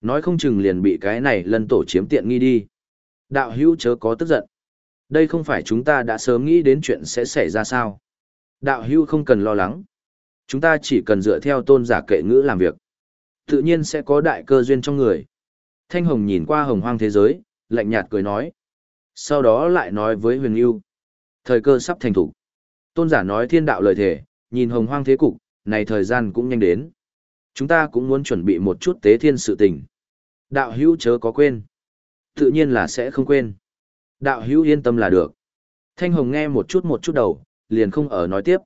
Nói không chừng liền bị cái này lân tổ chiếm tiện nghi đi. Đạo hữu chớ có tức giận. Đây không phải chúng ta đã sớm nghĩ đến chuyện sẽ xảy ra sao. Đạo hữu không cần lo lắng. Chúng ta chỉ cần dựa theo tôn giả kệ ngữ làm việc. Tự nhiên sẽ có đại cơ duyên trong người. Thanh Hồng nhìn qua hồng hoang thế giới, lạnh nhạt cười nói. Sau đó lại nói với huyền yêu. Thời cơ sắp thành thủ. Tôn giả nói thiên đạo lời thể, nhìn hồng hoang thế cục, này thời gian cũng nhanh đến. Chúng ta cũng muốn chuẩn bị một chút tế thiên sự tình. Đạo hữu chớ có quên. Tự nhiên là sẽ không quên. Đạo hữu yên tâm là được. Thanh Hồng nghe một chút một chút đầu, liền không ở nói tiếp.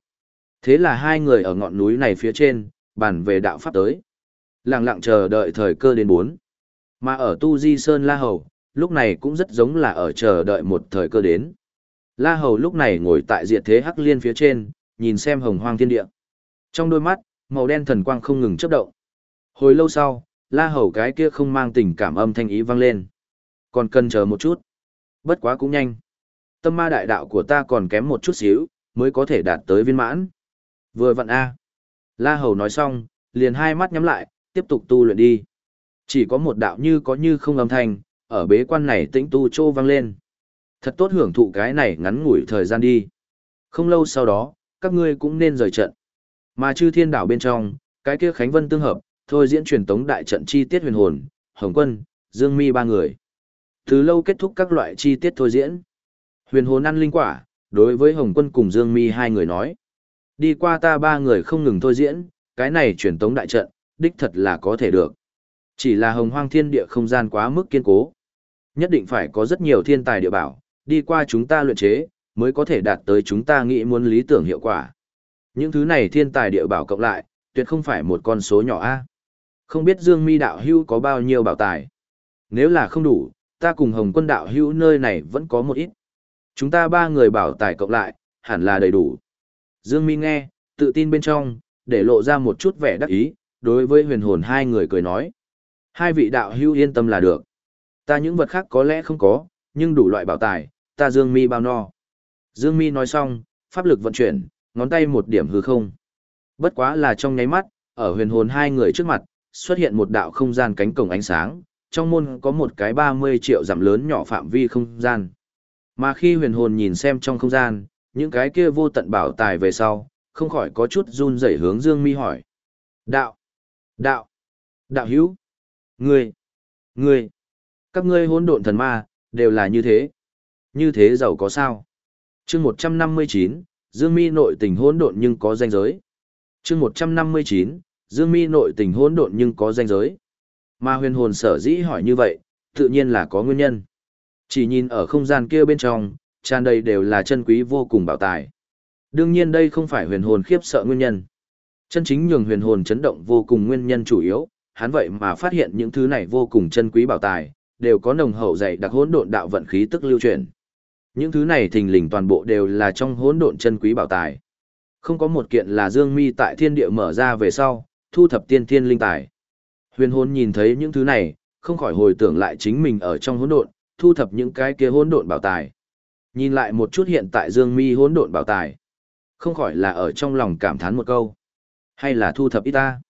Thế là hai người ở ngọn núi này phía trên, bàn về đạo pháp tới. Lặng lặng chờ đợi thời cơ đến bốn. Mà ở Tu Di Sơn La Hầu, lúc này cũng rất giống là ở chờ đợi một thời cơ đến. La Hầu lúc này ngồi tại diệt thế hắc liên phía trên, nhìn xem hồng hoang thiên địa. Trong đôi mắt, màu đen thần quang không ngừng chớp động. Hồi lâu sau, La Hầu cái kia không mang tình cảm âm thanh ý vang lên. Còn cần chờ một chút. Bất quá cũng nhanh. Tâm ma đại đạo của ta còn kém một chút xíu, mới có thể đạt tới viên mãn. Vừa vặn A. La Hầu nói xong, liền hai mắt nhắm lại, tiếp tục tu luyện đi. Chỉ có một đạo như có như không âm thanh, ở bế quan này tĩnh tu trô vang lên. Thật tốt hưởng thụ cái này ngắn ngủi thời gian đi. Không lâu sau đó, các ngươi cũng nên rời trận. Mà chư thiên đảo bên trong, cái kia Khánh Vân tương hợp, thôi diễn truyền tống đại trận chi tiết huyền hồn, Hồng Quân, Dương Mi ba người. Từ lâu kết thúc các loại chi tiết thôi diễn. Huyền hồn ăn linh quả, đối với Hồng Quân cùng Dương Mi hai người nói. Đi qua ta ba người không ngừng thôi diễn, cái này truyền tống đại trận, đích thật là có thể được. Chỉ là hồng hoang thiên địa không gian quá mức kiên cố. Nhất định phải có rất nhiều thiên tài địa bảo, đi qua chúng ta luyện chế, mới có thể đạt tới chúng ta nghĩ muốn lý tưởng hiệu quả. Những thứ này thiên tài địa bảo cộng lại, tuyệt không phải một con số nhỏ a. Không biết Dương Mi đạo hưu có bao nhiêu bảo tài. Nếu là không đủ, ta cùng Hồng Quân đạo hưu nơi này vẫn có một ít. Chúng ta ba người bảo tài cộng lại, hẳn là đầy đủ. Dương Mi nghe, tự tin bên trong, để lộ ra một chút vẻ đắc ý, đối với huyền hồn hai người cười nói. Hai vị đạo hưu yên tâm là được. Ta những vật khác có lẽ không có, nhưng đủ loại bảo tài, ta Dương Mi bao no. Dương Mi nói xong, pháp lực vận chuyển, ngón tay một điểm hư không. Bất quá là trong nháy mắt, ở huyền hồn hai người trước mặt, xuất hiện một đạo không gian cánh cổng ánh sáng, trong môn có một cái 30 triệu giảm lớn nhỏ phạm vi không gian. Mà khi huyền hồn nhìn xem trong không gian, những cái kia vô tận bảo tài về sau, không khỏi có chút run rẩy hướng Dương Mi hỏi. Đạo, đạo, đạo hữu, ngươi, ngươi, các ngươi hỗn độn thần ma, đều là như thế. Như thế giàu có sao? chương 159, Dương Mi nội tình hỗn độn nhưng có danh giới. chương 159, Dương Mi nội tình hỗn độn nhưng có danh giới. Mà huyền hồn sở dĩ hỏi như vậy, tự nhiên là có nguyên nhân. Chỉ nhìn ở không gian kia bên trong, tràn đầy đều là chân quý vô cùng bảo tài. Đương nhiên đây không phải huyền hồn khiếp sợ nguyên nhân. Chân chính nhường huyền hồn chấn động vô cùng nguyên nhân chủ yếu, hắn vậy mà phát hiện những thứ này vô cùng chân quý bảo tài, đều có nồng hậu dày đặc hỗn độn đạo vận khí tức lưu truyền. Những thứ này thình lình toàn bộ đều là trong hỗn độn chân quý bảo tài. Không có một kiện là Dương Mi tại thiên địa mở ra về sau, thu thập tiên thiên linh tài. Huyền hồn nhìn thấy những thứ này, không khỏi hồi tưởng lại chính mình ở trong hỗn độn, thu thập những cái kia hỗn độn bảo tài. Nhìn lại một chút hiện tại Dương Mi hỗn độn bảo tài, không khỏi là ở trong lòng cảm thán một câu, hay là thu thập ít ta.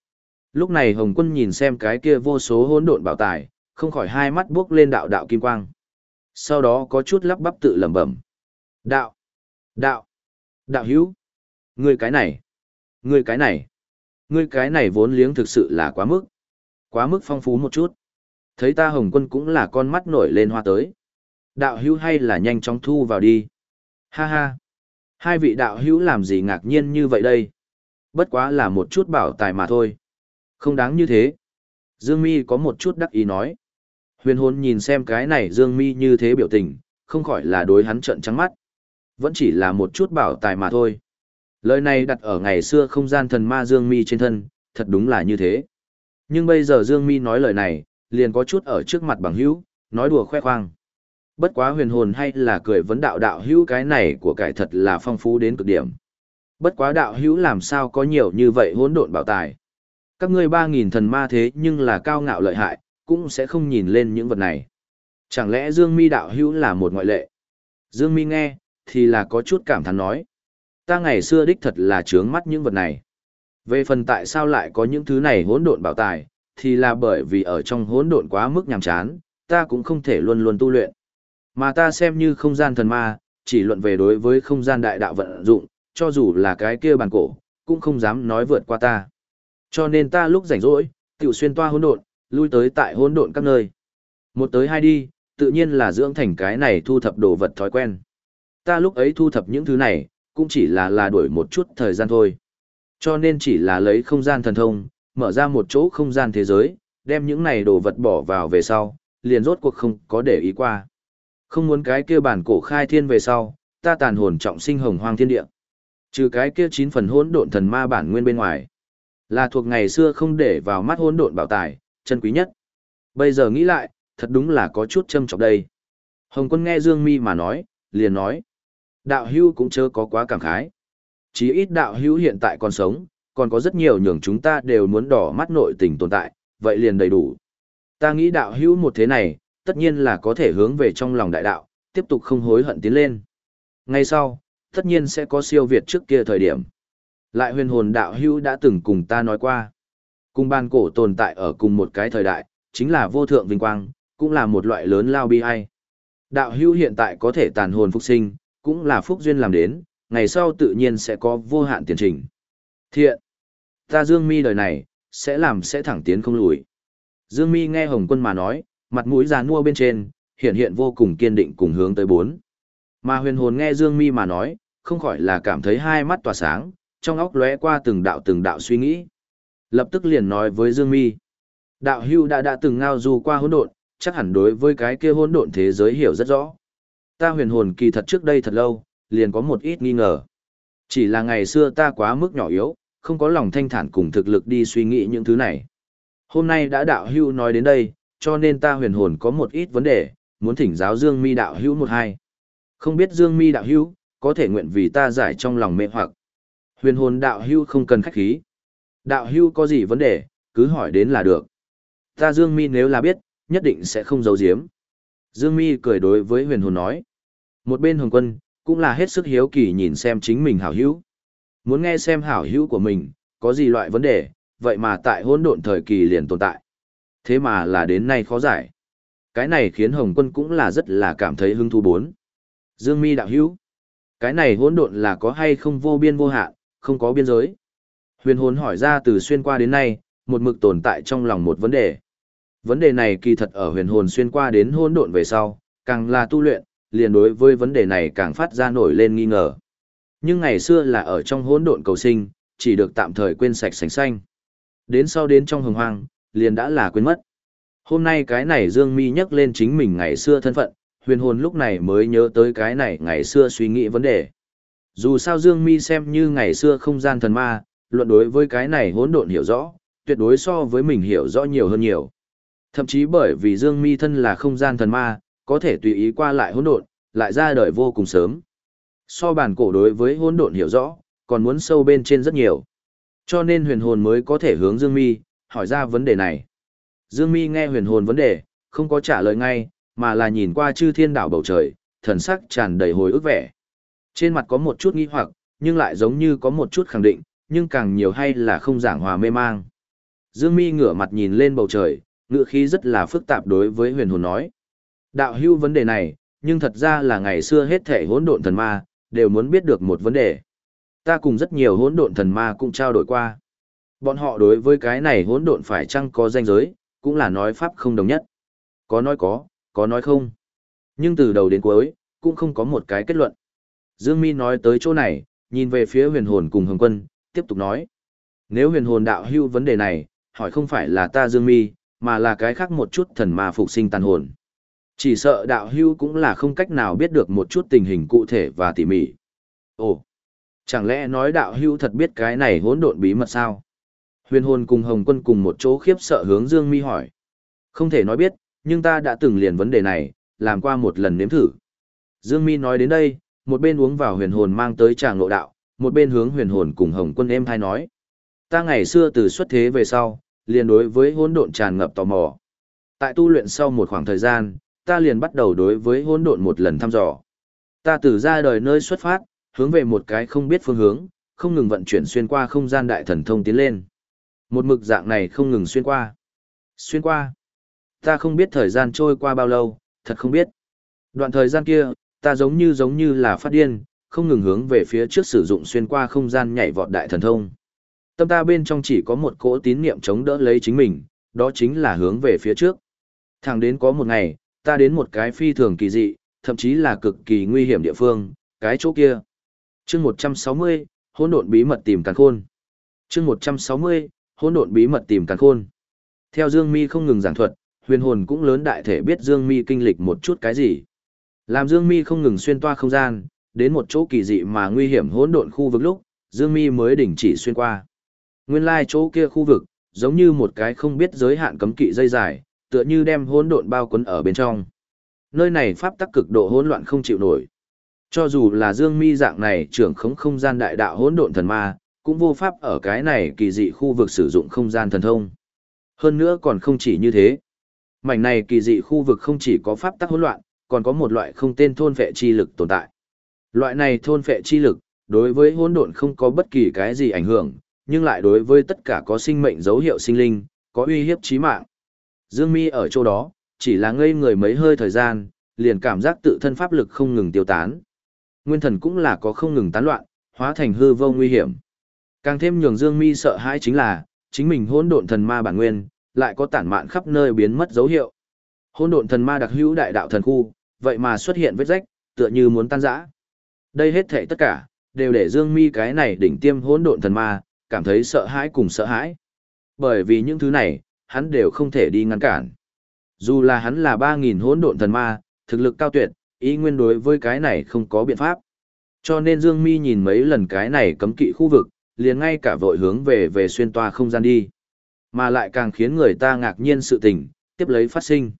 Lúc này Hồng Quân nhìn xem cái kia vô số hỗn độn bảo tài, không khỏi hai mắt buốc lên đạo đạo kim quang. Sau đó có chút lắp bắp tự lẩm bẩm. Đạo, đạo, đạo hữu, ngươi cái này, ngươi cái này, ngươi cái này vốn liếng thực sự là quá mức, quá mức phong phú một chút. Thấy ta Hồng Quân cũng là con mắt nổi lên hoa tới. Đạo hữu hay là nhanh chóng thu vào đi. Ha ha. Hai vị đạo hữu làm gì ngạc nhiên như vậy đây? Bất quá là một chút bảo tài mà thôi. Không đáng như thế. Dương Mi có một chút đắc ý nói. Huyền hồn nhìn xem cái này Dương Mi như thế biểu tình, không khỏi là đối hắn trợn trắng mắt. Vẫn chỉ là một chút bảo tài mà thôi. Lời này đặt ở ngày xưa không gian thần ma Dương Mi trên thân, thật đúng là như thế. Nhưng bây giờ Dương Mi nói lời này, liền có chút ở trước mặt bằng hữu, nói đùa khoe khoang. Bất quá huyền hồn hay là cười vấn đạo đạo hữu cái này của cải thật là phong phú đến cực điểm. Bất quá đạo hữu làm sao có nhiều như vậy hỗn độn bảo tài. Các ngươi ba nghìn thần ma thế nhưng là cao ngạo lợi hại, cũng sẽ không nhìn lên những vật này. Chẳng lẽ Dương Mi đạo hữu là một ngoại lệ? Dương Mi nghe, thì là có chút cảm thán nói. Ta ngày xưa đích thật là trướng mắt những vật này. Về phần tại sao lại có những thứ này hỗn độn bảo tài, thì là bởi vì ở trong hỗn độn quá mức nhàm chán, ta cũng không thể luôn luôn tu luyện. Mà ta xem như không gian thần ma, chỉ luận về đối với không gian đại đạo vận dụng, cho dù là cái kia bàn cổ, cũng không dám nói vượt qua ta. Cho nên ta lúc rảnh rỗi, tiểu xuyên toa hỗn độn, lui tới tại hỗn độn các nơi. Một tới hai đi, tự nhiên là dưỡng thành cái này thu thập đồ vật thói quen. Ta lúc ấy thu thập những thứ này, cũng chỉ là là đuổi một chút thời gian thôi. Cho nên chỉ là lấy không gian thần thông, mở ra một chỗ không gian thế giới, đem những này đồ vật bỏ vào về sau, liền rốt cuộc không có để ý qua. Không muốn cái kia bản cổ khai thiên về sau, ta tàn hồn trọng sinh hồng hoang thiên địa. Trừ cái kia chín phần hỗn độn thần ma bản nguyên bên ngoài, là thuộc ngày xưa không để vào mắt hỗn độn bảo tài, chân quý nhất. Bây giờ nghĩ lại, thật đúng là có chút châm trọng đây. Hồng quân nghe Dương Mi mà nói, liền nói. Đạo hưu cũng chớ có quá cảm khái. Chí ít đạo hữu hiện tại còn sống, còn có rất nhiều nhường chúng ta đều muốn đỏ mắt nội tình tồn tại, vậy liền đầy đủ. Ta nghĩ đạo hữu một thế này, tất nhiên là có thể hướng về trong lòng đại đạo, tiếp tục không hối hận tiến lên. Ngay sau, tất nhiên sẽ có siêu việt trước kia thời điểm. Lại huyền hồn đạo hữu đã từng cùng ta nói qua. Cùng ban cổ tồn tại ở cùng một cái thời đại, chính là vô thượng vinh quang, cũng là một loại lớn lao bi ai. Đạo hữu hiện tại có thể tàn hồn phục sinh, cũng là phúc duyên làm đến, ngày sau tự nhiên sẽ có vô hạn tiền trình. Thiện! Ta Dương Mi đời này, sẽ làm sẽ thẳng tiến không lùi. Dương Mi nghe Hồng Quân mà nói, mặt mũi già nua bên trên, hiện hiện vô cùng kiên định cùng hướng tới bốn. Mà huyền hồn nghe Dương Mi mà nói, không khỏi là cảm thấy hai mắt tỏa sáng, trong óc lóe qua từng đạo từng đạo suy nghĩ. Lập tức liền nói với Dương Mi. Đạo hưu đã đã từng ngao du qua hỗn độn, chắc hẳn đối với cái kia hỗn độn thế giới hiểu rất rõ. Ta huyền hồn kỳ thật trước đây thật lâu, liền có một ít nghi ngờ. Chỉ là ngày xưa ta quá mức nhỏ yếu, không có lòng thanh thản cùng thực lực đi suy nghĩ những thứ này. Hôm nay đã đạo hưu nói đến đây, cho nên ta huyền hồn có một ít vấn đề, muốn thỉnh giáo Dương Mi đạo hữu một hai. Không biết Dương Mi đạo hữu, có thể nguyện vì ta giải trong lòng mê hoặc. Huyền hồn đạo hữu không cần khách khí. Đạo hữu có gì vấn đề, cứ hỏi đến là được. Ta Dương Mi nếu là biết, nhất định sẽ không giấu giếm. Dương Mi cười đối với huyền hồn nói. Một bên hồng quân, cũng là hết sức hiếu kỳ nhìn xem chính mình hảo hữu. Muốn nghe xem hảo hữu của mình, có gì loại vấn đề, vậy mà tại hỗn độn thời kỳ liền tồn tại. Thế mà là đến nay khó giải. Cái này khiến Hồng Quân cũng là rất là cảm thấy hứng thú bốn. Dương Mi đạo hữu. Cái này hỗn độn là có hay không vô biên vô hạn, không có biên giới. Huyền hồn hỏi ra từ xuyên qua đến nay, một mực tồn tại trong lòng một vấn đề. Vấn đề này kỳ thật ở huyền hồn xuyên qua đến hỗn độn về sau, càng là tu luyện, liền đối với vấn đề này càng phát ra nổi lên nghi ngờ. Nhưng ngày xưa là ở trong hỗn độn cầu sinh, chỉ được tạm thời quên sạch sành xanh. Đến sau đến trong hồng hoang, liền đã là quên mất. Hôm nay cái này Dương Mi nhắc lên chính mình ngày xưa thân phận, huyền hồn lúc này mới nhớ tới cái này ngày xưa suy nghĩ vấn đề. Dù sao Dương Mi xem như ngày xưa không gian thần ma, luận đối với cái này hỗn độn hiểu rõ, tuyệt đối so với mình hiểu rõ nhiều hơn nhiều. Thậm chí bởi vì Dương Mi thân là không gian thần ma, có thể tùy ý qua lại hỗn độn, lại ra đời vô cùng sớm. So bản cổ đối với hỗn độn hiểu rõ, còn muốn sâu bên trên rất nhiều. Cho nên huyền hồn mới có thể hướng Dương Mi, hỏi ra vấn đề này. Dương Mi nghe huyền hồn vấn đề, không có trả lời ngay, mà là nhìn qua chư thiên đảo bầu trời, thần sắc tràn đầy hồi ức vẻ. Trên mặt có một chút nghi hoặc, nhưng lại giống như có một chút khẳng định, nhưng càng nhiều hay là không giảng hòa mê mang. Dương Mi ngửa mặt nhìn lên bầu trời, ngựa khí rất là phức tạp đối với huyền hồn nói. Đạo hưu vấn đề này, nhưng thật ra là ngày xưa hết thể hỗn độn thần ma, đều muốn biết được một vấn đề. Ta cùng rất nhiều hỗn độn thần ma cũng trao đổi qua. Bọn họ đối với cái này hỗn độn phải chăng có danh giới, cũng là nói pháp không đồng nhất. Có nói có, có nói không. Nhưng từ đầu đến cuối, cũng không có một cái kết luận. Dương Mi nói tới chỗ này, nhìn về phía huyền hồn cùng hồng quân, tiếp tục nói. Nếu huyền hồn đạo hưu vấn đề này, hỏi không phải là ta Dương Mi, mà là cái khác một chút thần ma phục sinh tàn hồn. Chỉ sợ đạo hưu cũng là không cách nào biết được một chút tình hình cụ thể và tỉ mỉ. Ồ, chẳng lẽ nói đạo hưu thật biết cái này hỗn độn bí mật sao? Huyền hồn cùng Hồng Quân cùng một chỗ khiếp sợ hướng Dương Mi hỏi. Không thể nói biết, nhưng ta đã từng liền vấn đề này, làm qua một lần nếm thử. Dương Mi nói đến đây, một bên uống vào huyền hồn mang tới tràng ngộ đạo, một bên hướng huyền hồn cùng Hồng Quân em thai nói. Ta ngày xưa từ xuất thế về sau, liền đối với hỗn độn tràn ngập tò mò. Tại tu luyện sau một khoảng thời gian, ta liền bắt đầu đối với hỗn độn một lần thăm dò. Ta từ ra đời nơi xuất phát, hướng về một cái không biết phương hướng, không ngừng vận chuyển xuyên qua không gian đại thần thông tiến lên. Một mực dạng này không ngừng xuyên qua. Xuyên qua. Ta không biết thời gian trôi qua bao lâu, thật không biết. Đoạn thời gian kia, ta giống như giống như là phát điên, không ngừng hướng về phía trước sử dụng xuyên qua không gian nhảy vọt đại thần thông. Tâm ta bên trong chỉ có một cỗ tín niệm chống đỡ lấy chính mình, đó chính là hướng về phía trước. Thẳng đến có một ngày, ta đến một cái phi thường kỳ dị, thậm chí là cực kỳ nguy hiểm địa phương, cái chỗ kia. Chương 160, hỗn độn bí mật tìm càn khôn. Chương 160, hỗn độn bí mật tìm càn khôn. Theo Dương Mi không ngừng giảng thuật, huyền hồn cũng lớn đại thể biết Dương Mi kinh lịch một chút cái gì. Làm Dương Mi không ngừng xuyên toa không gian, đến một chỗ kỳ dị mà nguy hiểm hỗn độn khu vực lúc, Dương Mi mới đình chỉ xuyên qua. Nguyên lai chỗ kia khu vực, giống như một cái không biết giới hạn cấm kỵ dây dài, tựa như đem hỗn độn bao quấn ở bên trong. Nơi này pháp tắc cực độ hỗn loạn không chịu nổi. Cho dù là Dương Mi dạng này trưởng khống không gian đại đạo hỗn độn thần ma, cũng vô pháp ở cái này kỳ dị khu vực sử dụng không gian thần thông. Hơn nữa còn không chỉ như thế. Mảnh này kỳ dị khu vực không chỉ có pháp tắc hỗn loạn, còn có một loại không tên thôn phệ chi lực tồn tại. Loại này thôn phệ chi lực, đối với hỗn độn không có bất kỳ cái gì ảnh hưởng, nhưng lại đối với tất cả có sinh mệnh dấu hiệu sinh linh, có uy hiếp chí mạng. Dương Mi ở chỗ đó, chỉ là ngây người mấy hơi thời gian, liền cảm giác tự thân pháp lực không ngừng tiêu tán. Nguyên thần cũng là có không ngừng tán loạn, hóa thành hư vô nguy hiểm. Càng thêm nhường Dương Mi sợ hãi chính là, chính mình hỗn độn thần ma bản nguyên, lại có tản mạn khắp nơi biến mất dấu hiệu. Hỗn độn thần ma đặc hữu đại đạo thần khu, vậy mà xuất hiện vết rách, tựa như muốn tan rã. Đây hết thảy tất cả, đều để Dương Mi cái này đỉnh tiêm hỗn độn thần ma, cảm thấy sợ hãi cùng sợ hãi. Bởi vì những thứ này, hắn đều không thể đi ngăn cản. Dù là hắn là 3.000 hỗn độn thần ma, thực lực cao tuyệt, ý nguyên đối với cái này không có biện pháp. Cho nên Dương Mi nhìn mấy lần cái này cấm kỵ khu vực, liền ngay cả vội hướng về về xuyên toa không gian đi. Mà lại càng khiến người ta ngạc nhiên sự tình, tiếp lấy phát sinh.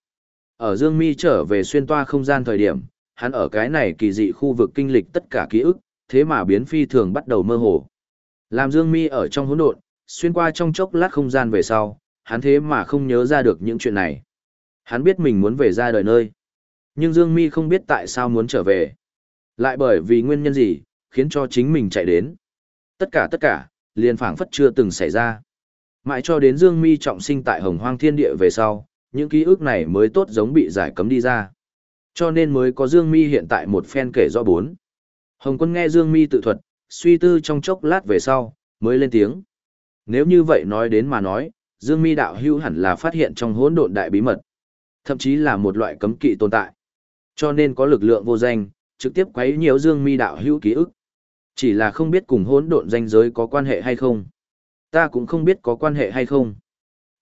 Ở Dương Mi trở về xuyên toa không gian thời điểm, hắn ở cái này kỳ dị khu vực kinh lịch tất cả ký ức, thế mà biến phi thường bắt đầu mơ hồ. Làm Dương Mi ở trong hỗn độn, xuyên qua trong chốc lát không gian về sau, hắn thế mà không nhớ ra được những chuyện này. Hắn biết mình muốn về ra đời nơi. Nhưng Dương Mi không biết tại sao muốn trở về. Lại bởi vì nguyên nhân gì, khiến cho chính mình chạy đến. Tất cả tất cả, liền phảng phất chưa từng xảy ra. Mãi cho đến Dương Mi trọng sinh tại Hồng Hoang Thiên Địa về sau, những ký ức này mới tốt giống bị giải cấm đi ra. Cho nên mới có Dương Mi hiện tại một phen kể rõ bốn. Hồng Quân nghe Dương Mi tự thuật, suy tư trong chốc lát về sau, mới lên tiếng. Nếu như vậy nói đến mà nói, Dương Mi đạo hữu hẳn là phát hiện trong hỗn độn đại bí mật, thậm chí là một loại cấm kỵ tồn tại. Cho nên có lực lượng vô danh, trực tiếp quấy nhiễu Dương Mi đạo hữu ký ức. Chỉ là không biết cùng hỗn độn danh giới có quan hệ hay không. Ta cũng không biết có quan hệ hay không.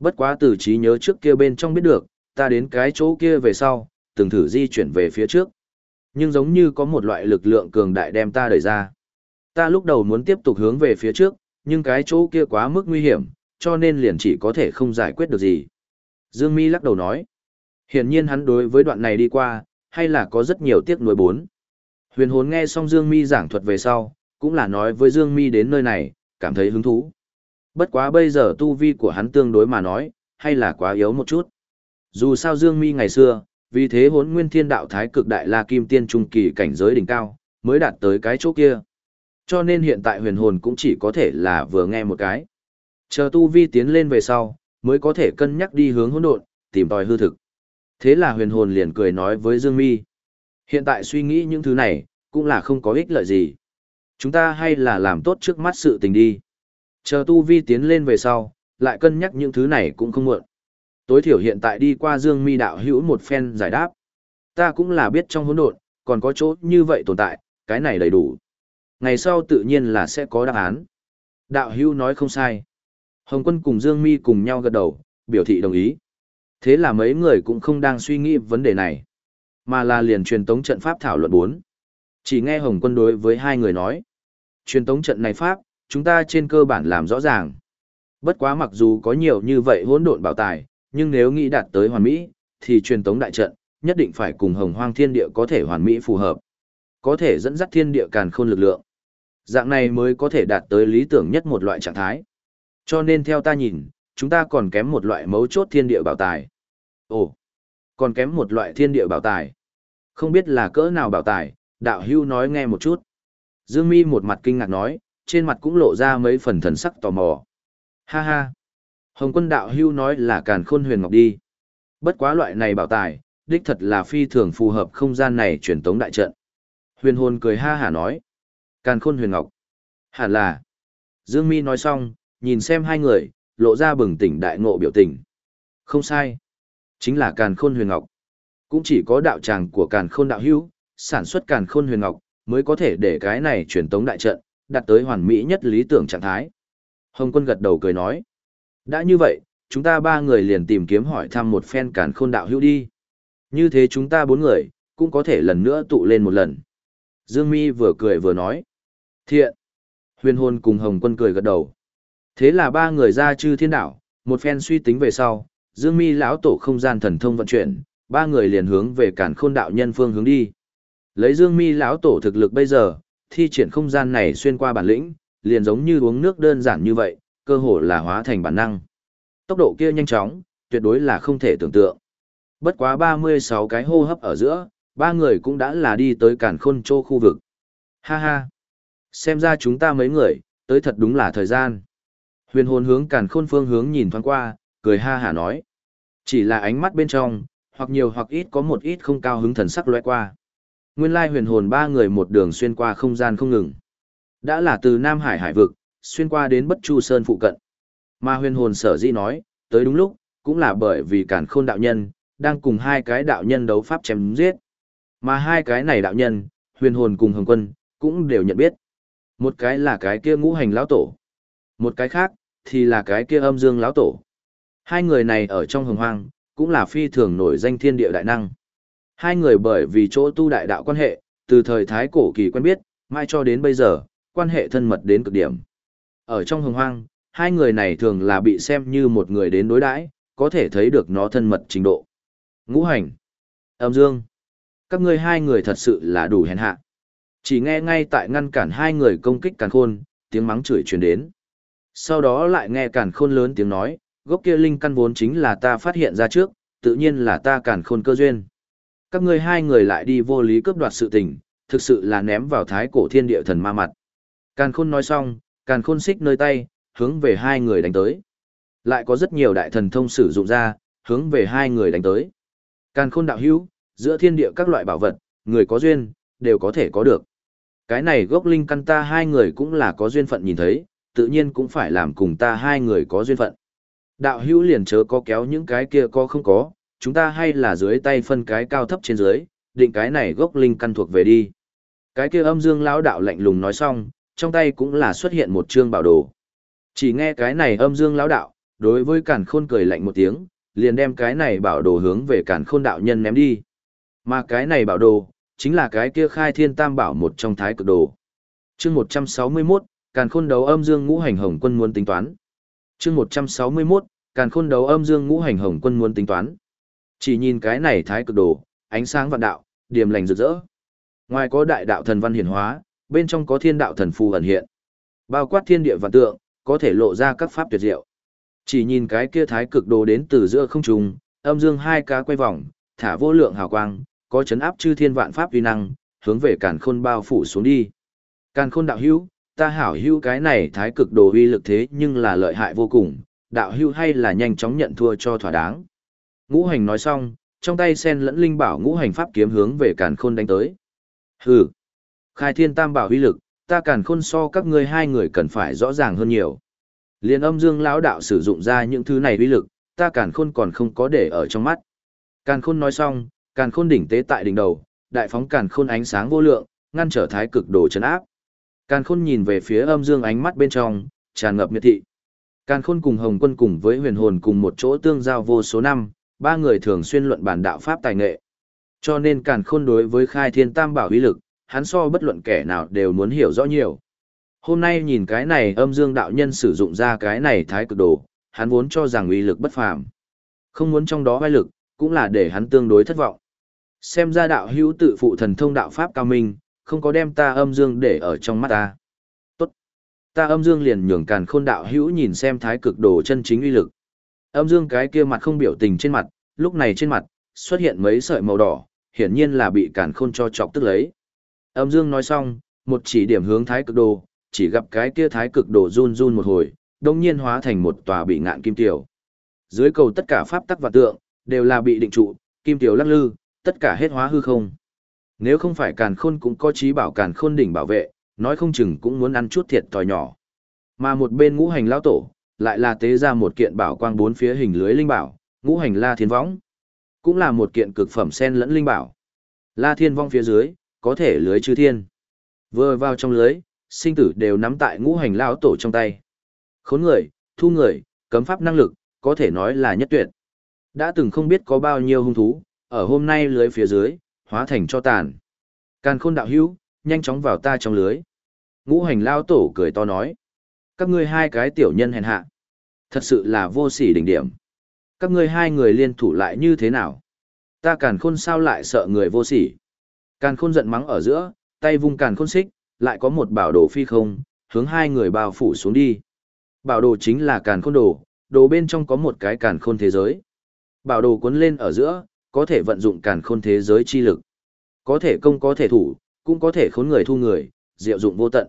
Bất quá từ trí nhớ trước kia bên trong biết được, ta đến cái chỗ kia về sau, từng thử di chuyển về phía trước. Nhưng giống như có một loại lực lượng cường đại đem ta đẩy ra. Ta lúc đầu muốn tiếp tục hướng về phía trước, nhưng cái chỗ kia quá mức nguy hiểm, cho nên liền chỉ có thể không giải quyết được gì. Dương Mi lắc đầu nói. Hiển nhiên hắn đối với đoạn này đi qua, hay là có rất nhiều tiếc nuối bốn. Huyền hồn nghe xong Dương Mi giảng thuật về sau, cũng là nói với Dương Mi đến nơi này, cảm thấy hứng thú. Bất quá bây giờ tu vi của hắn tương đối mà nói, hay là quá yếu một chút. Dù sao Dương Mi ngày xưa, vì thế hốn nguyên thiên đạo thái cực đại la kim tiên trung kỳ cảnh giới đỉnh cao, mới đạt tới cái chỗ kia. Cho nên hiện tại huyền hồn cũng chỉ có thể là vừa nghe một cái. Chờ tu vi tiến lên về sau, mới có thể cân nhắc đi hướng hỗn độn, tìm tòi hư thực. Thế là huyền hồn liền cười nói với Dương Mi. Hiện tại suy nghĩ những thứ này, cũng là không có ích lợi gì. Chúng ta hay là làm tốt trước mắt sự tình đi. Chờ tu vi tiến lên về sau, lại cân nhắc những thứ này cũng không muộn. Tối thiểu hiện tại đi qua Dương Mi đạo hữu một phen giải đáp. Ta cũng là biết trong hỗn độn, còn có chỗ như vậy tồn tại, cái này đầy đủ. Ngày sau tự nhiên là sẽ có đáp án. Đạo hữu nói không sai. Hồng quân cùng Dương Mi cùng nhau gật đầu, biểu thị đồng ý. Thế là mấy người cũng không đang suy nghĩ vấn đề này, mà là liền truyền tống trận pháp thảo luận bốn. Chỉ nghe Hồng quân đối với hai người nói. Truyền tống trận này pháp, chúng ta trên cơ bản làm rõ ràng. Bất quá mặc dù có nhiều như vậy hỗn độn bảo tài, nhưng nếu nghĩ đạt tới hoàn mỹ, thì truyền tống đại trận, nhất định phải cùng hồng hoang thiên địa có thể hoàn mỹ phù hợp. Có thể dẫn dắt thiên địa càn khôn lực lượng. Dạng này mới có thể đạt tới lý tưởng nhất một loại trạng thái. Cho nên theo ta nhìn, chúng ta còn kém một loại mấu chốt thiên địa bảo tài. Ồ, còn kém một loại thiên địa bảo tài. Không biết là cỡ nào bảo tài, đạo hưu nói nghe một chút. Dương mi một mặt kinh ngạc nói, trên mặt cũng lộ ra mấy phần thần sắc tò mò. Ha ha. Hồng quân đạo hưu nói là càn khôn huyền ngọc đi. Bất quá loại này bảo tài, đích thật là phi thường phù hợp không gian này truyền tống đại trận. Huyền hồn cười ha hả nói. Càn khôn huyền ngọc. Hẳn là. Dương mi nói xong, nhìn xem hai người, lộ ra bừng tỉnh đại ngộ biểu tình. Không sai. Chính là càn khôn huyền ngọc. Cũng chỉ có đạo tràng của càn khôn đạo hưu, sản xuất càn khôn huyền ngọc, mới có thể để cái này truyền tống đại trận, đạt tới hoàn mỹ nhất lý tưởng trạng thái. Hồng quân gật đầu cười nói. Đã như vậy, chúng ta ba người liền tìm kiếm hỏi thăm một phen càn khôn đạo hữu đi. Như thế chúng ta bốn người, cũng có thể lần nữa tụ lên một lần. Dương Mi vừa cười vừa nói. Thiện. Huyền hôn cùng Hồng quân cười gật đầu. Thế là ba người ra chư thiên đảo, một phen suy tính về sau, Dương Mi lão tổ không gian thần thông vận chuyển, ba người liền hướng về càn khôn đạo nhân phương hướng đi. Lấy Dương Mi lão tổ thực lực bây giờ, thi triển không gian này xuyên qua bản lĩnh, liền giống như uống nước đơn giản như vậy, cơ hồ là hóa thành bản năng. Tốc độ kia nhanh chóng, tuyệt đối là không thể tưởng tượng. Bất quá 36 cái hô hấp ở giữa, ba người cũng đã là đi tới cản khôn châu khu vực. Ha ha! Xem ra chúng ta mấy người, tới thật đúng là thời gian. Huyền hồn hướng Càn khôn phương hướng nhìn thoáng qua, cười ha hả nói. Chỉ là ánh mắt bên trong, hoặc nhiều hoặc ít có một ít không cao hứng thần sắc lóe qua. Nguyên lai huyền hồn ba người một đường xuyên qua không gian không ngừng. Đã là từ Nam Hải hải vực, xuyên qua đến Bất Chu Sơn phụ cận. Mà huyền hồn sở dĩ nói, tới đúng lúc, cũng là bởi vì Càn khôn đạo nhân, đang cùng hai cái đạo nhân đấu pháp chém giết. Mà hai cái này đạo nhân, huyền hồn cùng hồng quân, cũng đều nhận biết. Một cái là cái kia ngũ hành lão tổ. Một cái khác, thì là cái kia âm dương lão tổ. Hai người này ở trong hồng hoang, cũng là phi thường nổi danh thiên địa đại năng. Hai người bởi vì chỗ tu đại đạo quan hệ, từ thời thái cổ kỳ quen biết, mai cho đến bây giờ, quan hệ thân mật đến cực điểm. Ở trong hồng hoang, hai người này thường là bị xem như một người đến đối đãi, có thể thấy được nó thân mật trình độ. Ngũ hành, âm dương, các ngươi hai người thật sự là đủ hèn hạ. Chỉ nghe ngay tại ngăn cản hai người công kích càn khôn, tiếng mắng chửi truyền đến. Sau đó lại nghe càn khôn lớn tiếng nói, gốc kia linh căn vốn chính là ta phát hiện ra trước, tự nhiên là ta càn khôn cơ duyên. Các ngươi hai người lại đi vô lý cướp đoạt sự tình, thực sự là ném vào thái cổ thiên địa thần ma mặt. Càn khôn nói xong, càn khôn xích nơi tay, hướng về hai người đánh tới. Lại có rất nhiều đại thần thông sử dụng ra, hướng về hai người đánh tới. Càn khôn đạo hữu, giữa thiên địa các loại bảo vật, người có duyên, đều có thể có được. Cái này gốc linh căn ta hai người cũng là có duyên phận nhìn thấy, tự nhiên cũng phải làm cùng ta hai người có duyên phận. Đạo hữu liền chớ có kéo những cái kia có không có, chúng ta hay là dưới tay phân cái cao thấp trên dưới, định cái này gốc linh căn thuộc về đi. Cái kia âm dương lão đạo lạnh lùng nói xong, trong tay cũng là xuất hiện một chương bảo đồ. Chỉ nghe cái này âm dương lão đạo, đối với cản khôn cười lạnh một tiếng, liền đem cái này bảo đồ hướng về cản khôn đạo nhân ném đi. Mà cái này bảo đồ, chính là cái kia khai thiên tam bảo một trong thái cực đồ. chương 161, càn khôn đấu âm dương ngũ hành hồng quân muốn tính toán. chương 161, càn khôn đấu âm dương ngũ hành hồng quân muốn tính toán. Chỉ nhìn cái này thái cực đồ, ánh sáng vạn đạo, điềm lành rực rỡ. Ngoài có đại đạo thần văn hiển hóa, bên trong có thiên đạo thần phù ẩn hiện. Bao quát thiên địa vạn tượng, có thể lộ ra các pháp tuyệt diệu. Chỉ nhìn cái kia thái cực đồ đến từ giữa không trung, âm dương hai cá quay vòng, thả vô lượng hào quang, có chấn áp chư thiên vạn pháp uy năng, hướng về càn khôn bao phủ xuống đi. Càn khôn đạo hữu, ta hảo hữu cái này thái cực đồ uy lực thế nhưng là lợi hại vô cùng, đạo hữu hay là nhanh chóng nhận thua cho thỏa đáng. Ngũ hành nói xong, trong tay sen lẫn linh bảo ngũ hành pháp kiếm hướng về càn khôn đánh tới. Hừ, khai thiên tam bảo uy lực, ta càn khôn so các ngươi hai người cần phải rõ ràng hơn nhiều. Liên âm dương lão đạo sử dụng ra những thứ này uy lực, ta càn khôn còn không có để ở trong mắt. Càn khôn nói xong, càn khôn đỉnh tế tại đỉnh đầu, đại phóng càn khôn ánh sáng vô lượng, ngăn trở thái cực đồ chấn áp. Càn khôn nhìn về phía âm dương ánh mắt bên trong, tràn ngập miệt thị. Càn khôn cùng hồng quân cùng với huyền hồn cùng một chỗ tương giao vô số năm, ba người thường xuyên luận bản đạo pháp tài nghệ. Cho nên càn khôn đối với khai thiên tam bảo uy lực, hắn so bất luận kẻ nào đều muốn hiểu rõ nhiều. Hôm nay nhìn cái này âm dương đạo nhân sử dụng ra cái này thái cực đồ, hắn vốn cho rằng uy lực bất phàm. Không muốn trong đó vai lực, cũng là để hắn tương đối thất vọng. Xem ra đạo hữu tự phụ thần thông đạo pháp cao minh, không có đem ta âm dương để ở trong mắt ta. Tốt. Ta âm dương liền nhường càn khôn đạo hữu nhìn xem thái cực đồ chân chính uy lực. Âm dương cái kia mặt không biểu tình trên mặt, lúc này trên mặt, xuất hiện mấy sợi màu đỏ, hiển nhiên là bị càn khôn cho chọc tức lấy. Âm dương nói xong, một chỉ điểm hướng thái cực đồ, chỉ gặp cái kia thái cực đồ run run một hồi, đồng nhiên hóa thành một tòa bị ngạn kim tiểu. Dưới cầu tất cả pháp tắc và tượng, đều là bị định trụ, kim tiểu lắc lư, tất cả hết hóa hư không. Nếu không phải càn khôn cũng có trí bảo càn khôn đỉnh bảo vệ, nói không chừng cũng muốn ăn chút thiệt thòi nhỏ. Mà một bên ngũ hành lao tổ, lại là tế ra một kiện bảo quang bốn phía hình lưới linh bảo, ngũ hành la thiên võng. Cũng là một kiện cực phẩm sen lẫn linh bảo. La thiên vong phía dưới, có thể lưới chư thiên. Vừa vào trong lưới, sinh tử đều nắm tại ngũ hành lao tổ trong tay. Khốn người, thu người, cấm pháp năng lực, có thể nói là nhất tuyệt. Đã từng không biết có bao nhiêu hung thú, ở hôm nay lưới phía dưới, hóa thành cho tàn. Càn khôn đạo hữu, nhanh chóng vào ta trong lưới. Ngũ hành lao tổ cười to nói. Các ngươi hai cái tiểu nhân hèn hạ. Thật sự là vô sỉ đỉnh điểm. Các ngươi hai người liên thủ lại như thế nào? Ta càn khôn sao lại sợ người vô sỉ? Càn khôn giận mắng ở giữa, tay vung càn khôn xích, lại có một bảo đồ phi không, hướng hai người bao phủ xuống đi. Bảo đồ chính là càn khôn đồ, đồ bên trong có một cái càn khôn thế giới. Bảo đồ cuốn lên ở giữa, có thể vận dụng càn khôn thế giới chi lực. Có thể công có thể thủ, cũng có thể khốn người thu người, diệu dụng vô tận.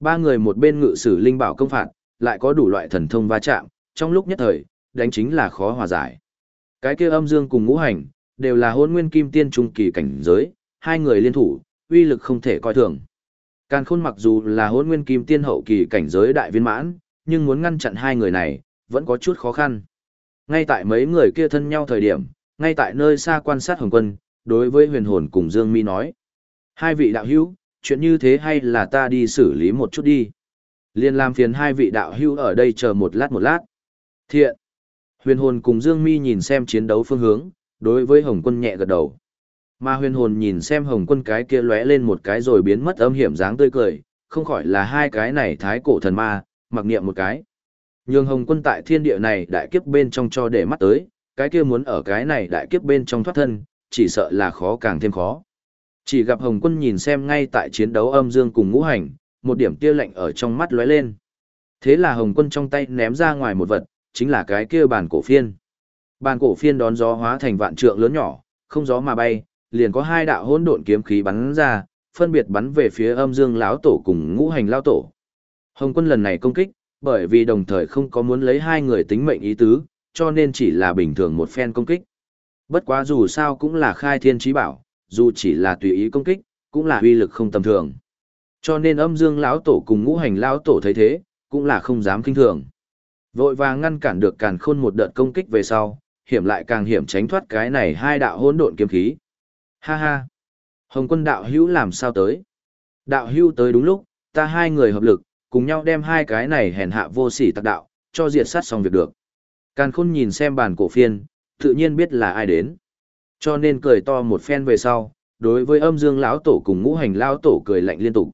Ba người một bên ngự sử linh bảo công phạt, lại có đủ loại thần thông va chạm, trong lúc nhất thời, đánh chính là khó hòa giải. Cái kia âm dương cùng ngũ hành, đều là hôn nguyên kim tiên trung kỳ cảnh giới, hai người liên thủ, uy lực không thể coi thường. Càn khôn mặc dù là hôn nguyên kim tiên hậu kỳ cảnh giới đại viên mãn, nhưng muốn ngăn chặn hai người này, vẫn có chút khó khăn. Ngay tại mấy người kia thân nhau thời điểm, ngay tại nơi xa quan sát hồng quân, đối với huyền hồn cùng Dương Mi nói. Hai vị đạo hữu, chuyện như thế hay là ta đi xử lý một chút đi. Liên làm phiền hai vị đạo hữu ở đây chờ một lát một lát. Thiện. Huyền hồn cùng Dương Mi nhìn xem chiến đấu phương hướng, đối với hồng quân nhẹ gật đầu. Mà huyền hồn nhìn xem hồng quân cái kia lóe lên một cái rồi biến mất âm hiểm dáng tươi cười, không khỏi là hai cái này thái cổ thần ma, mặc niệm một cái. Nhưng hồng quân tại thiên địa này đại kiếp bên trong cho để mắt tới, cái kia muốn ở cái này đại kiếp bên trong thoát thân, chỉ sợ là khó càng thêm khó. Chỉ gặp Hồng Quân nhìn xem ngay tại chiến đấu âm dương cùng ngũ hành, một điểm tia lạnh ở trong mắt lóe lên. Thế là Hồng Quân trong tay ném ra ngoài một vật, chính là cái kia bàn cổ phiên. Bàn cổ phiên đón gió hóa thành vạn trượng lớn nhỏ, không gió mà bay, liền có hai đạo hỗn độn kiếm khí bắn ra, phân biệt bắn về phía âm dương lão tổ cùng ngũ hành lão tổ. Hồng Quân lần này công kích, bởi vì đồng thời không có muốn lấy hai người tính mệnh ý tứ, cho nên chỉ là bình thường một phen công kích. Bất quá dù sao cũng là khai thiên trí bảo, dù chỉ là tùy ý công kích, cũng là uy lực không tầm thường. Cho nên âm dương lão tổ cùng ngũ hành lão tổ thấy thế, cũng là không dám kinh thường. Vội vàng ngăn cản được càn khôn một đợt công kích về sau, hiểm lại càng hiểm tránh thoát cái này hai đạo hỗn độn kiếm khí. Ha ha! Hồng quân đạo hữu làm sao tới? Đạo hữu tới đúng lúc, ta hai người hợp lực, cùng nhau đem hai cái này hèn hạ vô sỉ tạc đạo, cho diệt sát xong việc được. Càn khôn nhìn xem bàn cổ phiên, tự nhiên biết là ai đến. Cho nên cười to một phen về sau, đối với âm dương lão tổ cùng ngũ hành lão tổ cười lạnh liên tục.